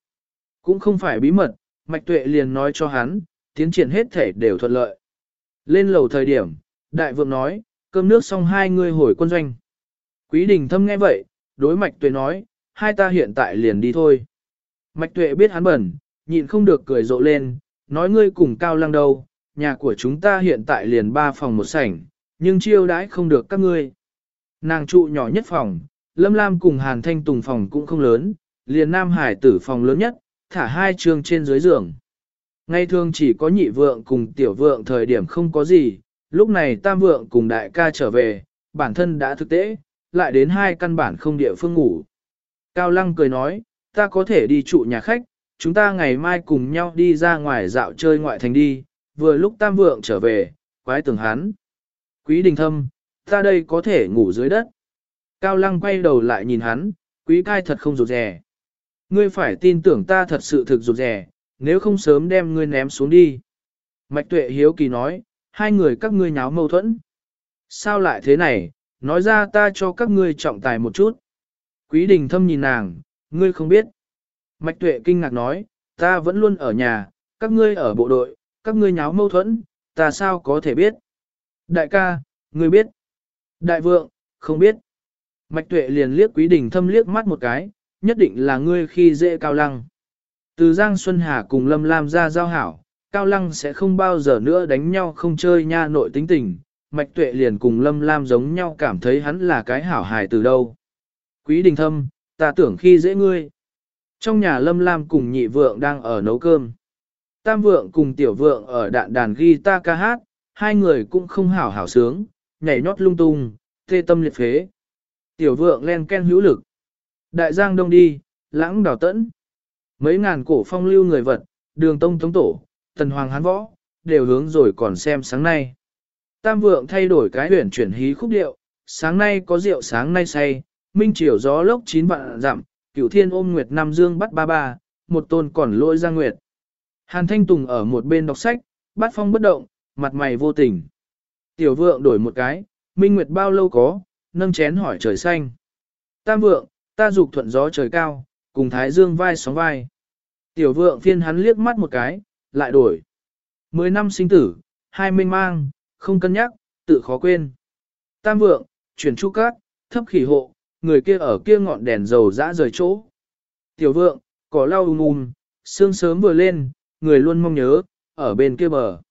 Cũng không phải bí mật, mạch tuệ liền nói cho hắn, tiến triển hết thể đều thuận lợi. Lên lầu thời điểm, đại vượng nói, cơm nước xong hai người hồi quân doanh. Quý đình thâm nghe vậy, đối mạch tuệ nói, hai ta hiện tại liền đi thôi. Mạch tuệ biết hắn bẩn, nhịn không được cười rộ lên, nói ngươi cùng cao lăng đâu, nhà của chúng ta hiện tại liền ba phòng một sảnh, nhưng chiêu đãi không được các ngươi. Nàng trụ nhỏ nhất phòng, Lâm Lam cùng Hàn Thanh Tùng phòng cũng không lớn, liền Nam Hải tử phòng lớn nhất, thả hai trường trên dưới giường. Ngay thường chỉ có nhị vượng cùng tiểu vượng thời điểm không có gì, lúc này tam vượng cùng đại ca trở về, bản thân đã thực tế, lại đến hai căn bản không địa phương ngủ. Cao Lăng cười nói, ta có thể đi trụ nhà khách, chúng ta ngày mai cùng nhau đi ra ngoài dạo chơi ngoại thành đi, vừa lúc tam vượng trở về, quái tưởng hắn. Quý đình thâm, ta đây có thể ngủ dưới đất. Cao Lăng quay đầu lại nhìn hắn, quý cai thật không rụt rè. Ngươi phải tin tưởng ta thật sự thực rụt rè, nếu không sớm đem ngươi ném xuống đi. Mạch tuệ hiếu kỳ nói, hai người các ngươi nháo mâu thuẫn. Sao lại thế này, nói ra ta cho các ngươi trọng tài một chút. Quý đình thâm nhìn nàng, ngươi không biết. Mạch tuệ kinh ngạc nói, ta vẫn luôn ở nhà, các ngươi ở bộ đội, các ngươi nháo mâu thuẫn, ta sao có thể biết. Đại ca, ngươi biết. Đại vượng, không biết. Mạch tuệ liền liếc quý đình thâm liếc mắt một cái, nhất định là ngươi khi dễ cao lăng. Từ Giang Xuân Hà cùng Lâm Lam ra giao hảo, Cao Lăng sẽ không bao giờ nữa đánh nhau không chơi nha nội tính tình, Mạch Tuệ liền cùng Lâm Lam giống nhau cảm thấy hắn là cái hảo hài từ đâu. Quý đình thâm, ta tưởng khi dễ ngươi. Trong nhà Lâm Lam cùng nhị vượng đang ở nấu cơm. Tam vượng cùng tiểu vượng ở đạn đàn guitar ca hát, hai người cũng không hảo hảo sướng, nhảy nhót lung tung, tê tâm liệt phế. Tiểu vượng len ken hữu lực. Đại giang đông đi, lãng đào tẫn. Mấy ngàn cổ phong lưu người vật, đường tông tống tổ, tần hoàng hán võ, đều hướng rồi còn xem sáng nay. Tam vượng thay đổi cái huyển chuyển hí khúc điệu, sáng nay có rượu sáng nay say, minh chiều gió lốc chín vạn dặm, cửu thiên ôm nguyệt Nam dương bắt ba ba, một tôn còn lỗi ra nguyệt. Hàn Thanh Tùng ở một bên đọc sách, bắt phong bất động, mặt mày vô tình. Tiểu vượng đổi một cái, minh nguyệt bao lâu có, nâng chén hỏi trời xanh. Tam vượng, ta dục thuận gió trời cao, cùng thái dương vai sóng vai. Tiểu vượng phiên hắn liếc mắt một cái, lại đổi. Mười năm sinh tử, hai minh mang, không cân nhắc, tự khó quên. Tam vượng, chuyển chu cát, thấp khỉ hộ, người kia ở kia ngọn đèn dầu dã rời chỗ. Tiểu vượng, cỏ lau um um, sương sớm vừa lên, người luôn mong nhớ, ở bên kia bờ.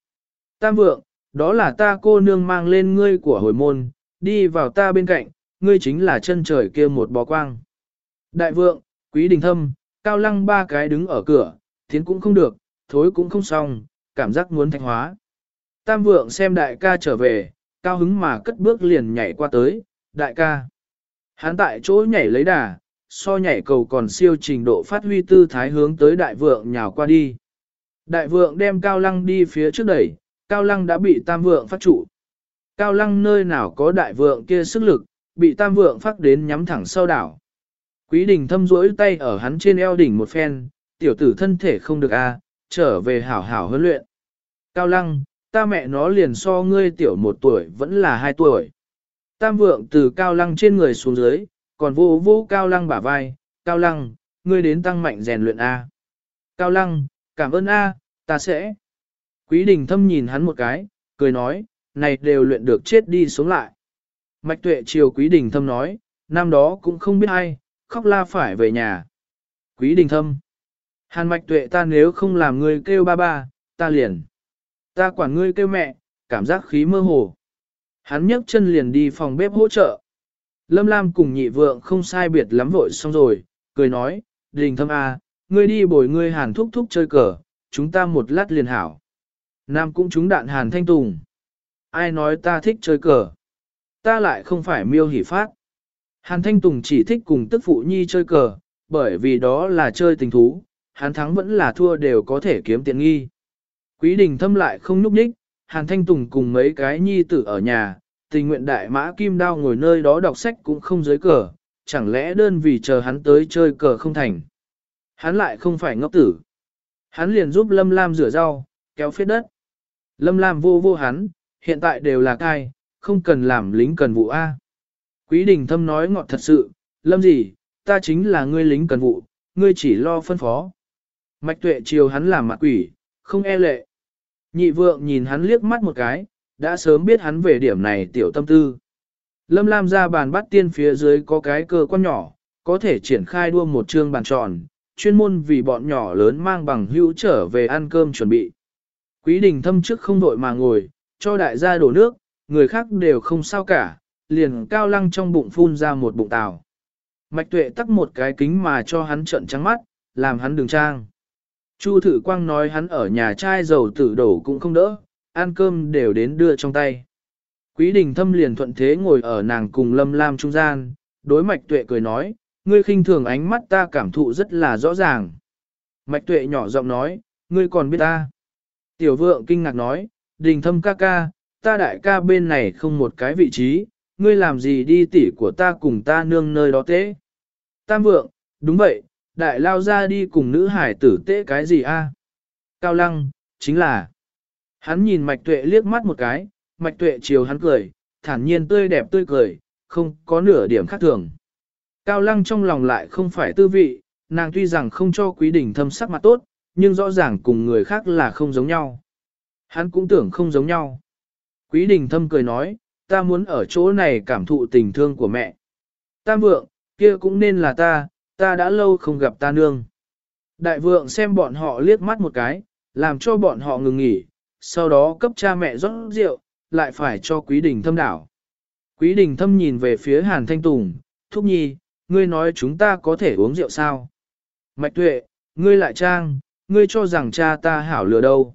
Tam vượng, đó là ta cô nương mang lên ngươi của hồi môn, đi vào ta bên cạnh, ngươi chính là chân trời kia một bó quang. Đại vượng, quý đình thâm, cao lăng ba cái đứng ở cửa, tiến cũng không được, thối cũng không xong, cảm giác muốn thanh hóa. Tam vượng xem đại ca trở về, cao hứng mà cất bước liền nhảy qua tới, đại ca. Hắn tại chỗ nhảy lấy đà, so nhảy cầu còn siêu trình độ phát huy tư thái hướng tới đại vượng nhào qua đi. Đại vượng đem cao lăng đi phía trước đẩy, cao lăng đã bị tam vượng phát trụ. Cao lăng nơi nào có đại vượng kia sức lực, bị tam vượng phát đến nhắm thẳng sau đảo. Quý đình thâm rỗi tay ở hắn trên eo đỉnh một phen, tiểu tử thân thể không được a, trở về hảo hảo huấn luyện. Cao lăng, ta mẹ nó liền so ngươi tiểu một tuổi vẫn là hai tuổi. Tam vượng từ cao lăng trên người xuống dưới, còn vô vô cao lăng bả vai, cao lăng, ngươi đến tăng mạnh rèn luyện A. Cao lăng, cảm ơn A, ta sẽ. Quý đình thâm nhìn hắn một cái, cười nói, này đều luyện được chết đi sống lại. Mạch tuệ chiều quý đình thâm nói, năm đó cũng không biết ai, khóc la phải về nhà. Quý đình thâm. Hàn mạch tuệ ta nếu không làm ngươi kêu ba ba, ta liền. Ta quản ngươi kêu mẹ, cảm giác khí mơ hồ. Hắn nhấc chân liền đi phòng bếp hỗ trợ. Lâm Lam cùng nhị vượng không sai biệt lắm vội xong rồi, cười nói, đình thâm à, ngươi đi bồi ngươi hàn thúc thúc chơi cờ, chúng ta một lát liền hảo. Nam cũng trúng đạn hàn thanh tùng. Ai nói ta thích chơi cờ? Ta lại không phải miêu hỉ phát. Hàn thanh tùng chỉ thích cùng tức phụ nhi chơi cờ, bởi vì đó là chơi tình thú, hắn thắng vẫn là thua đều có thể kiếm tiền nghi. Quý đình thâm lại không núp đích, Hàn Thanh Tùng cùng mấy cái nhi tử ở nhà, tình nguyện đại mã kim đao ngồi nơi đó đọc sách cũng không dưới cờ, chẳng lẽ đơn vì chờ hắn tới chơi cờ không thành. Hắn lại không phải ngốc tử. Hắn liền giúp Lâm Lam rửa rau, kéo phết đất. Lâm Lam vô vô hắn, hiện tại đều là cai, không cần làm lính cần vụ A. Quý đình thâm nói ngọt thật sự, Lâm gì, ta chính là ngươi lính cần vụ, ngươi chỉ lo phân phó. Mạch tuệ chiều hắn làm mặt quỷ, không e lệ. Nhị vượng nhìn hắn liếc mắt một cái, đã sớm biết hắn về điểm này tiểu tâm tư. Lâm Lam ra bàn bắt tiên phía dưới có cái cơ quan nhỏ, có thể triển khai đua một chương bàn tròn, chuyên môn vì bọn nhỏ lớn mang bằng hữu trở về ăn cơm chuẩn bị. Quý đình thâm trước không đội mà ngồi, cho đại gia đổ nước, người khác đều không sao cả, liền cao lăng trong bụng phun ra một bụng tàu. Mạch tuệ tắt một cái kính mà cho hắn trận trắng mắt, làm hắn đường trang. Chu Thử Quang nói hắn ở nhà trai dầu tử đổ cũng không đỡ, ăn cơm đều đến đưa trong tay. Quý đình thâm liền thuận thế ngồi ở nàng cùng lâm lam trung gian, đối mạch tuệ cười nói, ngươi khinh thường ánh mắt ta cảm thụ rất là rõ ràng. Mạch tuệ nhỏ giọng nói, ngươi còn biết ta. Tiểu vượng kinh ngạc nói, đình thâm ca ca, ta đại ca bên này không một cái vị trí, ngươi làm gì đi tỉ của ta cùng ta nương nơi đó thế? Tam vượng, đúng vậy, đại lao ra đi cùng nữ hải tử tế cái gì a? Cao lăng, chính là Hắn nhìn mạch tuệ liếc mắt một cái, mạch tuệ chiều hắn cười, thản nhiên tươi đẹp tươi cười, không có nửa điểm khác thường. Cao lăng trong lòng lại không phải tư vị, nàng tuy rằng không cho quý đình thâm sắc mặt tốt, nhưng rõ ràng cùng người khác là không giống nhau. Hắn cũng tưởng không giống nhau. Quý đình thâm cười nói, ta muốn ở chỗ này cảm thụ tình thương của mẹ. Tam vượng, kia cũng nên là ta, ta đã lâu không gặp ta nương. Đại vượng xem bọn họ liếc mắt một cái, làm cho bọn họ ngừng nghỉ, sau đó cấp cha mẹ rót rượu, lại phải cho quý đình thâm đảo. Quý đình thâm nhìn về phía Hàn Thanh Tùng, thúc nhi, ngươi nói chúng ta có thể uống rượu sao? Mạch tuệ, ngươi lại trang, ngươi cho rằng cha ta hảo lừa đâu.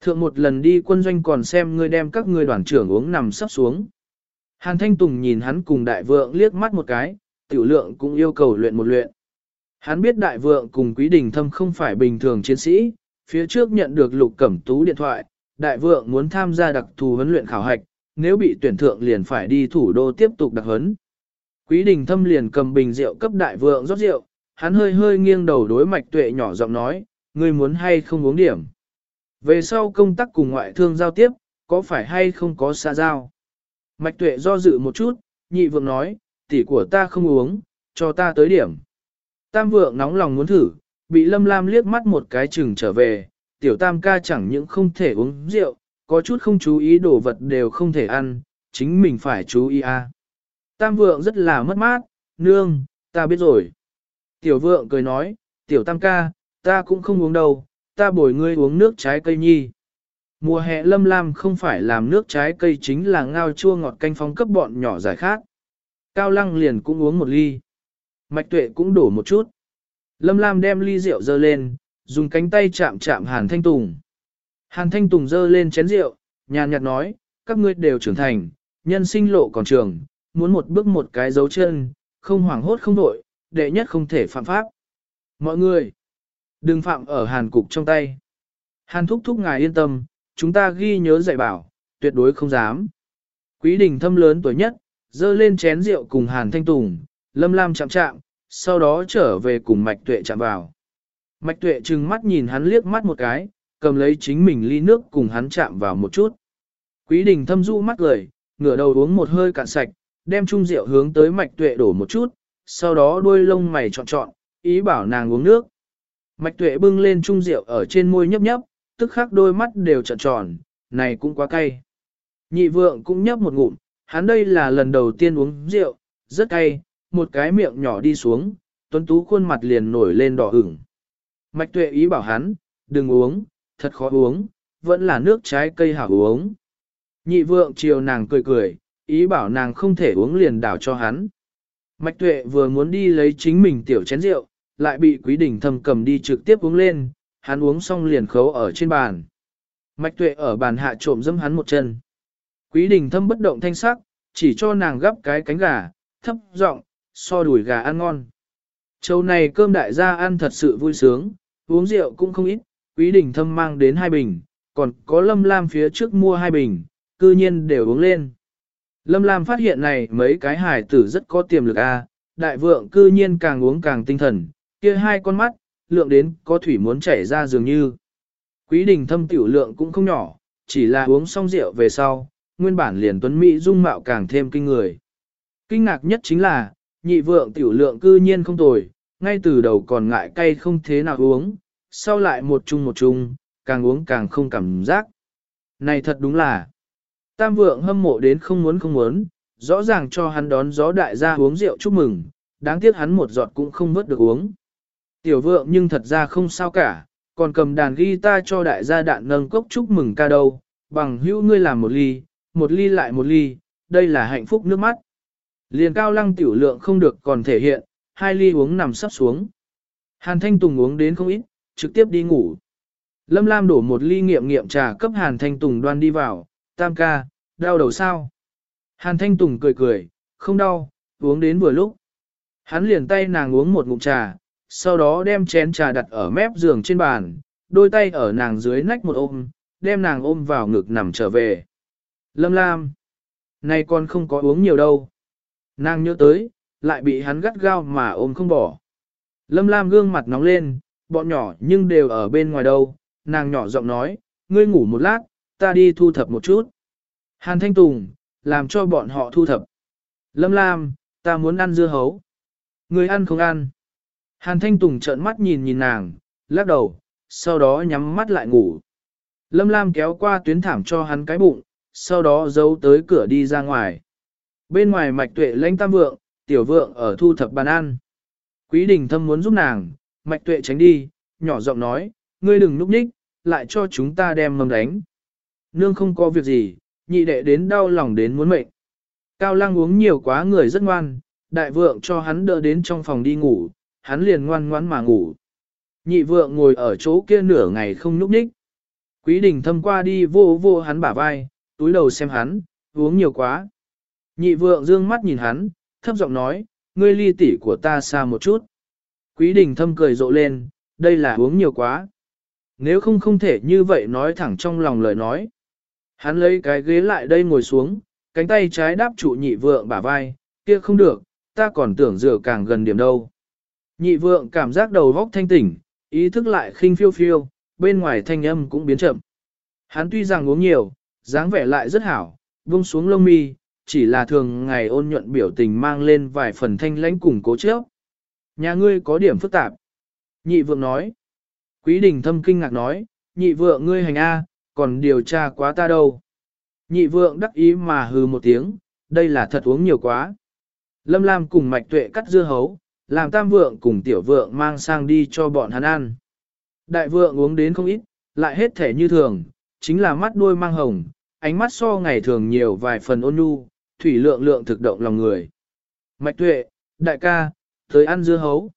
Thượng một lần đi quân doanh còn xem ngươi đem các ngươi đoàn trưởng uống nằm sắp xuống. Hàn Thanh Tùng nhìn hắn cùng đại vượng liếc mắt một cái, tiểu lượng cũng yêu cầu luyện một luyện. Hắn biết đại vượng cùng quý đình thâm không phải bình thường chiến sĩ, phía trước nhận được lục cẩm tú điện thoại, đại vượng muốn tham gia đặc thù huấn luyện khảo hạch, nếu bị tuyển thượng liền phải đi thủ đô tiếp tục đặc huấn. Quý đình thâm liền cầm bình rượu cấp đại vượng rót rượu, hắn hơi hơi nghiêng đầu đối mạch tuệ nhỏ giọng nói, ngươi muốn hay không uống điểm. Về sau công tác cùng ngoại thương giao tiếp, có phải hay không có xa giao? Mạch tuệ do dự một chút, nhị vượng nói, tỷ của ta không uống, cho ta tới điểm. Tam vượng nóng lòng muốn thử, bị lâm lam liếc mắt một cái chừng trở về, tiểu tam ca chẳng những không thể uống rượu, có chút không chú ý đồ vật đều không thể ăn, chính mình phải chú ý a. À. Tam vượng rất là mất mát, nương, ta biết rồi. Tiểu vượng cười nói, tiểu tam ca, ta cũng không uống đâu, ta bồi ngươi uống nước trái cây nhi. Mùa hè lâm lam không phải làm nước trái cây chính là ngao chua ngọt canh phong cấp bọn nhỏ giải khát. Cao lăng liền cũng uống một ly. Mạch tuệ cũng đổ một chút. Lâm lam đem ly rượu dơ lên, dùng cánh tay chạm chạm hàn thanh tùng. Hàn thanh tùng dơ lên chén rượu, nhàn nhạt nói, các ngươi đều trưởng thành, nhân sinh lộ còn trường, muốn một bước một cái dấu chân, không hoảng hốt không đội, đệ nhất không thể phạm pháp. Mọi người, đừng phạm ở hàn cục trong tay. Hàn thúc thúc ngài yên tâm, chúng ta ghi nhớ dạy bảo, tuyệt đối không dám. Quý đình thâm lớn tuổi nhất, dơ lên chén rượu cùng hàn thanh tùng, lâm lam chạm chạm, sau đó trở về cùng mạch tuệ chạm vào. Mạch tuệ trừng mắt nhìn hắn liếc mắt một cái, cầm lấy chính mình ly nước cùng hắn chạm vào một chút. Quý đình thâm du mắt cười, ngửa đầu uống một hơi cạn sạch, đem chung rượu hướng tới mạch tuệ đổ một chút, sau đó đuôi lông mày trọn trọn, ý bảo nàng uống nước. Mạch tuệ bưng lên chung rượu ở trên môi nhấp nhấp, tức khắc đôi mắt đều trợn tròn, này cũng quá cay. Nhị vượng cũng nhấp một ngụm, hắn đây là lần đầu tiên uống rượu, rất cay, một cái miệng nhỏ đi xuống, tuấn tú khuôn mặt liền nổi lên đỏ ửng. Mạch tuệ ý bảo hắn, đừng uống, thật khó uống, vẫn là nước trái cây hảo uống. Nhị vượng chiều nàng cười cười, ý bảo nàng không thể uống liền đảo cho hắn. Mạch tuệ vừa muốn đi lấy chính mình tiểu chén rượu, lại bị quý Đình thâm cầm đi trực tiếp uống lên, hắn uống xong liền khấu ở trên bàn. Mạch tuệ ở bàn hạ trộm dâm hắn một chân. Quý đình thâm bất động thanh sắc, chỉ cho nàng gắp cái cánh gà, thấp giọng, so đùi gà ăn ngon. Châu này cơm đại gia ăn thật sự vui sướng, uống rượu cũng không ít, quý đình thâm mang đến hai bình, còn có lâm lam phía trước mua hai bình, cư nhiên đều uống lên. Lâm lam phát hiện này mấy cái hải tử rất có tiềm lực a, đại vượng cư nhiên càng uống càng tinh thần, kia hai con mắt, lượng đến có thủy muốn chảy ra dường như. Quý đình thâm tiểu lượng cũng không nhỏ, chỉ là uống xong rượu về sau, nguyên bản liền tuấn Mỹ dung mạo càng thêm kinh người. Kinh ngạc nhất chính là, nhị vượng tiểu lượng cư nhiên không tồi, ngay từ đầu còn ngại cay không thế nào uống, sau lại một chung một chung, càng uống càng không cảm giác. Này thật đúng là, tam vượng hâm mộ đến không muốn không muốn, rõ ràng cho hắn đón gió đại gia uống rượu chúc mừng, đáng tiếc hắn một giọt cũng không vớt được uống. Tiểu vượng nhưng thật ra không sao cả, còn cầm đàn guitar cho đại gia đạn nâng cốc chúc mừng ca đâu, bằng hữu ngươi làm một ly, một ly lại một ly, đây là hạnh phúc nước mắt. Liền cao lăng tiểu lượng không được còn thể hiện, hai ly uống nằm sắp xuống. Hàn Thanh Tùng uống đến không ít, trực tiếp đi ngủ. Lâm Lam đổ một ly nghiệm nghiệm trà cấp Hàn Thanh Tùng đoan đi vào, tam ca, đau đầu sao? Hàn Thanh Tùng cười cười, không đau, uống đến vừa lúc. Hắn liền tay nàng uống một ngụm trà, sau đó đem chén trà đặt ở mép giường trên bàn, đôi tay ở nàng dưới nách một ôm, đem nàng ôm vào ngực nằm trở về. Lâm Lam, nay con không có uống nhiều đâu. Nàng nhớ tới, lại bị hắn gắt gao mà ôm không bỏ. Lâm Lam gương mặt nóng lên, bọn nhỏ nhưng đều ở bên ngoài đâu, nàng nhỏ giọng nói, ngươi ngủ một lát, ta đi thu thập một chút. Hàn Thanh Tùng, làm cho bọn họ thu thập. Lâm Lam, ta muốn ăn dưa hấu. Ngươi ăn không ăn. Hàn Thanh Tùng trợn mắt nhìn nhìn nàng, lắc đầu, sau đó nhắm mắt lại ngủ. Lâm Lam kéo qua tuyến thảm cho hắn cái bụng, sau đó giấu tới cửa đi ra ngoài. Bên ngoài mạch tuệ lãnh tam vượng, tiểu vượng ở thu thập bàn ăn. Quý đình thâm muốn giúp nàng, mạch tuệ tránh đi, nhỏ giọng nói, ngươi đừng núp nhích, lại cho chúng ta đem mầm đánh. Nương không có việc gì, nhị đệ đến đau lòng đến muốn mệnh. Cao lăng uống nhiều quá người rất ngoan, đại vượng cho hắn đỡ đến trong phòng đi ngủ, hắn liền ngoan ngoãn mà ngủ. Nhị vượng ngồi ở chỗ kia nửa ngày không núp nhích. Quý đình thâm qua đi vô vô hắn bả vai, túi đầu xem hắn, uống nhiều quá. Nhị vượng dương mắt nhìn hắn, thấp giọng nói, ngươi ly tỷ của ta xa một chút. Quý đình thâm cười rộ lên, đây là uống nhiều quá. Nếu không không thể như vậy nói thẳng trong lòng lời nói. Hắn lấy cái ghế lại đây ngồi xuống, cánh tay trái đáp trụ nhị vượng bả vai, kia không được, ta còn tưởng dựa càng gần điểm đâu. Nhị vượng cảm giác đầu vóc thanh tỉnh, ý thức lại khinh phiêu phiêu, bên ngoài thanh âm cũng biến chậm. Hắn tuy rằng uống nhiều, dáng vẻ lại rất hảo, vung xuống lông mi, chỉ là thường ngày ôn nhuận biểu tình mang lên vài phần thanh lãnh cùng cố chấp. Nhà ngươi có điểm phức tạp. Nhị vượng nói. Quý đình thâm kinh ngạc nói, nhị vượng ngươi hành A, còn điều tra quá ta đâu. Nhị vượng đắc ý mà hừ một tiếng, đây là thật uống nhiều quá. Lâm Lam cùng mạch tuệ cắt dưa hấu, làm tam vượng cùng tiểu vượng mang sang đi cho bọn hắn ăn. Đại vượng uống đến không ít, lại hết thể như thường, chính là mắt đuôi mang hồng, ánh mắt so ngày thường nhiều vài phần ôn nhu, thủy lượng lượng thực động lòng người. Mạch tuệ, đại ca, tới ăn dưa hấu.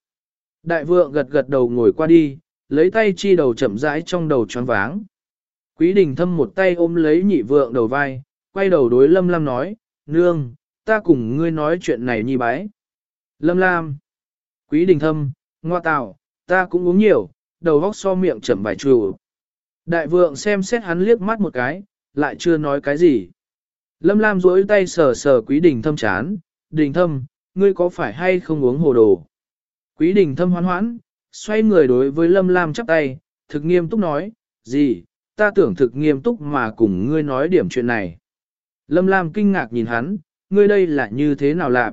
Đại vượng gật gật đầu ngồi qua đi, lấy tay chi đầu chậm rãi trong đầu tròn váng. Quý đình thâm một tay ôm lấy nhị vượng đầu vai, quay đầu đối lâm lam nói, nương, ta cùng ngươi nói chuyện này nhi bái. Lâm lam, quý đình thâm, ngoa tạo, ta cũng uống nhiều, đầu vóc so miệng chậm vài trù. Đại vượng xem xét hắn liếc mắt một cái, lại chưa nói cái gì. Lâm Lam duỗi tay sờ sờ quý đình thâm chán, đình thâm, ngươi có phải hay không uống hồ đồ? Quý đình thâm hoán hoãn, xoay người đối với Lâm Lam chắp tay, thực nghiêm túc nói, gì, ta tưởng thực nghiêm túc mà cùng ngươi nói điểm chuyện này. Lâm Lam kinh ngạc nhìn hắn, ngươi đây là như thế nào lạc?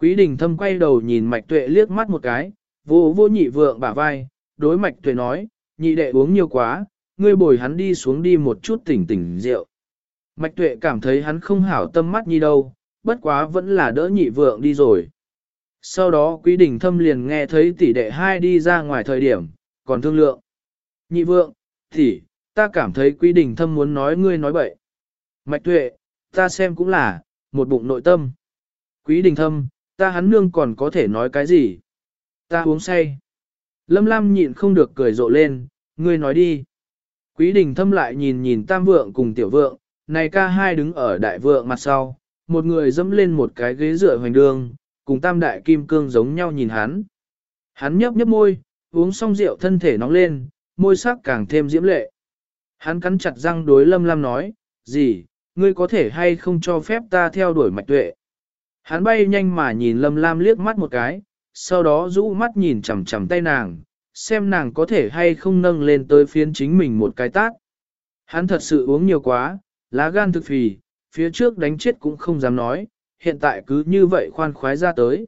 Quý đình thâm quay đầu nhìn mạch tuệ liếc mắt một cái, vô vô nhị vượng bả vai, đối mạch tuệ nói, nhị đệ uống nhiều quá, ngươi bồi hắn đi xuống đi một chút tỉnh tỉnh rượu. Mạch tuệ cảm thấy hắn không hảo tâm mắt như đâu, bất quá vẫn là đỡ nhị vượng đi rồi. Sau đó quý đình thâm liền nghe thấy tỷ đệ hai đi ra ngoài thời điểm, còn thương lượng. Nhị vượng, tỷ, ta cảm thấy quý đình thâm muốn nói ngươi nói bậy. Mạch tuệ, ta xem cũng là, một bụng nội tâm. Quý đình thâm, ta hắn nương còn có thể nói cái gì? Ta uống say. Lâm Lam nhịn không được cười rộ lên, ngươi nói đi. Quý đình thâm lại nhìn nhìn tam vượng cùng tiểu vượng, này ca hai đứng ở đại vượng mặt sau, một người dẫm lên một cái ghế dựa hoành đường, cùng tam đại kim cương giống nhau nhìn hắn. Hắn nhấp nhấp môi, uống xong rượu thân thể nóng lên, môi sắc càng thêm diễm lệ. Hắn cắn chặt răng đối lâm lam nói, gì, ngươi có thể hay không cho phép ta theo đuổi mạch tuệ. Hắn bay nhanh mà nhìn lâm lam liếc mắt một cái, sau đó rũ mắt nhìn chằm chằm tay nàng, xem nàng có thể hay không nâng lên tới phiến chính mình một cái tát. Hắn thật sự uống nhiều quá, lá gan thực phì, phía trước đánh chết cũng không dám nói, hiện tại cứ như vậy khoan khoái ra tới.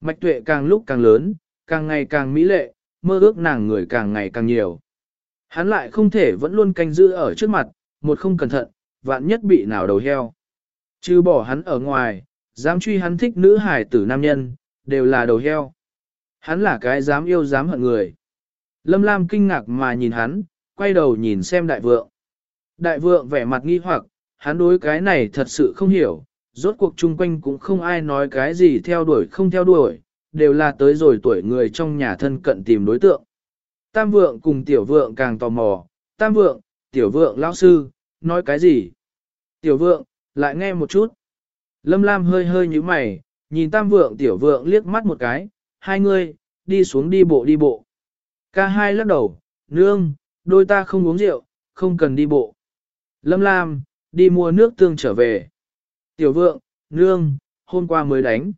Mạch tuệ càng lúc càng lớn, càng ngày càng mỹ lệ, mơ ước nàng người càng ngày càng nhiều. Hắn lại không thể vẫn luôn canh giữ ở trước mặt, một không cẩn thận, vạn nhất bị nào đầu heo. Chứ bỏ hắn ở ngoài, dám truy hắn thích nữ hải tử nam nhân, đều là đầu heo. Hắn là cái dám yêu dám hận người. Lâm Lam kinh ngạc mà nhìn hắn, quay đầu nhìn xem đại vượng. Đại vượng vẻ mặt nghi hoặc, hắn đối cái này thật sự không hiểu, rốt cuộc chung quanh cũng không ai nói cái gì theo đuổi không theo đuổi, đều là tới rồi tuổi người trong nhà thân cận tìm đối tượng. Tam vượng cùng tiểu vượng càng tò mò, tam vượng, tiểu vượng lão sư, nói cái gì? Tiểu vượng, lại nghe một chút. Lâm Lam hơi hơi như mày, nhìn tam vượng tiểu vượng liếc mắt một cái, hai người, đi xuống đi bộ đi bộ. Ca hai lắc đầu, nương, đôi ta không uống rượu, không cần đi bộ. Lâm Lam, đi mua nước tương trở về. Tiểu vượng, nương, hôm qua mới đánh.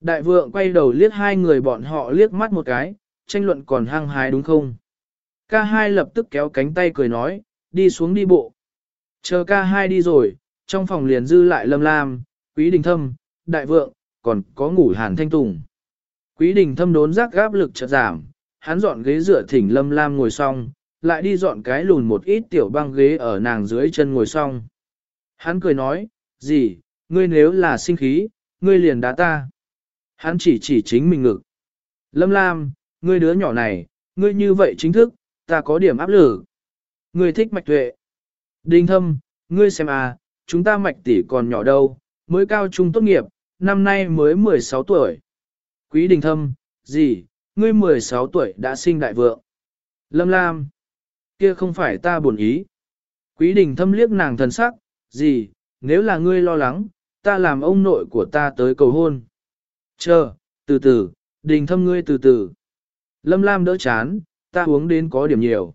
Đại vượng quay đầu liếc hai người bọn họ liếc mắt một cái, tranh luận còn hăng hái đúng không? Ca hai lập tức kéo cánh tay cười nói, đi xuống đi bộ. Chờ ca hai đi rồi, trong phòng liền dư lại lâm lam, quý đình thâm, đại vượng, còn có ngủ hàn thanh tùng. Quý đình thâm đốn giác gáp lực chợt giảm, hắn dọn ghế dựa thỉnh lâm lam ngồi xong, lại đi dọn cái lùn một ít tiểu băng ghế ở nàng dưới chân ngồi xong. Hắn cười nói, gì, ngươi nếu là sinh khí, ngươi liền đá ta. Hắn chỉ chỉ chính mình ngực. Lâm Lam, ngươi đứa nhỏ này, ngươi như vậy chính thức, ta có điểm áp lực. Ngươi thích mạch tuệ. Đinh thâm, ngươi xem à, chúng ta mạch tỷ còn nhỏ đâu, mới cao trung tốt nghiệp, năm nay mới 16 tuổi. Quý đình thâm, gì, ngươi 16 tuổi đã sinh đại vượng. Lâm Lam, kia không phải ta buồn ý. Quý đình thâm liếc nàng thần sắc, gì, nếu là ngươi lo lắng, ta làm ông nội của ta tới cầu hôn. Chờ, từ từ, đình thâm ngươi từ từ. Lâm Lam đỡ chán, ta uống đến có điểm nhiều.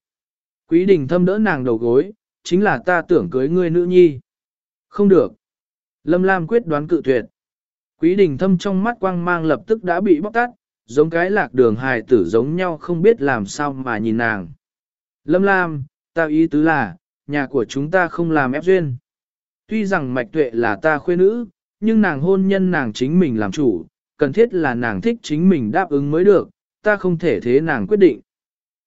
Quý đình thâm đỡ nàng đầu gối, chính là ta tưởng cưới ngươi nữ nhi. Không được. Lâm Lam quyết đoán cự tuyệt. Quý đình thâm trong mắt quang mang lập tức đã bị bóc tát, giống cái lạc đường hài tử giống nhau không biết làm sao mà nhìn nàng. Lâm Lam, ta ý tứ là, nhà của chúng ta không làm ép duyên. Tuy rằng mạch tuệ là ta khuê nữ, nhưng nàng hôn nhân nàng chính mình làm chủ, cần thiết là nàng thích chính mình đáp ứng mới được, ta không thể thế nàng quyết định.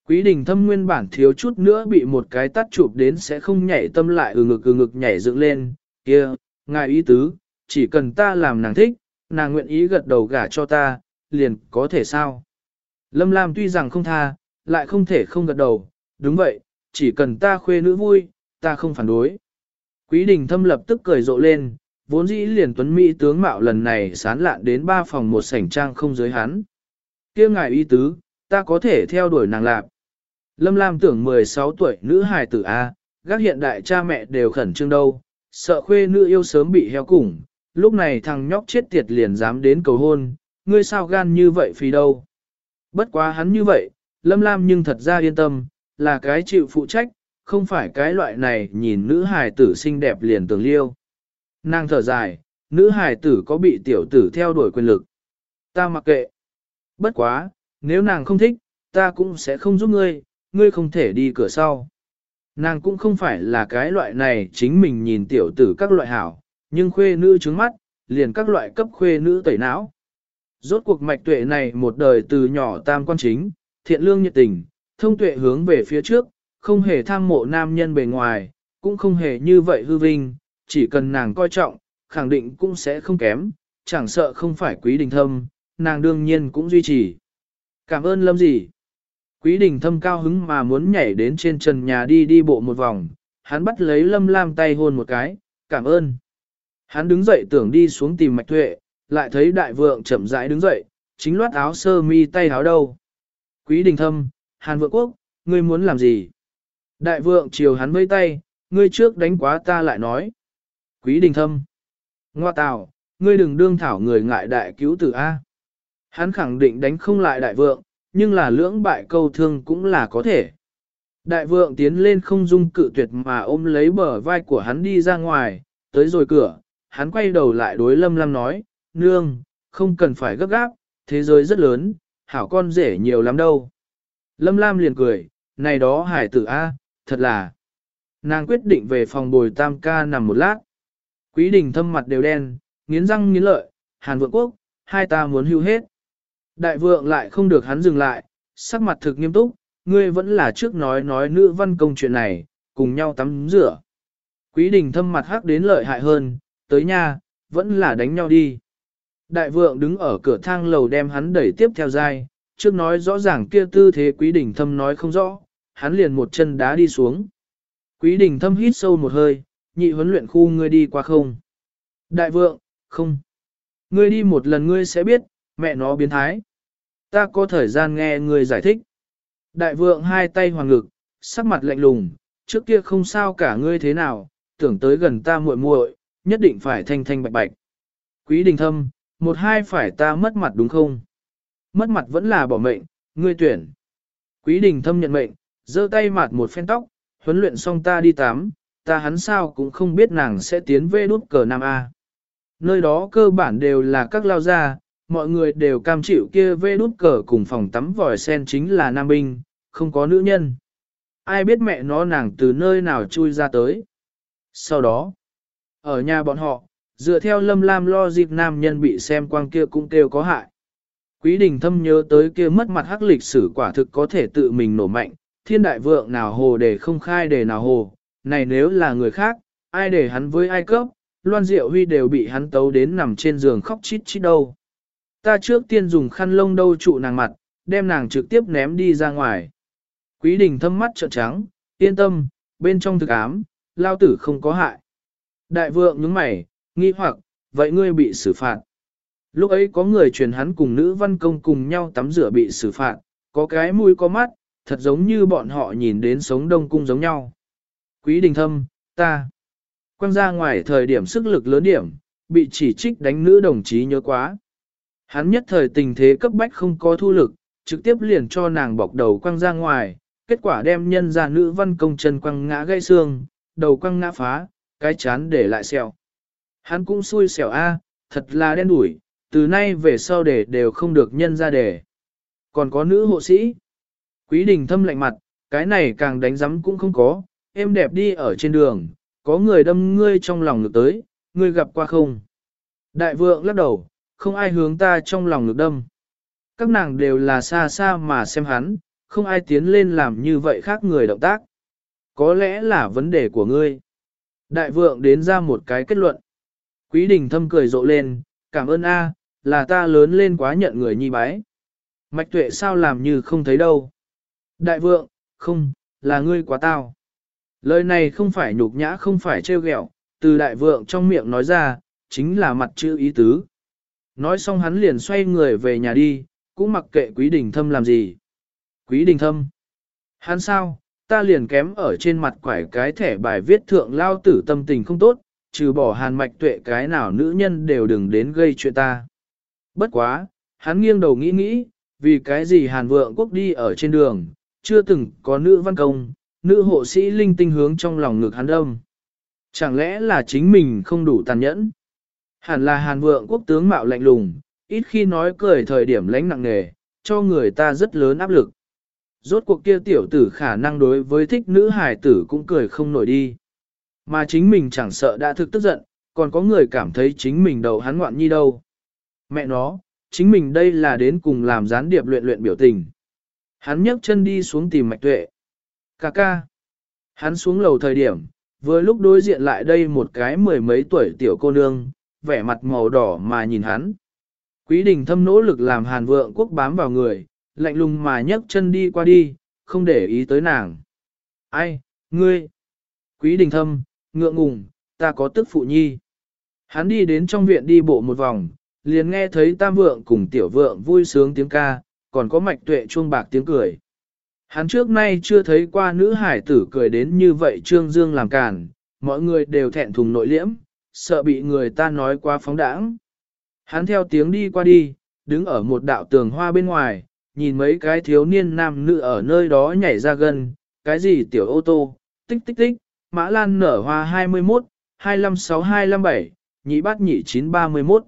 Quý đình thâm nguyên bản thiếu chút nữa bị một cái tắt chụp đến sẽ không nhảy tâm lại ừ ngực ừ ngực nhảy dựng lên, kia, ngài ý tứ, chỉ cần ta làm nàng thích, nàng nguyện ý gật đầu gả cho ta, liền có thể sao. Lâm Lam tuy rằng không tha, lại không thể không gật đầu, đúng vậy, chỉ cần ta khuê nữ vui, ta không phản đối. Quý đình thâm lập tức cười rộ lên, vốn dĩ liền tuấn Mỹ tướng mạo lần này sán lạn đến ba phòng một sảnh trang không giới hắn. kia ngài y tứ, ta có thể theo đuổi nàng lạp. Lâm Lam tưởng 16 tuổi nữ hài tử A, gác hiện đại cha mẹ đều khẩn trương đâu, sợ khuê nữ yêu sớm bị heo củng, lúc này thằng nhóc chết tiệt liền dám đến cầu hôn, ngươi sao gan như vậy phi đâu. Bất quá hắn như vậy, Lâm Lam nhưng thật ra yên tâm, là cái chịu phụ trách, không phải cái loại này nhìn nữ hài tử xinh đẹp liền tưởng liêu. Nàng thở dài, nữ hài tử có bị tiểu tử theo đuổi quyền lực. Ta mặc kệ. Bất quá, nếu nàng không thích, ta cũng sẽ không giúp ngươi, ngươi không thể đi cửa sau. Nàng cũng không phải là cái loại này chính mình nhìn tiểu tử các loại hảo, nhưng khuê nữ trứng mắt, liền các loại cấp khuê nữ tẩy não. Rốt cuộc mạch tuệ này một đời từ nhỏ tam quan chính, thiện lương nhiệt tình, thông tuệ hướng về phía trước, không hề tham mộ nam nhân bề ngoài, cũng không hề như vậy hư vinh, chỉ cần nàng coi trọng, khẳng định cũng sẽ không kém, chẳng sợ không phải quý đình thâm, nàng đương nhiên cũng duy trì. Cảm ơn lâm gì? Quý đình thâm cao hứng mà muốn nhảy đến trên trần nhà đi đi bộ một vòng, hắn bắt lấy lâm lam tay hôn một cái, cảm ơn. Hắn đứng dậy tưởng đi xuống tìm mạch tuệ, lại thấy đại vượng chậm rãi đứng dậy, chính loát áo sơ mi tay áo đâu. Quý đình thâm, hàn vượng quốc, ngươi muốn làm gì? Đại vượng chiều hắn vây tay, ngươi trước đánh quá ta lại nói. Quý đình thâm. Ngoa tào, ngươi đừng đương thảo người ngại đại cứu tử A. Hắn khẳng định đánh không lại đại vượng, nhưng là lưỡng bại câu thương cũng là có thể. Đại vượng tiến lên không dung cự tuyệt mà ôm lấy bờ vai của hắn đi ra ngoài, tới rồi cửa, hắn quay đầu lại đối lâm Lam nói, nương, không cần phải gấp gáp, thế giới rất lớn, hảo con rể nhiều lắm đâu. Lâm Lam liền cười, này đó hải tử A, thật là. Nàng quyết định về phòng bồi tam ca nằm một lát. Quý đình thâm mặt đều đen, nghiến răng nghiến lợi, hàn vượng quốc, hai ta muốn hưu hết. Đại vượng lại không được hắn dừng lại, sắc mặt thực nghiêm túc, ngươi vẫn là trước nói nói nữ văn công chuyện này, cùng nhau tắm rửa. Quý đình thâm mặt hắc đến lợi hại hơn, tới nha, vẫn là đánh nhau đi. Đại vượng đứng ở cửa thang lầu đem hắn đẩy tiếp theo dai, trước nói rõ ràng kia tư thế quý đình thâm nói không rõ, hắn liền một chân đá đi xuống. Quý đình thâm hít sâu một hơi, nhị huấn luyện khu ngươi đi qua không? Đại vượng, không. Ngươi đi một lần ngươi sẽ biết, mẹ nó biến thái. Ta có thời gian nghe ngươi giải thích. Đại vượng hai tay hoàng ngực, sắc mặt lạnh lùng, trước kia không sao cả ngươi thế nào, tưởng tới gần ta muội muội, nhất định phải thanh thanh bạch bạch. Quý đình thâm, một hai phải ta mất mặt đúng không? Mất mặt vẫn là bỏ mệnh, ngươi tuyển. Quý đình thâm nhận mệnh, giơ tay mặt một phen tóc, huấn luyện xong ta đi tắm, ta hắn sao cũng không biết nàng sẽ tiến về đút cờ Nam A. Nơi đó cơ bản đều là các lao gia, mọi người đều cam chịu kia vê đút cờ cùng phòng tắm vòi sen chính là nam binh, không có nữ nhân. Ai biết mẹ nó nàng từ nơi nào chui ra tới. Sau đó, ở nhà bọn họ, dựa theo lâm lam lo dịp nam nhân bị xem quang kia cũng kêu có hại. Quý đình thâm nhớ tới kia mất mặt hắc lịch sử quả thực có thể tự mình nổ mạnh, thiên đại vượng nào hồ để không khai để nào hồ, này nếu là người khác, ai để hắn với ai cấp, Loan Diệu Huy đều bị hắn tấu đến nằm trên giường khóc chít chít đâu. Ta trước tiên dùng khăn lông đâu trụ nàng mặt, đem nàng trực tiếp ném đi ra ngoài. Quý đình thâm mắt trợn trắng, yên tâm, bên trong thực ám, lao tử không có hại. Đại vượng nhướng mày, nghi hoặc, vậy ngươi bị xử phạt. Lúc ấy có người truyền hắn cùng nữ văn công cùng nhau tắm rửa bị xử phạt, có cái mũi có mắt, thật giống như bọn họ nhìn đến sống đông cung giống nhau. Quý đình thâm, ta. quăng ra ngoài thời điểm sức lực lớn điểm, bị chỉ trích đánh nữ đồng chí nhớ quá. Hắn nhất thời tình thế cấp bách không có thu lực, trực tiếp liền cho nàng bọc đầu quăng ra ngoài, kết quả đem nhân ra nữ văn công chân quăng ngã gãy xương, đầu quăng ngã phá, cái chán để lại sẹo. Hắn cũng xui xẻo a, thật là đen đủi, từ nay về sau để đều không được nhân ra để. Còn có nữ hộ sĩ. Quý đình thâm lạnh mặt, cái này càng đánh giấm cũng không có, em đẹp đi ở trên đường, có người đâm ngươi trong lòng ngược tới, ngươi gặp qua không? Đại vượng lắc đầu, không ai hướng ta trong lòng ngược đâm. Các nàng đều là xa xa mà xem hắn, không ai tiến lên làm như vậy khác người động tác. Có lẽ là vấn đề của ngươi. Đại vượng đến ra một cái kết luận. Quý đình thâm cười rộ lên, cảm ơn A, là ta lớn lên quá nhận người nhi bái. Mạch tuệ sao làm như không thấy đâu. Đại vượng, không, là ngươi quá tao. Lời này không phải nhục nhã không phải trêu ghẹo, từ đại vượng trong miệng nói ra, chính là mặt chữ ý tứ. Nói xong hắn liền xoay người về nhà đi, cũng mặc kệ quý đình thâm làm gì. Quý đình thâm. Hắn sao, ta liền kém ở trên mặt quải cái thẻ bài viết thượng lao tử tâm tình không tốt, trừ bỏ hàn mạch tuệ cái nào nữ nhân đều đừng đến gây chuyện ta. Bất quá, hắn nghiêng đầu nghĩ nghĩ, vì cái gì hàn vượng quốc đi ở trên đường, chưa từng có nữ văn công, nữ hộ sĩ linh tinh hướng trong lòng ngực hắn đông. Chẳng lẽ là chính mình không đủ tàn nhẫn? Hẳn là hàn vượng quốc tướng mạo lạnh lùng, ít khi nói cười thời điểm lãnh nặng nề, cho người ta rất lớn áp lực. Rốt cuộc kia tiểu tử khả năng đối với thích nữ hài tử cũng cười không nổi đi. Mà chính mình chẳng sợ đã thực tức giận, còn có người cảm thấy chính mình đầu hắn ngoạn nhi đâu. Mẹ nó, chính mình đây là đến cùng làm gián điệp luyện luyện biểu tình. Hắn nhấc chân đi xuống tìm mạch tuệ. Cà ca. Hắn xuống lầu thời điểm, vừa lúc đối diện lại đây một cái mười mấy tuổi tiểu cô nương, vẻ mặt màu đỏ mà nhìn hắn. Quý đình thâm nỗ lực làm hàn vượng quốc bám vào người, lạnh lùng mà nhấc chân đi qua đi, không để ý tới nàng. Ai, ngươi? Quý đình thâm, ngượng ngùng, ta có tức phụ nhi. Hắn đi đến trong viện đi bộ một vòng, liền nghe thấy tam vượng cùng tiểu vượng vui sướng tiếng ca, còn có mạch tuệ chuông bạc tiếng cười. Hắn trước nay chưa thấy qua nữ hải tử cười đến như vậy trương dương làm càn, mọi người đều thẹn thùng nội liễm, sợ bị người ta nói qua phóng đãng. Hắn theo tiếng đi qua đi, đứng ở một đạo tường hoa bên ngoài, nhìn mấy cái thiếu niên nam nữ ở nơi đó nhảy ra gần, cái gì tiểu ô tô, tích tích tích, mã lan nở hoa 21, 256257, nhị bát nhị 931.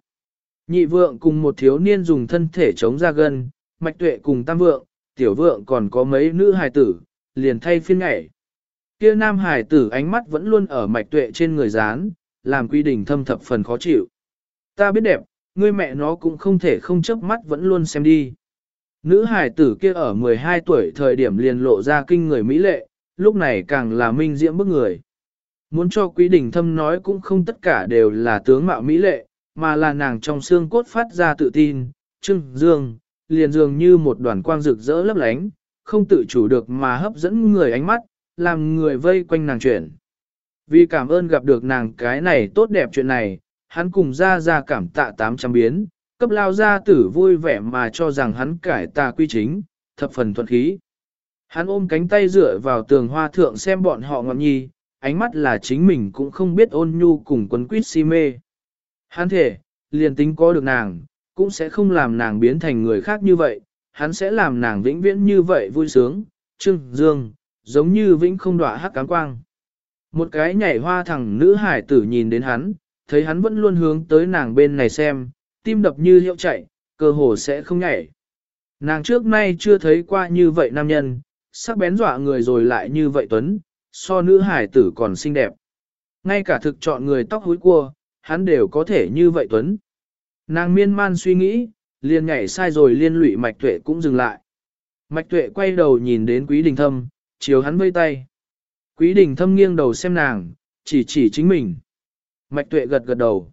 Nhị vượng cùng một thiếu niên dùng thân thể chống ra gần, mạch tuệ cùng tam vượng, tiểu vượng còn có mấy nữ hài tử, liền thay phiên nhảy. Kia nam hài tử ánh mắt vẫn luôn ở mạch tuệ trên người dán, làm quy định thâm thập phần khó chịu. Ta biết đẹp, ngươi mẹ nó cũng không thể không chớp mắt vẫn luôn xem đi. Nữ hải tử kia ở 12 tuổi thời điểm liền lộ ra kinh người mỹ lệ, lúc này càng là minh diễm bức người. Muốn cho quý đình thâm nói cũng không tất cả đều là tướng mạo mỹ lệ, mà là nàng trong xương cốt phát ra tự tin, trưng, dương, liền dường như một đoàn quang rực rỡ lấp lánh, không tự chủ được mà hấp dẫn người ánh mắt, làm người vây quanh nàng chuyển. Vì cảm ơn gặp được nàng cái này tốt đẹp chuyện này, hắn cùng ra ra cảm tạ 800 biến, cấp lao gia tử vui vẻ mà cho rằng hắn cải tà quy chính, thập phần thuận khí. Hắn ôm cánh tay dựa vào tường hoa thượng xem bọn họ ngọn nhi, ánh mắt là chính mình cũng không biết ôn nhu cùng quấn quýt si mê. Hắn thể, liền tính có được nàng, cũng sẽ không làm nàng biến thành người khác như vậy, hắn sẽ làm nàng vĩnh viễn như vậy vui sướng, trưng, dương, giống như vĩnh không đọa hắc cám quang. Một cái nhảy hoa thẳng nữ hải tử nhìn đến hắn, thấy hắn vẫn luôn hướng tới nàng bên này xem, tim đập như hiệu chạy, cơ hồ sẽ không nhảy. Nàng trước nay chưa thấy qua như vậy nam nhân, sắc bén dọa người rồi lại như vậy tuấn, so nữ hải tử còn xinh đẹp. Ngay cả thực chọn người tóc húi cua, hắn đều có thể như vậy tuấn. Nàng miên man suy nghĩ, liền nhảy sai rồi liên lụy mạch tuệ cũng dừng lại. Mạch tuệ quay đầu nhìn đến quý đình thâm, chiều hắn vây tay. Quý đình thâm nghiêng đầu xem nàng, chỉ chỉ chính mình. Mạch tuệ gật gật đầu.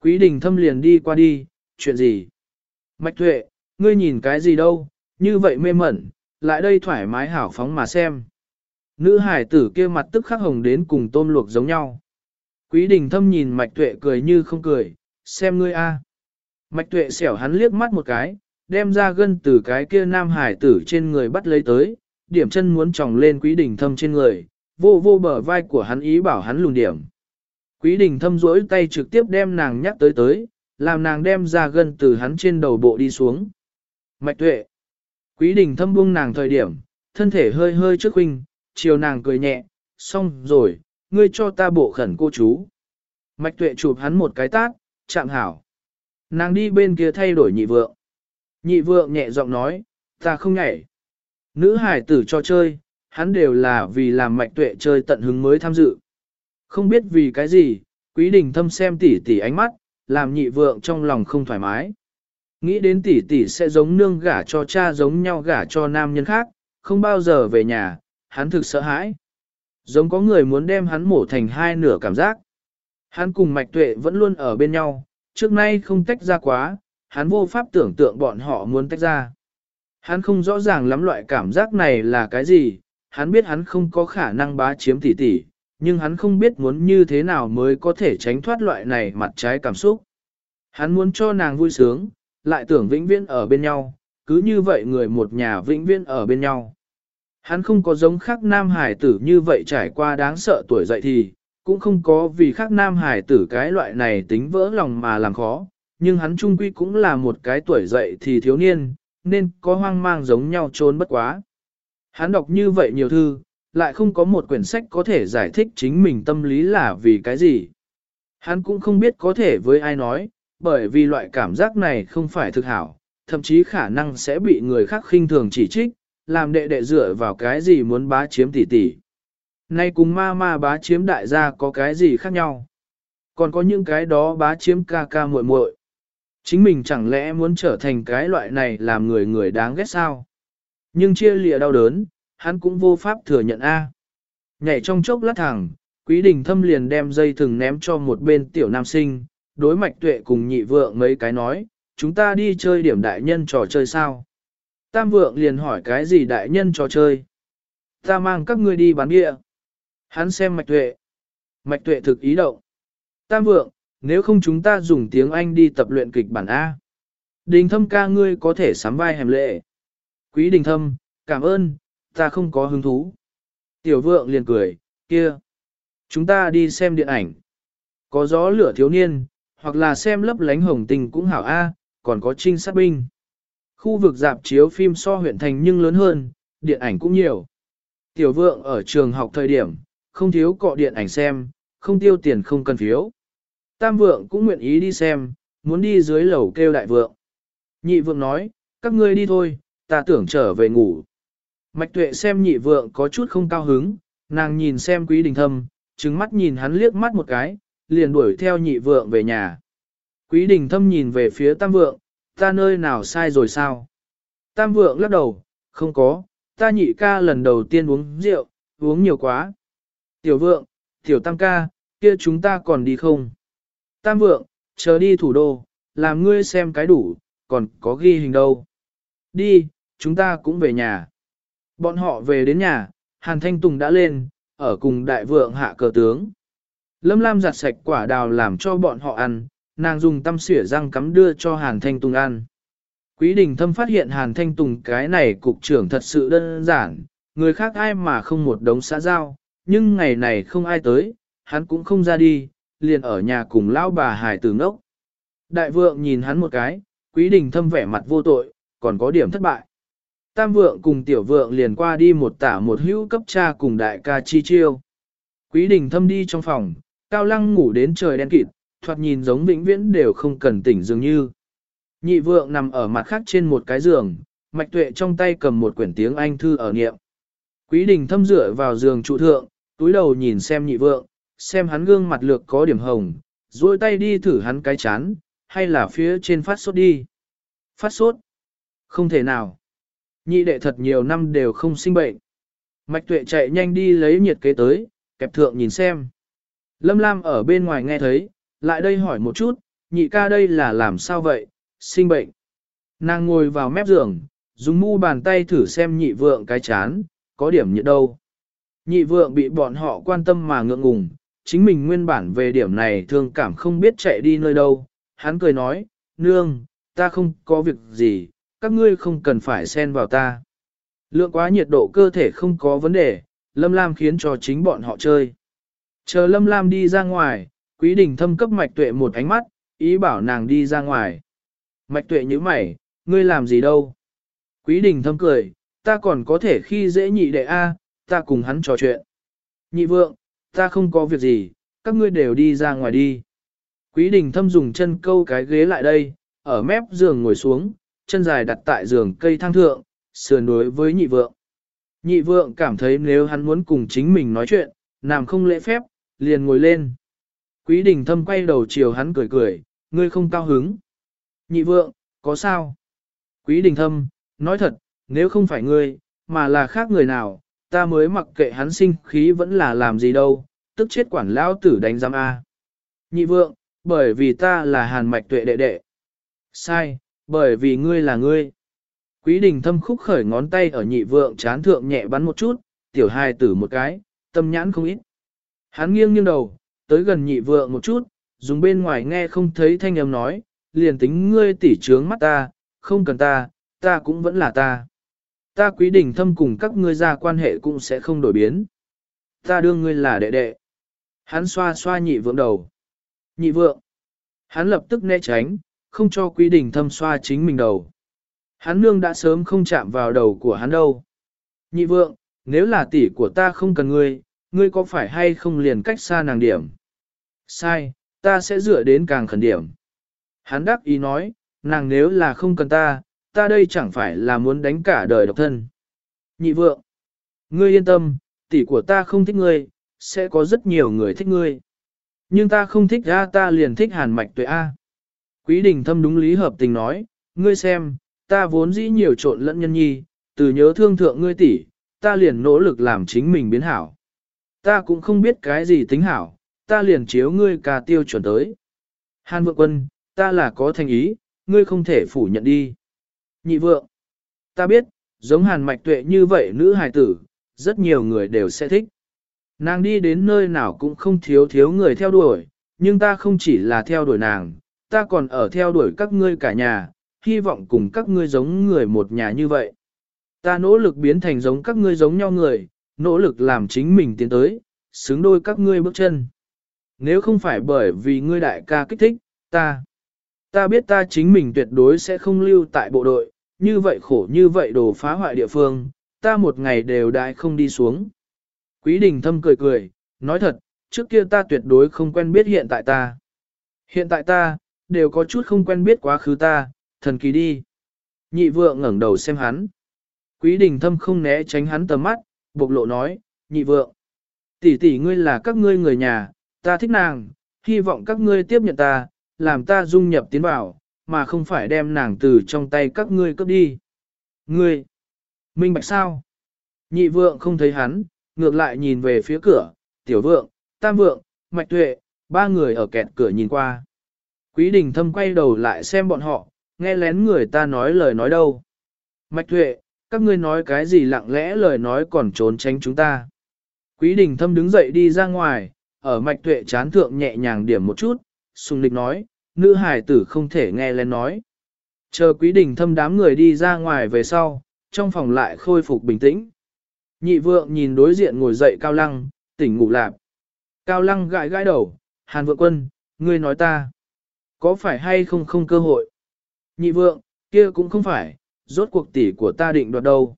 Quý đình thâm liền đi qua đi, chuyện gì? Mạch tuệ, ngươi nhìn cái gì đâu, như vậy mê mẩn, lại đây thoải mái hảo phóng mà xem. Nữ hải tử kia mặt tức khắc hồng đến cùng tôm luộc giống nhau. Quý đình thâm nhìn mạch tuệ cười như không cười, xem ngươi a. Mạch tuệ xẻo hắn liếc mắt một cái, đem ra gân từ cái kia nam hải tử trên người bắt lấy tới, điểm chân muốn tròng lên quý đình thâm trên người, vô vô bờ vai của hắn ý bảo hắn lùn điểm. Quý đình thâm rỗi tay trực tiếp đem nàng nhắc tới tới, làm nàng đem ra gân từ hắn trên đầu bộ đi xuống. Mạch tuệ. Quý đình thâm buông nàng thời điểm, thân thể hơi hơi trước huynh, chiều nàng cười nhẹ, xong rồi, ngươi cho ta bộ khẩn cô chú. Mạch tuệ chụp hắn một cái tát, chạm hảo. Nàng đi bên kia thay đổi nhị vượng. Nhị vượng nhẹ giọng nói, ta không nhảy. Nữ hải tử cho chơi, hắn đều là vì làm mạch tuệ chơi tận hứng mới tham dự. Không biết vì cái gì, quý đình thâm xem tỷ tỷ ánh mắt, làm nhị vượng trong lòng không thoải mái. Nghĩ đến tỷ tỷ sẽ giống nương gả cho cha giống nhau gả cho nam nhân khác, không bao giờ về nhà, hắn thực sợ hãi. Giống có người muốn đem hắn mổ thành hai nửa cảm giác. Hắn cùng mạch tuệ vẫn luôn ở bên nhau, trước nay không tách ra quá, hắn vô pháp tưởng tượng bọn họ muốn tách ra. Hắn không rõ ràng lắm loại cảm giác này là cái gì, hắn biết hắn không có khả năng bá chiếm tỷ tỷ, nhưng hắn không biết muốn như thế nào mới có thể tránh thoát loại này mặt trái cảm xúc. Hắn muốn cho nàng vui sướng, lại tưởng vĩnh viễn ở bên nhau, cứ như vậy người một nhà vĩnh viễn ở bên nhau. Hắn không có giống khác nam hải tử như vậy trải qua đáng sợ tuổi dậy thì, cũng không có vì khác nam hải tử cái loại này tính vỡ lòng mà làm khó, nhưng hắn trung quy cũng là một cái tuổi dậy thì thiếu niên, nên có hoang mang giống nhau trốn bất quá. Hắn đọc như vậy nhiều thư, lại không có một quyển sách có thể giải thích chính mình tâm lý là vì cái gì. Hắn cũng không biết có thể với ai nói, bởi vì loại cảm giác này không phải thực hảo, thậm chí khả năng sẽ bị người khác khinh thường chỉ trích, làm đệ đệ dựa vào cái gì muốn bá chiếm tỷ tỷ. Nay cùng ma ma bá chiếm đại gia có cái gì khác nhau. Còn có những cái đó bá chiếm ca ca muội muội. Chính mình chẳng lẽ muốn trở thành cái loại này làm người người đáng ghét sao? Nhưng chia lìa đau đớn, hắn cũng vô pháp thừa nhận A. Nhảy trong chốc lát thẳng, quý đình thâm liền đem dây thừng ném cho một bên tiểu nam sinh, đối mạch tuệ cùng nhị vượng mấy cái nói, chúng ta đi chơi điểm đại nhân trò chơi sao? Tam vượng liền hỏi cái gì đại nhân trò chơi? Ta mang các ngươi đi bán bia. Hắn xem mạch tuệ. Mạch tuệ thực ý động. Tam vượng, nếu không chúng ta dùng tiếng Anh đi tập luyện kịch bản A. Đình thâm ca ngươi có thể sắm vai hẻm lệ. Quý đình thâm, cảm ơn, ta không có hứng thú. Tiểu vượng liền cười, kia. Chúng ta đi xem điện ảnh. Có gió lửa thiếu niên, hoặc là xem lấp lánh hồng tình cũng hảo A, còn có trinh sát binh. Khu vực dạp chiếu phim so huyện thành nhưng lớn hơn, điện ảnh cũng nhiều. Tiểu vượng ở trường học thời điểm, không thiếu cọ điện ảnh xem, không tiêu tiền không cần phiếu. Tam vượng cũng nguyện ý đi xem, muốn đi dưới lầu kêu đại vượng. Nhị vượng nói, các ngươi đi thôi, ta tưởng trở về ngủ. Mạch tuệ xem nhị vượng có chút không cao hứng, nàng nhìn xem quý đình thâm, trừng mắt nhìn hắn liếc mắt một cái, liền đuổi theo nhị vượng về nhà. Quý đình thâm nhìn về phía tam vượng, ta nơi nào sai rồi sao? Tam vượng lắc đầu, không có, ta nhị ca lần đầu tiên uống rượu, uống nhiều quá. Tiểu vượng, tiểu tam ca, kia chúng ta còn đi không? Tam vượng, chờ đi thủ đô, làm ngươi xem cái đủ, còn có ghi hình đâu. Đi, chúng ta cũng về nhà. Bọn họ về đến nhà, Hàn Thanh Tùng đã lên, ở cùng đại vượng hạ cờ tướng. Lâm Lam giặt sạch quả đào làm cho bọn họ ăn, nàng dùng tăm xỉa răng cắm đưa cho Hàn Thanh Tùng ăn. Quý đình thâm phát hiện Hàn Thanh Tùng cái này cục trưởng thật sự đơn giản, người khác ai mà không một đống xã giao, nhưng ngày này không ai tới, hắn cũng không ra đi, liền ở nhà cùng lão bà hải tử ngốc. Đại vượng nhìn hắn một cái, quý đình thâm vẻ mặt vô tội, còn có điểm thất bại. Tam vượng cùng tiểu vượng liền qua đi một tả một hữu cấp cha cùng đại ca chi chiêu. Quý đình thâm đi trong phòng, cao lăng ngủ đến trời đen kịt, thoạt nhìn giống vĩnh viễn đều không cần tỉnh dường như. Nhị vượng nằm ở mặt khác trên một cái giường, mạch tuệ trong tay cầm một quyển tiếng Anh thư ở niệm. Quý đình thâm dựa vào giường trụ thượng, túi đầu nhìn xem nhị vượng, xem hắn gương mặt lược có điểm hồng, duỗi tay đi thử hắn cái chán, hay là phía trên phát sốt đi. Phát sốt? Không thể nào. Nhị đệ thật nhiều năm đều không sinh bệnh. Mạch tuệ chạy nhanh đi lấy nhiệt kế tới, kẹp thượng nhìn xem. Lâm Lam ở bên ngoài nghe thấy, lại đây hỏi một chút, nhị ca đây là làm sao vậy, sinh bệnh. Nàng ngồi vào mép giường, dùng mu bàn tay thử xem nhị vượng cái chán, có điểm nhiệt đâu. Nhị vượng bị bọn họ quan tâm mà ngượng ngùng, chính mình nguyên bản về điểm này thương cảm không biết chạy đi nơi đâu. Hắn cười nói, nương, ta không có việc gì, các ngươi không cần phải xen vào ta. Lượng quá nhiệt độ cơ thể không có vấn đề, Lâm Lam khiến cho chính bọn họ chơi. Chờ Lâm Lam đi ra ngoài, Quý Đình thâm cấp Mạch Tuệ một ánh mắt, ý bảo nàng đi ra ngoài. Mạch Tuệ nhíu mày, ngươi làm gì đâu? Quý Đình thâm cười, ta còn có thể khi dễ nhị đệ A, ta cùng hắn trò chuyện. Nhị vượng, ta không có việc gì, các ngươi đều đi ra ngoài đi. Quý Đình thâm dùng chân câu cái ghế lại đây, ở mép giường ngồi xuống, chân dài đặt tại giường cây thang thượng, sườn đối với nhị vượng. Nhị vượng cảm thấy nếu hắn muốn cùng chính mình nói chuyện, làm không lễ phép, liền ngồi lên. Quý đình thâm quay đầu chiều hắn cười cười, ngươi không cao hứng. Nhị vượng, có sao? Quý đình thâm, nói thật, nếu không phải ngươi, mà là khác người nào, ta mới mặc kệ hắn sinh khí vẫn là làm gì đâu, tức chết quản lão tử đánh giam A. Nhị vượng, bởi vì ta là hàn mạch tuệ đệ đệ. Sai, bởi vì ngươi là ngươi. Quý đình thâm khúc khởi ngón tay ở nhị vượng chán thượng nhẹ bắn một chút, tiểu hài tử một cái, tâm nhãn không ít. Hắn nghiêng nghiêng đầu, tới gần nhị vượng một chút, dùng bên ngoài nghe không thấy thanh âm nói, liền tính ngươi tỉ trướng mắt ta, không cần ta, ta cũng vẫn là ta. Ta quý đình thâm cùng các ngươi ra quan hệ cũng sẽ không đổi biến. Ta đương ngươi là đệ đệ. Hắn xoa xoa nhị vượng đầu. Nhị vượng. Hắn lập tức né tránh, không cho quý đình thâm xoa chính mình đầu. Hắn nương đã sớm không chạm vào đầu của hắn đâu. Nhị vượng, nếu là tỷ của ta không cần ngươi, ngươi có phải hay không liền cách xa nàng điểm? Sai, ta sẽ dựa đến càng khẩn điểm. Hắn đắc ý nói, nàng nếu là không cần ta, ta đây chẳng phải là muốn đánh cả đời độc thân. Nhị vượng, ngươi yên tâm, tỷ của ta không thích ngươi, sẽ có rất nhiều người thích ngươi. Nhưng ta không thích ra ta liền thích hàn mạch tuệ A. Quý đình thâm đúng lý hợp tình nói, ngươi xem, ta vốn dĩ nhiều trộn lẫn nhân nhi, từ nhớ thương thượng ngươi tỷ, ta liền nỗ lực làm chính mình biến hảo. Ta cũng không biết cái gì tính hảo, ta liền chiếu ngươi ca tiêu chuẩn tới. Hàn vượng quân, ta là có thành ý, ngươi không thể phủ nhận đi. Nhị vượng, ta biết, giống hàn mạch tuệ như vậy nữ hài tử, rất nhiều người đều sẽ thích. Nàng đi đến nơi nào cũng không thiếu thiếu người theo đuổi, nhưng ta không chỉ là theo đuổi nàng, ta còn ở theo đuổi các ngươi cả nhà, hy vọng cùng các ngươi giống người một nhà như vậy. Ta nỗ lực biến thành giống các ngươi giống nhau người, nỗ lực làm chính mình tiến tới, xứng đôi các ngươi bước chân. Nếu không phải bởi vì ngươi đại ca kích thích, ta, ta biết ta chính mình tuyệt đối sẽ không lưu tại bộ đội, như vậy khổ như vậy đồ phá hoại địa phương, ta một ngày đều đại không đi xuống. Quý đình thâm cười cười, nói thật, trước kia ta tuyệt đối không quen biết hiện tại ta. Hiện tại ta, đều có chút không quen biết quá khứ ta, thần kỳ đi. Nhị vượng ngẩng đầu xem hắn. Quý đình thâm không né tránh hắn tầm mắt, bộc lộ nói, nhị vượng. Tỷ tỷ ngươi là các ngươi người nhà, ta thích nàng, hy vọng các ngươi tiếp nhận ta, làm ta dung nhập tiến vào, mà không phải đem nàng từ trong tay các ngươi cướp đi. Ngươi, minh bạch sao? Nhị vượng không thấy hắn, ngược lại nhìn về phía cửa, tiểu vượng, tam vượng, mạch tuệ, ba người ở kẹt cửa nhìn qua. Quý đình thâm quay đầu lại xem bọn họ, nghe lén người ta nói lời nói đâu. Mạch Thuệ, các ngươi nói cái gì lặng lẽ lời nói còn trốn tránh chúng ta. Quý đình thâm đứng dậy đi ra ngoài, ở mạch Thuệ chán thượng nhẹ nhàng điểm một chút, sùng lịch nói, nữ hải tử không thể nghe lén nói. Chờ quý đình thâm đám người đi ra ngoài về sau, trong phòng lại khôi phục bình tĩnh. Nhị vượng nhìn đối diện ngồi dậy cao lăng, tỉnh ngủ lạp. Cao lăng gãi gãi đầu, hàn vượng quân, ngươi nói ta. Có phải hay không không cơ hội? Nhị vượng, kia cũng không phải, rốt cuộc tỷ của ta định đoạt đâu.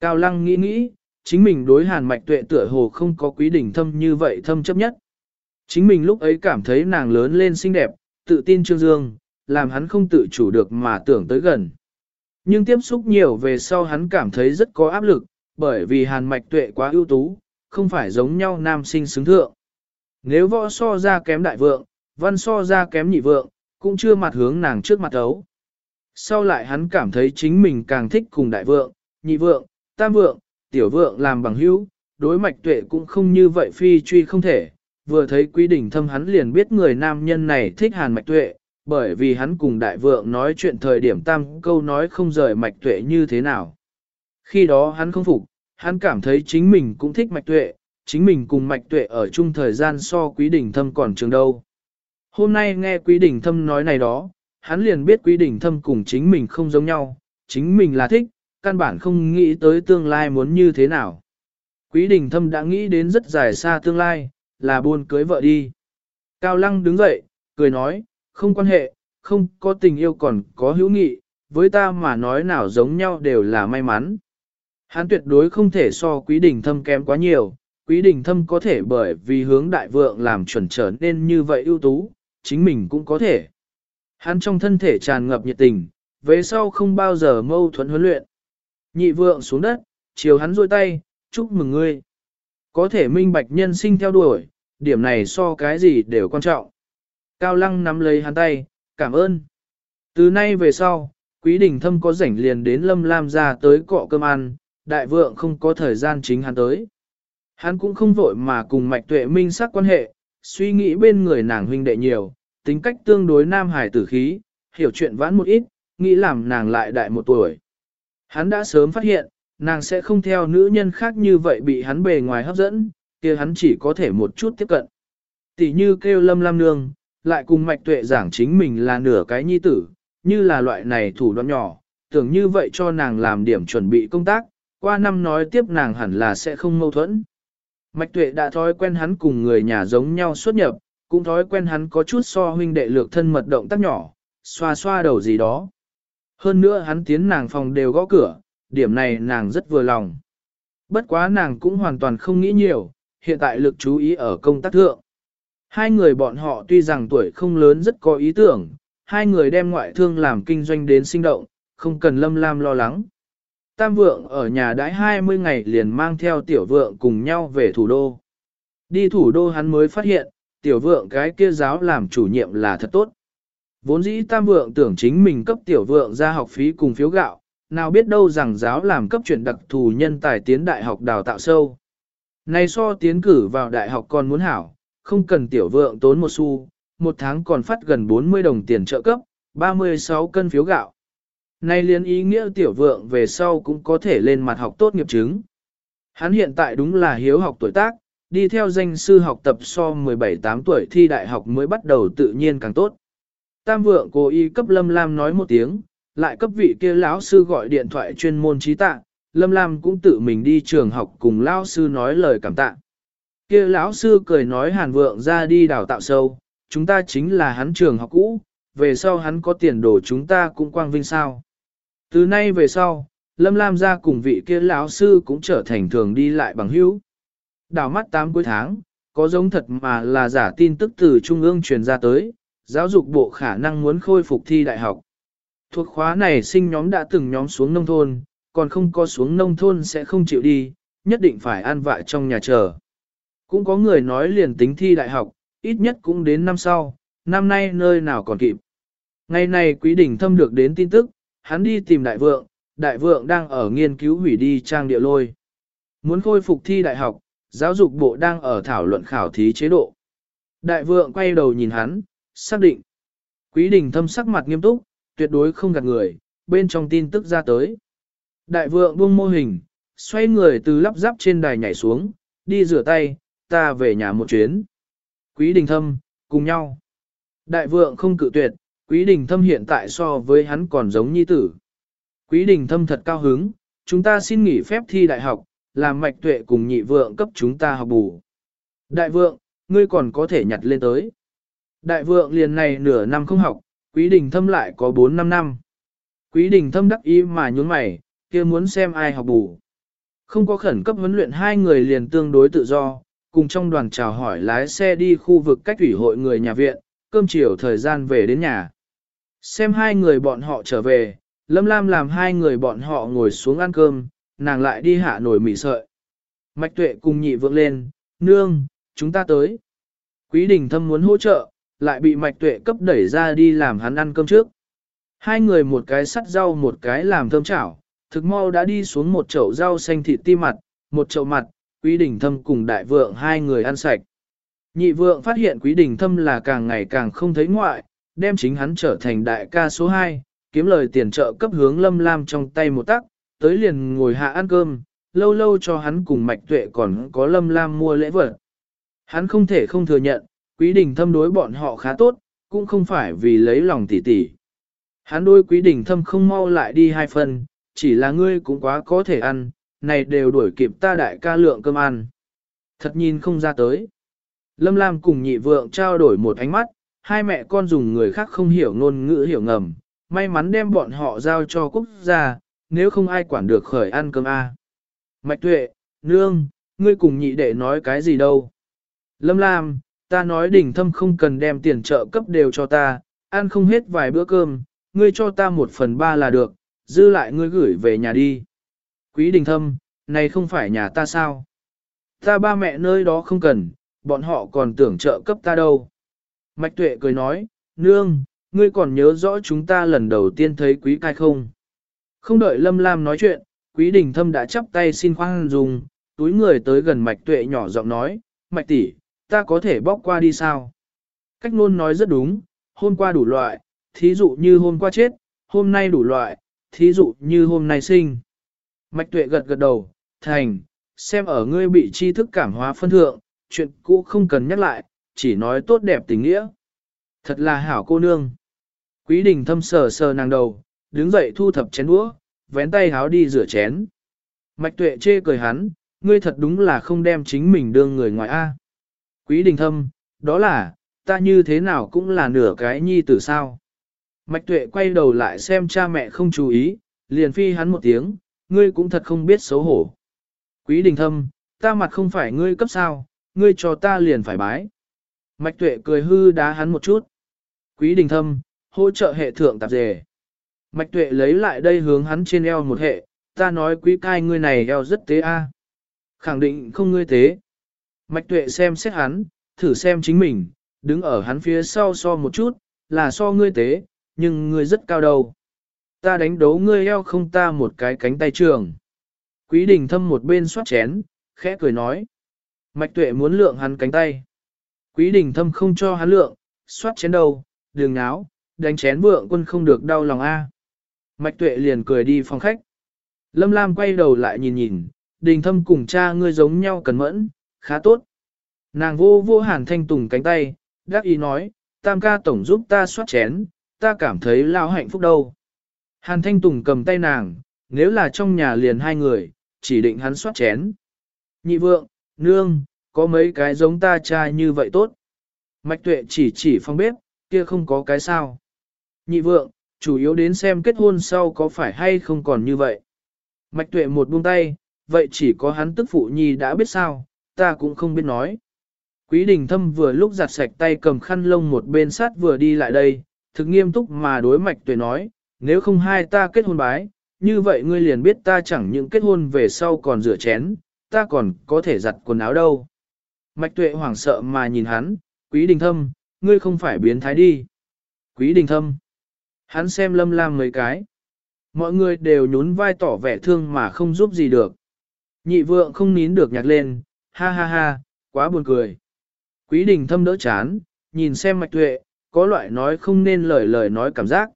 Cao lăng nghĩ nghĩ, chính mình đối hàn mạch tuệ tựa hồ không có quý đỉnh thâm như vậy thâm chấp nhất. Chính mình lúc ấy cảm thấy nàng lớn lên xinh đẹp, tự tin trương dương, làm hắn không tự chủ được mà tưởng tới gần. Nhưng tiếp xúc nhiều về sau hắn cảm thấy rất có áp lực, bởi vì hàn mạch tuệ quá ưu tú, không phải giống nhau nam sinh xứng thượng. Nếu võ so ra kém đại vượng, văn so ra kém nhị vượng, cũng chưa mặt hướng nàng trước mặt ấu. Sau lại hắn cảm thấy chính mình càng thích cùng đại vượng, nhị vượng, tam vượng, tiểu vượng làm bằng hữu, đối mạch tuệ cũng không như vậy phi truy không thể. Vừa thấy quý đỉnh thâm hắn liền biết người nam nhân này thích hàn mạch tuệ, bởi vì hắn cùng đại vượng nói chuyện thời điểm tam câu nói không rời mạch tuệ như thế nào. Khi đó hắn không phục, hắn cảm thấy chính mình cũng thích mạch tuệ, chính mình cùng mạch tuệ ở chung thời gian so quý đỉnh thâm còn trường đâu. Hôm nay nghe quý đỉnh thâm nói này đó, hắn liền biết quý đỉnh thâm cùng chính mình không giống nhau, chính mình là thích, căn bản không nghĩ tới tương lai muốn như thế nào. Quý đình thâm đã nghĩ đến rất dài xa tương lai, là buôn cưới vợ đi. Cao Lăng đứng dậy, cười nói, không quan hệ, không có tình yêu còn có hữu nghị, với ta mà nói nào giống nhau đều là may mắn. Hắn tuyệt đối không thể so quý đình thâm kém quá nhiều, quý đình thâm có thể bởi vì hướng đại vượng làm chuẩn trở nên như vậy ưu tú, chính mình cũng có thể. Hắn trong thân thể tràn ngập nhiệt tình, về sau không bao giờ mâu thuẫn huấn luyện. Nhị vượng xuống đất, chiều hắn rôi tay, chúc mừng ngươi. Có thể minh bạch nhân sinh theo đuổi, điểm này so cái gì đều quan trọng. Cao lăng nắm lấy hắn tay, cảm ơn. Từ nay về sau, quý đình thâm có rảnh liền đến lâm lam ra tới cọ cơm ăn, đại vượng không có thời gian chính hắn tới. Hắn cũng không vội mà cùng mạch tuệ minh sắc quan hệ, suy nghĩ bên người nàng huynh đệ nhiều, tính cách tương đối nam hải tử khí, hiểu chuyện vãn một ít, nghĩ làm nàng lại đại một tuổi. Hắn đã sớm phát hiện, nàng sẽ không theo nữ nhân khác như vậy bị hắn bề ngoài hấp dẫn, kia hắn chỉ có thể một chút tiếp cận. Tỷ như kêu lâm lam nương, lại cùng mạch tuệ giảng chính mình là nửa cái nhi tử, như là loại này thủ đoạn nhỏ, tưởng như vậy cho nàng làm điểm chuẩn bị công tác, qua năm nói tiếp nàng hẳn là sẽ không mâu thuẫn. Mạch tuệ đã thói quen hắn cùng người nhà giống nhau xuất nhập, cũng thói quen hắn có chút so huynh đệ lược thân mật động tác nhỏ, xoa xoa đầu gì đó. Hơn nữa hắn tiến nàng phòng đều gõ cửa, điểm này nàng rất vừa lòng. Bất quá nàng cũng hoàn toàn không nghĩ nhiều, hiện tại lực chú ý ở công tác thượng. Hai người bọn họ tuy rằng tuổi không lớn rất có ý tưởng, hai người đem ngoại thương làm kinh doanh đến sinh động, không cần lâm lam lo lắng. Tam vượng ở nhà đãi 20 ngày liền mang theo tiểu vượng cùng nhau về thủ đô. Đi thủ đô hắn mới phát hiện, tiểu vượng cái kia giáo làm chủ nhiệm là thật tốt. Vốn dĩ tam vượng tưởng chính mình cấp tiểu vượng ra học phí cùng phiếu gạo, nào biết đâu rằng giáo làm cấp chuyển đặc thù nhân tài tiến đại học đào tạo sâu. Này so tiến cử vào đại học còn muốn hảo, không cần tiểu vượng tốn một xu, một tháng còn phát gần 40 đồng tiền trợ cấp, 36 cân phiếu gạo nay liên ý nghĩa tiểu vượng về sau cũng có thể lên mặt học tốt nghiệp chứng. Hắn hiện tại đúng là hiếu học tuổi tác, đi theo danh sư học tập so 17-8 tuổi thi đại học mới bắt đầu tự nhiên càng tốt. Tam vượng cố ý cấp Lâm Lam nói một tiếng, lại cấp vị kia lão sư gọi điện thoại chuyên môn trí tạ, Lâm Lam cũng tự mình đi trường học cùng lão sư nói lời cảm tạ. Kia lão sư cười nói Hàn Vượng ra đi đào tạo sâu, chúng ta chính là hắn trường học cũ, về sau hắn có tiền đồ chúng ta cũng quang vinh sao. Từ nay về sau, Lâm Lam ra cùng vị kia lão sư cũng trở thành thường đi lại bằng hữu. Đào mắt 8 cuối tháng, có giống thật mà là giả tin tức từ Trung ương truyền ra tới, giáo dục bộ khả năng muốn khôi phục thi đại học. Thuộc khóa này sinh nhóm đã từng nhóm xuống nông thôn, còn không có xuống nông thôn sẽ không chịu đi, nhất định phải an vạ trong nhà chờ. Cũng có người nói liền tính thi đại học, ít nhất cũng đến năm sau, năm nay nơi nào còn kịp. Ngày này quý đỉnh thâm được đến tin tức, hắn đi tìm đại vượng, đại vượng đang ở nghiên cứu hủy đi trang địa lôi. Muốn khôi phục thi đại học, giáo dục bộ đang ở thảo luận khảo thí chế độ. Đại vượng quay đầu nhìn hắn, xác định. Quý đình thâm sắc mặt nghiêm túc, tuyệt đối không gạt người, bên trong tin tức ra tới. Đại vượng buông mô hình, xoay người từ lắp ráp trên đài nhảy xuống, đi rửa tay, ta về nhà một chuyến. Quý đình thâm, cùng nhau. Đại vượng không cự tuyệt, quý đình thâm hiện tại so với hắn còn giống nhi tử. Quý đình thâm thật cao hứng, chúng ta xin nghỉ phép thi đại học, làm mạch tuệ cùng nhị vượng cấp chúng ta học bù. Đại vượng, ngươi còn có thể nhặt lên tới. Đại vượng liền này nửa năm không học, quý đình thâm lại có 4 năm năm. Quý đình thâm đắc ý mà nhún mày, kia muốn xem ai học bù. Không có khẩn cấp huấn luyện hai người liền tương đối tự do, cùng trong đoàn chào hỏi lái xe đi khu vực cách ủy hội người nhà viện, cơm chiều thời gian về đến nhà. Xem hai người bọn họ trở về, Lâm Lam làm hai người bọn họ ngồi xuống ăn cơm, nàng lại đi hạ nổi mì sợi. Mạch tuệ cùng nhị vượng lên, nương, chúng ta tới. Quý đình thâm muốn hỗ trợ, lại bị mạch tuệ cấp đẩy ra đi làm hắn ăn cơm trước. Hai người một cái sắt rau một cái làm thơm chảo, thực mau đã đi xuống một chậu rau xanh thịt ti mặt, một chậu mặt, quý đình thâm cùng đại vượng hai người ăn sạch. Nhị vượng phát hiện quý đình thâm là càng ngày càng không thấy ngoại, đem chính hắn trở thành đại ca số 2, kiếm lời tiền trợ cấp hướng lâm lam trong tay một tắc, tới liền ngồi hạ ăn cơm, lâu lâu cho hắn cùng mạch tuệ còn có lâm lam mua lễ vật. Hắn không thể không thừa nhận, quý đình thâm đối bọn họ khá tốt, cũng không phải vì lấy lòng tỷ tỷ. Hắn đôi quý đình thâm không mau lại đi hai phần, chỉ là ngươi cũng quá có thể ăn, này đều đuổi kịp ta đại ca lượng cơm ăn. Thật nhìn không ra tới. Lâm Lam cùng nhị vượng trao đổi một ánh mắt, hai mẹ con dùng người khác không hiểu ngôn ngữ hiểu ngầm, may mắn đem bọn họ giao cho quốc gia, nếu không ai quản được khởi ăn cơm A. Mạch tuệ, nương, ngươi cùng nhị đệ nói cái gì đâu. Lâm Lam, ta nói đỉnh thâm không cần đem tiền trợ cấp đều cho ta, ăn không hết vài bữa cơm, ngươi cho ta một phần ba là được, dư lại ngươi gửi về nhà đi. Quý đình thâm, này không phải nhà ta sao? Ta ba mẹ nơi đó không cần, bọn họ còn tưởng trợ cấp ta đâu. Mạch tuệ cười nói, nương, ngươi còn nhớ rõ chúng ta lần đầu tiên thấy quý cai không? Không đợi Lâm Lam nói chuyện, quý đình thâm đã chắp tay xin khoan dùng, túi người tới gần mạch tuệ nhỏ giọng nói, mạch tỷ, ta có thể bóc qua đi sao? Cách luôn nói rất đúng, hôm qua đủ loại, thí dụ như hôm qua chết, hôm nay đủ loại, thí dụ như hôm nay sinh. Mạch tuệ gật gật đầu, thành, xem ở ngươi bị tri thức cảm hóa phân thượng, chuyện cũ không cần nhắc lại, chỉ nói tốt đẹp tình nghĩa. Thật là hảo cô nương. Quý đình thâm sờ sờ nàng đầu, đứng dậy thu thập chén đũa, vén tay háo đi rửa chén. Mạch tuệ chê cười hắn, ngươi thật đúng là không đem chính mình đương người ngoài A. Quý đình thâm, đó là, ta như thế nào cũng là nửa cái nhi tử sao. Mạch tuệ quay đầu lại xem cha mẹ không chú ý, liền phi hắn một tiếng, ngươi cũng thật không biết xấu hổ. Quý đình thâm, ta mặt không phải ngươi cấp sao, ngươi cho ta liền phải bái. Mạch tuệ cười hư đá hắn một chút. Quý đình thâm, hỗ trợ hệ thượng tạp dề. Mạch tuệ lấy lại đây hướng hắn trên eo một hệ, ta nói quý cai ngươi này eo rất tế a. Khẳng định không ngươi tế. Mạch tuệ xem xét hắn, thử xem chính mình, đứng ở hắn phía sau so một chút, là so ngươi tế, nhưng ngươi rất cao đầu. Ta đánh đấu ngươi eo không ta một cái cánh tay trường. Quý đình thâm một bên xoát chén, khẽ cười nói. Mạch tuệ muốn lượng hắn cánh tay. Quý đình thâm không cho hắn lượng, xoát chén đầu, đường náo, đánh chén vượng quân không được đau lòng a. Mạch tuệ liền cười đi phòng khách. Lâm Lam quay đầu lại nhìn nhìn, đình thâm cùng cha ngươi giống nhau cẩn mẫn, khá tốt. Nàng vô vô hàn thanh tùng cánh tay, đáp ý nói, tam ca tổng giúp ta xoát chén, ta cảm thấy lao hạnh phúc đâu. Hàn thanh tùng cầm tay nàng, nếu là trong nhà liền hai người, chỉ định hắn xoát chén. Nhị vượng, nương, có mấy cái giống ta trai như vậy tốt. Mạch tuệ chỉ chỉ phong bếp, kia không có cái sao. Nhị vượng, chủ yếu đến xem kết hôn sau có phải hay không còn như vậy. Mạch tuệ một buông tay, vậy chỉ có hắn tức phụ nhi đã biết sao, ta cũng không biết nói. Quý đình thâm vừa lúc giặt sạch tay cầm khăn lông một bên sát vừa đi lại đây, thực nghiêm túc mà đối mạch tuệ nói, nếu không hai ta kết hôn bái, như vậy ngươi liền biết ta chẳng những kết hôn về sau còn rửa chén, ta còn có thể giặt quần áo đâu. Mạch tuệ hoảng sợ mà nhìn hắn, quý đình thâm, ngươi không phải biến thái đi. Quý đình thâm, hắn xem lâm lam mấy cái. Mọi người đều nhún vai tỏ vẻ thương mà không giúp gì được. Nhị vượng không nín được nhạc lên, ha ha ha, quá buồn cười. Quý đình thâm đỡ chán, nhìn xem mạch tuệ, có loại nói không nên lời lời nói cảm giác.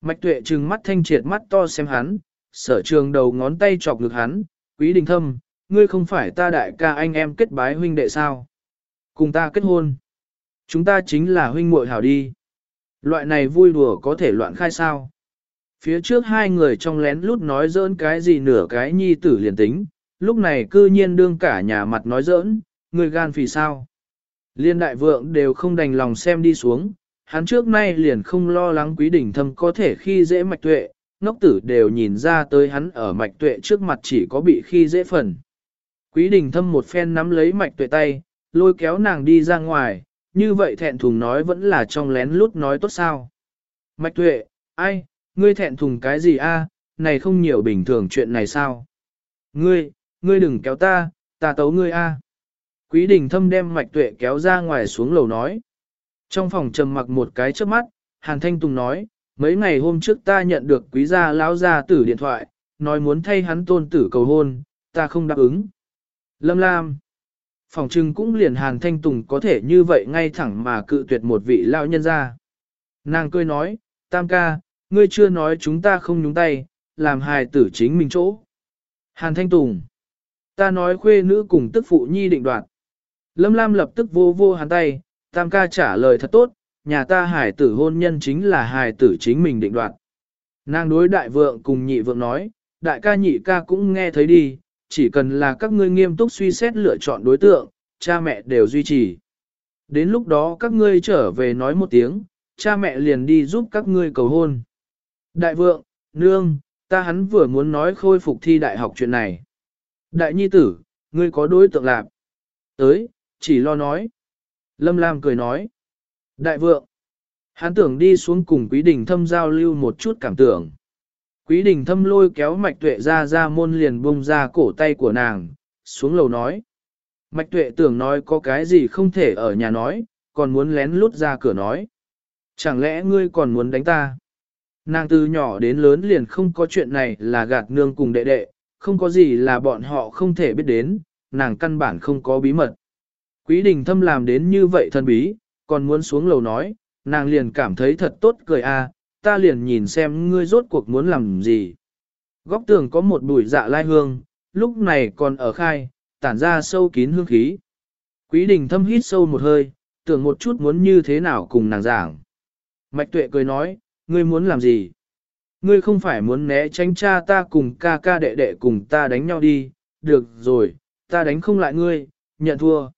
Mạch tuệ trừng mắt thanh triệt mắt to xem hắn, sở trường đầu ngón tay chọc ngực hắn, quý đình thâm, ngươi không phải ta đại ca anh em kết bái huynh đệ sao? Cùng ta kết hôn. Chúng ta chính là huynh muội hảo đi. Loại này vui đùa có thể loạn khai sao? Phía trước hai người trong lén lút nói dỡn cái gì nửa cái nhi tử liền tính, lúc này cư nhiên đương cả nhà mặt nói dỡn, người gan vì sao? Liên đại vượng đều không đành lòng xem đi xuống, hắn trước nay liền không lo lắng quý đỉnh thâm có thể khi dễ mạch tuệ, ngốc tử đều nhìn ra tới hắn ở mạch tuệ trước mặt chỉ có bị khi dễ phần. Quý đình thâm một phen nắm lấy mạch tuệ tay, lôi kéo nàng đi ra ngoài, như vậy thẹn thùng nói vẫn là trong lén lút nói tốt sao. Mạch tuệ, ai, ngươi thẹn thùng cái gì a? này không nhiều bình thường chuyện này sao? Ngươi, ngươi đừng kéo ta, ta tấu ngươi a. Quý đình thâm đem mạch tuệ kéo ra ngoài xuống lầu nói. Trong phòng trầm mặc một cái trước mắt, Hàn Thanh Tùng nói, mấy ngày hôm trước ta nhận được quý gia lão gia tử điện thoại, nói muốn thay hắn tôn tử cầu hôn, ta không đáp ứng. Lâm Lam Phòng trưng cũng liền Hàn Thanh Tùng có thể như vậy ngay thẳng mà cự tuyệt một vị lão nhân ra. Nàng cười nói, Tam ca, ngươi chưa nói chúng ta không nhúng tay, làm hài tử chính mình chỗ. Hàn Thanh Tùng Ta nói khuê nữ cùng tức phụ nhi định đoạt. Lâm Lam lập tức vô vô hắn tay, Tam ca trả lời thật tốt, nhà ta hài tử hôn nhân chính là hài tử chính mình định đoạt. Nàng đối đại vượng cùng nhị vượng nói, đại ca nhị ca cũng nghe thấy đi, chỉ cần là các ngươi nghiêm túc suy xét lựa chọn đối tượng, cha mẹ đều duy trì. Đến lúc đó các ngươi trở về nói một tiếng, cha mẹ liền đi giúp các ngươi cầu hôn. Đại vượng, nương, ta hắn vừa muốn nói khôi phục thi đại học chuyện này. Đại nhi tử, ngươi có đối tượng lạc. Tới, chỉ lo nói. Lâm Lam cười nói. Đại vượng, hắn tưởng đi xuống cùng quý đình thâm giao lưu một chút cảm tưởng. Quý đình thâm lôi kéo mạch tuệ ra ra môn liền bung ra cổ tay của nàng, xuống lầu nói. Mạch tuệ tưởng nói có cái gì không thể ở nhà nói, còn muốn lén lút ra cửa nói. Chẳng lẽ ngươi còn muốn đánh ta? Nàng từ nhỏ đến lớn liền không có chuyện này là gạt nương cùng đệ đệ, không có gì là bọn họ không thể biết đến, nàng căn bản không có bí mật. Quý đình thâm làm đến như vậy thân bí, còn muốn xuống lầu nói, nàng liền cảm thấy thật tốt cười a, ta liền nhìn xem ngươi rốt cuộc muốn làm gì. Góc tường có một bụi dạ lai hương, lúc này còn ở khai, tản ra sâu kín hương khí. Quý đình thâm hít sâu một hơi, tưởng một chút muốn như thế nào cùng nàng giảng. Mạch tuệ cười nói, ngươi muốn làm gì? Ngươi không phải muốn né tránh cha ta cùng ca ca đệ đệ cùng ta đánh nhau đi, được rồi, ta đánh không lại ngươi, nhận thua.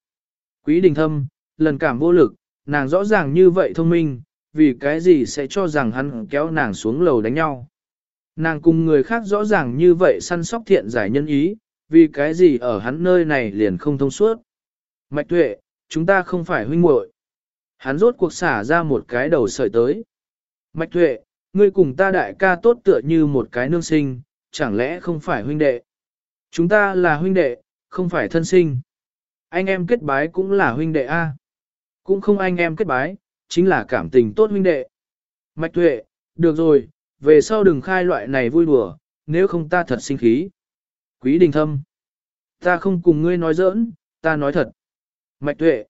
Quý đình thâm, lần cảm vô lực, nàng rõ ràng như vậy thông minh, vì cái gì sẽ cho rằng hắn kéo nàng xuống lầu đánh nhau. Nàng cùng người khác rõ ràng như vậy săn sóc thiện giải nhân ý, vì cái gì ở hắn nơi này liền không thông suốt. Mạch tuệ, chúng ta không phải huynh muội. Hắn rốt cuộc xả ra một cái đầu sợi tới. Mạch tuệ, ngươi cùng ta đại ca tốt tựa như một cái nương sinh, chẳng lẽ không phải huynh đệ? Chúng ta là huynh đệ, không phải thân sinh. Anh em kết bái cũng là huynh đệ A. Cũng không anh em kết bái, chính là cảm tình tốt huynh đệ. Mạch tuệ, được rồi, về sau đừng khai loại này vui đùa, nếu không ta thật sinh khí. Quý đình thâm, ta không cùng ngươi nói giỡn, ta nói thật. Mạch tuệ,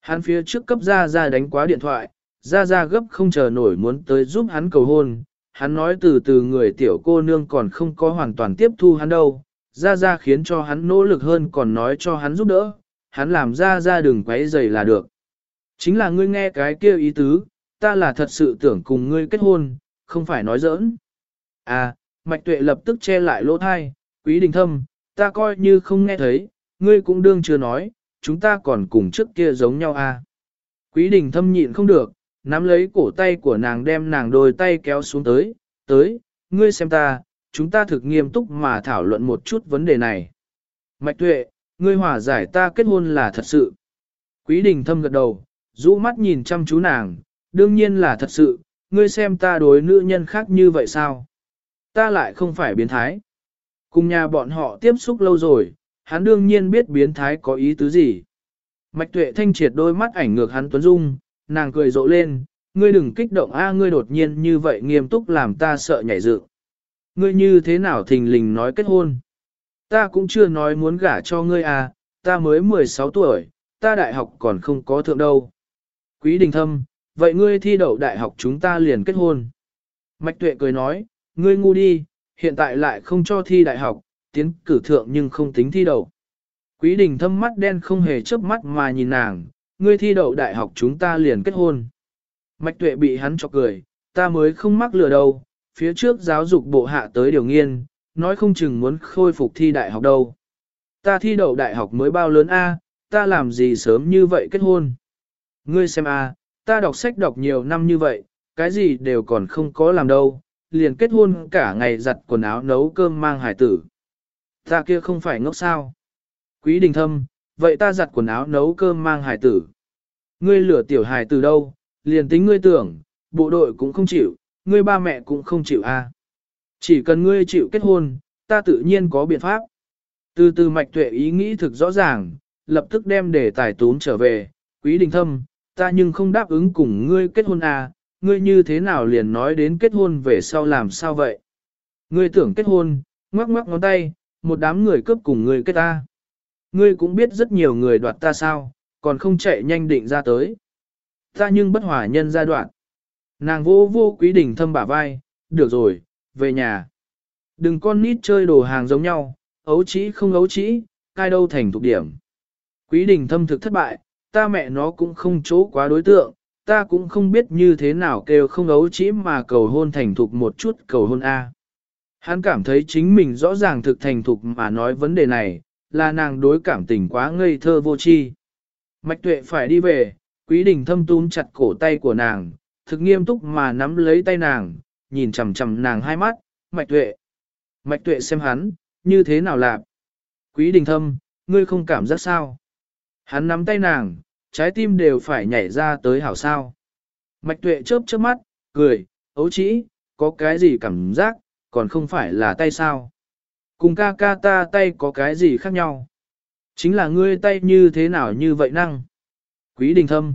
hắn phía trước cấp ra ra đánh quá điện thoại, ra ra gấp không chờ nổi muốn tới giúp hắn cầu hôn. Hắn nói từ từ người tiểu cô nương còn không có hoàn toàn tiếp thu hắn đâu, ra ra khiến cho hắn nỗ lực hơn còn nói cho hắn giúp đỡ, hắn làm ra ra đừng quấy rầy là được. Chính là ngươi nghe cái kia ý tứ, ta là thật sự tưởng cùng ngươi kết hôn, không phải nói giỡn. À, mạch tuệ lập tức che lại lỗ thai, quý đình thâm, ta coi như không nghe thấy, ngươi cũng đương chưa nói, chúng ta còn cùng trước kia giống nhau à. Quý đình thâm nhịn không được, nắm lấy cổ tay của nàng đem nàng đôi tay kéo xuống tới, tới, ngươi xem ta, chúng ta thực nghiêm túc mà thảo luận một chút vấn đề này. Mạch tuệ, ngươi hòa giải ta kết hôn là thật sự. Quý đình thâm gật đầu, rũ mắt nhìn chăm chú nàng, đương nhiên là thật sự, ngươi xem ta đối nữ nhân khác như vậy sao? Ta lại không phải biến thái. Cùng nhà bọn họ tiếp xúc lâu rồi, hắn đương nhiên biết biến thái có ý tứ gì. Mạch tuệ thanh triệt đôi mắt ảnh ngược hắn tuấn dung, nàng cười rộ lên, ngươi đừng kích động a ngươi đột nhiên như vậy nghiêm túc làm ta sợ nhảy dựng. Ngươi như thế nào thình lình nói kết hôn? Ta cũng chưa nói muốn gả cho ngươi à, ta mới 16 tuổi, ta đại học còn không có thượng đâu. Quý đình thâm, vậy ngươi thi đậu đại học chúng ta liền kết hôn. Mạch tuệ cười nói, ngươi ngu đi, hiện tại lại không cho thi đại học, tiến cử thượng nhưng không tính thi đậu. Quý đình thâm mắt đen không hề chớp mắt mà nhìn nàng, ngươi thi đậu đại học chúng ta liền kết hôn. Mạch tuệ bị hắn chọc cười, ta mới không mắc lừa đâu, phía trước giáo dục bộ hạ tới điều nghiên, nói không chừng muốn khôi phục thi đại học đâu. Ta thi đậu đại học mới bao lớn a, ta làm gì sớm như vậy kết hôn. Ngươi xem a, ta đọc sách đọc nhiều năm như vậy, cái gì đều còn không có làm đâu, liền kết hôn cả ngày giặt quần áo nấu cơm mang hải tử. Ta kia không phải ngốc sao. Quý đình thâm, vậy ta giặt quần áo nấu cơm mang hải tử. Ngươi lửa tiểu hải tử đâu, liền tính ngươi tưởng, bộ đội cũng không chịu, ngươi ba mẹ cũng không chịu a. Chỉ cần ngươi chịu kết hôn, ta tự nhiên có biện pháp. Từ từ mạch tuệ ý nghĩ thực rõ ràng, lập tức đem đề tài tốn trở về, quý đình thâm, ta nhưng không đáp ứng cùng ngươi kết hôn à, ngươi như thế nào liền nói đến kết hôn về sau làm sao vậy? Ngươi tưởng kết hôn, ngoắc ngoắc ngón tay, một đám người cướp cùng ngươi kết ta. Ngươi cũng biết rất nhiều người đoạt ta sao, còn không chạy nhanh định ra tới. Ta nhưng bất hòa nhân gia đoạn. Nàng vô vô quý đỉnh thâm bả vai, được rồi, về nhà. Đừng con nít chơi đồ hàng giống nhau, ấu trĩ không ấu trĩ, cai đâu thành thục điểm. Quý đình thâm thực thất bại, ta mẹ nó cũng không chỗ quá đối tượng, ta cũng không biết như thế nào kêu không ấu chỉ mà cầu hôn thành thục một chút cầu hôn A. Hắn cảm thấy chính mình rõ ràng thực thành thục mà nói vấn đề này, là nàng đối cảm tình quá ngây thơ vô tri. Mạch tuệ phải đi về, quý đình thâm túm chặt cổ tay của nàng, thực nghiêm túc mà nắm lấy tay nàng, nhìn chằm chằm nàng hai mắt, mạch tuệ. Mạch tuệ xem hắn, như thế nào lạp. Quý đình thâm, ngươi không cảm giác sao. Hắn nắm tay nàng, trái tim đều phải nhảy ra tới hảo sao. Mạch tuệ chớp chớp mắt, cười, ấu trĩ, có cái gì cảm giác, còn không phải là tay sao. Cùng ca ca ta tay có cái gì khác nhau. Chính là ngươi tay như thế nào như vậy năng. Quý đình thâm.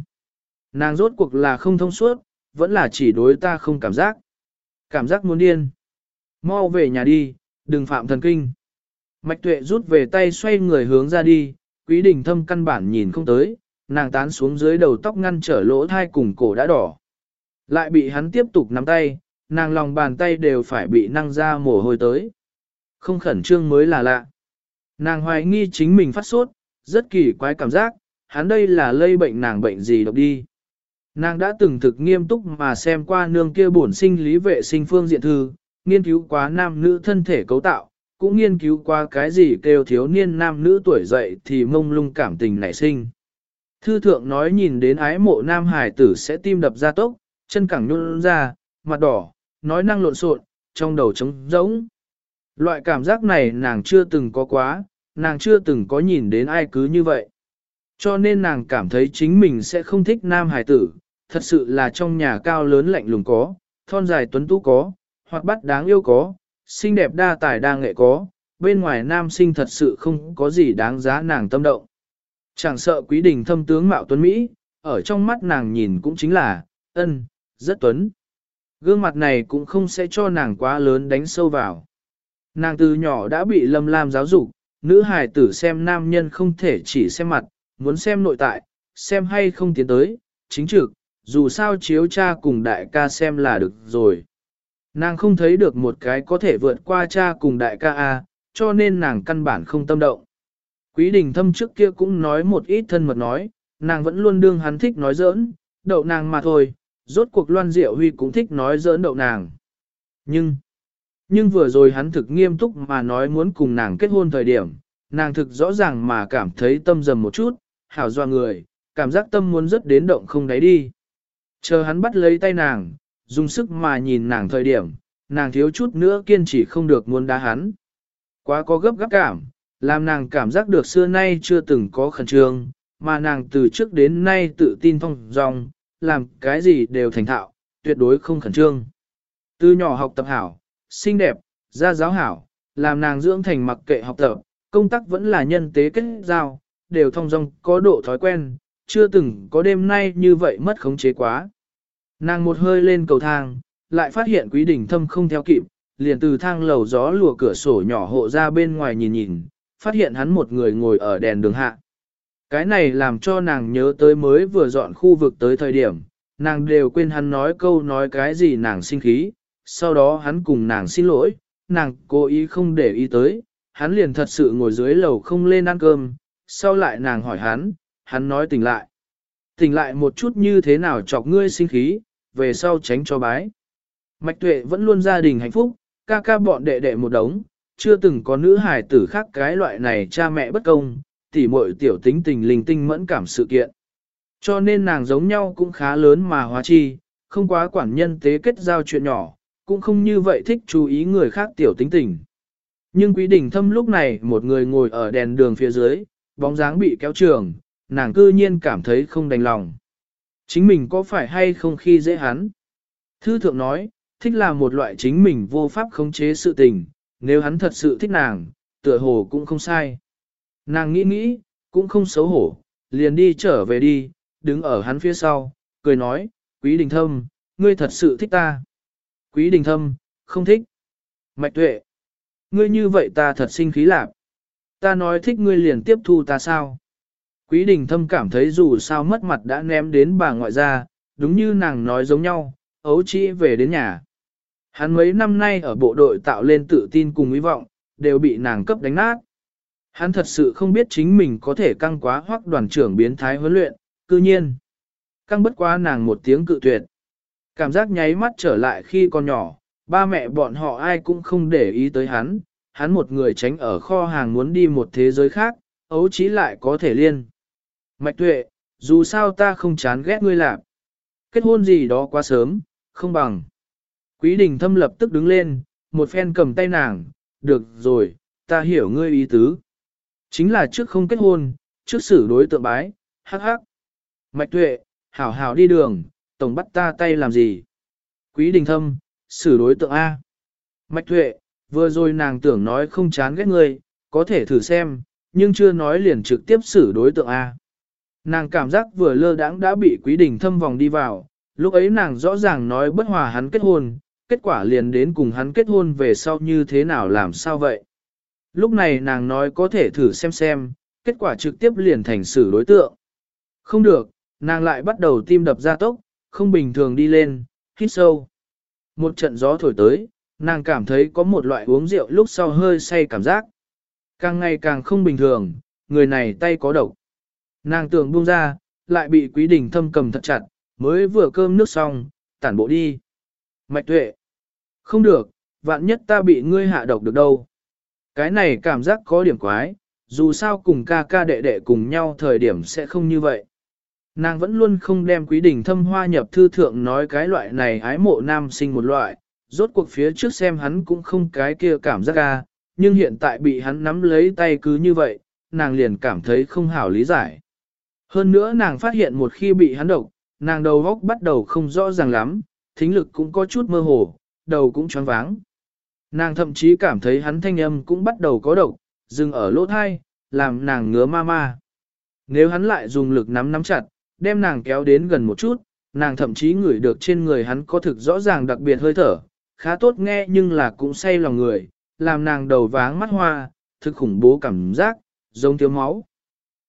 Nàng rốt cuộc là không thông suốt, vẫn là chỉ đối ta không cảm giác. Cảm giác muốn điên. Mau về nhà đi, đừng phạm thần kinh. Mạch tuệ rút về tay xoay người hướng ra đi, quý đình thâm căn bản nhìn không tới, nàng tán xuống dưới đầu tóc ngăn trở lỗ thai cùng cổ đã đỏ. Lại bị hắn tiếp tục nắm tay, nàng lòng bàn tay đều phải bị năng ra mồ hôi tới. Không khẩn trương mới là lạ. Nàng hoài nghi chính mình phát sốt, rất kỳ quái cảm giác, hắn đây là lây bệnh nàng bệnh gì độc đi. Nàng đã từng thực nghiêm túc mà xem qua nương kia bổn sinh lý vệ sinh phương diện thư, nghiên cứu quá nam nữ thân thể cấu tạo, cũng nghiên cứu qua cái gì kêu thiếu niên nam nữ tuổi dậy thì mông lung cảm tình nảy sinh. Thư thượng nói nhìn đến ái mộ nam hải tử sẽ tim đập ra tốc, chân cẳng nhún ra, mặt đỏ, nói năng lộn xộn, trong đầu trống rỗng. Loại cảm giác này nàng chưa từng có quá, nàng chưa từng có nhìn đến ai cứ như vậy. Cho nên nàng cảm thấy chính mình sẽ không thích nam hải tử, thật sự là trong nhà cao lớn lạnh lùng có, thon dài tuấn tú có, hoặc bắt đáng yêu có, xinh đẹp đa tài đa nghệ có, bên ngoài nam sinh thật sự không có gì đáng giá nàng tâm động. Chẳng sợ quý đình thâm tướng mạo tuấn Mỹ, ở trong mắt nàng nhìn cũng chính là, ân, rất tuấn. Gương mặt này cũng không sẽ cho nàng quá lớn đánh sâu vào. Nàng từ nhỏ đã bị lâm lam giáo dục, nữ hài tử xem nam nhân không thể chỉ xem mặt, muốn xem nội tại, xem hay không tiến tới, chính trực, dù sao chiếu cha cùng đại ca xem là được rồi. Nàng không thấy được một cái có thể vượt qua cha cùng đại ca A, cho nên nàng căn bản không tâm động. Quý đình thâm trước kia cũng nói một ít thân mật nói, nàng vẫn luôn đương hắn thích nói giỡn, đậu nàng mà thôi, rốt cuộc loan diệu huy cũng thích nói giỡn đậu nàng. Nhưng, nhưng vừa rồi hắn thực nghiêm túc mà nói muốn cùng nàng kết hôn thời điểm, nàng thực rõ ràng mà cảm thấy tâm dầm một chút, hảo doa người, cảm giác tâm muốn rất đến động không đáy đi. Chờ hắn bắt lấy tay nàng, dùng sức mà nhìn nàng thời điểm, nàng thiếu chút nữa kiên trì không được muốn đá hắn. Quá có gấp gáp cảm, làm nàng cảm giác được xưa nay chưa từng có khẩn trương, mà nàng từ trước đến nay tự tin phong dong, làm cái gì đều thành thạo, tuyệt đối không khẩn trương. Từ nhỏ học tập hảo, xinh đẹp, gia giáo hảo, làm nàng dưỡng thành mặc kệ học tập, công tác vẫn là nhân tế kết giao, đều thông dong có độ thói quen, chưa từng có đêm nay như vậy mất khống chế quá. Nàng một hơi lên cầu thang, lại phát hiện quý đỉnh thâm không theo kịp, liền từ thang lầu gió lùa cửa sổ nhỏ hộ ra bên ngoài nhìn nhìn, phát hiện hắn một người ngồi ở đèn đường hạ. Cái này làm cho nàng nhớ tới mới vừa dọn khu vực tới thời điểm, nàng đều quên hắn nói câu nói cái gì nàng sinh khí, sau đó hắn cùng nàng xin lỗi, nàng cố ý không để ý tới, hắn liền thật sự ngồi dưới lầu không lên ăn cơm, sau lại nàng hỏi hắn, hắn nói tỉnh lại. Tỉnh lại một chút như thế nào chọc ngươi sinh khí, về sau tránh cho bái. Mạch tuệ vẫn luôn gia đình hạnh phúc, ca ca bọn đệ đệ một đống, chưa từng có nữ hài tử khác cái loại này cha mẹ bất công, tỉ muội tiểu tính tình linh tinh mẫn cảm sự kiện. Cho nên nàng giống nhau cũng khá lớn mà hóa chi, không quá quản nhân tế kết giao chuyện nhỏ, cũng không như vậy thích chú ý người khác tiểu tính tình. Nhưng quý đình thâm lúc này một người ngồi ở đèn đường phía dưới, bóng dáng bị kéo trường, nàng cư nhiên cảm thấy không đành lòng. Chính mình có phải hay không khi dễ hắn? Thư thượng nói, thích là một loại chính mình vô pháp khống chế sự tình, nếu hắn thật sự thích nàng, tựa hồ cũng không sai. Nàng nghĩ nghĩ, cũng không xấu hổ, liền đi trở về đi, đứng ở hắn phía sau, cười nói, quý đình thâm, ngươi thật sự thích ta. Quý đình thâm, không thích. Mạch tuệ, ngươi như vậy ta thật sinh khí lạc. Ta nói thích ngươi liền tiếp thu ta sao? Quý đình thâm cảm thấy dù sao mất mặt đã ném đến bà ngoại ra, đúng như nàng nói giống nhau, ấu chỉ về đến nhà. Hắn mấy năm nay ở bộ đội tạo lên tự tin cùng hy vọng, đều bị nàng cấp đánh nát. Hắn thật sự không biết chính mình có thể căng quá hoặc đoàn trưởng biến thái huấn luyện, cư nhiên. Căng bất quá nàng một tiếng cự tuyệt. Cảm giác nháy mắt trở lại khi còn nhỏ, ba mẹ bọn họ ai cũng không để ý tới hắn, hắn một người tránh ở kho hàng muốn đi một thế giới khác, ấu chí lại có thể liên. Mạch tuệ, dù sao ta không chán ghét ngươi làm. Kết hôn gì đó quá sớm, không bằng. Quý đình thâm lập tức đứng lên, một phen cầm tay nàng, được rồi, ta hiểu ngươi ý tứ. Chính là trước không kết hôn, trước xử đối tượng bái, hắc hắc. Mạch tuệ, hảo hảo đi đường, tổng bắt ta tay làm gì? Quý đình thâm, xử đối tượng A. Mạch tuệ, vừa rồi nàng tưởng nói không chán ghét ngươi, có thể thử xem, nhưng chưa nói liền trực tiếp xử đối tượng A. Nàng cảm giác vừa lơ đãng đã bị quý đình thâm vòng đi vào, lúc ấy nàng rõ ràng nói bất hòa hắn kết hôn, kết quả liền đến cùng hắn kết hôn về sau như thế nào làm sao vậy. Lúc này nàng nói có thể thử xem xem, kết quả trực tiếp liền thành xử đối tượng. Không được, nàng lại bắt đầu tim đập ra tốc, không bình thường đi lên, hít sâu. Một trận gió thổi tới, nàng cảm thấy có một loại uống rượu lúc sau hơi say cảm giác. Càng ngày càng không bình thường, người này tay có độc. Nàng tưởng buông ra, lại bị quý đình thâm cầm thật chặt, mới vừa cơm nước xong, tản bộ đi. Mạch tuệ. Không được, vạn nhất ta bị ngươi hạ độc được đâu. Cái này cảm giác có điểm quái, dù sao cùng ca ca đệ đệ cùng nhau thời điểm sẽ không như vậy. Nàng vẫn luôn không đem quý đình thâm hoa nhập thư thượng nói cái loại này ái mộ nam sinh một loại, rốt cuộc phía trước xem hắn cũng không cái kia cảm giác ca, nhưng hiện tại bị hắn nắm lấy tay cứ như vậy, nàng liền cảm thấy không hảo lý giải. Hơn nữa nàng phát hiện một khi bị hắn độc, nàng đầu góc bắt đầu không rõ ràng lắm, thính lực cũng có chút mơ hồ, đầu cũng choáng váng. Nàng thậm chí cảm thấy hắn thanh âm cũng bắt đầu có độc, dừng ở lỗ thai, làm nàng ngứa ma ma. Nếu hắn lại dùng lực nắm nắm chặt, đem nàng kéo đến gần một chút, nàng thậm chí ngửi được trên người hắn có thực rõ ràng đặc biệt hơi thở, khá tốt nghe nhưng là cũng say lòng người, làm nàng đầu váng mắt hoa, thực khủng bố cảm giác, giống thiếu máu.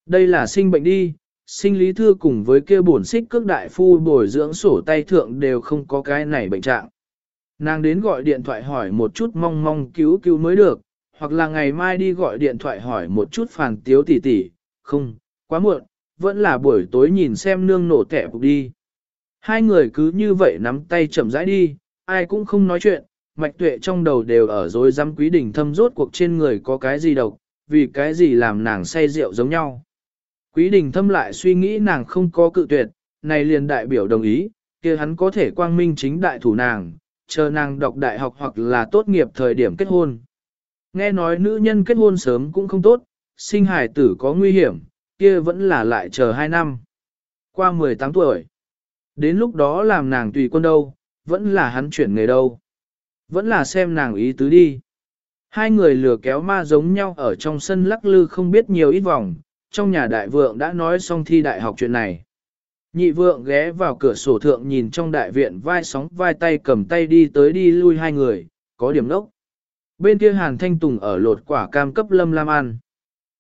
Đây là sinh bệnh đi, sinh lý thư cùng với kia bổn xích cước đại phu bồi dưỡng sổ tay thượng đều không có cái này bệnh trạng. Nàng đến gọi điện thoại hỏi một chút mong mong cứu cứu mới được, hoặc là ngày mai đi gọi điện thoại hỏi một chút phàn tiếu tỷ tỷ, không, quá muộn, vẫn là buổi tối nhìn xem nương nổ tẻ bục đi. Hai người cứ như vậy nắm tay chậm rãi đi, ai cũng không nói chuyện, mạch tuệ trong đầu đều ở dối dám quý đỉnh thâm rốt cuộc trên người có cái gì độc, vì cái gì làm nàng say rượu giống nhau. Quý đình thâm lại suy nghĩ nàng không có cự tuyệt, này liền đại biểu đồng ý, kia hắn có thể quang minh chính đại thủ nàng, chờ nàng đọc đại học hoặc là tốt nghiệp thời điểm kết hôn. Nghe nói nữ nhân kết hôn sớm cũng không tốt, sinh hải tử có nguy hiểm, kia vẫn là lại chờ 2 năm. Qua 18 tuổi, đến lúc đó làm nàng tùy quân đâu, vẫn là hắn chuyển nghề đâu. Vẫn là xem nàng ý tứ đi. Hai người lừa kéo ma giống nhau ở trong sân lắc lư không biết nhiều ít vòng, trong nhà đại vượng đã nói xong thi đại học chuyện này. Nhị vượng ghé vào cửa sổ thượng nhìn trong đại viện vai sóng vai tay cầm tay đi tới đi lui hai người, có điểm nốc. Bên kia Hàn Thanh Tùng ở lột quả cam cấp Lâm Lam ăn.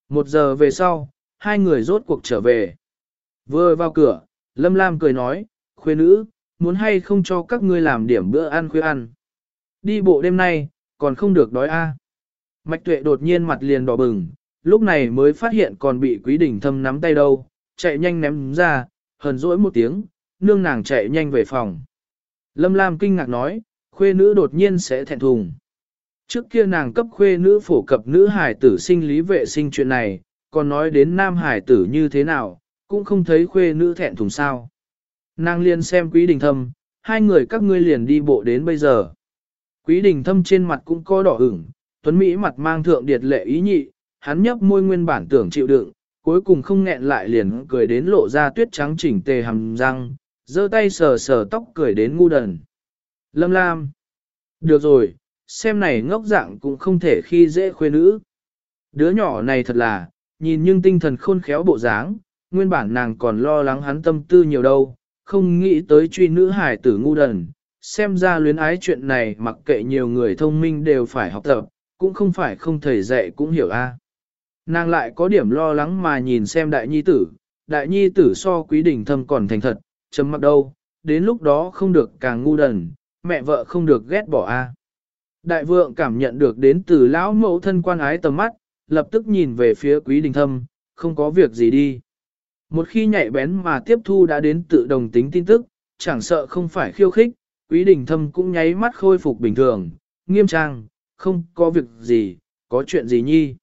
Một giờ về sau, hai người rốt cuộc trở về. Vừa vào cửa, Lâm Lam cười nói, khuê nữ, muốn hay không cho các ngươi làm điểm bữa ăn khuya ăn. Đi bộ đêm nay, còn không được đói a. Mạch tuệ đột nhiên mặt liền đỏ bừng, lúc này mới phát hiện còn bị quý Đình thâm nắm tay đâu, chạy nhanh ném ra, hờn dỗi một tiếng, nương nàng chạy nhanh về phòng. Lâm Lam kinh ngạc nói, khuê nữ đột nhiên sẽ thẹn thùng. Trước kia nàng cấp khuê nữ phổ cập nữ hải tử sinh lý vệ sinh chuyện này, còn nói đến nam hải tử như thế nào, cũng không thấy khuê nữ thẹn thùng sao. Nàng liền xem quý đình thâm, hai người các ngươi liền đi bộ đến bây giờ. Quý đình thâm trên mặt cũng có đỏ ửng, tuấn Mỹ mặt mang thượng điệt lệ ý nhị, hắn nhấp môi nguyên bản tưởng chịu đựng, cuối cùng không nghẹn lại liền cười đến lộ ra tuyết trắng chỉnh tề hầm răng, giơ tay sờ sờ tóc cười đến ngu đần. Lâm Lam. Được rồi, xem này ngốc dạng cũng không thể khi dễ khuê nữ. Đứa nhỏ này thật là, nhìn nhưng tinh thần khôn khéo bộ dáng, nguyên bản nàng còn lo lắng hắn tâm tư nhiều đâu, không nghĩ tới truy nữ hải tử ngu đần. Xem ra luyến ái chuyện này mặc kệ nhiều người thông minh đều phải học tập, cũng không phải không thầy dạy cũng hiểu a. Nàng lại có điểm lo lắng mà nhìn xem đại nhi tử, đại nhi tử so quý đình thâm còn thành thật, chấm mặc đâu, đến lúc đó không được càng ngu đần, mẹ vợ không được ghét bỏ a. Đại vượng cảm nhận được đến từ lão mẫu thân quan ái tầm mắt, lập tức nhìn về phía quý đình thâm, không có việc gì đi. Một khi nhạy bén mà tiếp thu đã đến tự đồng tính tin tức, chẳng sợ không phải khiêu khích, quý đình thâm cũng nháy mắt khôi phục bình thường, nghiêm trang, không có việc gì, có chuyện gì nhi.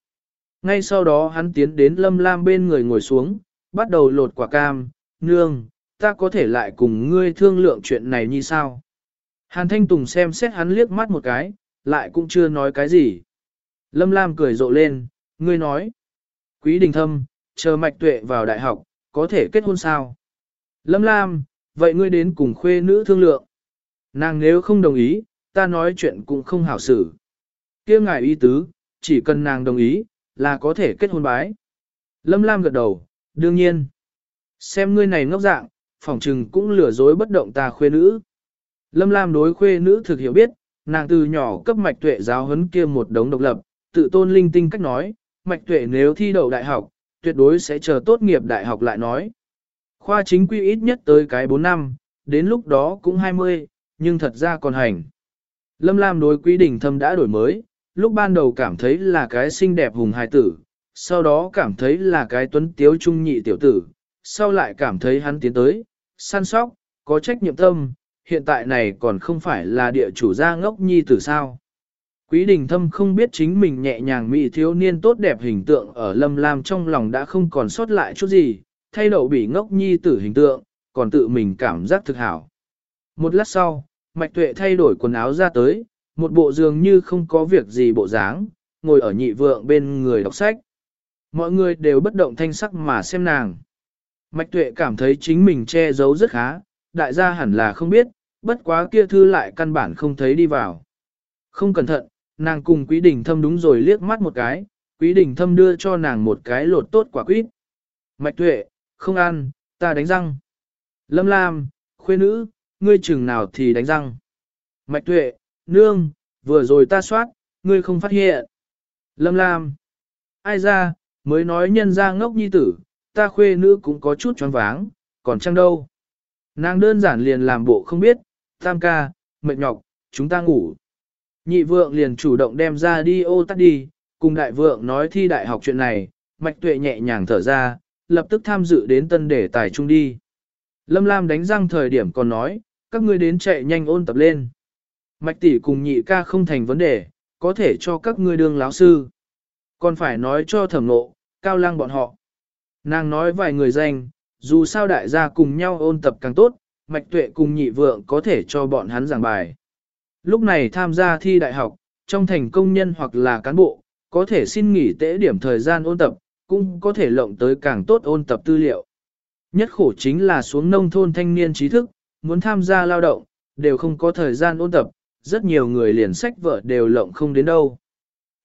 Ngay sau đó hắn tiến đến lâm lam bên người ngồi xuống, bắt đầu lột quả cam, nương, ta có thể lại cùng ngươi thương lượng chuyện này như sao? Hàn Thanh Tùng xem xét hắn liếc mắt một cái, lại cũng chưa nói cái gì. Lâm Lam cười rộ lên, ngươi nói. Quý đình thâm, chờ mạch tuệ vào đại học, có thể kết hôn sao? Lâm Lam, vậy ngươi đến cùng khuê nữ thương lượng. Nàng nếu không đồng ý, ta nói chuyện cũng không hảo xử. kia ngài y tứ, chỉ cần nàng đồng ý, là có thể kết hôn bái. Lâm Lam gật đầu, đương nhiên. Xem ngươi này ngốc dạng, phỏng trừng cũng lừa dối bất động ta khuê nữ. Lâm Lam đối khuê nữ thực hiểu biết, nàng từ nhỏ cấp mạch tuệ giáo huấn kia một đống độc lập, tự tôn linh tinh cách nói, mạch tuệ nếu thi đậu đại học, tuyệt đối sẽ chờ tốt nghiệp đại học lại nói. Khoa chính quy ít nhất tới cái 4 năm, đến lúc đó cũng 20, nhưng thật ra còn hành. Lâm Lam đối quý đình thâm đã đổi mới, lúc ban đầu cảm thấy là cái xinh đẹp hùng hài tử, sau đó cảm thấy là cái tuấn tiếu trung nhị tiểu tử, sau lại cảm thấy hắn tiến tới, săn sóc, có trách nhiệm tâm, hiện tại này còn không phải là địa chủ gia ngốc nhi tử sao. Quý đình thâm không biết chính mình nhẹ nhàng mỹ thiếu niên tốt đẹp hình tượng ở lâm lam trong lòng đã không còn sót lại chút gì, thay đổi bị ngốc nhi tử hình tượng, còn tự mình cảm giác thực hảo. Một lát sau, mạch tuệ thay đổi quần áo ra tới, một bộ dường như không có việc gì bộ dáng, ngồi ở nhị vượng bên người đọc sách. Mọi người đều bất động thanh sắc mà xem nàng. Mạch tuệ cảm thấy chính mình che giấu rất khá, đại gia hẳn là không biết, bất quá kia thư lại căn bản không thấy đi vào. Không cẩn thận, nàng cùng quý đình thâm đúng rồi liếc mắt một cái, quý đình thâm đưa cho nàng một cái lột tốt quả quýt. Mạch tuệ, không ăn, ta đánh răng. Lâm Lam, khuê nữ, ngươi chừng nào thì đánh răng. Mạch tuệ, nương, vừa rồi ta soát, ngươi không phát hiện. Lâm Lam, ai ra, mới nói nhân ra ngốc nhi tử, ta khuê nữ cũng có chút choáng váng, còn chăng đâu. Nàng đơn giản liền làm bộ không biết, tam ca, mệt nhọc, chúng ta ngủ. Nhị vượng liền chủ động đem ra đi ô tắt đi, cùng đại vượng nói thi đại học chuyện này, mạch tuệ nhẹ nhàng thở ra, lập tức tham dự đến tân đề tài trung đi. Lâm Lam đánh răng thời điểm còn nói, các ngươi đến chạy nhanh ôn tập lên. Mạch tỷ cùng nhị ca không thành vấn đề, có thể cho các ngươi đương láo sư. Còn phải nói cho thẩm nộ, cao lăng bọn họ. Nàng nói vài người danh, dù sao đại gia cùng nhau ôn tập càng tốt, mạch tuệ cùng nhị vượng có thể cho bọn hắn giảng bài. Lúc này tham gia thi đại học, trong thành công nhân hoặc là cán bộ, có thể xin nghỉ tễ điểm thời gian ôn tập, cũng có thể lộng tới càng tốt ôn tập tư liệu. Nhất khổ chính là xuống nông thôn thanh niên trí thức, muốn tham gia lao động, đều không có thời gian ôn tập, rất nhiều người liền sách vợ đều lộng không đến đâu.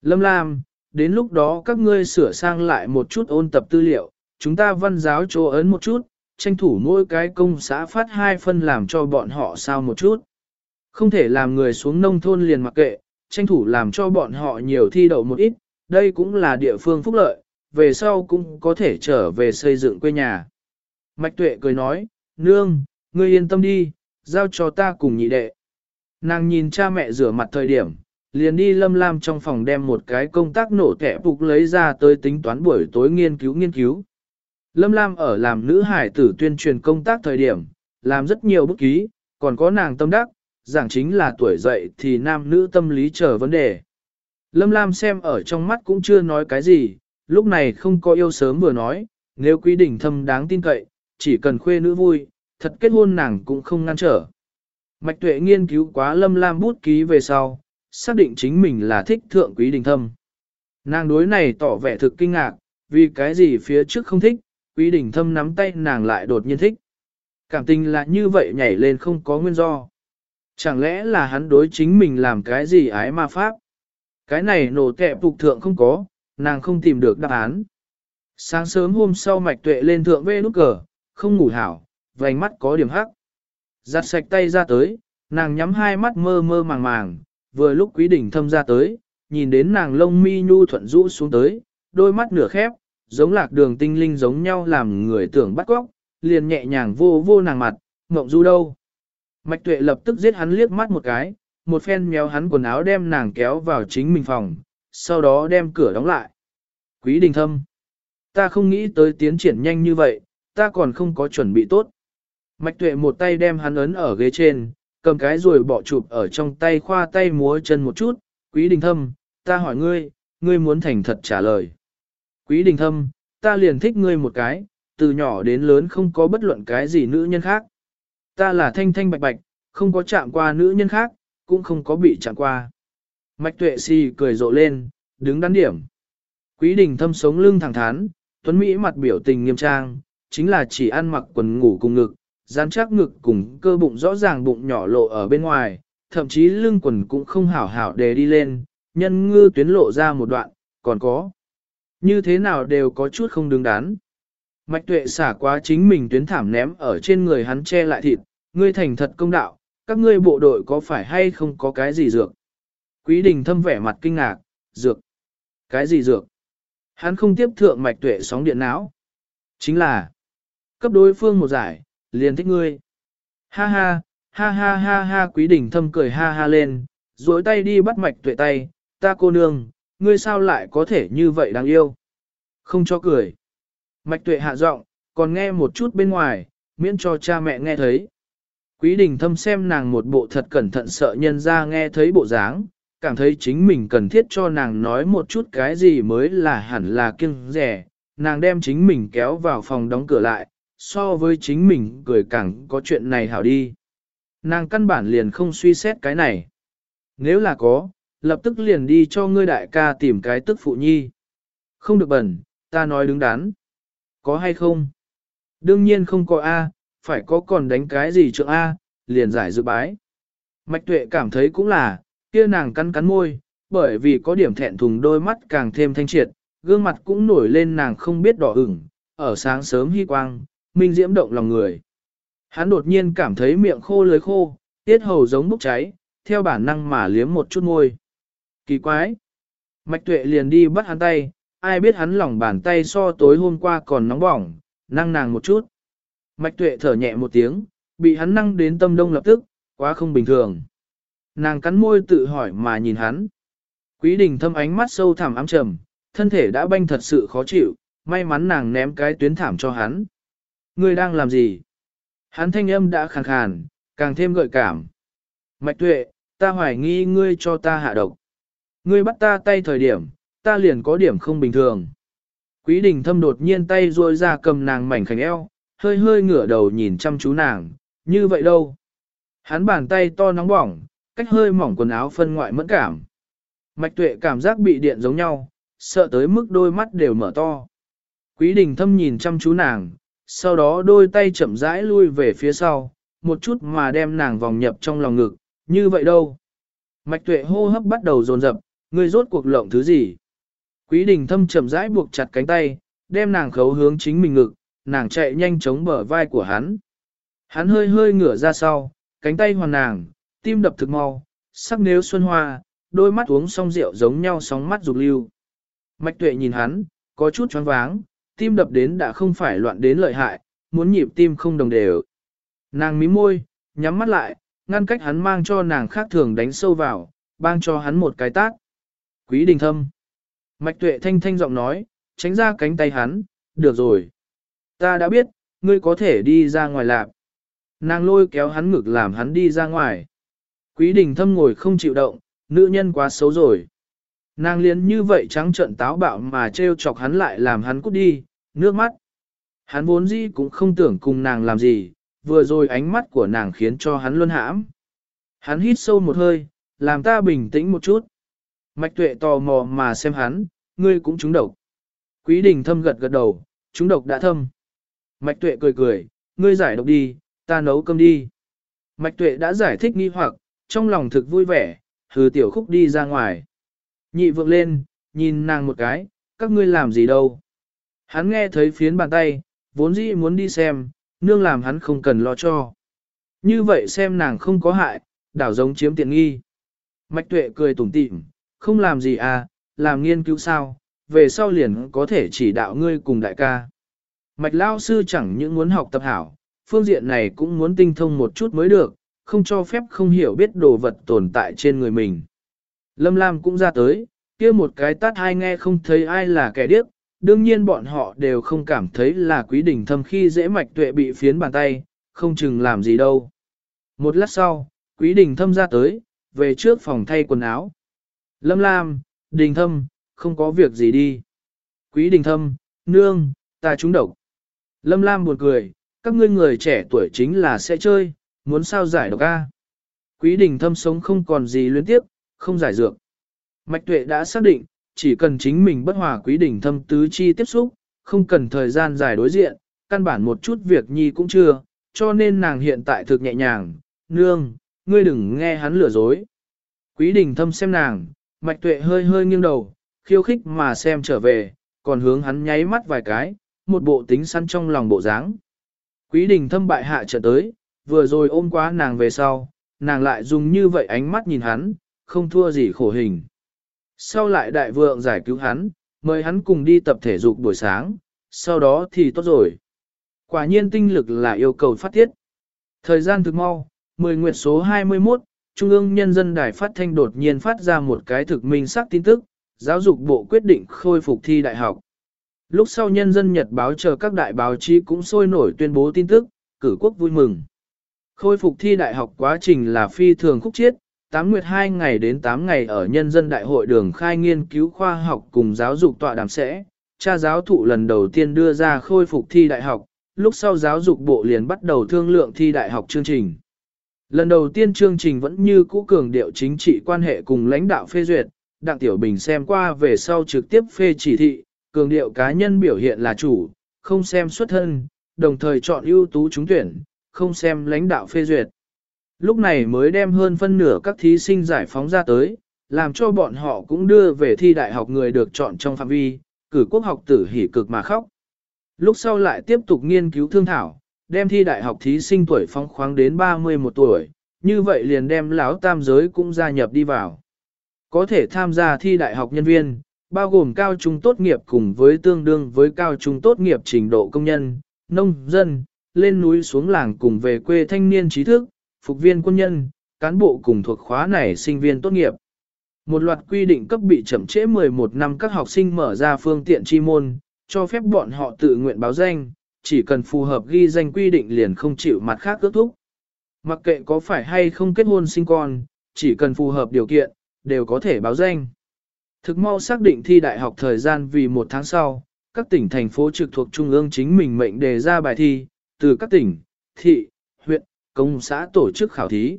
Lâm Lam, đến lúc đó các ngươi sửa sang lại một chút ôn tập tư liệu, chúng ta văn giáo chỗ ấn một chút, tranh thủ mỗi cái công xã phát hai phân làm cho bọn họ sao một chút. Không thể làm người xuống nông thôn liền mặc kệ, tranh thủ làm cho bọn họ nhiều thi đậu một ít, đây cũng là địa phương phúc lợi, về sau cũng có thể trở về xây dựng quê nhà. Mạch tuệ cười nói, nương, ngươi yên tâm đi, giao cho ta cùng nhị đệ. Nàng nhìn cha mẹ rửa mặt thời điểm, liền đi lâm lam trong phòng đem một cái công tác nổ kẻ phục lấy ra tới tính toán buổi tối nghiên cứu nghiên cứu. Lâm Lam ở làm nữ hải tử tuyên truyền công tác thời điểm, làm rất nhiều bức ký, còn có nàng tâm đắc, giảng chính là tuổi dậy thì nam nữ tâm lý chờ vấn đề. Lâm Lam xem ở trong mắt cũng chưa nói cái gì, lúc này không có yêu sớm vừa nói, nếu quy định thâm đáng tin cậy, chỉ cần khuê nữ vui, thật kết hôn nàng cũng không ngăn trở. Mạch tuệ nghiên cứu quá Lâm Lam bút ký về sau, xác định chính mình là thích thượng quý đình thâm. Nàng đối này tỏ vẻ thực kinh ngạc, vì cái gì phía trước không thích, quý đình thâm nắm tay nàng lại đột nhiên thích. Cảm tình là như vậy nhảy lên không có nguyên do. Chẳng lẽ là hắn đối chính mình làm cái gì ái ma pháp? Cái này nổ kẹ phục thượng không có, nàng không tìm được đáp án. Sáng sớm hôm sau mạch tuệ lên thượng vê nút cờ, không ngủ hảo, vành mắt có điểm hắc. Giặt sạch tay ra tới, nàng nhắm hai mắt mơ mơ màng màng, vừa lúc quý đỉnh thâm ra tới, nhìn đến nàng lông mi nhu thuận rũ xuống tới, đôi mắt nửa khép, giống lạc đường tinh linh giống nhau làm người tưởng bắt góc, liền nhẹ nhàng vô vô nàng mặt, ngộng du đâu. Mạch tuệ lập tức giết hắn liếc mắt một cái, một phen méo hắn quần áo đem nàng kéo vào chính mình phòng, sau đó đem cửa đóng lại. Quý đình thâm, ta không nghĩ tới tiến triển nhanh như vậy, ta còn không có chuẩn bị tốt. Mạch tuệ một tay đem hắn ấn ở ghế trên, cầm cái rồi bỏ chụp ở trong tay khoa tay múa chân một chút, quý đình thâm, ta hỏi ngươi, ngươi muốn thành thật trả lời. Quý đình thâm, ta liền thích ngươi một cái, từ nhỏ đến lớn không có bất luận cái gì nữ nhân khác. Ta là thanh thanh bạch bạch, không có chạm qua nữ nhân khác, cũng không có bị chạm qua. Mạch tuệ si cười rộ lên, đứng đắn điểm. Quý đình thâm sống lưng thẳng thắn, tuấn Mỹ mặt biểu tình nghiêm trang, chính là chỉ ăn mặc quần ngủ cùng ngực, dán chắc ngực cùng cơ bụng rõ ràng bụng nhỏ lộ ở bên ngoài, thậm chí lưng quần cũng không hảo hảo để đi lên, nhân ngư tuyến lộ ra một đoạn, còn có. Như thế nào đều có chút không đứng đắn. Mạch tuệ xả quá chính mình tuyến thảm ném ở trên người hắn che lại thịt, ngươi thành thật công đạo, các ngươi bộ đội có phải hay không có cái gì dược? Quý đình thâm vẻ mặt kinh ngạc, dược. Cái gì dược? Hắn không tiếp thượng mạch tuệ sóng điện não. Chính là, cấp đối phương một giải, liền thích ngươi. Ha ha, ha ha ha ha quý đình thâm cười ha ha lên, duỗi tay đi bắt mạch tuệ tay, ta cô nương, ngươi sao lại có thể như vậy đáng yêu? Không cho cười. Mạch tuệ hạ giọng, còn nghe một chút bên ngoài, miễn cho cha mẹ nghe thấy. Quý đình thâm xem nàng một bộ thật cẩn thận sợ nhân ra nghe thấy bộ dáng, cảm thấy chính mình cần thiết cho nàng nói một chút cái gì mới là hẳn là kiêng rẻ, nàng đem chính mình kéo vào phòng đóng cửa lại, so với chính mình cười càng có chuyện này hảo đi. Nàng căn bản liền không suy xét cái này. Nếu là có, lập tức liền đi cho ngươi đại ca tìm cái tức phụ nhi. Không được bẩn, ta nói đứng đắn. Có hay không? Đương nhiên không có A, phải có còn đánh cái gì trượng A, liền giải dự bái. Mạch tuệ cảm thấy cũng là, kia nàng cắn cắn môi, bởi vì có điểm thẹn thùng đôi mắt càng thêm thanh triệt, gương mặt cũng nổi lên nàng không biết đỏ ửng, ở sáng sớm hy quang, minh diễm động lòng người. Hắn đột nhiên cảm thấy miệng khô lưới khô, tiết hầu giống bốc cháy, theo bản năng mà liếm một chút môi. Kỳ quái! Mạch tuệ liền đi bắt hắn tay, ai biết hắn lòng bàn tay so tối hôm qua còn nóng bỏng, năng nàng một chút. Mạch tuệ thở nhẹ một tiếng, bị hắn năng đến tâm đông lập tức, quá không bình thường. Nàng cắn môi tự hỏi mà nhìn hắn. Quý đình thâm ánh mắt sâu thẳm ám trầm, thân thể đã banh thật sự khó chịu, may mắn nàng ném cái tuyến thảm cho hắn. Ngươi đang làm gì? Hắn thanh âm đã khàn khàn, càng thêm gợi cảm. Mạch tuệ, ta hoài nghi ngươi cho ta hạ độc. Ngươi bắt ta tay thời điểm, ta liền có điểm không bình thường. Quý đình thâm đột nhiên tay ruôi ra cầm nàng mảnh khảnh eo, hơi hơi ngửa đầu nhìn chăm chú nàng, như vậy đâu. Hắn bàn tay to nóng bỏng, cách hơi mỏng quần áo phân ngoại mẫn cảm. Mạch tuệ cảm giác bị điện giống nhau, sợ tới mức đôi mắt đều mở to. Quý đình thâm nhìn chăm chú nàng, sau đó đôi tay chậm rãi lui về phía sau, một chút mà đem nàng vòng nhập trong lòng ngực, như vậy đâu. Mạch tuệ hô hấp bắt đầu dồn dập, ngươi rốt cuộc lộng thứ gì. Quý đình thâm chậm rãi buộc chặt cánh tay, đem nàng khấu hướng chính mình ngực, nàng chạy nhanh chống bờ vai của hắn. Hắn hơi hơi ngửa ra sau, cánh tay hoàn nàng, tim đập thực mau, sắc nếu xuân hoa, đôi mắt uống xong rượu giống nhau sóng mắt rụt lưu. Mạch tuệ nhìn hắn, có chút choáng váng, tim đập đến đã không phải loạn đến lợi hại, muốn nhịp tim không đồng đều. Nàng mím môi, nhắm mắt lại, ngăn cách hắn mang cho nàng khác thường đánh sâu vào, bang cho hắn một cái tát. Quý đình thâm. Mạch tuệ thanh thanh giọng nói, tránh ra cánh tay hắn, được rồi. Ta đã biết, ngươi có thể đi ra ngoài lạp. Nàng lôi kéo hắn ngực làm hắn đi ra ngoài. Quý đình thâm ngồi không chịu động, nữ nhân quá xấu rồi. Nàng liền như vậy trắng trợn táo bạo mà trêu chọc hắn lại làm hắn cút đi, nước mắt. Hắn vốn gì cũng không tưởng cùng nàng làm gì, vừa rồi ánh mắt của nàng khiến cho hắn luôn hãm. Hắn hít sâu một hơi, làm ta bình tĩnh một chút. Mạch tuệ tò mò mà xem hắn, ngươi cũng trúng độc. Quý đình thâm gật gật đầu, trúng độc đã thâm. Mạch tuệ cười cười, ngươi giải độc đi, ta nấu cơm đi. Mạch tuệ đã giải thích nghi hoặc, trong lòng thực vui vẻ, hừ tiểu khúc đi ra ngoài. Nhị vượng lên, nhìn nàng một cái, các ngươi làm gì đâu. Hắn nghe thấy phiến bàn tay, vốn dĩ muốn đi xem, nương làm hắn không cần lo cho. Như vậy xem nàng không có hại, đảo giống chiếm tiện nghi. Mạch tuệ cười tủm tỉm, không làm gì à, làm nghiên cứu sao, về sau liền có thể chỉ đạo ngươi cùng đại ca. Mạch lao sư chẳng những muốn học tập hảo, phương diện này cũng muốn tinh thông một chút mới được, không cho phép không hiểu biết đồ vật tồn tại trên người mình. Lâm Lam cũng ra tới, kia một cái tát hai nghe không thấy ai là kẻ điếc, đương nhiên bọn họ đều không cảm thấy là quý đỉnh thâm khi dễ mạch tuệ bị phiến bàn tay, không chừng làm gì đâu. Một lát sau, quý đình thâm ra tới, về trước phòng thay quần áo. Lâm Lam, đình thâm, không có việc gì đi. Quý đình thâm, nương, ta trúng độc. Lâm Lam buồn cười, các ngươi người trẻ tuổi chính là sẽ chơi, muốn sao giải độc a? Quý đình thâm sống không còn gì luyến tiếp, không giải dược. Mạch tuệ đã xác định, chỉ cần chính mình bất hòa quý đỉnh thâm tứ chi tiếp xúc, không cần thời gian dài đối diện, căn bản một chút việc nhi cũng chưa, cho nên nàng hiện tại thực nhẹ nhàng, nương, ngươi đừng nghe hắn lừa dối. Quý đỉnh thâm xem nàng, mạch tuệ hơi hơi nghiêng đầu, khiêu khích mà xem trở về, còn hướng hắn nháy mắt vài cái, một bộ tính săn trong lòng bộ dáng. Quý đình thâm bại hạ trở tới, vừa rồi ôm quá nàng về sau, nàng lại dùng như vậy ánh mắt nhìn hắn, không thua gì khổ hình. Sau lại đại vượng giải cứu hắn, mời hắn cùng đi tập thể dục buổi sáng, sau đó thì tốt rồi. Quả nhiên tinh lực là yêu cầu phát thiết. Thời gian thực mau, 10 nguyệt số 21, Trung ương Nhân dân Đài phát thanh đột nhiên phát ra một cái thực minh sắc tin tức, giáo dục bộ quyết định khôi phục thi đại học. Lúc sau Nhân dân Nhật báo chờ các đại báo chí cũng sôi nổi tuyên bố tin tức, cử quốc vui mừng. Khôi phục thi đại học quá trình là phi thường khúc chiết, 8 nguyệt 2 ngày đến 8 ngày ở Nhân dân Đại hội đường khai nghiên cứu khoa học cùng giáo dục tọa đàm sẽ, cha giáo thụ lần đầu tiên đưa ra khôi phục thi đại học, lúc sau giáo dục bộ liền bắt đầu thương lượng thi đại học chương trình. Lần đầu tiên chương trình vẫn như cũ cường điệu chính trị quan hệ cùng lãnh đạo phê duyệt, Đặng Tiểu Bình xem qua về sau trực tiếp phê chỉ thị, cường điệu cá nhân biểu hiện là chủ, không xem xuất thân, đồng thời chọn ưu tú trúng tuyển, không xem lãnh đạo phê duyệt. Lúc này mới đem hơn phân nửa các thí sinh giải phóng ra tới, làm cho bọn họ cũng đưa về thi đại học người được chọn trong phạm vi, cử quốc học tử hỉ cực mà khóc. Lúc sau lại tiếp tục nghiên cứu thương thảo, đem thi đại học thí sinh tuổi phóng khoáng đến 31 tuổi, như vậy liền đem lão tam giới cũng gia nhập đi vào. Có thể tham gia thi đại học nhân viên, bao gồm cao trung tốt nghiệp cùng với tương đương với cao trung tốt nghiệp trình độ công nhân, nông dân, lên núi xuống làng cùng về quê thanh niên trí thức, phục viên quân nhân, cán bộ cùng thuộc khóa này sinh viên tốt nghiệp. Một loạt quy định cấp bị chậm trễ 11 năm các học sinh mở ra phương tiện chi môn, cho phép bọn họ tự nguyện báo danh, chỉ cần phù hợp ghi danh quy định liền không chịu mặt khác ước thúc. Mặc kệ có phải hay không kết hôn sinh con, chỉ cần phù hợp điều kiện, đều có thể báo danh. Thực mau xác định thi đại học thời gian vì một tháng sau, các tỉnh thành phố trực thuộc trung ương chính mình mệnh đề ra bài thi, từ các tỉnh, thị, công xã tổ chức khảo thí.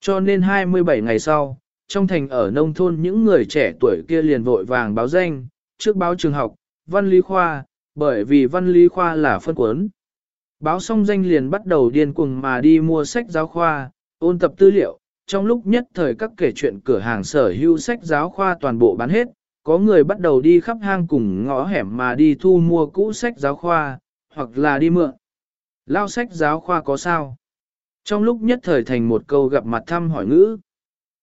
Cho nên 27 ngày sau, trong thành ở nông thôn những người trẻ tuổi kia liền vội vàng báo danh, trước báo trường học, văn lý khoa, bởi vì văn lý khoa là phân cuốn. Báo xong danh liền bắt đầu điên cuồng mà đi mua sách giáo khoa, ôn tập tư liệu, trong lúc nhất thời các kể chuyện cửa hàng sở hữu sách giáo khoa toàn bộ bán hết, có người bắt đầu đi khắp hang cùng ngõ hẻm mà đi thu mua cũ sách giáo khoa, hoặc là đi mượn. Lao sách giáo khoa có sao? Trong lúc nhất thời thành một câu gặp mặt thăm hỏi ngữ.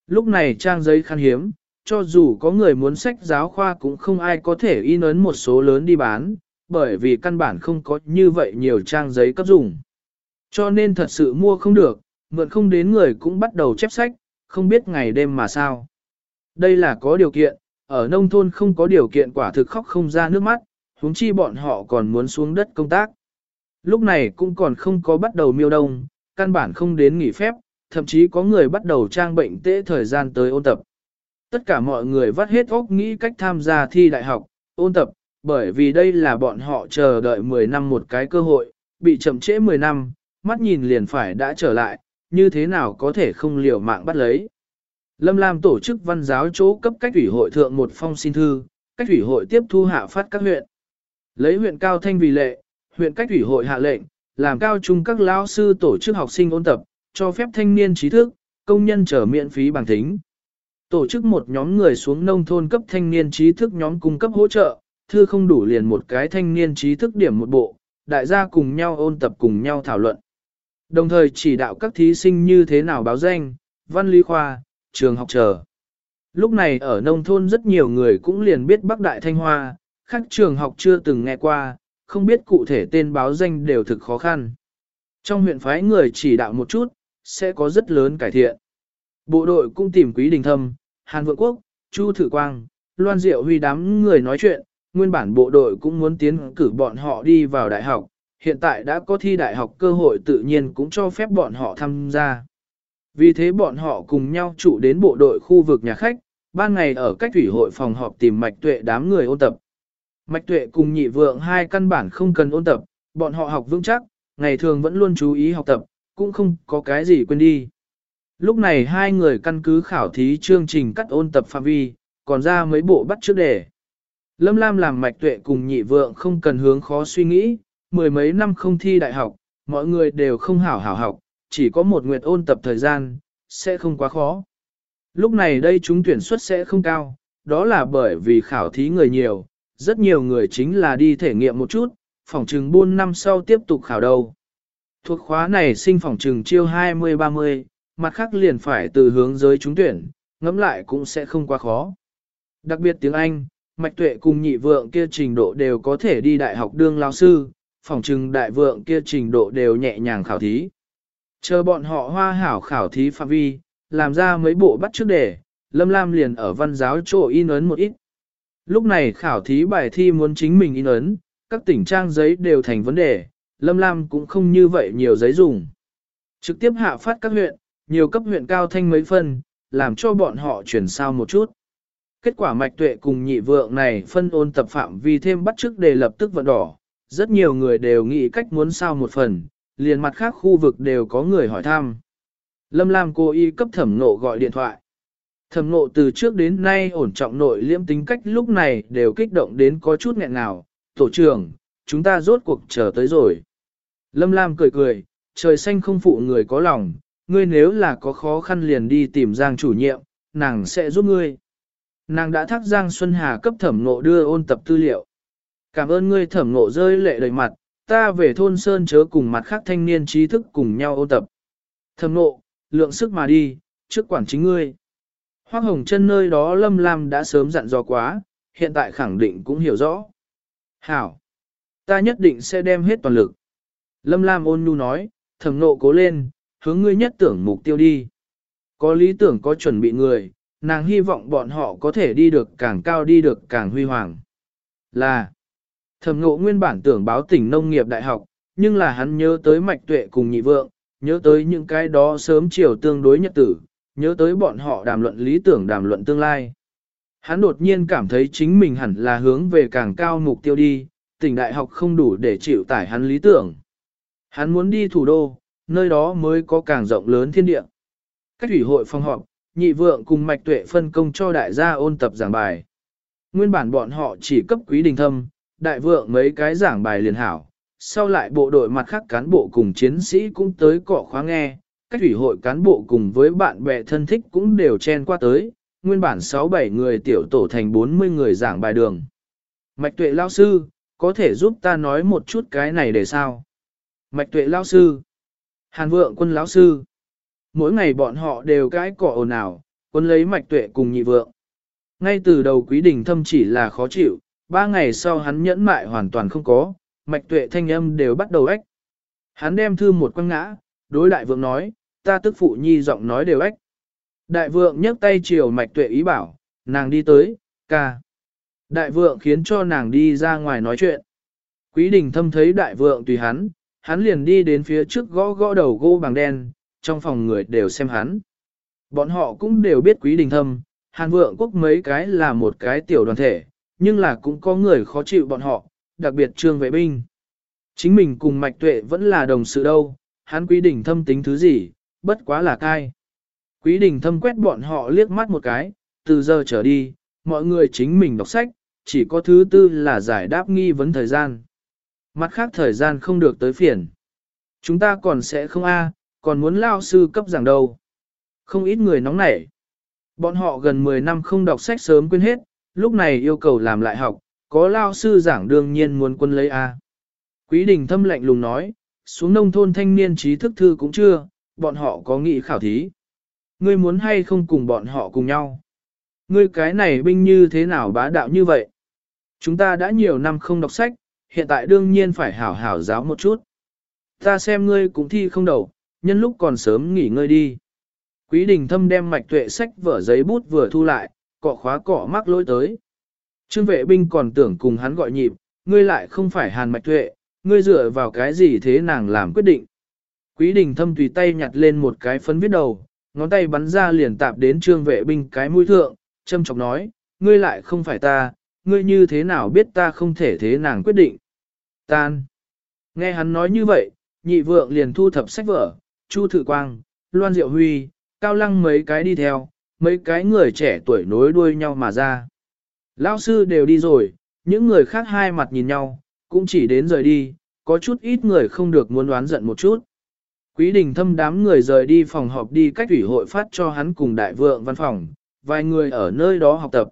Lúc này trang giấy khan hiếm, cho dù có người muốn sách giáo khoa cũng không ai có thể in ấn một số lớn đi bán, bởi vì căn bản không có như vậy nhiều trang giấy cấp dùng. Cho nên thật sự mua không được, mượn không đến người cũng bắt đầu chép sách, không biết ngày đêm mà sao. Đây là có điều kiện, ở nông thôn không có điều kiện quả thực khóc không ra nước mắt, huống chi bọn họ còn muốn xuống đất công tác. Lúc này cũng còn không có bắt đầu miêu đông, căn bản không đến nghỉ phép, thậm chí có người bắt đầu trang bệnh tễ thời gian tới ôn tập. Tất cả mọi người vắt hết óc nghĩ cách tham gia thi đại học, ôn tập, bởi vì đây là bọn họ chờ đợi 10 năm một cái cơ hội, bị chậm trễ 10 năm, mắt nhìn liền phải đã trở lại, như thế nào có thể không liều mạng bắt lấy. Lâm Lam tổ chức văn giáo chỗ cấp cách ủy hội thượng một phong xin thư, cách ủy hội tiếp thu hạ phát các huyện. Lấy huyện Cao Thanh vì lệ, huyện cách ủy hội hạ lệnh, làm cao trung các lao sư tổ chức học sinh ôn tập, cho phép thanh niên trí thức, công nhân trở miễn phí bằng thính. Tổ chức một nhóm người xuống nông thôn cấp thanh niên trí thức nhóm cung cấp hỗ trợ, thư không đủ liền một cái thanh niên trí thức điểm một bộ, đại gia cùng nhau ôn tập cùng nhau thảo luận. Đồng thời chỉ đạo các thí sinh như thế nào báo danh, văn lý khoa, trường học chờ. Lúc này ở nông thôn rất nhiều người cũng liền biết Bắc Đại Thanh Hoa, khác trường học chưa từng nghe qua, không biết cụ thể tên báo danh đều thực khó khăn. Trong huyện phái người chỉ đạo một chút, sẽ có rất lớn cải thiện. Bộ đội cũng tìm Quý Đình Thâm, Hàn Vượng Quốc, Chu Thử Quang, Loan Diệu Huy đám người nói chuyện, nguyên bản bộ đội cũng muốn tiến cử bọn họ đi vào đại học, hiện tại đã có thi đại học cơ hội tự nhiên cũng cho phép bọn họ tham gia. Vì thế bọn họ cùng nhau trụ đến bộ đội khu vực nhà khách, ban ngày ở cách thủy hội phòng họp tìm mạch tuệ đám người ôn tập. Mạch tuệ cùng nhị vượng hai căn bản không cần ôn tập, bọn họ học vững chắc, ngày thường vẫn luôn chú ý học tập, cũng không có cái gì quên đi. Lúc này hai người căn cứ khảo thí chương trình cắt ôn tập phạm vi, còn ra mấy bộ bắt trước đề. Lâm Lam làm mạch tuệ cùng nhị vượng không cần hướng khó suy nghĩ, mười mấy năm không thi đại học, mọi người đều không hảo hảo học, chỉ có một nguyệt ôn tập thời gian, sẽ không quá khó. Lúc này đây chúng tuyển suất sẽ không cao, đó là bởi vì khảo thí người nhiều, rất nhiều người chính là đi thể nghiệm một chút, phòng trừng buôn năm sau tiếp tục khảo đầu. Thuộc khóa này sinh phòng trừng chiêu 20-30, mặt khác liền phải từ hướng giới trúng tuyển, ngẫm lại cũng sẽ không quá khó. Đặc biệt tiếng Anh, mạch tuệ cùng nhị vượng kia trình độ đều có thể đi đại học đương lao sư, phòng trừng đại vượng kia trình độ đều nhẹ nhàng khảo thí. Chờ bọn họ hoa hảo khảo thí phạm vi, làm ra mấy bộ bắt trước đề, Lâm Lam liền ở văn giáo chỗ in ấn một ít. Lúc này khảo thí bài thi muốn chính mình in ấn, các tỉnh trang giấy đều thành vấn đề, Lâm Lam cũng không như vậy nhiều giấy dùng. Trực tiếp hạ phát các huyện, nhiều cấp huyện cao thanh mấy phân, làm cho bọn họ chuyển sao một chút. Kết quả mạch tuệ cùng nhị vượng này phân ôn tập phạm vi thêm bắt trước đề lập tức vận đỏ, rất nhiều người đều nghĩ cách muốn sao một phần, liền mặt khác khu vực đều có người hỏi thăm. Lâm Lam cô y cấp thẩm nộ gọi điện thoại. Thẩm nộ từ trước đến nay ổn trọng nội liễm tính cách lúc này đều kích động đến có chút nghẹn nào. Tổ trưởng, chúng ta rốt cuộc chờ tới rồi. Lâm Lam cười cười, trời xanh không phụ người có lòng, ngươi nếu là có khó khăn liền đi tìm Giang chủ nhiệm, nàng sẽ giúp ngươi. Nàng đã thác Giang Xuân Hà cấp thẩm nộ đưa ôn tập tư liệu. Cảm ơn ngươi thẩm nộ rơi lệ đầy mặt, ta về thôn Sơn chớ cùng mặt khác thanh niên trí thức cùng nhau ôn tập. Thẩm nộ, lượng sức mà đi, trước quản chính ngươi. Hoác hồng chân nơi đó Lâm Lam đã sớm dặn dò quá, hiện tại khẳng định cũng hiểu rõ. Hảo! Ta nhất định sẽ đem hết toàn lực. Lâm Lam ôn nhu nói, thẩm nộ cố lên, hướng ngươi nhất tưởng mục tiêu đi. Có lý tưởng có chuẩn bị người, nàng hy vọng bọn họ có thể đi được càng cao đi được càng huy hoàng. Là, thẩm ngộ nguyên bản tưởng báo tỉnh nông nghiệp đại học, nhưng là hắn nhớ tới mạch tuệ cùng nhị vượng, nhớ tới những cái đó sớm chiều tương đối nhật tử, nhớ tới bọn họ đàm luận lý tưởng đàm luận tương lai. Hắn đột nhiên cảm thấy chính mình hẳn là hướng về càng cao mục tiêu đi, tỉnh đại học không đủ để chịu tải hắn lý tưởng. Hắn muốn đi thủ đô, nơi đó mới có càng rộng lớn thiên địa. Cách ủy hội phòng họp, nhị vượng cùng mạch tuệ phân công cho đại gia ôn tập giảng bài. Nguyên bản bọn họ chỉ cấp quý đình thâm, đại vượng mấy cái giảng bài liền hảo. Sau lại bộ đội mặt khác cán bộ cùng chiến sĩ cũng tới cọ khóa nghe, cách ủy hội cán bộ cùng với bạn bè thân thích cũng đều chen qua tới, nguyên bản 6-7 người tiểu tổ thành 40 người giảng bài đường. Mạch tuệ lao sư, có thể giúp ta nói một chút cái này để sao? Mạch tuệ lao sư, hàn vượng quân lão sư, mỗi ngày bọn họ đều cái cỏ ồn ào, quân lấy mạch tuệ cùng nhị vượng. Ngay từ đầu quý đình thâm chỉ là khó chịu, ba ngày sau hắn nhẫn mại hoàn toàn không có, mạch tuệ thanh âm đều bắt đầu ếch. Hắn đem thư một quăng ngã, đối đại vượng nói, ta tức phụ nhi giọng nói đều ếch. Đại vượng nhấc tay chiều mạch tuệ ý bảo, nàng đi tới, ca. Đại vượng khiến cho nàng đi ra ngoài nói chuyện. Quý đình thâm thấy đại vượng tùy hắn, hắn liền đi đến phía trước gõ gõ đầu gỗ bằng đen, trong phòng người đều xem hắn. Bọn họ cũng đều biết quý đình thâm, hàn vượng quốc mấy cái là một cái tiểu đoàn thể, nhưng là cũng có người khó chịu bọn họ, đặc biệt trương vệ binh. Chính mình cùng mạch tuệ vẫn là đồng sự đâu, hắn quý đình thâm tính thứ gì, bất quá là cai. Quý đình thâm quét bọn họ liếc mắt một cái, từ giờ trở đi, mọi người chính mình đọc sách, chỉ có thứ tư là giải đáp nghi vấn thời gian. Mặt khác thời gian không được tới phiền. Chúng ta còn sẽ không a, còn muốn lao sư cấp giảng đâu. Không ít người nóng nảy. Bọn họ gần 10 năm không đọc sách sớm quên hết, lúc này yêu cầu làm lại học, có lao sư giảng đương nhiên muốn quân lấy A. Quý đình thâm lạnh lùng nói, xuống nông thôn thanh niên trí thức thư cũng chưa, bọn họ có nghị khảo thí. Ngươi muốn hay không cùng bọn họ cùng nhau? Ngươi cái này binh như thế nào bá đạo như vậy? Chúng ta đã nhiều năm không đọc sách, hiện tại đương nhiên phải hảo hảo giáo một chút. Ta xem ngươi cũng thi không đầu, nhân lúc còn sớm nghỉ ngơi đi. Quý đình thâm đem mạch tuệ sách vở giấy bút vừa thu lại, cọ khóa cọ mắc lỗi tới. Trương vệ binh còn tưởng cùng hắn gọi nhịp, ngươi lại không phải hàn mạch tuệ, ngươi dựa vào cái gì thế nàng làm quyết định. Quý đình thâm tùy tay nhặt lên một cái phấn viết đầu, ngón tay bắn ra liền tạp đến trương vệ binh cái mũi thượng, châm chọc nói, ngươi lại không phải ta, ngươi như thế nào biết ta không thể thế nàng quyết định. Tan. Nghe hắn nói như vậy, nhị vượng liền thu thập sách vở, Chu Thự Quang, Loan Diệu Huy, Cao Lăng mấy cái đi theo, mấy cái người trẻ tuổi nối đuôi nhau mà ra. Lão sư đều đi rồi, những người khác hai mặt nhìn nhau, cũng chỉ đến rời đi, có chút ít người không được muốn đoán giận một chút. Quý đình thâm đám người rời đi phòng họp đi cách ủy hội phát cho hắn cùng đại vượng văn phòng, vài người ở nơi đó học tập.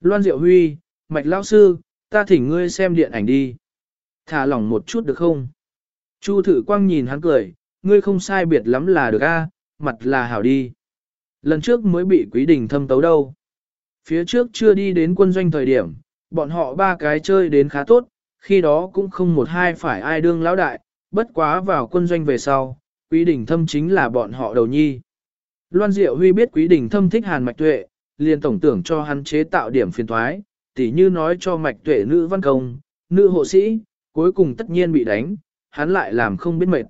Loan Diệu Huy, Mạch Lão Sư, ta thỉnh ngươi xem điện ảnh đi. Thả lỏng một chút được không? Chu Thử Quang nhìn hắn cười, ngươi không sai biệt lắm là được a, mặt là hảo đi. Lần trước mới bị quý đình thâm tấu đâu. Phía trước chưa đi đến quân doanh thời điểm, bọn họ ba cái chơi đến khá tốt, khi đó cũng không một hai phải ai đương lão đại, bất quá vào quân doanh về sau, quý đình thâm chính là bọn họ đầu nhi. Loan Diệu Huy biết quý đình thâm thích hàn mạch tuệ, liền tổng tưởng cho hắn chế tạo điểm phiền thoái, tỉ như nói cho mạch tuệ nữ văn công, nữ hộ sĩ, cuối cùng tất nhiên bị đánh, hắn lại làm không biết mệt.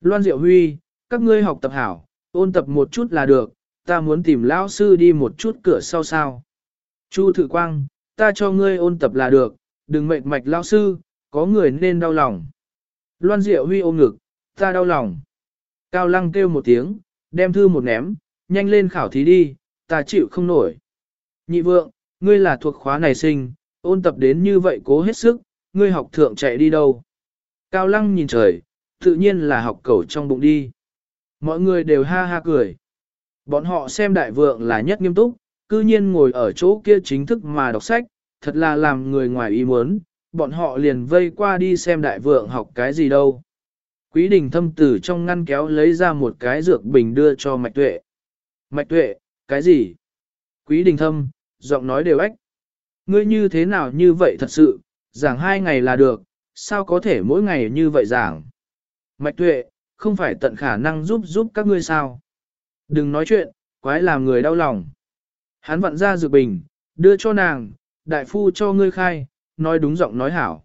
Loan Diệu Huy, các ngươi học tập hảo, ôn tập một chút là được, ta muốn tìm lão sư đi một chút cửa sau sao. Chu Thử Quang, ta cho ngươi ôn tập là được, đừng mệt mạch lão sư, có người nên đau lòng. Loan Diệu Huy ôm ngực, ta đau lòng. Cao Lăng kêu một tiếng, đem thư một ném, nhanh lên khảo thí đi, ta chịu không nổi. Nhị vượng, ngươi là thuộc khóa này sinh, ôn tập đến như vậy cố hết sức, ngươi học thượng chạy đi đâu. Cao Lăng nhìn trời, tự nhiên là học cầu trong bụng đi. Mọi người đều ha ha cười. Bọn họ xem đại vượng là nhất nghiêm túc, cư nhiên ngồi ở chỗ kia chính thức mà đọc sách, thật là làm người ngoài ý muốn, bọn họ liền vây qua đi xem đại vượng học cái gì đâu. Quý đình thâm tử trong ngăn kéo lấy ra một cái dược bình đưa cho mạch tuệ. Mạch tuệ, cái gì? Quý đình thâm, giọng nói đều ếch. Ngươi như thế nào như vậy thật sự, giảng hai ngày là được, sao có thể mỗi ngày như vậy giảng? Mạch tuệ, không phải tận khả năng giúp giúp các ngươi sao? Đừng nói chuyện, quái làm người đau lòng. Hắn vặn ra dược bình, đưa cho nàng, đại phu cho ngươi khai, nói đúng giọng nói hảo.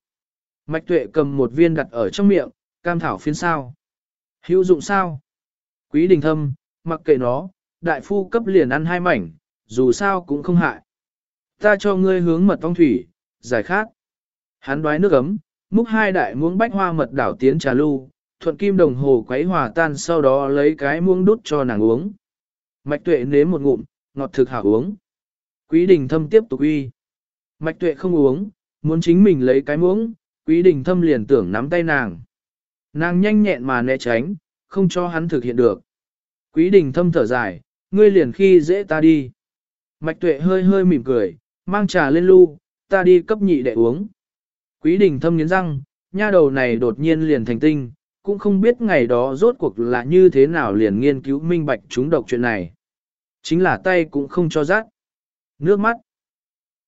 Mạch tuệ cầm một viên đặt ở trong miệng, cam thảo phiến sao. Hữu dụng sao? Quý đình thâm, mặc kệ nó, đại phu cấp liền ăn hai mảnh, dù sao cũng không hại. Ta cho ngươi hướng mật phong thủy, giải khát. Hắn đoái nước ấm, múc hai đại muỗng bách hoa mật đảo tiến trà lưu, thuận kim đồng hồ quấy hòa tan sau đó lấy cái muỗng đút cho nàng uống. Mạch tuệ nếm một ngụm, ngọt thực hảo uống. Quý đình thâm tiếp tục uy. Mạch tuệ không uống, muốn chính mình lấy cái muỗng, quý đình thâm liền tưởng nắm tay nàng. Nàng nhanh nhẹn mà né tránh, không cho hắn thực hiện được. Quý đình thâm thở dài, ngươi liền khi dễ ta đi. Mạch tuệ hơi hơi mỉm cười, mang trà lên lu, ta đi cấp nhị để uống. Quý đình thâm nghiến răng, nha đầu này đột nhiên liền thành tinh, cũng không biết ngày đó rốt cuộc là như thế nào liền nghiên cứu minh bạch chúng độc chuyện này. Chính là tay cũng không cho rát. Nước mắt.